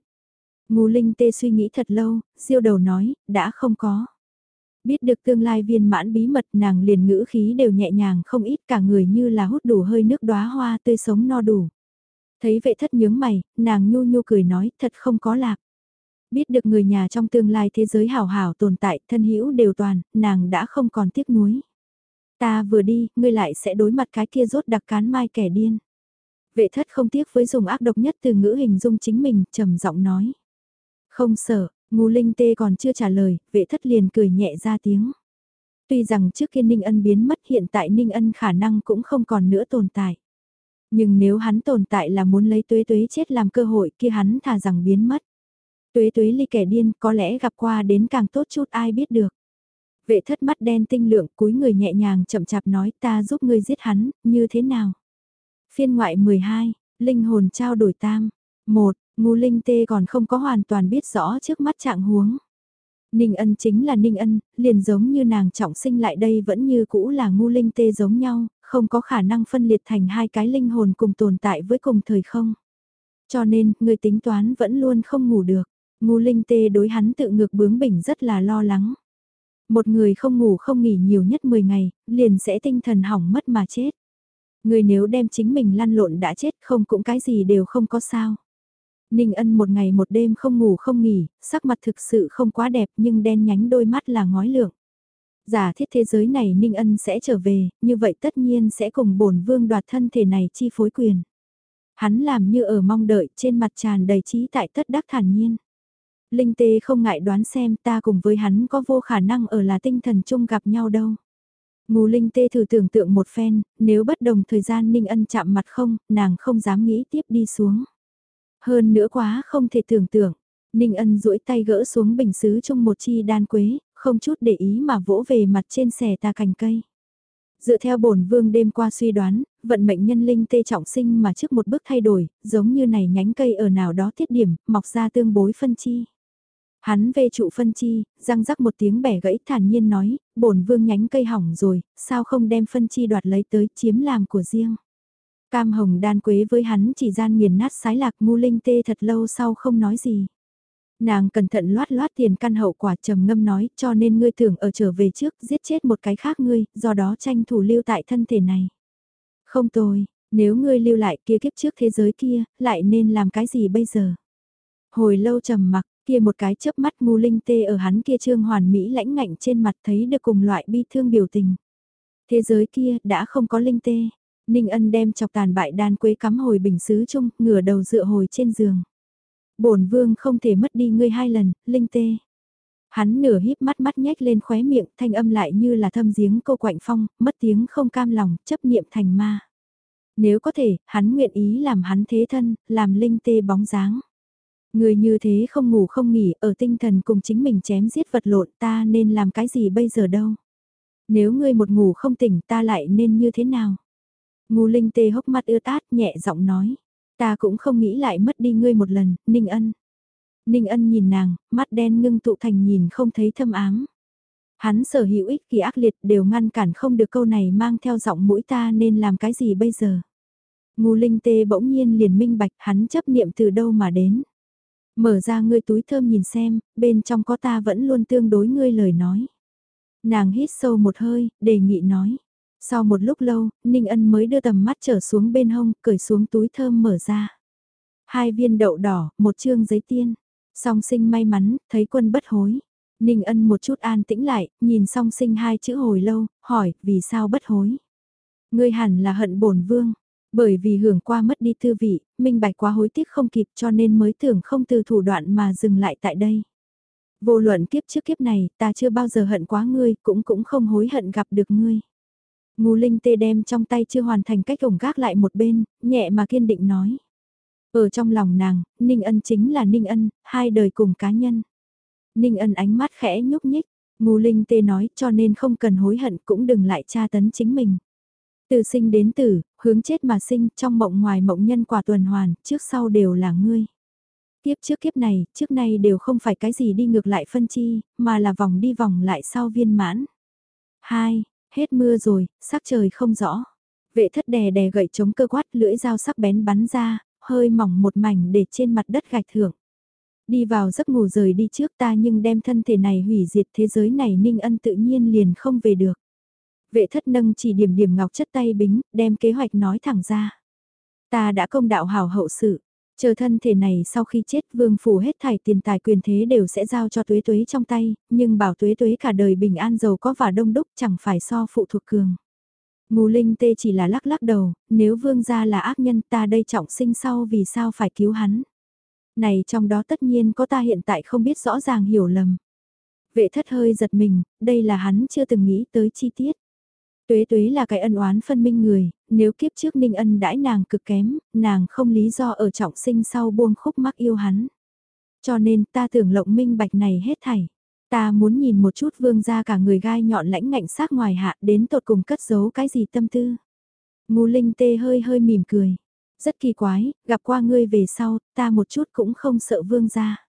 Ngô Linh Tê suy nghĩ thật lâu, siêu đầu nói, đã không có. Biết được tương lai viên mãn bí mật nàng liền ngữ khí đều nhẹ nhàng không ít cả người như là hút đủ hơi nước đóa hoa tươi sống no đủ. Thấy vệ thất nhướng mày, nàng nhu nhu cười nói thật không có lạc. Biết được người nhà trong tương lai thế giới hảo hảo tồn tại thân hữu đều toàn, nàng đã không còn tiếc nuối. Ta vừa đi, ngươi lại sẽ đối mặt cái kia rốt đặc cán mai kẻ điên. Vệ thất không tiếc với dùng ác độc nhất từ ngữ hình dung chính mình, trầm giọng nói. Không sợ, ngu linh tê còn chưa trả lời, vệ thất liền cười nhẹ ra tiếng. Tuy rằng trước kia Ninh Ân biến mất hiện tại Ninh Ân khả năng cũng không còn nữa tồn tại. Nhưng nếu hắn tồn tại là muốn lấy tuế tuế chết làm cơ hội kia hắn thà rằng biến mất. Tuế tuế ly kẻ điên có lẽ gặp qua đến càng tốt chút ai biết được. Vệ thất mắt đen tinh lượng cúi người nhẹ nhàng chậm chạp nói ta giúp ngươi giết hắn, như thế nào? Phiên ngoại 12, linh hồn trao đổi tam. 1. Ngu linh tê còn không có hoàn toàn biết rõ trước mắt trạng huống. Ninh ân chính là ninh ân, liền giống như nàng trọng sinh lại đây vẫn như cũ là ngu linh tê giống nhau, không có khả năng phân liệt thành hai cái linh hồn cùng tồn tại với cùng thời không. Cho nên, người tính toán vẫn luôn không ngủ được. Ngu linh tê đối hắn tự ngược bướng bỉnh rất là lo lắng. Một người không ngủ không nghỉ nhiều nhất 10 ngày, liền sẽ tinh thần hỏng mất mà chết. Người nếu đem chính mình lăn lộn đã chết không cũng cái gì đều không có sao. Ninh ân một ngày một đêm không ngủ không nghỉ, sắc mặt thực sự không quá đẹp nhưng đen nhánh đôi mắt là ngói lượng. Giả thiết thế giới này Ninh ân sẽ trở về, như vậy tất nhiên sẽ cùng bổn vương đoạt thân thể này chi phối quyền. Hắn làm như ở mong đợi trên mặt tràn đầy trí tại tất đắc thản nhiên. Linh tê không ngại đoán xem ta cùng với hắn có vô khả năng ở là tinh thần chung gặp nhau đâu. Ngù Linh Tê thử tưởng tượng một phen, nếu bất đồng thời gian Ninh Ân chạm mặt không, nàng không dám nghĩ tiếp đi xuống. Hơn nữa quá không thể tưởng tượng, Ninh Ân duỗi tay gỡ xuống bình xứ trong một chi đan quế, không chút để ý mà vỗ về mặt trên xẻ ta cành cây. Dựa theo bổn vương đêm qua suy đoán, vận mệnh nhân linh tê trọng sinh mà trước một bước thay đổi, giống như này nhánh cây ở nào đó thiết điểm, mọc ra tương bối phân chi. Hắn về trụ phân chi, răng rắc một tiếng bẻ gãy thản nhiên nói, bổn vương nhánh cây hỏng rồi, sao không đem phân chi đoạt lấy tới chiếm làm của riêng. Cam hồng đan quế với hắn chỉ gian nghiền nát sái lạc ngu linh tê thật lâu sau không nói gì. Nàng cẩn thận loát loát tiền căn hậu quả trầm ngâm nói cho nên ngươi tưởng ở trở về trước giết chết một cái khác ngươi, do đó tranh thủ lưu tại thân thể này. Không tồi, nếu ngươi lưu lại kia kiếp trước thế giới kia, lại nên làm cái gì bây giờ? Hồi lâu trầm mặc, kia một cái chớp mắt ngu linh tê ở hắn kia trương hoàn mỹ lãnh ngạnh trên mặt thấy được cùng loại bi thương biểu tình. Thế giới kia đã không có linh tê. Ninh ân đem chọc tàn bại đan quế cắm hồi bình xứ chung, ngửa đầu dựa hồi trên giường. bổn vương không thể mất đi ngươi hai lần, linh tê. Hắn nửa híp mắt mắt nhếch lên khóe miệng, thanh âm lại như là thâm giếng cô quạnh phong, mất tiếng không cam lòng, chấp niệm thành ma. Nếu có thể, hắn nguyện ý làm hắn thế thân, làm linh tê bóng dáng. Người như thế không ngủ không nghỉ, ở tinh thần cùng chính mình chém giết vật lộn ta nên làm cái gì bây giờ đâu. Nếu ngươi một ngủ không tỉnh ta lại nên như thế nào? Ngu linh tê hốc mắt ưa tát nhẹ giọng nói. Ta cũng không nghĩ lại mất đi ngươi một lần, Ninh Ân. Ninh Ân nhìn nàng, mắt đen ngưng tụ thành nhìn không thấy thâm ám. Hắn sở hữu ích kỳ ác liệt đều ngăn cản không được câu này mang theo giọng mũi ta nên làm cái gì bây giờ. Ngu linh tê bỗng nhiên liền minh bạch hắn chấp niệm từ đâu mà đến. Mở ra ngươi túi thơm nhìn xem, bên trong có ta vẫn luôn tương đối ngươi lời nói. Nàng hít sâu một hơi, đề nghị nói. Sau một lúc lâu, Ninh Ân mới đưa tầm mắt trở xuống bên hông, cởi xuống túi thơm mở ra. Hai viên đậu đỏ, một chương giấy tiên. Song sinh may mắn, thấy quân bất hối. Ninh Ân một chút an tĩnh lại, nhìn song sinh hai chữ hồi lâu, hỏi, vì sao bất hối? Ngươi hẳn là hận bổn vương. Bởi vì hưởng qua mất đi tư vị, minh bạch quá hối tiếc không kịp cho nên mới tưởng không từ thủ đoạn mà dừng lại tại đây. Vô luận kiếp trước kiếp này, ta chưa bao giờ hận quá ngươi, cũng cũng không hối hận gặp được ngươi. Ngô Linh tê đem trong tay chưa hoàn thành cách ổng gác lại một bên, nhẹ mà kiên định nói. Ở trong lòng nàng, Ninh Ân chính là Ninh Ân, hai đời cùng cá nhân. Ninh Ân ánh mắt khẽ nhúc nhích, Ngô Linh tê nói cho nên không cần hối hận cũng đừng lại tra tấn chính mình. Từ sinh đến tử, hướng chết mà sinh, trong mộng ngoài mộng nhân quả tuần hoàn, trước sau đều là ngươi. Tiếp trước kiếp này, trước nay đều không phải cái gì đi ngược lại phân chi, mà là vòng đi vòng lại sau viên mãn. 2. Hết mưa rồi, sắc trời không rõ. Vệ thất đè đè gậy chống cơ quát lưỡi dao sắc bén bắn ra, hơi mỏng một mảnh để trên mặt đất gạch thưởng. Đi vào giấc ngủ rời đi trước ta nhưng đem thân thể này hủy diệt thế giới này ninh ân tự nhiên liền không về được. Vệ thất nâng chỉ điểm điểm ngọc chất tay bính, đem kế hoạch nói thẳng ra. Ta đã công đạo hảo hậu sự, chờ thân thể này sau khi chết vương phủ hết thảy tiền tài quyền thế đều sẽ giao cho tuế tuế trong tay, nhưng bảo tuế tuế cả đời bình an giàu có và đông đúc chẳng phải so phụ thuộc cường. Ngù Linh Tê chỉ là lắc lắc đầu, nếu vương gia là ác nhân ta đây trọng sinh sau vì sao phải cứu hắn. Này trong đó tất nhiên có ta hiện tại không biết rõ ràng hiểu lầm. Vệ thất hơi giật mình, đây là hắn chưa từng nghĩ tới chi tiết. Tuế tuế là cái ân oán phân minh người, nếu kiếp trước ninh ân đãi nàng cực kém, nàng không lý do ở trọng sinh sau buông khúc mắc yêu hắn. Cho nên ta tưởng lộng minh bạch này hết thảy. Ta muốn nhìn một chút vương ra cả người gai nhọn lãnh ngạnh sát ngoài hạ đến tột cùng cất giấu cái gì tâm tư. Ngô Linh tê hơi hơi mỉm cười. Rất kỳ quái, gặp qua ngươi về sau, ta một chút cũng không sợ vương ra.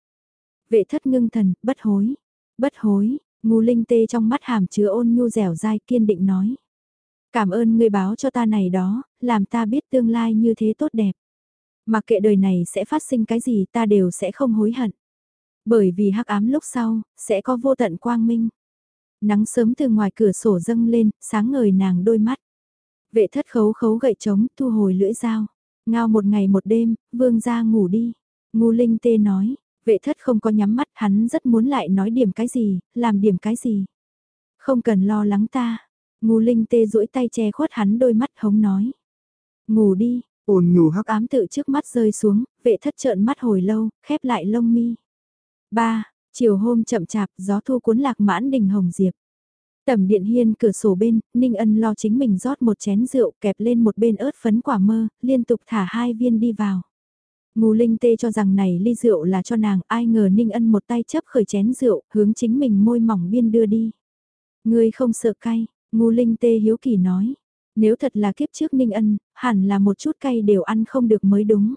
Vệ thất ngưng thần, bất hối. Bất hối, Ngô Linh tê trong mắt hàm chứa ôn nhu dẻo dai kiên định nói. Cảm ơn ngươi báo cho ta này đó, làm ta biết tương lai như thế tốt đẹp. Mặc kệ đời này sẽ phát sinh cái gì ta đều sẽ không hối hận. Bởi vì hắc ám lúc sau, sẽ có vô tận quang minh. Nắng sớm từ ngoài cửa sổ dâng lên, sáng ngời nàng đôi mắt. Vệ thất khấu khấu gậy trống, thu hồi lưỡi dao. Ngao một ngày một đêm, vương ra ngủ đi. Ngu linh tê nói, vệ thất không có nhắm mắt, hắn rất muốn lại nói điểm cái gì, làm điểm cái gì. Không cần lo lắng ta, Ngô Linh tê duỗi tay che khuất hắn đôi mắt hống nói. Ngủ đi, ồn nhủ hắc ám tự trước mắt rơi xuống, vệ thất trợn mắt hồi lâu, khép lại lông mi. Ba, chiều hôm chậm chạp, gió thu cuốn lạc mãn đình hồng diệp. Tầm điện hiên cửa sổ bên, Ninh Ân lo chính mình rót một chén rượu kẹp lên một bên ớt phấn quả mơ, liên tục thả hai viên đi vào. Ngô Linh tê cho rằng này ly rượu là cho nàng, ai ngờ Ninh Ân một tay chấp khởi chén rượu, hướng chính mình môi mỏng biên đưa đi. Ngươi không sợ cay, Ngu Linh Tê hiếu kỳ nói, nếu thật là kiếp trước Ninh Ân, hẳn là một chút cay đều ăn không được mới đúng.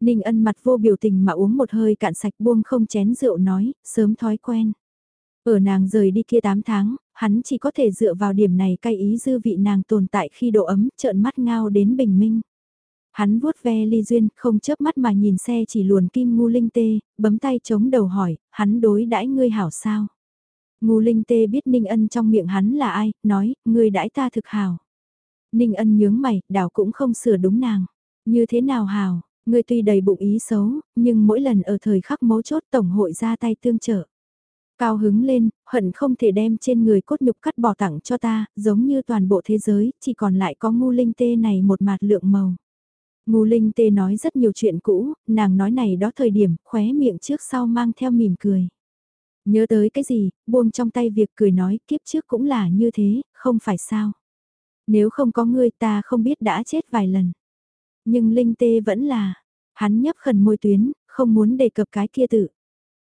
Ninh Ân mặt vô biểu tình mà uống một hơi cạn sạch buông không chén rượu nói, sớm thói quen. Ở nàng rời đi kia 8 tháng, hắn chỉ có thể dựa vào điểm này cay ý dư vị nàng tồn tại khi độ ấm, trợn mắt ngao đến bình minh. Hắn vuốt ve ly duyên, không chớp mắt mà nhìn xe chỉ luồn kim ngu linh tê, bấm tay chống đầu hỏi, hắn đối đãi ngươi hảo sao? Ngô Linh Tê biết Ninh Ân trong miệng hắn là ai, nói, người đãi ta thực hào. Ninh Ân nhướng mày, đảo cũng không sửa đúng nàng. Như thế nào hào, người tuy đầy bụng ý xấu, nhưng mỗi lần ở thời khắc mấu chốt tổng hội ra tay tương trợ. Cao hứng lên, hận không thể đem trên người cốt nhục cắt bỏ tặng cho ta, giống như toàn bộ thế giới, chỉ còn lại có ngu linh tê này một mạt lượng màu. Ngu linh tê nói rất nhiều chuyện cũ, nàng nói này đó thời điểm, khóe miệng trước sau mang theo mỉm cười. Nhớ tới cái gì, buông trong tay việc cười nói kiếp trước cũng là như thế, không phải sao. Nếu không có ngươi ta không biết đã chết vài lần. Nhưng Linh Tê vẫn là, hắn nhấp khẩn môi tuyến, không muốn đề cập cái kia tự.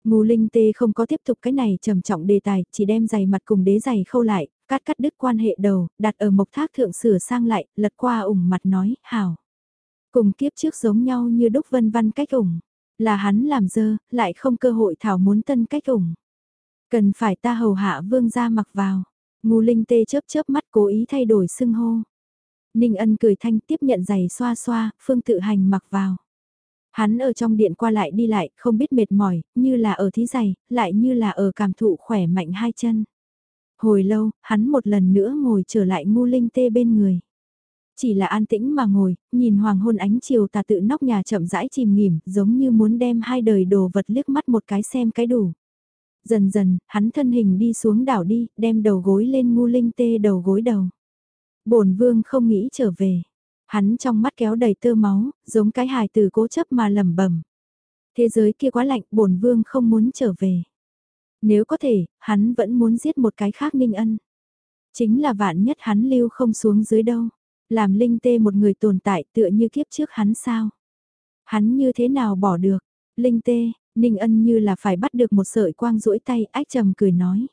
Ngô Linh Tê không có tiếp tục cái này trầm trọng đề tài, chỉ đem giày mặt cùng đế giày khâu lại, cắt cắt đứt quan hệ đầu, đặt ở mộc thác thượng sửa sang lại, lật qua ủng mặt nói, hảo. Cùng kiếp trước giống nhau như đúc vân văn cách ủng. Là hắn làm dơ, lại không cơ hội thảo muốn tân cách ủng. Cần phải ta hầu hạ vương gia mặc vào. Ngu Linh Tê chớp chớp mắt cố ý thay đổi xưng hô. Ninh ân cười thanh tiếp nhận giày xoa xoa, phương tự hành mặc vào. Hắn ở trong điện qua lại đi lại, không biết mệt mỏi, như là ở thí giày, lại như là ở cảm thụ khỏe mạnh hai chân. Hồi lâu, hắn một lần nữa ngồi trở lại ngu linh tê bên người. Chỉ là an tĩnh mà ngồi, nhìn hoàng hôn ánh chiều tà tự nóc nhà chậm rãi chìm nghỉm, giống như muốn đem hai đời đồ vật liếc mắt một cái xem cái đủ. Dần dần, hắn thân hình đi xuống đảo đi, đem đầu gối lên ngu linh tê đầu gối đầu. bổn vương không nghĩ trở về. Hắn trong mắt kéo đầy tơ máu, giống cái hài từ cố chấp mà lẩm bẩm. Thế giới kia quá lạnh, bổn vương không muốn trở về. Nếu có thể, hắn vẫn muốn giết một cái khác ninh ân. Chính là vạn nhất hắn lưu không xuống dưới đâu. Làm linh tê một người tồn tại tựa như kiếp trước hắn sao. Hắn như thế nào bỏ được. Linh tê, ninh ân như là phải bắt được một sợi quang rũi tay ách trầm cười nói.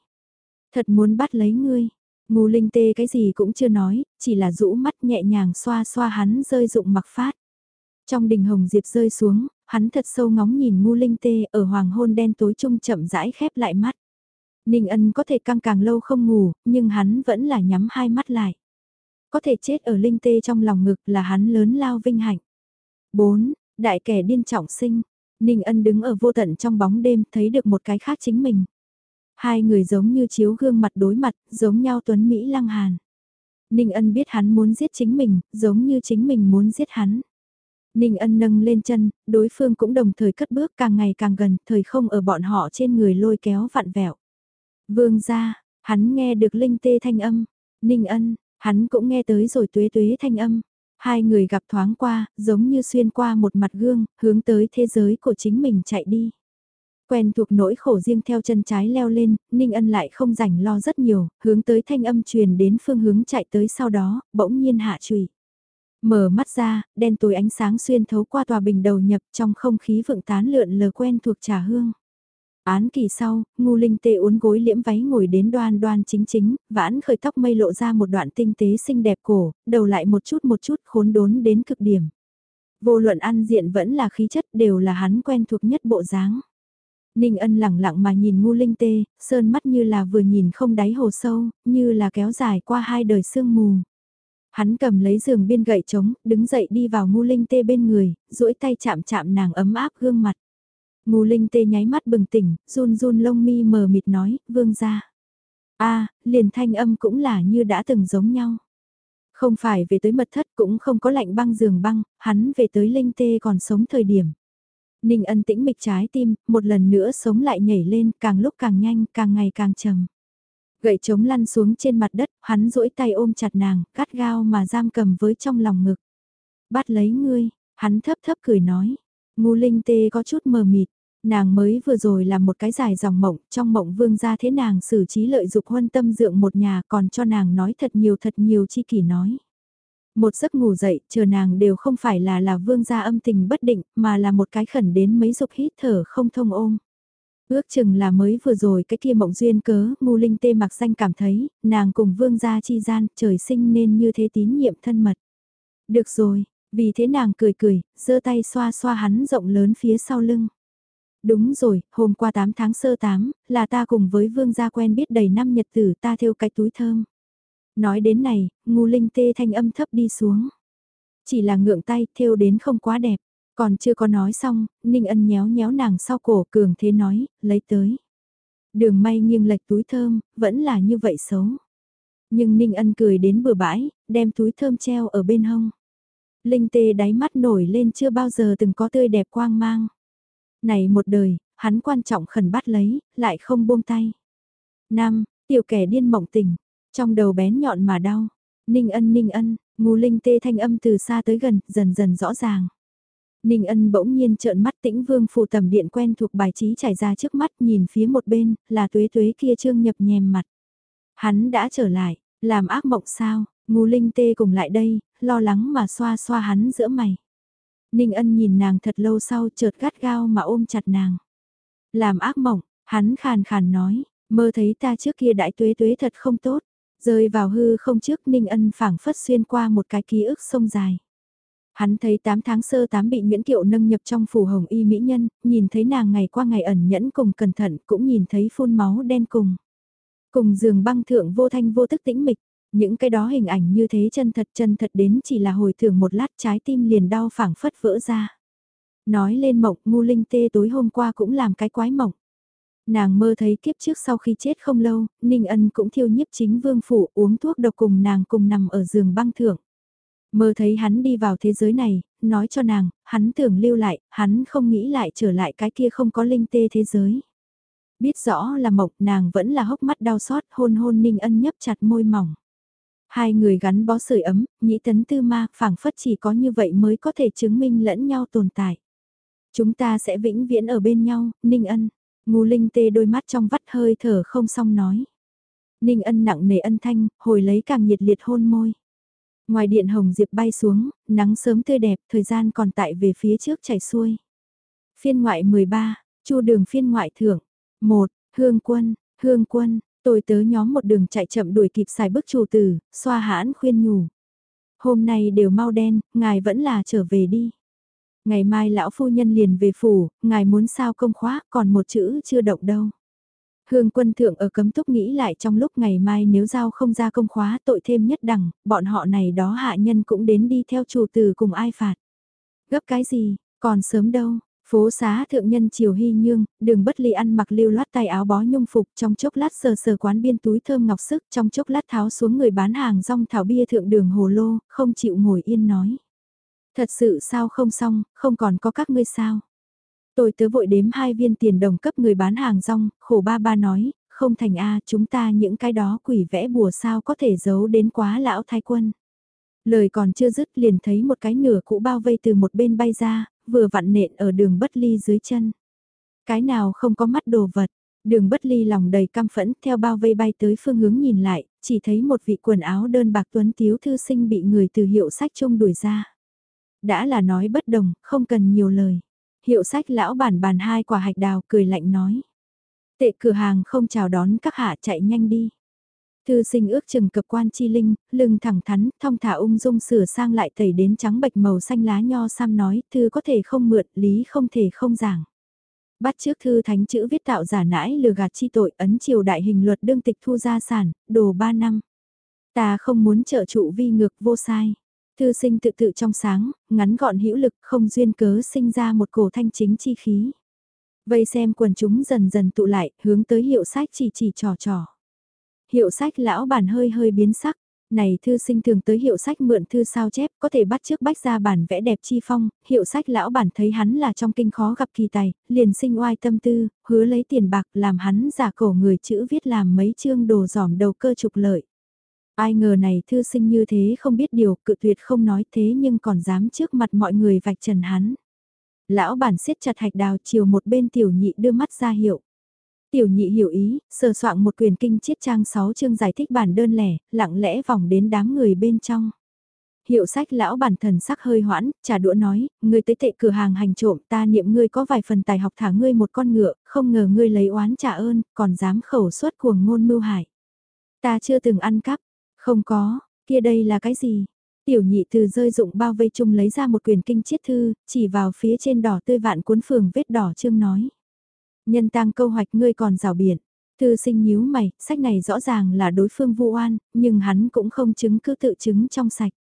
Thật muốn bắt lấy ngươi. Ngu linh tê cái gì cũng chưa nói, chỉ là rũ mắt nhẹ nhàng xoa xoa hắn rơi dụng mặc phát. Trong đình hồng diệp rơi xuống, hắn thật sâu ngóng nhìn ngu linh tê ở hoàng hôn đen tối trung chậm rãi khép lại mắt. Ninh ân có thể căng càng lâu không ngủ, nhưng hắn vẫn là nhắm hai mắt lại. Có thể chết ở linh tê trong lòng ngực là hắn lớn lao vinh hạnh. 4. Đại kẻ điên trọng sinh. Ninh ân đứng ở vô tận trong bóng đêm thấy được một cái khác chính mình. Hai người giống như chiếu gương mặt đối mặt, giống nhau tuấn Mỹ lăng hàn. Ninh ân biết hắn muốn giết chính mình, giống như chính mình muốn giết hắn. Ninh ân nâng lên chân, đối phương cũng đồng thời cất bước càng ngày càng gần, thời không ở bọn họ trên người lôi kéo vặn vẹo. Vương ra, hắn nghe được linh tê thanh âm. Ninh ân, hắn cũng nghe tới rồi tuế tuế thanh âm. Hai người gặp thoáng qua, giống như xuyên qua một mặt gương, hướng tới thế giới của chính mình chạy đi. Quen thuộc nỗi khổ riêng theo chân trái leo lên, Ninh Ân lại không rảnh lo rất nhiều, hướng tới thanh âm truyền đến phương hướng chạy tới sau đó, bỗng nhiên hạ trùy. Mở mắt ra, đen tối ánh sáng xuyên thấu qua tòa bình đầu nhập trong không khí vượng tán lượn lờ quen thuộc trà hương. Án kỳ sau, ngu linh tê uốn gối liễm váy ngồi đến đoan đoan chính chính, vãn khởi tóc mây lộ ra một đoạn tinh tế xinh đẹp cổ, đầu lại một chút một chút khốn đốn đến cực điểm. Vô luận ăn diện vẫn là khí chất đều là hắn quen thuộc nhất bộ dáng. Ninh ân lẳng lặng mà nhìn ngu linh tê, sơn mắt như là vừa nhìn không đáy hồ sâu, như là kéo dài qua hai đời sương mù. Hắn cầm lấy giường biên gậy trống, đứng dậy đi vào ngu linh tê bên người, duỗi tay chạm chạm nàng ấm áp gương mặt. Ngô linh tê nháy mắt bừng tỉnh, run run lông mi mờ mịt nói, vương gia, a liền thanh âm cũng là như đã từng giống nhau. Không phải về tới mật thất cũng không có lạnh băng giường băng, hắn về tới linh tê còn sống thời điểm. Ninh ân tĩnh mịch trái tim, một lần nữa sống lại nhảy lên, càng lúc càng nhanh, càng ngày càng trầm. Gậy trống lăn xuống trên mặt đất, hắn duỗi tay ôm chặt nàng, cắt gao mà giam cầm với trong lòng ngực. Bắt lấy ngươi, hắn thấp thấp cười nói. Ngu linh tê có chút mờ mịt, nàng mới vừa rồi làm một cái dài dòng mộng, trong mộng vương ra thế nàng xử trí lợi dục huân tâm dượng một nhà còn cho nàng nói thật nhiều thật nhiều chi kỷ nói. Một giấc ngủ dậy, chờ nàng đều không phải là là vương gia âm tình bất định, mà là một cái khẩn đến mấy dục hít thở không thông ôm. Ước chừng là mới vừa rồi cái kia mộng duyên cớ, ngu linh tê mặc danh cảm thấy, nàng cùng vương gia chi gian, trời sinh nên như thế tín nhiệm thân mật. Được rồi, vì thế nàng cười cười, giơ tay xoa xoa hắn rộng lớn phía sau lưng. Đúng rồi, hôm qua 8 tháng sơ 8, là ta cùng với vương gia quen biết đầy năm nhật tử ta theo cái túi thơm. Nói đến này, ngu linh tê thanh âm thấp đi xuống. Chỉ là ngượng tay, theo đến không quá đẹp. Còn chưa có nói xong, Ninh Ân nhéo nhéo nàng sau cổ cường thế nói, lấy tới. Đường may nghiêng lệch túi thơm, vẫn là như vậy xấu. Nhưng Ninh Ân cười đến bừa bãi, đem túi thơm treo ở bên hông. Linh tê đáy mắt nổi lên chưa bao giờ từng có tươi đẹp quang mang. Này một đời, hắn quan trọng khẩn bắt lấy, lại không buông tay. Năm, tiểu kẻ điên mộng tình, trong đầu bén nhọn mà đau. Ninh ân ninh ân, ngu linh tê thanh âm từ xa tới gần, dần dần rõ ràng. Ninh ân bỗng nhiên trợn mắt tĩnh vương phù tầm điện quen thuộc bài trí trải ra trước mắt nhìn phía một bên, là tuế tuế kia trương nhập nhèm mặt. Hắn đã trở lại, làm ác mộng sao, ngu linh tê cùng lại đây, lo lắng mà xoa xoa hắn giữa mày. Ninh ân nhìn nàng thật lâu sau chợt gắt gao mà ôm chặt nàng. Làm ác mộng, hắn khàn khàn nói, mơ thấy ta trước kia đại tuế tuế thật không tốt. Rơi vào hư không trước Ninh Ân phảng phất xuyên qua một cái ký ức sông dài. Hắn thấy 8 tháng sơ 8 bị Nguyễn Kiệu nâng nhập trong phủ hồng y mỹ nhân, nhìn thấy nàng ngày qua ngày ẩn nhẫn cùng cẩn thận cũng nhìn thấy phun máu đen cùng. Cùng giường băng thượng vô thanh vô tức tĩnh mịch, những cái đó hình ảnh như thế chân thật chân thật đến chỉ là hồi tưởng một lát trái tim liền đau phảng phất vỡ ra. Nói lên mộng ngu linh tê tối hôm qua cũng làm cái quái mộng. Nàng mơ thấy kiếp trước sau khi chết không lâu, Ninh Ân cũng thiêu nhiếp chính vương phủ uống thuốc độc cùng nàng cùng nằm ở giường băng thượng. Mơ thấy hắn đi vào thế giới này, nói cho nàng, hắn tưởng lưu lại, hắn không nghĩ lại trở lại cái kia không có linh tê thế giới. Biết rõ là mộc nàng vẫn là hốc mắt đau xót hôn hôn Ninh Ân nhấp chặt môi mỏng. Hai người gắn bó sưởi ấm, nhĩ tấn tư ma, phảng phất chỉ có như vậy mới có thể chứng minh lẫn nhau tồn tại. Chúng ta sẽ vĩnh viễn ở bên nhau, Ninh Ân. Ngu Linh tê đôi mắt trong vắt hơi thở không xong nói. Ninh Ân nặng nề ân thanh, hồi lấy càng nhiệt liệt hôn môi. Ngoài điện hồng diệp bay xuống, nắng sớm tươi đẹp, thời gian còn tại về phía trước chảy xuôi. Phiên ngoại 13, chu đường phiên ngoại thưởng. 1. Hương quân, hương quân, tôi tớ nhóm một đường chạy chậm đuổi kịp xài bước chủ tử, xoa hãn khuyên nhủ. Hôm nay đều mau đen, ngài vẫn là trở về đi. Ngày mai lão phu nhân liền về phủ, ngài muốn sao công khóa, còn một chữ chưa động đâu. Hương quân thượng ở cấm túc nghĩ lại trong lúc ngày mai nếu giao không ra công khóa tội thêm nhất đẳng, bọn họ này đó hạ nhân cũng đến đi theo chủ tử cùng ai phạt. Gấp cái gì, còn sớm đâu, Phố xá thượng nhân chiều hy nhương, đường bất ly ăn mặc lưu loát tay áo bó nhung phục trong chốc lát sờ sờ quán biên túi thơm ngọc sức trong chốc lát tháo xuống người bán hàng rong thảo bia thượng đường hồ lô, không chịu ngồi yên nói. Thật sự sao không xong, không còn có các ngươi sao. Tôi tớ vội đếm hai viên tiền đồng cấp người bán hàng rong, khổ ba ba nói, không thành A chúng ta những cái đó quỷ vẽ bùa sao có thể giấu đến quá lão thái quân. Lời còn chưa dứt liền thấy một cái nửa cũ bao vây từ một bên bay ra, vừa vặn nện ở đường bất ly dưới chân. Cái nào không có mắt đồ vật, đường bất ly lòng đầy cam phẫn theo bao vây bay tới phương hướng nhìn lại, chỉ thấy một vị quần áo đơn bạc tuấn tiếu thư sinh bị người từ hiệu sách trông đuổi ra. Đã là nói bất đồng, không cần nhiều lời. Hiệu sách lão bản bàn hai quả hạch đào cười lạnh nói. Tệ cửa hàng không chào đón các hạ chạy nhanh đi. Thư sinh ước chừng cập quan chi linh, lưng thẳng thắn, thong thả ung dung sửa sang lại tẩy đến trắng bạch màu xanh lá nho sam nói, thư có thể không mượn, lý không thể không giảng. Bắt trước thư thánh chữ viết tạo giả nãi lừa gạt chi tội ấn triều đại hình luật đương tịch thu gia sản, đồ ba năm. Ta không muốn trợ trụ vi ngược vô sai. Thư sinh tự tự trong sáng, ngắn gọn hữu lực không duyên cớ sinh ra một cổ thanh chính chi khí. Vây xem quần chúng dần dần tụ lại, hướng tới hiệu sách chỉ chỉ trò trò. Hiệu sách lão bản hơi hơi biến sắc. Này thư sinh thường tới hiệu sách mượn thư sao chép có thể bắt trước bách ra bản vẽ đẹp chi phong, hiệu sách lão bản thấy hắn là trong kinh khó gặp kỳ tài, liền sinh oai tâm tư, hứa lấy tiền bạc làm hắn giả cổ người chữ viết làm mấy chương đồ giỏm đầu cơ trục lợi. Ai ngờ này thư sinh như thế không biết điều, cự tuyệt không nói thế nhưng còn dám trước mặt mọi người vạch trần hắn. Lão bản siết chặt hạch đào chiều một bên tiểu nhị đưa mắt ra hiệu. Tiểu nhị hiểu ý, sờ soạn một quyền kinh chiết trang 6 chương giải thích bản đơn lẻ, lặng lẽ vòng đến đám người bên trong. Hiệu sách lão bản thần sắc hơi hoãn, trả đũa nói, ngươi tới tệ cửa hàng hành trộm ta niệm ngươi có vài phần tài học thả ngươi một con ngựa, không ngờ ngươi lấy oán trả ơn, còn dám khẩu suất cuồng ngôn mưu hại. Ta chưa từng ăn cắp, không có, kia đây là cái gì? Tiểu nhị từ rơi dụng bao vây chung lấy ra một quyền kinh chiết thư, chỉ vào phía trên đỏ tươi vạn cuốn phường vết đỏ chương nói. Nhân tang câu hoạch ngươi còn rào biển. Thư sinh nhíu mày, sách này rõ ràng là đối phương vu oan, nhưng hắn cũng không chứng cứ tự chứng trong sạch.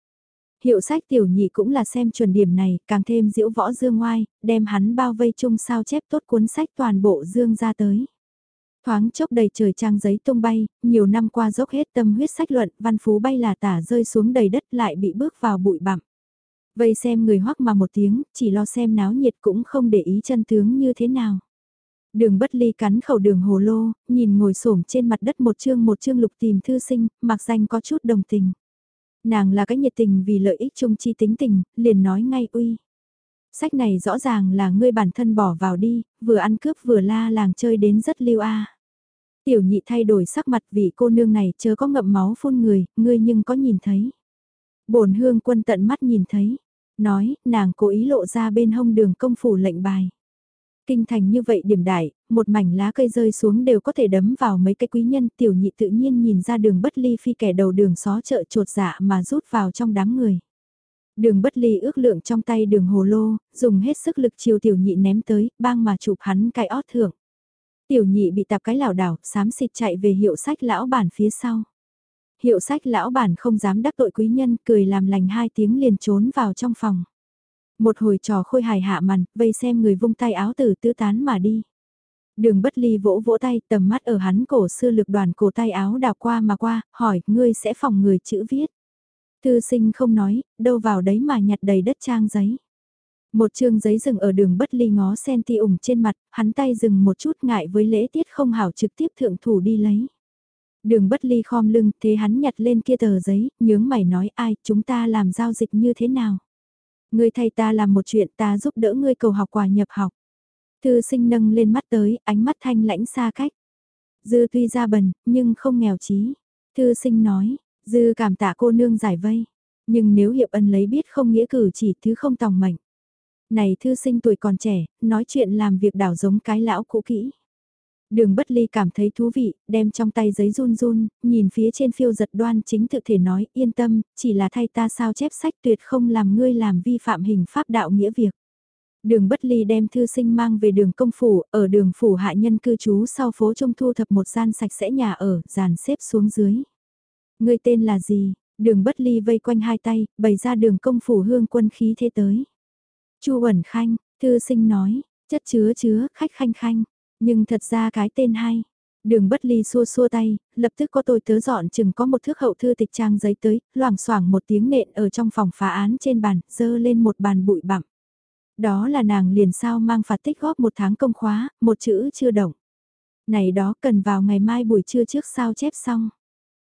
Hiệu sách tiểu nhị cũng là xem chuẩn điểm này, càng thêm diễu võ dương ngoai, đem hắn bao vây chung sao chép tốt cuốn sách toàn bộ dương ra tới. Thoáng chốc đầy trời trang giấy tung bay, nhiều năm qua dốc hết tâm huyết sách luận, văn phú bay là tả rơi xuống đầy đất lại bị bước vào bụi bặm. Vây xem người hoắc mà một tiếng, chỉ lo xem náo nhiệt cũng không để ý chân tướng như thế nào. Đường bất ly cắn khẩu đường hồ lô, nhìn ngồi xổm trên mặt đất một chương một chương lục tìm thư sinh, mặc danh có chút đồng tình. Nàng là cái nhiệt tình vì lợi ích chung chi tính tình, liền nói ngay uy. Sách này rõ ràng là ngươi bản thân bỏ vào đi, vừa ăn cướp vừa la làng chơi đến rất lưu a. Tiểu nhị thay đổi sắc mặt vì cô nương này chớ có ngậm máu phun người, ngươi nhưng có nhìn thấy. bổn hương quân tận mắt nhìn thấy, nói, nàng cố ý lộ ra bên hông đường công phủ lệnh bài. Kinh thành như vậy điểm đại, một mảnh lá cây rơi xuống đều có thể đấm vào mấy cái quý nhân tiểu nhị tự nhiên nhìn ra đường bất ly phi kẻ đầu đường xó chợ trột dạ mà rút vào trong đám người. Đường bất ly ước lượng trong tay đường hồ lô, dùng hết sức lực chiều tiểu nhị ném tới, bang mà chụp hắn cái ót thượng. Tiểu nhị bị tạp cái lảo đảo, xám xịt chạy về hiệu sách lão bản phía sau. Hiệu sách lão bản không dám đắc tội quý nhân, cười làm lành hai tiếng liền trốn vào trong phòng. Một hồi trò khôi hài hạ màn, vây xem người vung tay áo tử tứ tán mà đi. Đường bất ly vỗ vỗ tay tầm mắt ở hắn cổ xưa lực đoàn cổ tay áo đào qua mà qua, hỏi, ngươi sẽ phòng người chữ viết. Thư sinh không nói, đâu vào đấy mà nhặt đầy đất trang giấy. Một chương giấy dừng ở đường bất ly ngó sen ti ủng trên mặt, hắn tay dừng một chút ngại với lễ tiết không hảo trực tiếp thượng thủ đi lấy. Đường bất ly khom lưng, thế hắn nhặt lên kia tờ giấy, nhướng mày nói ai, chúng ta làm giao dịch như thế nào? Ngươi thay ta làm một chuyện ta giúp đỡ ngươi cầu học quà nhập học. Thư sinh nâng lên mắt tới, ánh mắt thanh lãnh xa cách. Dư tuy ra bần, nhưng không nghèo trí. Thư sinh nói, dư cảm tạ cô nương giải vây. Nhưng nếu hiệp ân lấy biết không nghĩa cử chỉ thứ không tòng mệnh. Này thư sinh tuổi còn trẻ, nói chuyện làm việc đảo giống cái lão cũ kỹ. Đường bất ly cảm thấy thú vị, đem trong tay giấy run run, nhìn phía trên phiêu giật đoan chính tự thể nói yên tâm, chỉ là thay ta sao chép sách tuyệt không làm ngươi làm vi phạm hình pháp đạo nghĩa việc. Đường bất ly đem thư sinh mang về đường công phủ, ở đường phủ hạ nhân cư trú sau phố trung thu thập một gian sạch sẽ nhà ở, dàn xếp xuống dưới. Ngươi tên là gì? Đường bất ly vây quanh hai tay, bày ra đường công phủ hương quân khí thế tới. Chu ẩn khanh, thư sinh nói, chất chứa chứa, khách khanh khanh. Nhưng thật ra cái tên hay. Đường bất ly xua xua tay, lập tức có tôi tớ dọn chừng có một thước hậu thư tịch trang giấy tới, loảng xoảng một tiếng nện ở trong phòng phá án trên bàn, dơ lên một bàn bụi bặm. Đó là nàng liền sao mang phạt tích góp một tháng công khóa, một chữ chưa động. Này đó cần vào ngày mai buổi trưa trước sao chép xong.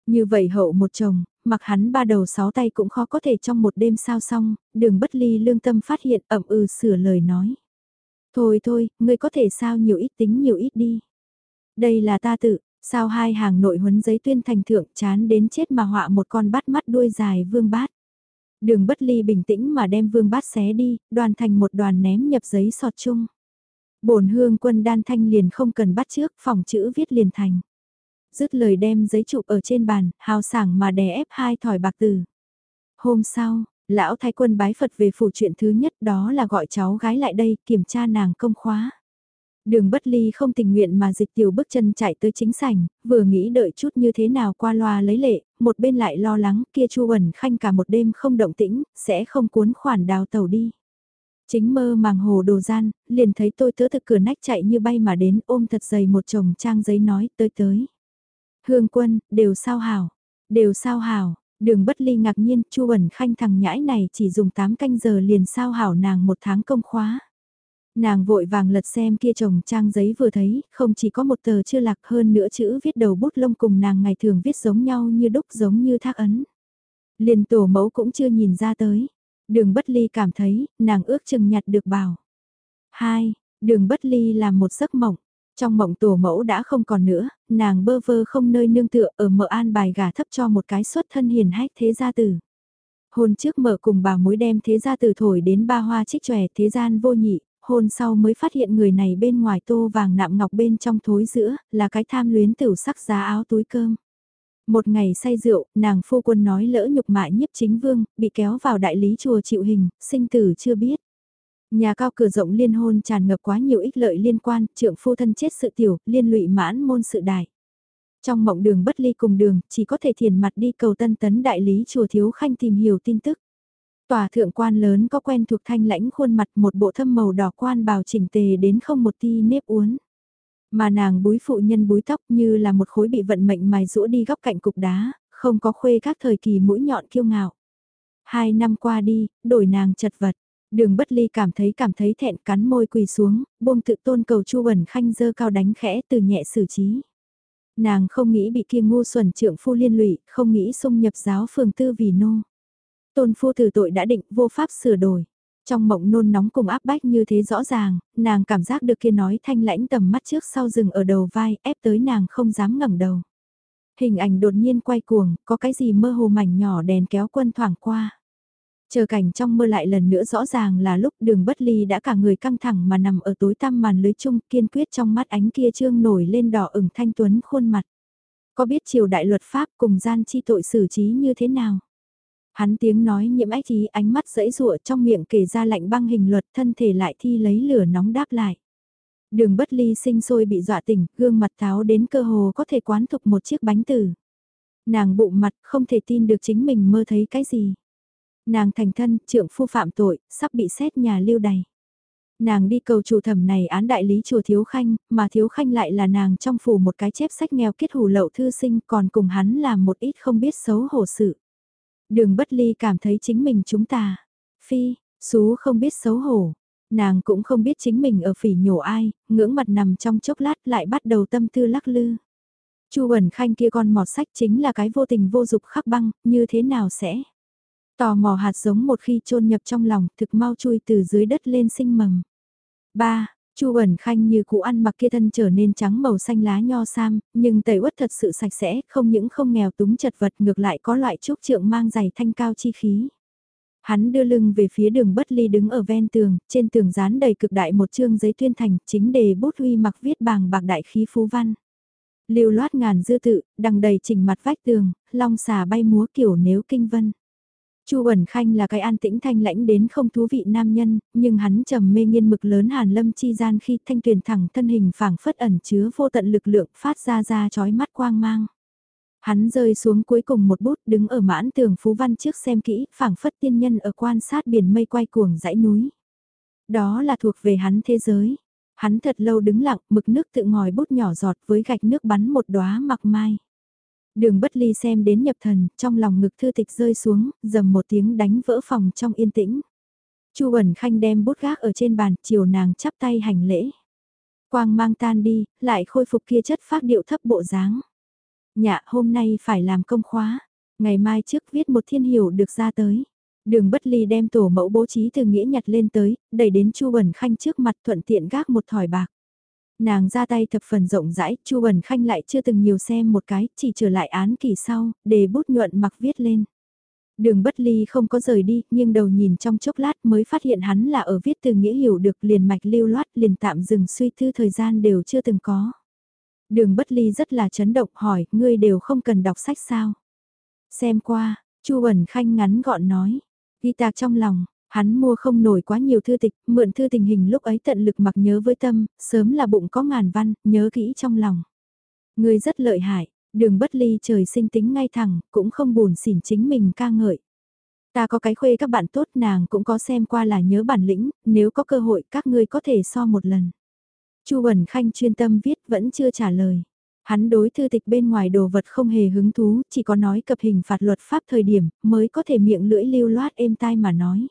Như vậy hậu một chồng, mặc hắn ba đầu sáu tay cũng khó có thể trong một đêm sao xong, đường bất ly lương tâm phát hiện ẩm ừ sửa lời nói. Thôi thôi, ngươi có thể sao nhiều ít tính nhiều ít đi. Đây là ta tự, sao hai hàng nội huấn giấy tuyên thành thượng chán đến chết mà họa một con bắt mắt đuôi dài vương bát. Đường bất ly bình tĩnh mà đem vương bát xé đi, đoàn thành một đoàn ném nhập giấy sọt chung. bổn hương quân đan thanh liền không cần bắt trước, phòng chữ viết liền thành. Dứt lời đem giấy chụp ở trên bàn, hào sảng mà đè ép hai thỏi bạc từ. Hôm sau, Lão thái quân bái Phật về phủ chuyện thứ nhất đó là gọi cháu gái lại đây kiểm tra nàng công khóa. Đường bất ly không tình nguyện mà dịch tiểu bước chân chạy tới chính sảnh, vừa nghĩ đợi chút như thế nào qua loa lấy lệ, một bên lại lo lắng kia chu ẩn khanh cả một đêm không động tĩnh, sẽ không cuốn khoản đào tàu đi. Chính mơ màng hồ đồ gian, liền thấy tôi tớ thực cửa nách chạy như bay mà đến ôm thật dày một chồng trang giấy nói tới tới. Hương quân, đều sao hảo, đều sao hảo, Đường bất ly ngạc nhiên, Chu ẩn khanh thằng nhãi này chỉ dùng 8 canh giờ liền sao hảo nàng một tháng công khóa. Nàng vội vàng lật xem kia chồng trang giấy vừa thấy, không chỉ có một tờ chưa lạc hơn nữa chữ viết đầu bút lông cùng nàng ngày thường viết giống nhau như đúc giống như thác ấn. Liền tổ mẫu cũng chưa nhìn ra tới. Đường bất ly cảm thấy, nàng ước chừng nhặt được bảo. 2. Đường bất ly làm một giấc mộng. Trong mộng tổ mẫu đã không còn nữa, nàng bơ vơ không nơi nương tựa ở mở an bài gà thấp cho một cái xuất thân hiền hách thế gia tử. Hôn trước mở cùng bà mối đem thế gia tử thổi đến ba hoa trích tròe thế gian vô nhị, hôn sau mới phát hiện người này bên ngoài tô vàng nạm ngọc bên trong thối giữa, là cái tham luyến tửu sắc giá áo túi cơm. Một ngày say rượu, nàng phu quân nói lỡ nhục mại nhiếp chính vương, bị kéo vào đại lý chùa chịu hình, sinh tử chưa biết. Nhà cao cửa rộng liên hôn tràn ngập quá nhiều ích lợi liên quan, trượng phu thân chết sự tiểu, liên lụy mãn môn sự đại. Trong mộng đường bất ly cùng đường, chỉ có thể thiền mặt đi cầu tân tấn đại lý chùa thiếu khanh tìm hiểu tin tức. Tòa thượng quan lớn có quen thuộc thanh lãnh khuôn mặt một bộ thâm màu đỏ quan bào chỉnh tề đến không một ti nếp uốn. Mà nàng búi phụ nhân búi tóc như là một khối bị vận mệnh mài rũa đi góc cạnh cục đá, không có khuê các thời kỳ mũi nhọn kiêu ngạo. Hai năm qua đi, đổi nàng chật vật. Đường bất ly cảm thấy cảm thấy thẹn cắn môi quỳ xuống, buông tự tôn cầu chu bẩn khanh dơ cao đánh khẽ từ nhẹ xử trí. Nàng không nghĩ bị kia ngu xuẩn trượng phu liên lụy, không nghĩ xung nhập giáo phường tư vì nô. Tôn phu tử tội đã định vô pháp sửa đổi. Trong mộng nôn nóng cùng áp bách như thế rõ ràng, nàng cảm giác được kia nói thanh lãnh tầm mắt trước sau rừng ở đầu vai, ép tới nàng không dám ngẩng đầu. Hình ảnh đột nhiên quay cuồng, có cái gì mơ hồ mảnh nhỏ đèn kéo quân thoảng qua. Chờ cảnh trong mơ lại lần nữa rõ ràng là lúc đường bất ly đã cả người căng thẳng mà nằm ở tối tăm màn lưới chung kiên quyết trong mắt ánh kia trương nổi lên đỏ ửng thanh tuấn khuôn mặt. Có biết triều đại luật pháp cùng gian chi tội xử trí như thế nào? Hắn tiếng nói nhiễm ách ý ánh mắt dẫy rụa trong miệng kể ra lạnh băng hình luật thân thể lại thi lấy lửa nóng đáp lại. Đường bất ly sinh sôi bị dọa tỉnh, gương mặt tháo đến cơ hồ có thể quán thục một chiếc bánh tử. Nàng bụng mặt không thể tin được chính mình mơ thấy cái gì. Nàng thành thân, trượng phu phạm tội, sắp bị xét nhà lưu đày. Nàng đi cầu chủ thẩm này án đại lý chùa Thiếu Khanh, mà Thiếu Khanh lại là nàng trong phủ một cái chép sách nghèo kết hủ lậu thư sinh còn cùng hắn làm một ít không biết xấu hổ sự. Đường bất ly cảm thấy chính mình chúng ta. Phi, xú không biết xấu hổ. Nàng cũng không biết chính mình ở phỉ nhổ ai, ngưỡng mặt nằm trong chốc lát lại bắt đầu tâm tư lắc lư. Chu Bẩn Khanh kia con mọt sách chính là cái vô tình vô dục khắc băng, như thế nào sẽ? Tò mò hạt giống một khi chôn nhập trong lòng, thực mau chui từ dưới đất lên sinh mầm. 3. Chu ẩn Khanh như cụ ăn mặc kia thân trở nên trắng màu xanh lá nho sam, nhưng tẩy uất thật sự sạch sẽ, không những không nghèo túng chật vật ngược lại có loại trúc trượng mang giày thanh cao chi khí. Hắn đưa lưng về phía đường bất ly đứng ở ven tường, trên tường dán đầy cực đại một chương giấy tuyên thành, chính đề bút huy mặc viết bàng bạc đại khí phú văn. Lưu loát ngàn dư tự, đằng đầy chỉnh mặt vách tường, long xà bay múa kiểu nếu kinh vân. Chu Bẩn Khanh là cái an tĩnh thanh lãnh đến không thú vị nam nhân, nhưng hắn trầm mê nghiên mực lớn Hàn Lâm chi gian khi thanh tuyền thẳng thân hình phảng phất ẩn chứa vô tận lực lượng phát ra ra chói mắt quang mang. Hắn rơi xuống cuối cùng một bút đứng ở mãn tường phú văn trước xem kỹ, phảng phất tiên nhân ở quan sát biển mây quay cuồng dãy núi. Đó là thuộc về hắn thế giới. Hắn thật lâu đứng lặng, mực nước tự ngòi bút nhỏ giọt với gạch nước bắn một đóa mặc mai. Đường bất ly xem đến nhập thần, trong lòng ngực thư tịch rơi xuống, dầm một tiếng đánh vỡ phòng trong yên tĩnh. Chu ẩn Khanh đem bút gác ở trên bàn, chiều nàng chắp tay hành lễ. Quang mang tan đi, lại khôi phục kia chất phát điệu thấp bộ dáng. Nhạ hôm nay phải làm công khóa, ngày mai trước viết một thiên hiểu được ra tới. Đường bất ly đem tổ mẫu bố trí từ nghĩa nhặt lên tới, đẩy đến Chu ẩn Khanh trước mặt thuận tiện gác một thỏi bạc. Nàng ra tay thập phần rộng rãi, Chu Bẩn Khanh lại chưa từng nhiều xem một cái, chỉ trở lại án kỳ sau, để bút nhuận mặc viết lên. Đường bất ly không có rời đi, nhưng đầu nhìn trong chốc lát mới phát hiện hắn là ở viết từ nghĩa hiểu được liền mạch lưu loát liền tạm dừng suy thư thời gian đều chưa từng có. Đường bất ly rất là chấn động hỏi, ngươi đều không cần đọc sách sao? Xem qua, Chu Bẩn Khanh ngắn gọn nói, ghi tạc trong lòng, Hắn mua không nổi quá nhiều thư tịch, mượn thư tình hình lúc ấy tận lực mặc nhớ với tâm, sớm là bụng có ngàn văn, nhớ kỹ trong lòng. Người rất lợi hại, đường bất ly trời sinh tính ngay thẳng, cũng không buồn xỉn chính mình ca ngợi. Ta có cái khuê các bạn tốt nàng cũng có xem qua là nhớ bản lĩnh, nếu có cơ hội các ngươi có thể so một lần. Chu Bẩn Khanh chuyên tâm viết vẫn chưa trả lời. Hắn đối thư tịch bên ngoài đồ vật không hề hứng thú, chỉ có nói cập hình phạt luật pháp thời điểm mới có thể miệng lưỡi lưu loát êm tai mà nói.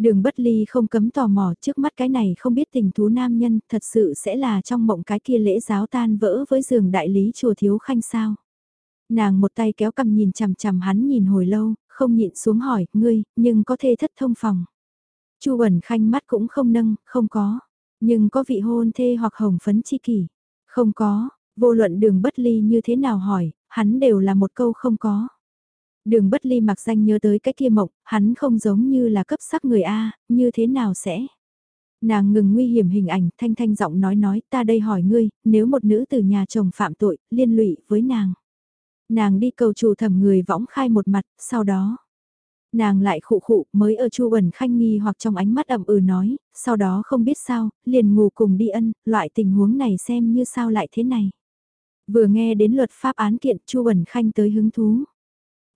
Đường bất ly không cấm tò mò trước mắt cái này không biết tình thú nam nhân thật sự sẽ là trong mộng cái kia lễ giáo tan vỡ với giường đại lý chùa thiếu khanh sao. Nàng một tay kéo cầm nhìn chằm chằm hắn nhìn hồi lâu, không nhịn xuống hỏi, ngươi, nhưng có thể thất thông phòng. Chu Bẩn Khanh mắt cũng không nâng, không có. Nhưng có vị hôn thê hoặc hồng phấn chi kỷ. Không có, vô luận đường bất ly như thế nào hỏi, hắn đều là một câu không có. Đường bất ly mặc danh nhớ tới cái kia mộng, hắn không giống như là cấp sắc người A, như thế nào sẽ? Nàng ngừng nguy hiểm hình ảnh, thanh thanh giọng nói nói, ta đây hỏi ngươi, nếu một nữ từ nhà chồng phạm tội, liên lụy với nàng. Nàng đi cầu chủ thẩm người võng khai một mặt, sau đó. Nàng lại khụ khụ, mới ở chu ẩn khanh nghi hoặc trong ánh mắt ẩm ừ nói, sau đó không biết sao, liền ngủ cùng đi ân, loại tình huống này xem như sao lại thế này. Vừa nghe đến luật pháp án kiện chu ẩn khanh tới hứng thú.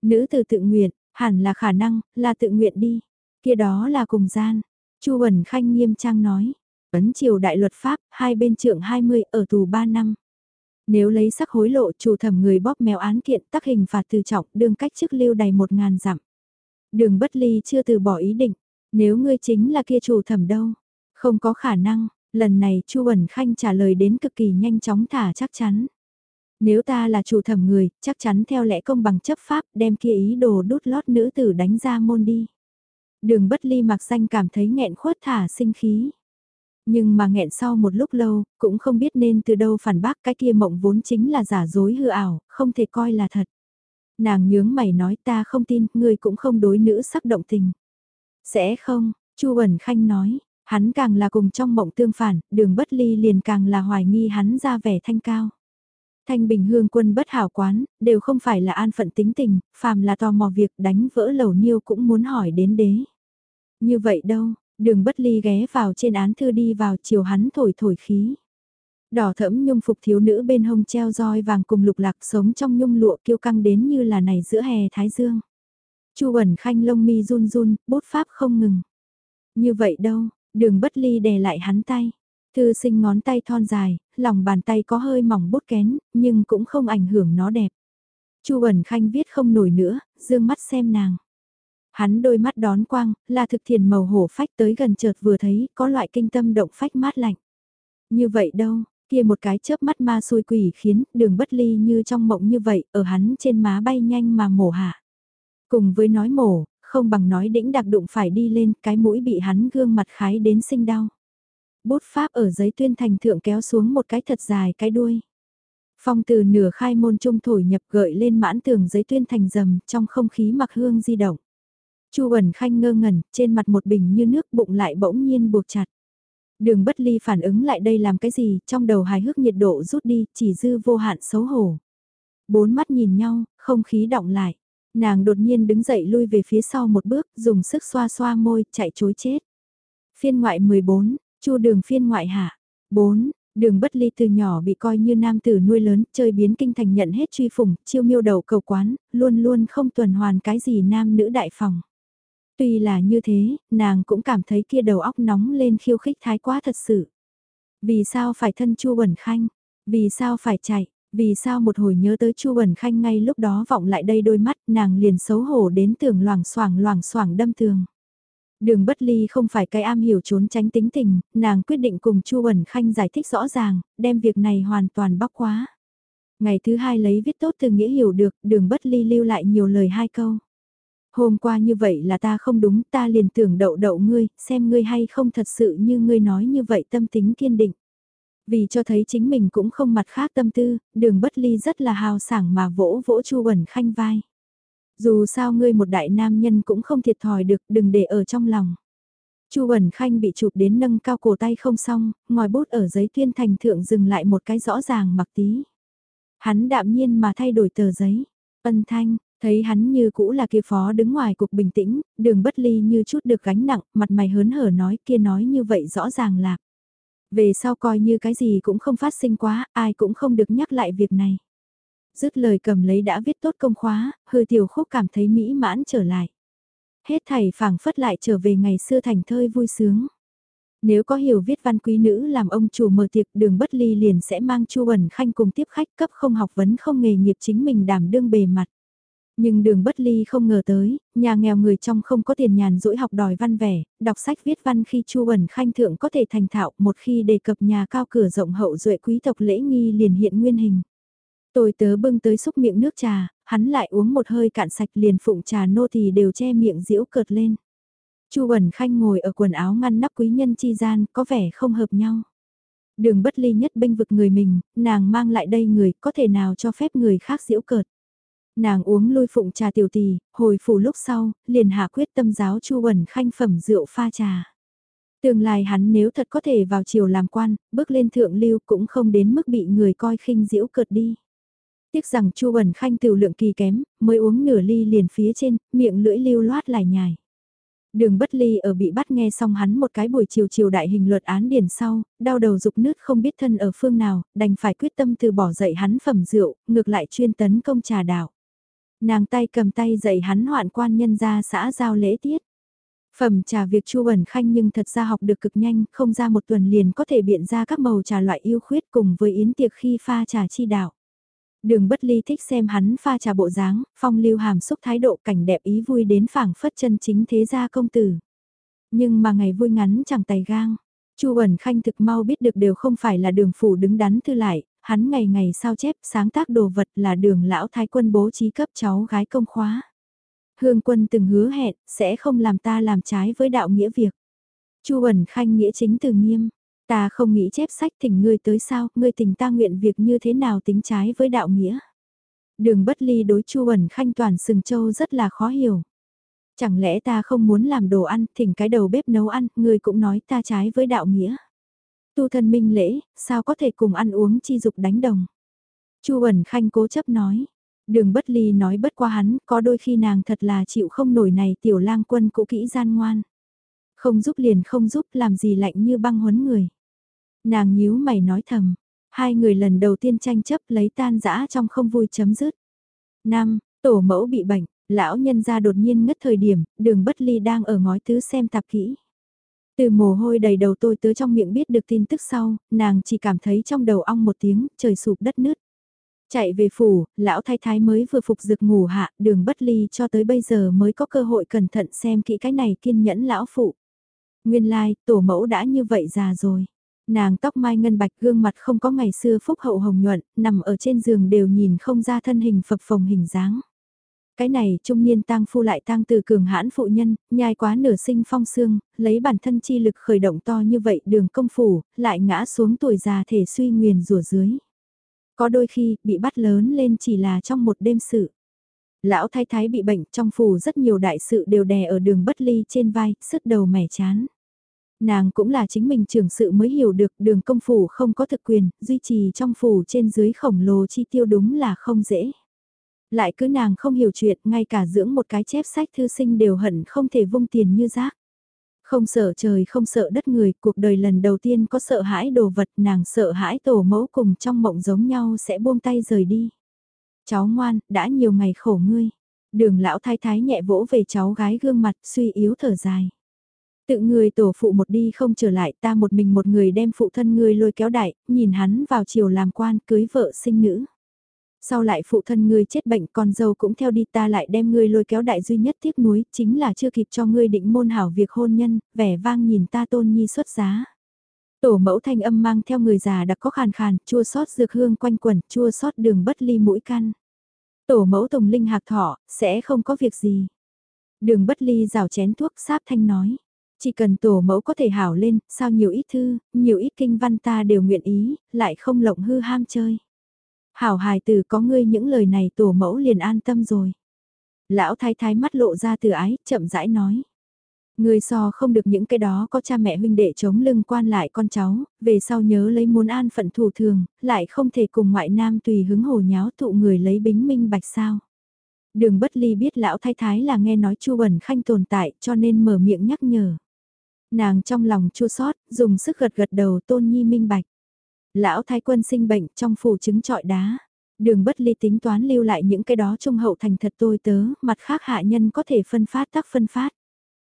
Nữ từ tự nguyện, hẳn là khả năng, là tự nguyện đi. Kia đó là cùng gian. Chu Bẩn Khanh nghiêm trang nói. Ấn triều đại luật pháp, hai bên trưởng 20 ở tù 3 năm. Nếu lấy sắc hối lộ chủ thẩm người bóp mèo án kiện tác hình phạt từ trọng đương cách chức lưu đầy một ngàn dặm. Đường bất ly chưa từ bỏ ý định. Nếu ngươi chính là kia chủ thẩm đâu. Không có khả năng, lần này Chu Bẩn Khanh trả lời đến cực kỳ nhanh chóng thả chắc chắn. Nếu ta là chủ thẩm người, chắc chắn theo lẽ công bằng chấp pháp đem kia ý đồ đút lót nữ tử đánh ra môn đi. Đường bất ly mặc danh cảm thấy nghẹn khuất thả sinh khí. Nhưng mà nghẹn sau một lúc lâu, cũng không biết nên từ đâu phản bác cái kia mộng vốn chính là giả dối hư ảo, không thể coi là thật. Nàng nhướng mày nói ta không tin, ngươi cũng không đối nữ sắc động tình. Sẽ không, Chu Bẩn Khanh nói, hắn càng là cùng trong mộng tương phản, đường bất ly liền càng là hoài nghi hắn ra vẻ thanh cao. Thanh bình hương quân bất hảo quán, đều không phải là an phận tính tình, phàm là tò mò việc đánh vỡ lầu niêu cũng muốn hỏi đến đế. Như vậy đâu, đường bất ly ghé vào trên án thư đi vào chiều hắn thổi thổi khí. Đỏ thẫm nhung phục thiếu nữ bên hông treo roi vàng cùng lục lạc sống trong nhung lụa kiêu căng đến như là này giữa hè thái dương. Chu ẩn Khanh lông mi run run, bút pháp không ngừng. Như vậy đâu, đường bất ly đè lại hắn tay. Thư sinh ngón tay thon dài, lòng bàn tay có hơi mỏng bút kén, nhưng cũng không ảnh hưởng nó đẹp. Chu Bẩn Khanh viết không nổi nữa, dương mắt xem nàng. Hắn đôi mắt đón quang, là thực thiền màu hổ phách tới gần chợt vừa thấy, có loại kinh tâm động phách mát lạnh. Như vậy đâu, Kia một cái chớp mắt ma xui quỷ khiến đường bất ly như trong mộng như vậy, ở hắn trên má bay nhanh mà mổ hạ. Cùng với nói mổ, không bằng nói đĩnh đặc đụng phải đi lên, cái mũi bị hắn gương mặt khái đến sinh đau. Bút pháp ở giấy tuyên thành thượng kéo xuống một cái thật dài cái đuôi. Phong từ nửa khai môn trung thổi nhập gợi lên mãn tường giấy tuyên thành rầm trong không khí mặc hương di động. Chu ẩn Khanh ngơ ngẩn, trên mặt một bình như nước bụng lại bỗng nhiên buộc chặt. Đường bất ly phản ứng lại đây làm cái gì, trong đầu hài hước nhiệt độ rút đi, chỉ dư vô hạn xấu hổ. Bốn mắt nhìn nhau, không khí động lại. Nàng đột nhiên đứng dậy lui về phía sau một bước, dùng sức xoa xoa môi, chạy chối chết. Phiên ngoại 14, chu đường phiên ngoại hạ. 4. Đường bất ly từ nhỏ bị coi như nam tử nuôi lớn, chơi biến kinh thành nhận hết truy phủng, chiêu miêu đầu cầu quán, luôn luôn không tuần hoàn cái gì nam nữ đại phòng. Tuy là như thế, nàng cũng cảm thấy kia đầu óc nóng lên khiêu khích thái quá thật sự. Vì sao phải thân Chu Bẩn Khanh? Vì sao phải chạy? Vì sao một hồi nhớ tới Chu Bẩn Khanh ngay lúc đó vọng lại đây đôi mắt nàng liền xấu hổ đến tưởng loảng xoảng loảng xoảng đâm tường. Đường bất ly không phải cái am hiểu trốn tránh tính tình, nàng quyết định cùng Chu Bẩn Khanh giải thích rõ ràng, đem việc này hoàn toàn bóc quá. Ngày thứ hai lấy viết tốt từ nghĩa hiểu được, đường bất ly lưu lại nhiều lời hai câu. Hôm qua như vậy là ta không đúng, ta liền tưởng đậu đậu ngươi, xem ngươi hay không thật sự như ngươi nói như vậy tâm tính kiên định. Vì cho thấy chính mình cũng không mặt khác tâm tư, đường bất ly rất là hào sảng mà vỗ vỗ chu bẩn khanh vai. Dù sao ngươi một đại nam nhân cũng không thiệt thòi được, đừng để ở trong lòng. Chu Bẩn Khanh bị chụp đến nâng cao cổ tay không xong, ngòi bút ở giấy tuyên thành thượng dừng lại một cái rõ ràng mặc tí. Hắn đạm nhiên mà thay đổi tờ giấy. Ân thanh, Thấy hắn như cũ là kia phó đứng ngoài cục bình tĩnh, đường bất ly như chút được gánh nặng, mặt mày hớn hở nói kia nói như vậy rõ ràng là. Về sau coi như cái gì cũng không phát sinh quá, ai cũng không được nhắc lại việc này. Dứt lời cầm lấy đã viết tốt công khóa, hư tiểu khúc cảm thấy mỹ mãn trở lại. Hết thầy phảng phất lại trở về ngày xưa thành thơi vui sướng. Nếu có hiểu viết văn quý nữ làm ông chủ mở tiệc đường bất ly liền sẽ mang chu ẩn khanh cùng tiếp khách cấp không học vấn không nghề nghiệp chính mình đảm đương bề mặt. Nhưng đường bất ly không ngờ tới, nhà nghèo người trong không có tiền nhàn rỗi học đòi văn vẻ, đọc sách viết văn khi chu ẩn khanh thượng có thể thành thạo một khi đề cập nhà cao cửa rộng hậu duệ quý tộc lễ nghi liền hiện nguyên hình. Tôi tớ bưng tới xúc miệng nước trà, hắn lại uống một hơi cạn sạch liền phụng trà nô thì đều che miệng diễu cợt lên. Chu ẩn khanh ngồi ở quần áo ngăn nắp quý nhân chi gian có vẻ không hợp nhau. Đường bất ly nhất bênh vực người mình, nàng mang lại đây người có thể nào cho phép người khác diễu cợt. Nàng uống lôi phụng trà tiểu tỷ, hồi phủ lúc sau, liền hạ quyết tâm giáo chu bẩn khanh phẩm rượu pha trà. Tương lai hắn nếu thật có thể vào chiều làm quan, bước lên thượng lưu cũng không đến mức bị người coi khinh diễu cợt đi. Tiếc rằng chu bẩn khanh tiểu lượng kỳ kém, mới uống nửa ly liền phía trên, miệng lưỡi lưu loát lại nhài. Đường bất ly ở bị bắt nghe xong hắn một cái buổi chiều chiều đại hình luật án điển sau, đau đầu dục nước không biết thân ở phương nào, đành phải quyết tâm từ bỏ dậy hắn phẩm rượu, ngược lại chuyên tấn công trà đạo. Nàng tay cầm tay dạy hắn hoạn quan nhân ra xã giao lễ tiết. Phẩm trà việc chu ẩn khanh nhưng thật ra học được cực nhanh, không ra một tuần liền có thể biện ra các màu trà loại yêu khuyết cùng với yến tiệc khi pha trà chi đạo. Đường bất ly thích xem hắn pha trà bộ dáng, phong lưu hàm xúc thái độ cảnh đẹp ý vui đến phảng phất chân chính thế gia công tử. Nhưng mà ngày vui ngắn chẳng tài gang. Chu ẩn khanh thực mau biết được đều không phải là đường phủ đứng đắn thư lại, hắn ngày ngày sao chép sáng tác đồ vật là đường lão thái quân bố trí cấp cháu gái công khóa. Hương quân từng hứa hẹn, sẽ không làm ta làm trái với đạo nghĩa việc. Chu ẩn khanh nghĩa chính từ nghiêm, ta không nghĩ chép sách thỉnh ngươi tới sao, ngươi tình ta nguyện việc như thế nào tính trái với đạo nghĩa. Đường bất ly đối chu ẩn khanh toàn sừng châu rất là khó hiểu. Chẳng lẽ ta không muốn làm đồ ăn, thỉnh cái đầu bếp nấu ăn, ngươi cũng nói ta trái với đạo nghĩa. Tu thân minh lễ, sao có thể cùng ăn uống chi dục đánh đồng. Chu ẩn khanh cố chấp nói. Đường bất ly nói bất qua hắn, có đôi khi nàng thật là chịu không nổi này tiểu lang quân cũ kỹ gian ngoan. Không giúp liền không giúp làm gì lạnh như băng huấn người. Nàng nhíu mày nói thầm, hai người lần đầu tiên tranh chấp lấy tan dã trong không vui chấm dứt. Năm, tổ mẫu bị bệnh, lão nhân ra đột nhiên ngất thời điểm, đường bất ly đang ở ngói tứ xem tạp kỹ. Từ mồ hôi đầy đầu tôi tớ trong miệng biết được tin tức sau, nàng chỉ cảm thấy trong đầu ong một tiếng, trời sụp đất nứt. Chạy về phủ, lão thái thái mới vừa phục dược ngủ hạ, đường bất ly cho tới bây giờ mới có cơ hội cẩn thận xem kỹ cái này kiên nhẫn lão phụ. Nguyên lai, like, tổ mẫu đã như vậy già rồi. Nàng tóc mai ngân bạch gương mặt không có ngày xưa phúc hậu hồng nhuận, nằm ở trên giường đều nhìn không ra thân hình phập phồng hình dáng. Cái này trung niên tang phu lại tang từ cường hãn phụ nhân, nhai quá nửa sinh phong xương, lấy bản thân chi lực khởi động to như vậy đường công phủ, lại ngã xuống tuổi già thể suy nguyền rủa dưới. Có đôi khi, bị bắt lớn lên chỉ là trong một đêm sự. Lão thái thái bị bệnh trong phủ rất nhiều đại sự đều đè ở đường bất ly trên vai, sứt đầu mẻ chán. Nàng cũng là chính mình trưởng sự mới hiểu được đường công phủ không có thực quyền, duy trì trong phủ trên dưới khổng lồ chi tiêu đúng là không dễ. Lại cứ nàng không hiểu chuyện, ngay cả dưỡng một cái chép sách thư sinh đều hận không thể vung tiền như rác. Không sợ trời không sợ đất người, cuộc đời lần đầu tiên có sợ hãi đồ vật nàng sợ hãi tổ mẫu cùng trong mộng giống nhau sẽ buông tay rời đi. Cháu ngoan, đã nhiều ngày khổ ngươi. Đường lão thái thái nhẹ vỗ về cháu gái gương mặt suy yếu thở dài. Tự người tổ phụ một đi không trở lại ta một mình một người đem phụ thân ngươi lôi kéo đại, nhìn hắn vào chiều làm quan cưới vợ sinh nữ. Sau lại phụ thân ngươi chết bệnh con dâu cũng theo đi ta lại đem ngươi lôi kéo đại duy nhất tiếc nuối chính là chưa kịp cho ngươi định môn hảo việc hôn nhân, vẻ vang nhìn ta tôn nhi xuất giá. Tổ mẫu thanh âm mang theo người già đặc có khàn khàn, chua sót dược hương quanh quẩn, chua sót đường bất ly mũi căn. Tổ mẫu tùng linh hạc thọ, sẽ không có việc gì. Đường bất ly rào chén thuốc sáp thanh nói. Chỉ cần tổ mẫu có thể hảo lên, sao nhiều ít thư, nhiều ít kinh văn ta đều nguyện ý, lại không lộng hư ham chơi. Hảo hài tử có ngươi những lời này tổ mẫu liền an tâm rồi. Lão thái thái mắt lộ ra từ ái, chậm rãi nói. người so không được những cái đó có cha mẹ huynh đệ chống lưng quan lại con cháu, về sau nhớ lấy muốn an phận thủ thường, lại không thể cùng ngoại nam tùy hứng hồ nháo tụ người lấy bính minh bạch sao. Đường bất ly biết lão thái thái là nghe nói chu bẩn khanh tồn tại cho nên mở miệng nhắc nhở. Nàng trong lòng chua sót, dùng sức gật gật đầu tôn nhi minh bạch. Lão thái quân sinh bệnh trong phủ trứng trọi đá. Đường bất ly tính toán lưu lại những cái đó trung hậu thành thật tôi tớ, mặt khác hạ nhân có thể phân phát tác phân phát.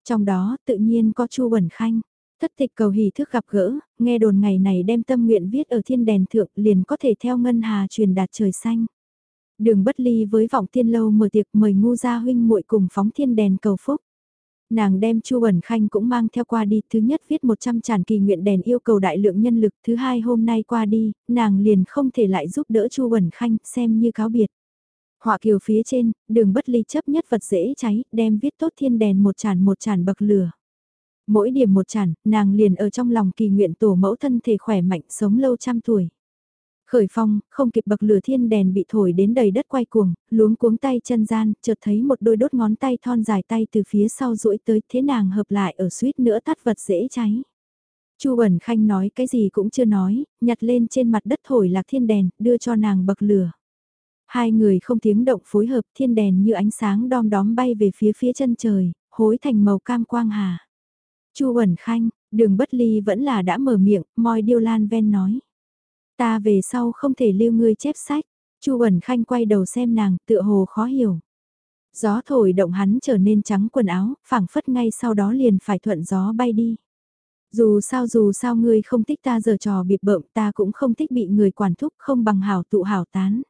Trong đó tự nhiên có Chu Bẩn Khanh. Thất tịch cầu hỷ thức gặp gỡ, nghe đồn ngày này đem tâm nguyện viết ở thiên đèn thượng liền có thể theo ngân hà truyền đạt trời xanh. Đường bất ly với vọng tiên lâu mở tiệc mời ngu gia huynh muội cùng phóng thiên đèn cầu phúc. Nàng đem Chu Bẩn Khanh cũng mang theo qua đi, thứ nhất viết 100 tràn kỳ nguyện đèn yêu cầu đại lượng nhân lực, thứ hai hôm nay qua đi, nàng liền không thể lại giúp đỡ Chu Bẩn Khanh, xem như cáo biệt. Họa kiều phía trên, đường bất ly chấp nhất vật dễ cháy, đem viết tốt thiên đèn một tràn một tràn bậc lửa. Mỗi điểm một tràn, nàng liền ở trong lòng kỳ nguyện tổ mẫu thân thể khỏe mạnh sống lâu trăm tuổi. Khởi phong, không kịp bậc lửa thiên đèn bị thổi đến đầy đất quay cuồng, luống cuống tay chân gian, chợt thấy một đôi đốt ngón tay thon dài tay từ phía sau duỗi tới thế nàng hợp lại ở suýt nữa tắt vật dễ cháy. Chu Bẩn Khanh nói cái gì cũng chưa nói, nhặt lên trên mặt đất thổi lạc thiên đèn, đưa cho nàng bậc lửa. Hai người không tiếng động phối hợp thiên đèn như ánh sáng đom đóm bay về phía phía chân trời, hối thành màu cam quang hà. Chu Bẩn Khanh, đường bất ly vẫn là đã mở miệng, moi điêu lan ven nói. Ta về sau không thể lưu ngươi chép sách. Chu Bẩn Khanh quay đầu xem nàng, tựa hồ khó hiểu. Gió thổi động hắn trở nên trắng quần áo, phảng phất ngay sau đó liền phải thuận gió bay đi. Dù sao dù sao ngươi không thích ta giờ trò bịp bợm ta cũng không thích bị người quản thúc không bằng hảo tụ hảo tán.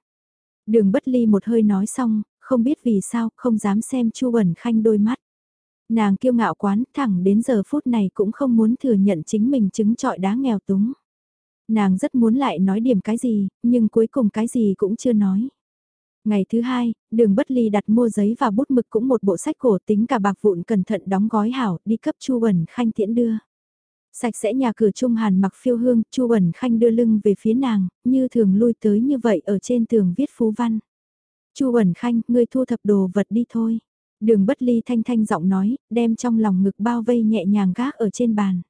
Đường bất ly một hơi nói xong, không biết vì sao, không dám xem Chu Bẩn Khanh đôi mắt. Nàng kiêu ngạo quán thẳng đến giờ phút này cũng không muốn thừa nhận chính mình chứng trọi đá nghèo túng. Nàng rất muốn lại nói điểm cái gì, nhưng cuối cùng cái gì cũng chưa nói. Ngày thứ hai, đường bất ly đặt mua giấy và bút mực cũng một bộ sách cổ tính cả bạc vụn cẩn thận đóng gói hảo đi cấp Chu Bẩn Khanh tiễn đưa. Sạch sẽ nhà cửa trung hàn mặc phiêu hương, Chu Bẩn Khanh đưa lưng về phía nàng, như thường lui tới như vậy ở trên tường viết phú văn. Chu Bẩn Khanh, ngươi thu thập đồ vật đi thôi. Đường bất ly thanh thanh giọng nói, đem trong lòng ngực bao vây nhẹ nhàng gác ở trên bàn.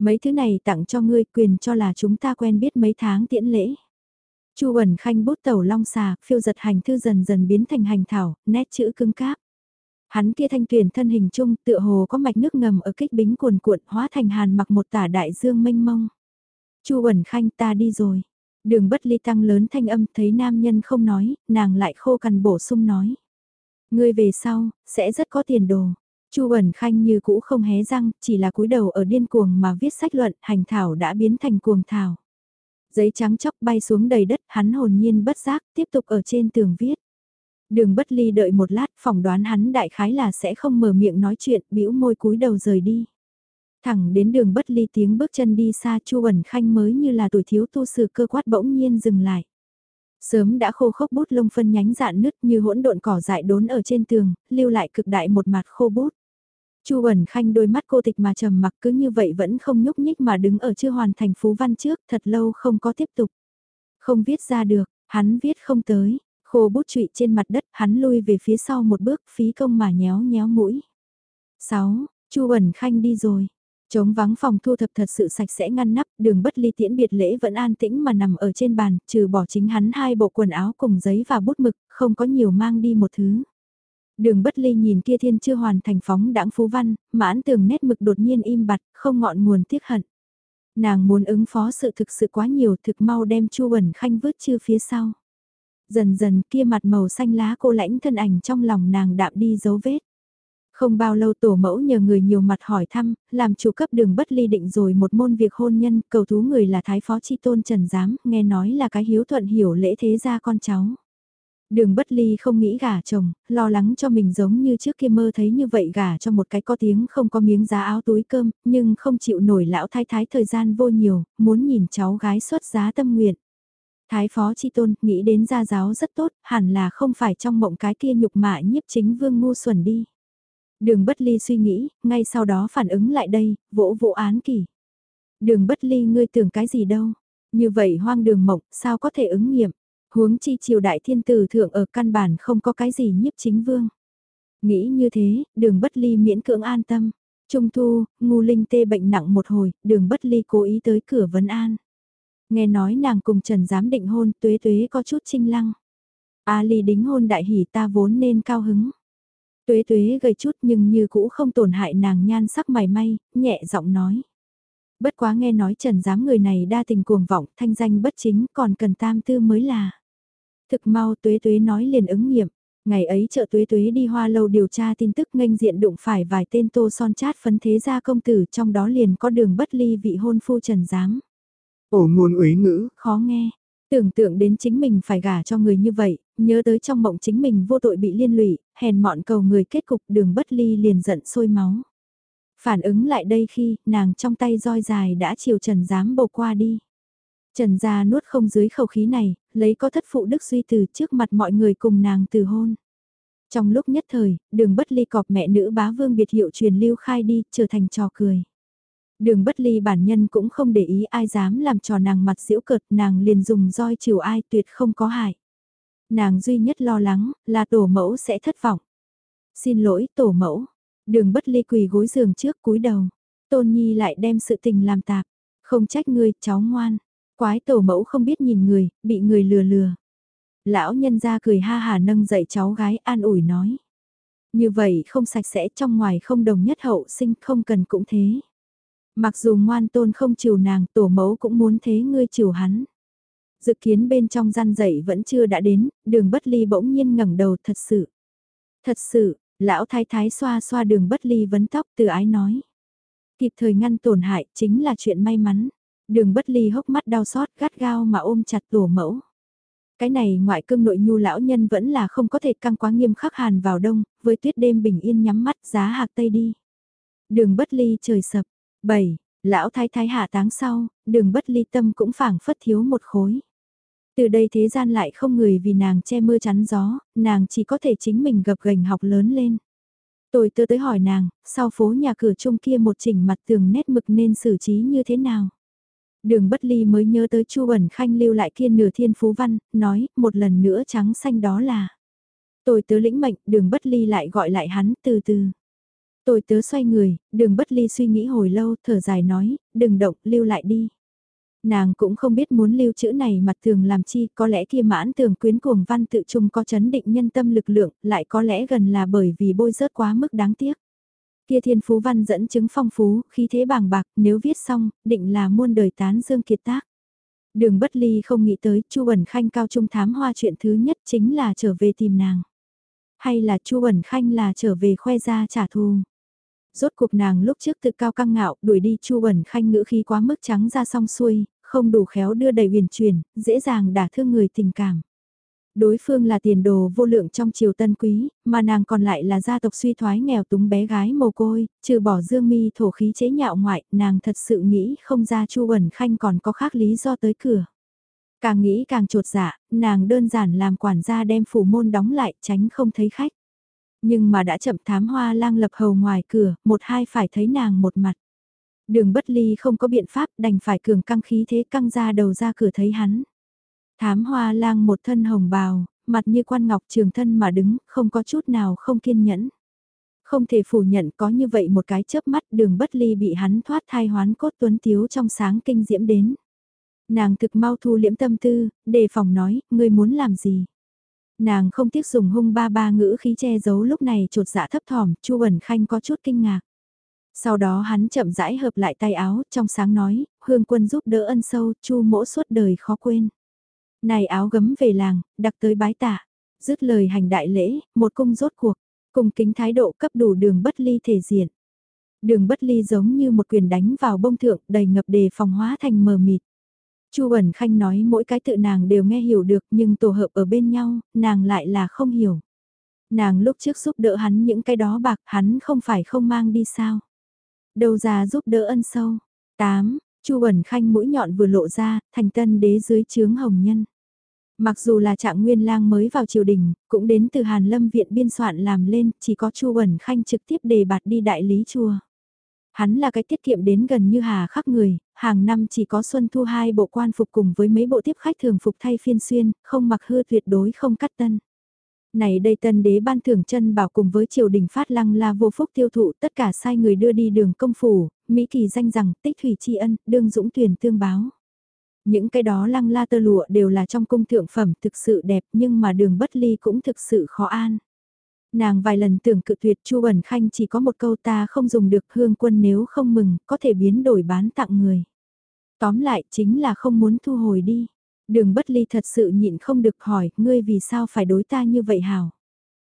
Mấy thứ này tặng cho ngươi quyền cho là chúng ta quen biết mấy tháng tiễn lễ. Chu Bẩn Khanh bút tẩu long xà, phiêu giật hành thư dần dần biến thành hành thảo, nét chữ cứng cáp. Hắn kia thanh tuyển thân hình chung tựa hồ có mạch nước ngầm ở kích bính cuồn cuộn hóa thành hàn mặc một tả đại dương mênh mông. Chu Bẩn Khanh ta đi rồi. Đường bất ly tăng lớn thanh âm thấy nam nhân không nói, nàng lại khô cằn bổ sung nói. Ngươi về sau, sẽ rất có tiền đồ. Chu ẩn Khanh như cũ không hé răng, chỉ là cúi đầu ở điên cuồng mà viết sách luận, hành thảo đã biến thành cuồng thảo. Giấy trắng chóc bay xuống đầy đất, hắn hồn nhiên bất giác, tiếp tục ở trên tường viết. Đường bất ly đợi một lát, phỏng đoán hắn đại khái là sẽ không mở miệng nói chuyện, bĩu môi cúi đầu rời đi. Thẳng đến đường bất ly tiếng bước chân đi xa Chu ẩn Khanh mới như là tuổi thiếu tu sư cơ quát bỗng nhiên dừng lại. Sớm đã khô khốc bút lông phân nhánh dạn nứt như hỗn độn cỏ dại đốn ở trên tường, lưu lại cực đại một mặt khô bút. Chu Bẩn Khanh đôi mắt cô tịch mà trầm mặc cứ như vậy vẫn không nhúc nhích mà đứng ở chưa hoàn thành phú văn trước, thật lâu không có tiếp tục. Không viết ra được, hắn viết không tới, khô bút trụy trên mặt đất, hắn lui về phía sau một bước, phí công mà nhéo nhéo mũi. 6. Chu Bẩn Khanh đi rồi. Trống vắng phòng thu thập thật sự sạch sẽ ngăn nắp, đường bất ly tiễn biệt lễ vẫn an tĩnh mà nằm ở trên bàn, trừ bỏ chính hắn hai bộ quần áo cùng giấy và bút mực, không có nhiều mang đi một thứ. Đường bất ly nhìn kia thiên chưa hoàn thành phóng đãng phú văn, mãn tường nét mực đột nhiên im bặt, không ngọn nguồn tiếc hận. Nàng muốn ứng phó sự thực sự quá nhiều thực mau đem chu bẩn khanh vứt chưa phía sau. Dần dần kia mặt màu xanh lá cô lãnh thân ảnh trong lòng nàng đạm đi dấu vết. Không bao lâu tổ mẫu nhờ người nhiều mặt hỏi thăm, làm chủ cấp đường bất ly định rồi một môn việc hôn nhân, cầu thú người là Thái Phó Chi Tôn Trần Giám, nghe nói là cái hiếu thuận hiểu lễ thế gia con cháu. Đường bất ly không nghĩ gả chồng, lo lắng cho mình giống như trước kia mơ thấy như vậy gả cho một cái có tiếng không có miếng giá áo túi cơm, nhưng không chịu nổi lão thái thái thời gian vô nhiều, muốn nhìn cháu gái xuất giá tâm nguyện. Thái phó chi tôn nghĩ đến gia giáo rất tốt, hẳn là không phải trong mộng cái kia nhục mạ nhiếp chính vương ngu xuẩn đi. Đường bất ly suy nghĩ, ngay sau đó phản ứng lại đây, vỗ vỗ án kỷ. Đường bất ly ngươi tưởng cái gì đâu. Như vậy hoang đường mộng, sao có thể ứng nghiệm. Huống chi triều đại thiên tử thượng ở căn bản không có cái gì nhiếp chính vương. Nghĩ như thế, đường bất ly miễn cưỡng an tâm. Trung thu, ngu linh tê bệnh nặng một hồi, đường bất ly cố ý tới cửa vấn an. Nghe nói nàng cùng Trần giám định hôn, tuế tuế có chút trinh lăng. A ly đính hôn đại hỉ ta vốn nên cao hứng. Tuế tuế gầy chút nhưng như cũ không tổn hại nàng nhan sắc mày may, nhẹ giọng nói. Bất quá nghe nói trần giám người này đa tình cuồng vọng, thanh danh bất chính, còn cần tam tư mới là. Thực mau tuế tuế nói liền ứng nghiệm. Ngày ấy chợ tuế tuế đi hoa lâu điều tra tin tức nghênh diện đụng phải vài tên tô son chát phấn thế gia công tử trong đó liền có đường bất ly vị hôn phu trần giám. Ổ nguồn uế ngữ, khó nghe. Tưởng tượng đến chính mình phải gả cho người như vậy, nhớ tới trong mộng chính mình vô tội bị liên lụy, hèn mọn cầu người kết cục đường bất ly liền giận sôi máu. Phản ứng lại đây khi nàng trong tay roi dài đã chiều trần giám bầu qua đi. Trần gia nuốt không dưới khẩu khí này, lấy có thất phụ đức duy từ trước mặt mọi người cùng nàng từ hôn. Trong lúc nhất thời, đường bất ly cọp mẹ nữ bá vương biệt hiệu truyền lưu khai đi, trở thành trò cười. Đường bất ly bản nhân cũng không để ý ai dám làm trò nàng mặt diễu cợt, nàng liền dùng roi chiều ai tuyệt không có hại. Nàng duy nhất lo lắng là tổ mẫu sẽ thất vọng. Xin lỗi tổ mẫu, đường bất ly quỳ gối giường trước cúi đầu. Tôn Nhi lại đem sự tình làm tạp. Không trách ngươi, cháu ngoan. Quái tổ mẫu không biết nhìn người, bị người lừa lừa. Lão nhân ra cười ha hà nâng dậy cháu gái an ủi nói. Như vậy không sạch sẽ trong ngoài không đồng nhất hậu sinh không cần cũng thế. Mặc dù ngoan tôn không chiều nàng tổ mẫu cũng muốn thế ngươi chiều hắn. Dự kiến bên trong gian dậy vẫn chưa đã đến, đường bất ly bỗng nhiên ngẩng đầu thật sự. Thật sự, lão thái thái xoa xoa đường bất ly vấn tóc từ ái nói. Kịp thời ngăn tổn hại chính là chuyện may mắn. Đường bất ly hốc mắt đau xót gắt gao mà ôm chặt tổ mẫu. Cái này ngoại cương nội nhu lão nhân vẫn là không có thể căng quá nghiêm khắc hàn vào đông, với tuyết đêm bình yên nhắm mắt giá hạc tây đi. Đường bất ly trời sập, 7. Lão thái thái hạ táng sau, đường bất ly tâm cũng phảng phất thiếu một khối. Từ đây thế gian lại không người vì nàng che mưa chắn gió, nàng chỉ có thể chính mình gập gành học lớn lên. Tôi tớ tới hỏi nàng, sau phố nhà cửa chung kia một chỉnh mặt tường nét mực nên xử trí như thế nào? Đường bất ly mới nhớ tới Chu Bẩn Khanh lưu lại kia nửa thiên phú văn, nói, một lần nữa trắng xanh đó là. Tôi tớ lĩnh mệnh, đường bất ly lại gọi lại hắn từ từ. Tôi tớ xoay người, đường bất ly suy nghĩ hồi lâu, thở dài nói, đừng động, lưu lại đi. Nàng cũng không biết muốn lưu chữ này mặt thường làm chi, có lẽ kia mãn tường quyến cuồng văn tự trung có chấn định nhân tâm lực lượng, lại có lẽ gần là bởi vì bôi rớt quá mức đáng tiếc. Kia thiên phú văn dẫn chứng phong phú, khí thế bàng bạc, nếu viết xong, định là muôn đời tán dương kiệt tác. Đường bất ly không nghĩ tới, Chu Bẩn Khanh cao trung thám hoa chuyện thứ nhất chính là trở về tìm nàng. Hay là Chu Bẩn Khanh là trở về khoe ra trả thù. Rốt cuộc nàng lúc trước tự cao căng ngạo, đuổi đi Chu Bẩn Khanh ngữ khí quá mức trắng ra song xuôi, không đủ khéo đưa đầy huyền truyền, dễ dàng đả thương người tình cảm. Đối phương là tiền đồ vô lượng trong triều tân quý, mà nàng còn lại là gia tộc suy thoái nghèo túng bé gái mồ côi, trừ bỏ dương mi thổ khí chế nhạo ngoại, nàng thật sự nghĩ không ra Chu Bẩn Khanh còn có khác lý do tới cửa. Càng nghĩ càng trột dạ, nàng đơn giản làm quản gia đem phủ môn đóng lại tránh không thấy khách. Nhưng mà đã chậm thám hoa lang lập hầu ngoài cửa, một hai phải thấy nàng một mặt. Đường bất ly không có biện pháp đành phải cường căng khí thế căng ra đầu ra cửa thấy hắn. Thám hoa lang một thân hồng bào, mặt như quan ngọc trường thân mà đứng, không có chút nào không kiên nhẫn. Không thể phủ nhận có như vậy một cái chớp mắt đường bất ly bị hắn thoát thai hoán cốt tuấn tiếu trong sáng kinh diễm đến. Nàng thực mau thu liễm tâm tư, đề phòng nói, ngươi muốn làm gì? Nàng không tiếc dùng hung ba ba ngữ khí che giấu lúc này trột dạ thấp thỏm, Chu Bẩn Khanh có chút kinh ngạc. Sau đó hắn chậm rãi hợp lại tay áo, trong sáng nói, hương quân giúp đỡ ân sâu, Chu mỗ suốt đời khó quên. Này áo gấm về làng, đặc tới bái tạ. Dứt lời hành đại lễ, một cung rốt cuộc, cùng kính thái độ cấp đủ đường bất ly thể diện. Đường bất ly giống như một quyền đánh vào bông thượng đầy ngập đề phòng hóa thành mờ mịt. Chu ẩn Khanh nói mỗi cái tự nàng đều nghe hiểu được nhưng tổ hợp ở bên nhau, nàng lại là không hiểu. Nàng lúc trước giúp đỡ hắn những cái đó bạc hắn không phải không mang đi sao. Đầu ra giúp đỡ ân sâu. 8. Chu ẩn Khanh mũi nhọn vừa lộ ra, thành tân đế dưới chướng hồng nhân. Mặc dù là trạng nguyên lang mới vào triều đình, cũng đến từ Hàn Lâm viện biên soạn làm lên, chỉ có Chu Bẩn Khanh trực tiếp đề bạt đi đại lý chùa. Hắn là cái tiết kiệm đến gần như hà khắc người, hàng năm chỉ có xuân thu hai bộ quan phục cùng với mấy bộ tiếp khách thường phục thay phiên xuyên, không mặc hư tuyệt đối không cắt tân. Này đây tân đế ban thưởng chân bảo cùng với triều đình phát lăng la vô phúc tiêu thụ tất cả sai người đưa đi đường công phủ, Mỹ kỳ danh rằng tích thủy tri ân, đương dũng tuyển tương báo. Những cái đó lăng la tơ lụa đều là trong cung thượng phẩm thực sự đẹp nhưng mà đường bất ly cũng thực sự khó an. Nàng vài lần tưởng cự tuyệt Chu Bẩn Khanh chỉ có một câu ta không dùng được hương quân nếu không mừng, có thể biến đổi bán tặng người. Tóm lại chính là không muốn thu hồi đi. Đường bất ly thật sự nhịn không được hỏi, ngươi vì sao phải đối ta như vậy hảo?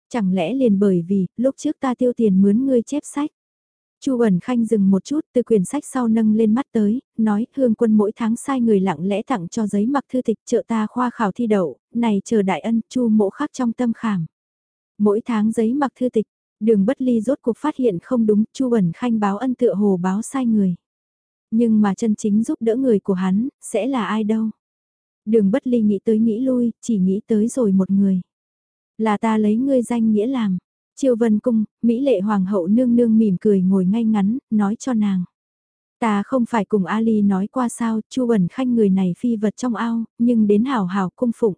Chẳng lẽ liền bởi vì, lúc trước ta tiêu tiền mướn ngươi chép sách? Chu Bẩn Khanh dừng một chút từ quyển sách sau nâng lên mắt tới, nói hương quân mỗi tháng sai người lặng lẽ tặng cho giấy mặc thư tịch trợ ta khoa khảo thi đậu, này chờ đại ân chu mộ khắc trong tâm khảm. Mỗi tháng giấy mặc thư tịch, đường bất ly rốt cuộc phát hiện không đúng, Chu Bẩn Khanh báo ân tựa hồ báo sai người. Nhưng mà chân chính giúp đỡ người của hắn, sẽ là ai đâu? Đường bất ly nghĩ tới nghĩ lui, chỉ nghĩ tới rồi một người. Là ta lấy ngươi danh nghĩa làm. Triều Vân Cung, Mỹ lệ Hoàng hậu nương nương mỉm cười ngồi ngay ngắn, nói cho nàng. Ta không phải cùng Ali nói qua sao, Chu Bẩn Khanh người này phi vật trong ao, nhưng đến hảo hảo cung phụng.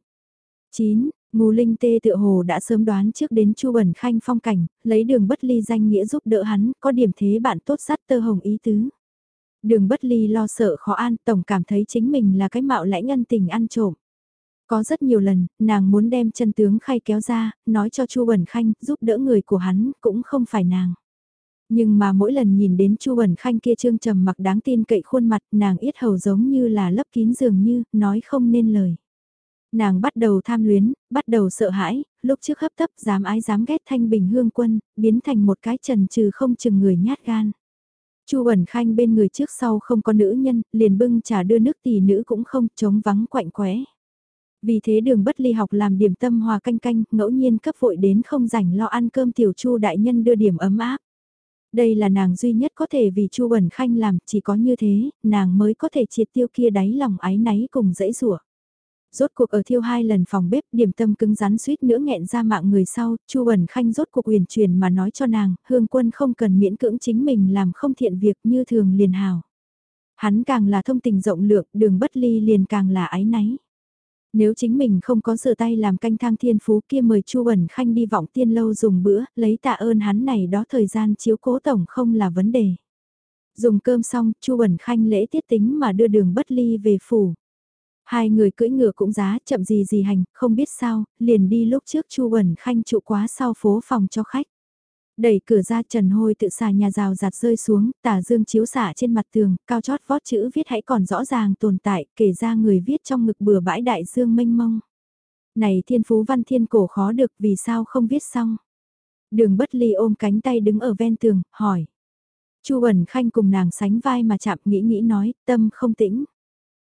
9. Ngô Linh Tê tựa hồ đã sớm đoán trước đến Chu Bẩn Khanh phong cảnh, lấy đường bất ly danh nghĩa giúp đỡ hắn, có điểm thế bạn tốt sắt tơ hồng ý tứ. Đường bất ly lo sợ khó an, tổng cảm thấy chính mình là cái mạo lãnh ân tình ăn trộm. Có rất nhiều lần, nàng muốn đem chân tướng khay kéo ra, nói cho Chu Bẩn Khanh, giúp đỡ người của hắn, cũng không phải nàng. Nhưng mà mỗi lần nhìn đến Chu Bẩn Khanh kia trương trầm mặc đáng tin cậy khuôn mặt, nàng yết hầu giống như là lấp kín dường như, nói không nên lời. Nàng bắt đầu tham luyến, bắt đầu sợ hãi, lúc trước hấp tấp dám ái dám ghét thanh bình hương quân, biến thành một cái trần trừ không chừng người nhát gan. Chu Bẩn Khanh bên người trước sau không có nữ nhân, liền bưng trà đưa nước tỷ nữ cũng không, chống vắng quạnh quẽ. Vì thế đường bất ly học làm điểm tâm hòa canh canh, ngẫu nhiên cấp vội đến không rảnh lo ăn cơm tiểu chu đại nhân đưa điểm ấm áp. Đây là nàng duy nhất có thể vì chu bẩn khanh làm, chỉ có như thế, nàng mới có thể triệt tiêu kia đáy lòng ái náy cùng dãy rủa Rốt cuộc ở thiêu hai lần phòng bếp điểm tâm cứng rắn suýt nữa nghẹn ra mạng người sau, chu bẩn khanh rốt cuộc uyển chuyển mà nói cho nàng, hương quân không cần miễn cưỡng chính mình làm không thiện việc như thường liền hào. Hắn càng là thông tình rộng lượng, đường bất ly liền càng là ái náy. Nếu chính mình không có sửa tay làm canh thang thiên phú kia mời Chu Bẩn Khanh đi vọng tiên lâu dùng bữa, lấy tạ ơn hắn này đó thời gian chiếu cố tổng không là vấn đề. Dùng cơm xong, Chu Bẩn Khanh lễ tiết tính mà đưa đường bất ly về phủ. Hai người cưỡi ngựa cũng giá chậm gì gì hành, không biết sao, liền đi lúc trước Chu Bẩn Khanh trụ quá sau phố phòng cho khách. Đẩy cửa ra trần hôi tự xà nhà rào giạt rơi xuống, tả dương chiếu xả trên mặt tường, cao chót vót chữ viết hãy còn rõ ràng tồn tại, kể ra người viết trong ngực bừa bãi đại dương mênh mông. Này thiên phú văn thiên cổ khó được vì sao không viết xong. Đường bất ly ôm cánh tay đứng ở ven tường, hỏi. Chu ẩn khanh cùng nàng sánh vai mà chạm nghĩ nghĩ nói, tâm không tĩnh.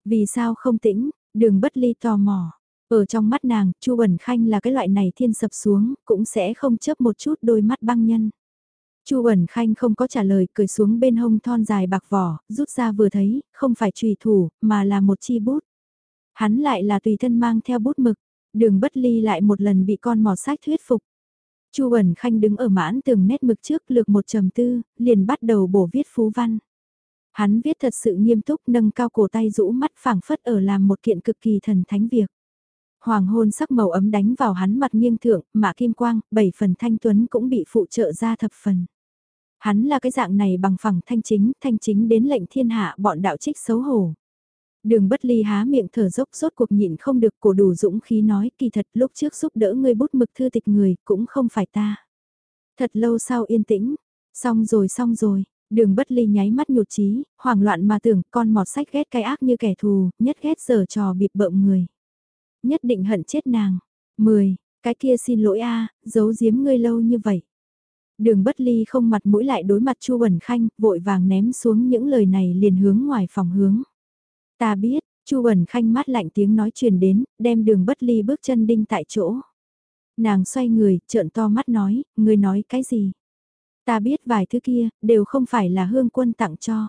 Vì sao không tĩnh, đường bất ly tò mò. Ở trong mắt nàng, Chu Bẩn Khanh là cái loại này thiên sập xuống, cũng sẽ không chớp một chút đôi mắt băng nhân. Chu Bẩn Khanh không có trả lời, cười xuống bên hông thon dài bạc vỏ, rút ra vừa thấy, không phải trùy thủ, mà là một chi bút. Hắn lại là tùy thân mang theo bút mực, đường bất ly lại một lần bị con mò sách thuyết phục. Chu Bẩn Khanh đứng ở mãn tường nét mực trước lược một trầm tư, liền bắt đầu bổ viết phú văn. Hắn viết thật sự nghiêm túc nâng cao cổ tay rũ mắt phảng phất ở làm một kiện cực kỳ thần thánh việc. Hoàng hôn sắc màu ấm đánh vào hắn mặt nghiêng thượng, mà kim quang, bảy phần thanh tuấn cũng bị phụ trợ ra thập phần. Hắn là cái dạng này bằng phẳng thanh chính, thanh chính đến lệnh thiên hạ bọn đạo trích xấu hổ. Đường bất ly há miệng thở dốc rốt cuộc nhịn không được cổ đủ dũng khí nói kỳ thật lúc trước giúp đỡ ngươi bút mực thư tịch người cũng không phải ta. Thật lâu sau yên tĩnh, xong rồi xong rồi, đường bất ly nháy mắt nhụt chí hoảng loạn mà tưởng con mọt sách ghét cái ác như kẻ thù, nhất ghét giờ trò bịp bợm người. Nhất định hận chết nàng. mười Cái kia xin lỗi a giấu giếm ngươi lâu như vậy. Đường bất ly không mặt mũi lại đối mặt Chu Bẩn Khanh, vội vàng ném xuống những lời này liền hướng ngoài phòng hướng. Ta biết, Chu Bẩn Khanh mắt lạnh tiếng nói truyền đến, đem đường bất ly bước chân đinh tại chỗ. Nàng xoay người, trợn to mắt nói, ngươi nói cái gì? Ta biết vài thứ kia, đều không phải là hương quân tặng cho.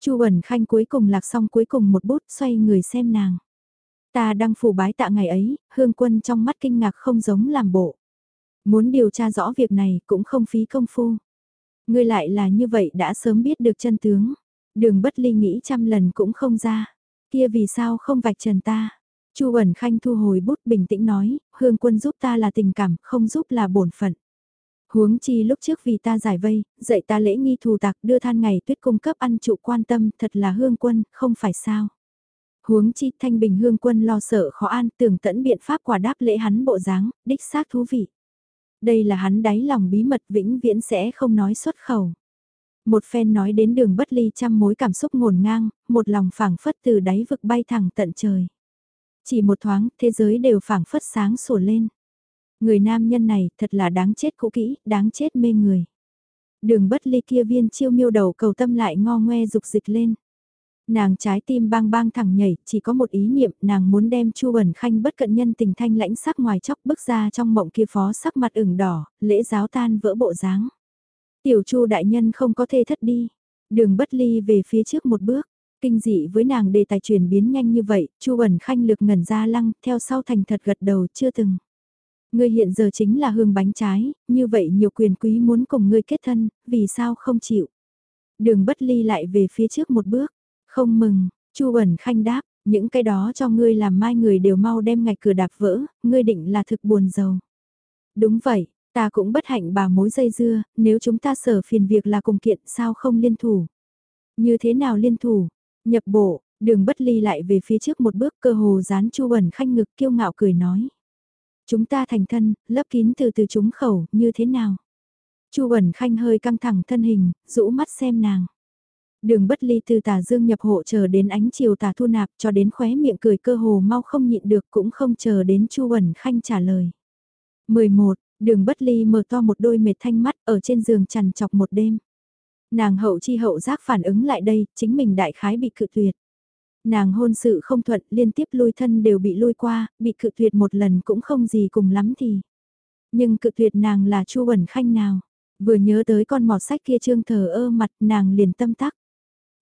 Chu Bẩn Khanh cuối cùng lạc xong cuối cùng một bút xoay người xem nàng. Ta đang phủ bái tạ ngày ấy, hương quân trong mắt kinh ngạc không giống làm bộ. Muốn điều tra rõ việc này cũng không phí công phu. Ngươi lại là như vậy đã sớm biết được chân tướng. Đường bất ly nghĩ trăm lần cũng không ra. Kia vì sao không vạch trần ta? Chu ẩn khanh thu hồi bút bình tĩnh nói, hương quân giúp ta là tình cảm, không giúp là bổn phận. Huống chi lúc trước vì ta giải vây, dạy ta lễ nghi thù tạc đưa than ngày tuyết cung cấp ăn trụ quan tâm thật là hương quân, không phải sao. Huống chi thanh bình hương quân lo sợ khó an tưởng tẫn biện pháp quả đáp lễ hắn bộ dáng, đích xác thú vị. Đây là hắn đáy lòng bí mật vĩnh viễn sẽ không nói xuất khẩu. Một phen nói đến đường bất ly trăm mối cảm xúc ngổn ngang, một lòng phảng phất từ đáy vực bay thẳng tận trời. Chỉ một thoáng, thế giới đều phảng phất sáng sủa lên. Người nam nhân này thật là đáng chết cũ kỹ, đáng chết mê người. Đường bất ly kia viên chiêu miêu đầu cầu tâm lại ngo ngoe dục dịch lên. Nàng trái tim bang bang thẳng nhảy, chỉ có một ý niệm, nàng muốn đem Chu Bẩn Khanh bất cận nhân tình thanh lãnh sắc ngoài chóc bước ra trong mộng kia phó sắc mặt ửng đỏ, lễ giáo tan vỡ bộ dáng. Tiểu Chu đại nhân không có thể thất đi, đường bất ly về phía trước một bước. Kinh dị với nàng đề tài chuyển biến nhanh như vậy, Chu Bẩn Khanh lực ngẩn ra lăng, theo sau thành thật gật đầu chưa từng. Ngươi hiện giờ chính là hương bánh trái, như vậy nhiều quyền quý muốn cùng ngươi kết thân, vì sao không chịu? Đường bất ly lại về phía trước một bước, không mừng, Chu Bẩn Khanh đáp, những cái đó cho ngươi làm mai người đều mau đem ngạch cửa đạp vỡ, ngươi định là thực buồn giàu. Đúng vậy, ta cũng bất hạnh bà mối dây dưa, nếu chúng ta sở phiền việc là cùng kiện sao không liên thủ. Như thế nào liên thủ? Nhập bộ, đường bất ly lại về phía trước một bước cơ hồ dán Chu Bẩn Khanh ngực kiêu ngạo cười nói. Chúng ta thành thân, lấp kín từ từ chúng khẩu, như thế nào? Chu Bẩn Khanh hơi căng thẳng thân hình, rũ mắt xem nàng. Đường bất ly từ tà dương nhập hộ chờ đến ánh chiều tà thu nạp cho đến khóe miệng cười cơ hồ mau không nhịn được cũng không chờ đến Chu Bẩn Khanh trả lời. 11. Đường bất ly mở to một đôi mệt thanh mắt ở trên giường chằn chọc một đêm. Nàng hậu chi hậu giác phản ứng lại đây, chính mình đại khái bị cự tuyệt. Nàng hôn sự không thuận, liên tiếp lui thân đều bị lui qua, bị cự tuyệt một lần cũng không gì cùng lắm thì. Nhưng cự tuyệt nàng là Chu Bẩn Khanh nào? Vừa nhớ tới con mọt sách kia trương thờ ơ mặt nàng liền tâm tắc.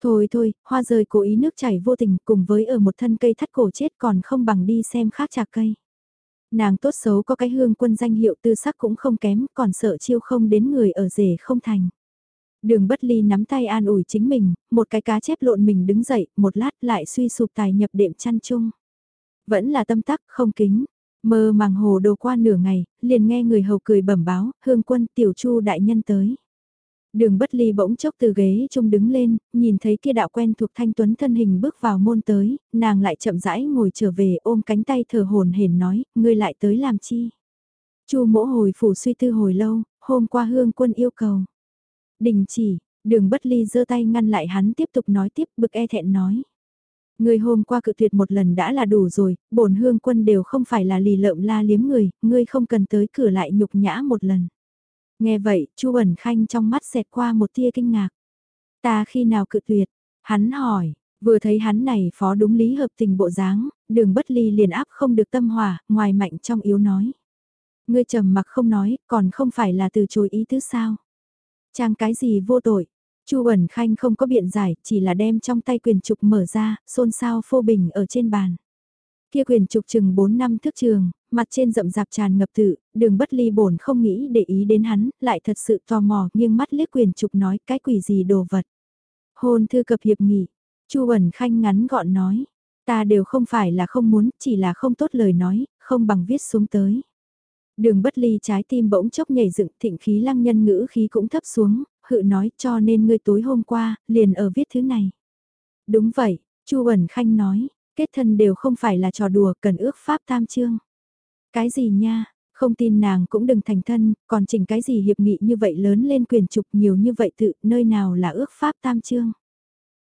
Thôi thôi, hoa rơi cố ý nước chảy vô tình cùng với ở một thân cây thắt cổ chết còn không bằng đi xem khác trà cây. Nàng tốt xấu có cái hương quân danh hiệu tư sắc cũng không kém, còn sợ chiêu không đến người ở rể không thành. Đường bất ly nắm tay an ủi chính mình, một cái cá chép lộn mình đứng dậy, một lát lại suy sụp tài nhập đệm chăn chung. Vẫn là tâm tắc, không kính. Mơ màng hồ đồ qua nửa ngày, liền nghe người hầu cười bẩm báo, hương quân tiểu chu đại nhân tới. Đường bất ly bỗng chốc từ ghế trông đứng lên, nhìn thấy kia đạo quen thuộc thanh tuấn thân hình bước vào môn tới, nàng lại chậm rãi ngồi trở về ôm cánh tay thở hồn hển nói, ngươi lại tới làm chi. Chu mỗ hồi phủ suy tư hồi lâu, hôm qua hương quân yêu cầu. Đình chỉ, đường bất ly giơ tay ngăn lại hắn tiếp tục nói tiếp bực e thẹn nói. Ngươi hôm qua cự tuyệt một lần đã là đủ rồi, bổn hương quân đều không phải là lì lợm la liếm người, ngươi không cần tới cửa lại nhục nhã một lần. Nghe vậy, Chu Ẩn Khanh trong mắt xẹt qua một tia kinh ngạc. Ta khi nào cự tuyệt? Hắn hỏi, Vừa thấy hắn này phó đúng lý hợp tình bộ dáng, đường bất ly liền áp không được tâm hòa, ngoài mạnh trong yếu nói. Ngươi trầm mặc không nói, còn không phải là từ chối ý tứ sao. Trang cái gì vô tội, Chu ẩn khanh không có biện giải, chỉ là đem trong tay quyền trục mở ra, xôn xao phô bình ở trên bàn. Kia quyền trục chừng 4 năm thước trường, mặt trên rậm rạp tràn ngập tự, đường bất ly bổn không nghĩ để ý đến hắn, lại thật sự tò mò nghiêng mắt liếc quyền trục nói cái quỷ gì đồ vật. Hôn thư cập hiệp nghỉ, Chu ẩn khanh ngắn gọn nói, ta đều không phải là không muốn, chỉ là không tốt lời nói, không bằng viết xuống tới. Đường bất ly trái tim bỗng chốc nhảy dựng thịnh khí lăng nhân ngữ khí cũng thấp xuống, hự nói cho nên ngươi tối hôm qua, liền ở viết thứ này. Đúng vậy, Chu ẩn khanh nói, kết thân đều không phải là trò đùa cần ước pháp tam chương. Cái gì nha, không tin nàng cũng đừng thành thân, còn chỉnh cái gì hiệp nghị như vậy lớn lên quyền trục nhiều như vậy tự, nơi nào là ước pháp tam chương.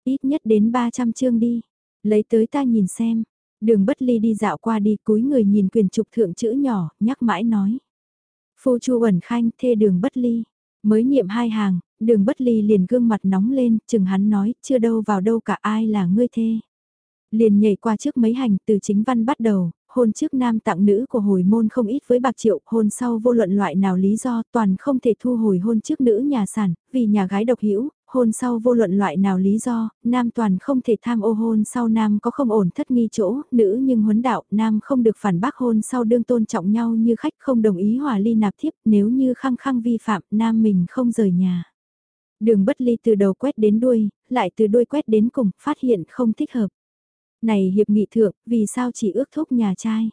Ít nhất đến 300 chương đi, lấy tới ta nhìn xem. Đường bất ly đi dạo qua đi cúi người nhìn quyền trục thượng chữ nhỏ, nhắc mãi nói. Phu chu ẩn khanh thê đường bất ly. Mới niệm hai hàng, đường bất ly liền gương mặt nóng lên, chừng hắn nói, chưa đâu vào đâu cả ai là ngươi thê. Liền nhảy qua trước mấy hành từ chính văn bắt đầu, hôn trước nam tặng nữ của hồi môn không ít với bạc triệu, hôn sau vô luận loại nào lý do toàn không thể thu hồi hôn trước nữ nhà sản, vì nhà gái độc hữu hôn sau vô luận loại nào lý do, nam toàn không thể tham ô hôn sau nam có không ổn thất nghi chỗ, nữ nhưng huấn đạo, nam không được phản bác hôn sau đương tôn trọng nhau như khách không đồng ý hòa ly nạp thiếp, nếu như khăng khăng vi phạm, nam mình không rời nhà. Đường bất ly từ đầu quét đến đuôi, lại từ đuôi quét đến cùng, phát hiện không thích hợp. Này hiệp nghị thượng, vì sao chỉ ước thúc nhà trai?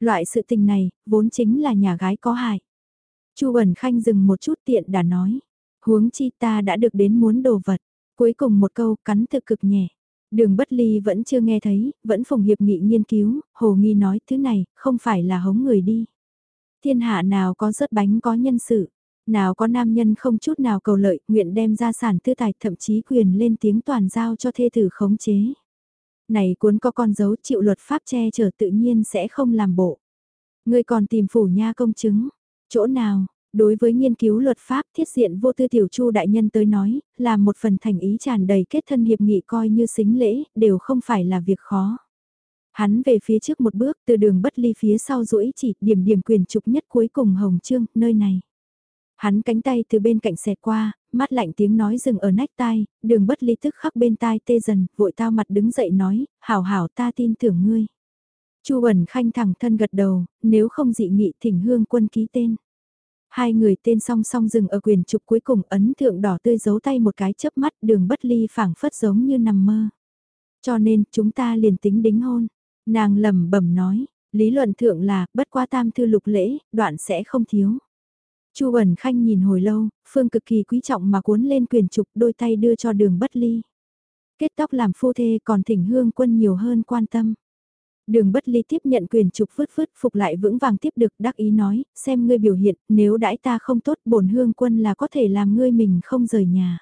Loại sự tình này, vốn chính là nhà gái có hại. Chu Bẩn Khanh dừng một chút tiện đã nói. Huống chi ta đã được đến muốn đồ vật. Cuối cùng một câu cắn thực cực nhẹ. Đường bất ly vẫn chưa nghe thấy, vẫn phùng hiệp nghị nghiên cứu, hồ nghi nói thứ này, không phải là hống người đi. Thiên hạ nào có rớt bánh có nhân sự, nào có nam nhân không chút nào cầu lợi, nguyện đem gia sản tư tài thậm chí quyền lên tiếng toàn giao cho thê tử khống chế. Này cuốn có con dấu chịu luật pháp che chở tự nhiên sẽ không làm bộ. Người còn tìm phủ nha công chứng, chỗ nào, Đối với nghiên cứu luật pháp thiết diện vô tư tiểu chu đại nhân tới nói, là một phần thành ý tràn đầy kết thân hiệp nghị coi như xính lễ, đều không phải là việc khó. Hắn về phía trước một bước từ đường bất ly phía sau rũi chỉ điểm điểm quyền trục nhất cuối cùng hồng trương, nơi này. Hắn cánh tay từ bên cạnh xẹt qua, mắt lạnh tiếng nói dừng ở nách tai, đường bất ly tức khắc bên tai tê dần, vội tao mặt đứng dậy nói, hảo hảo ta tin tưởng ngươi. Chu Bẩn Khanh thẳng thân gật đầu, nếu không dị nghị thỉnh hương quân ký tên. Hai người tên song song dừng ở quyền trục cuối cùng ấn thượng đỏ tươi giấu tay một cái chớp mắt đường bất ly phảng phất giống như nằm mơ. Cho nên chúng ta liền tính đính hôn. Nàng lẩm bẩm nói, lý luận thượng là bất qua tam thư lục lễ, đoạn sẽ không thiếu. Chu Bẩn Khanh nhìn hồi lâu, Phương cực kỳ quý trọng mà cuốn lên quyền trục đôi tay đưa cho đường bất ly. Kết tóc làm phu thê còn thỉnh hương quân nhiều hơn quan tâm. Đường bất ly tiếp nhận quyền trục vứt vứt phục lại vững vàng tiếp được đắc ý nói, xem ngươi biểu hiện, nếu đãi ta không tốt bổn hương quân là có thể làm ngươi mình không rời nhà.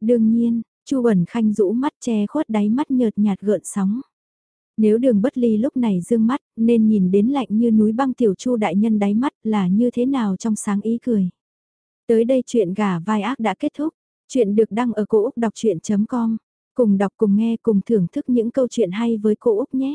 Đương nhiên, Chu Bẩn Khanh rũ mắt che khuất đáy mắt nhợt nhạt gợn sóng. Nếu đường bất ly lúc này dương mắt, nên nhìn đến lạnh như núi băng tiểu chu đại nhân đáy mắt là như thế nào trong sáng ý cười. Tới đây chuyện gả vai ác đã kết thúc. Chuyện được đăng ở cổ Úc đọc chuyện.com. Cùng đọc cùng nghe cùng thưởng thức những câu chuyện hay với cô Úc nhé.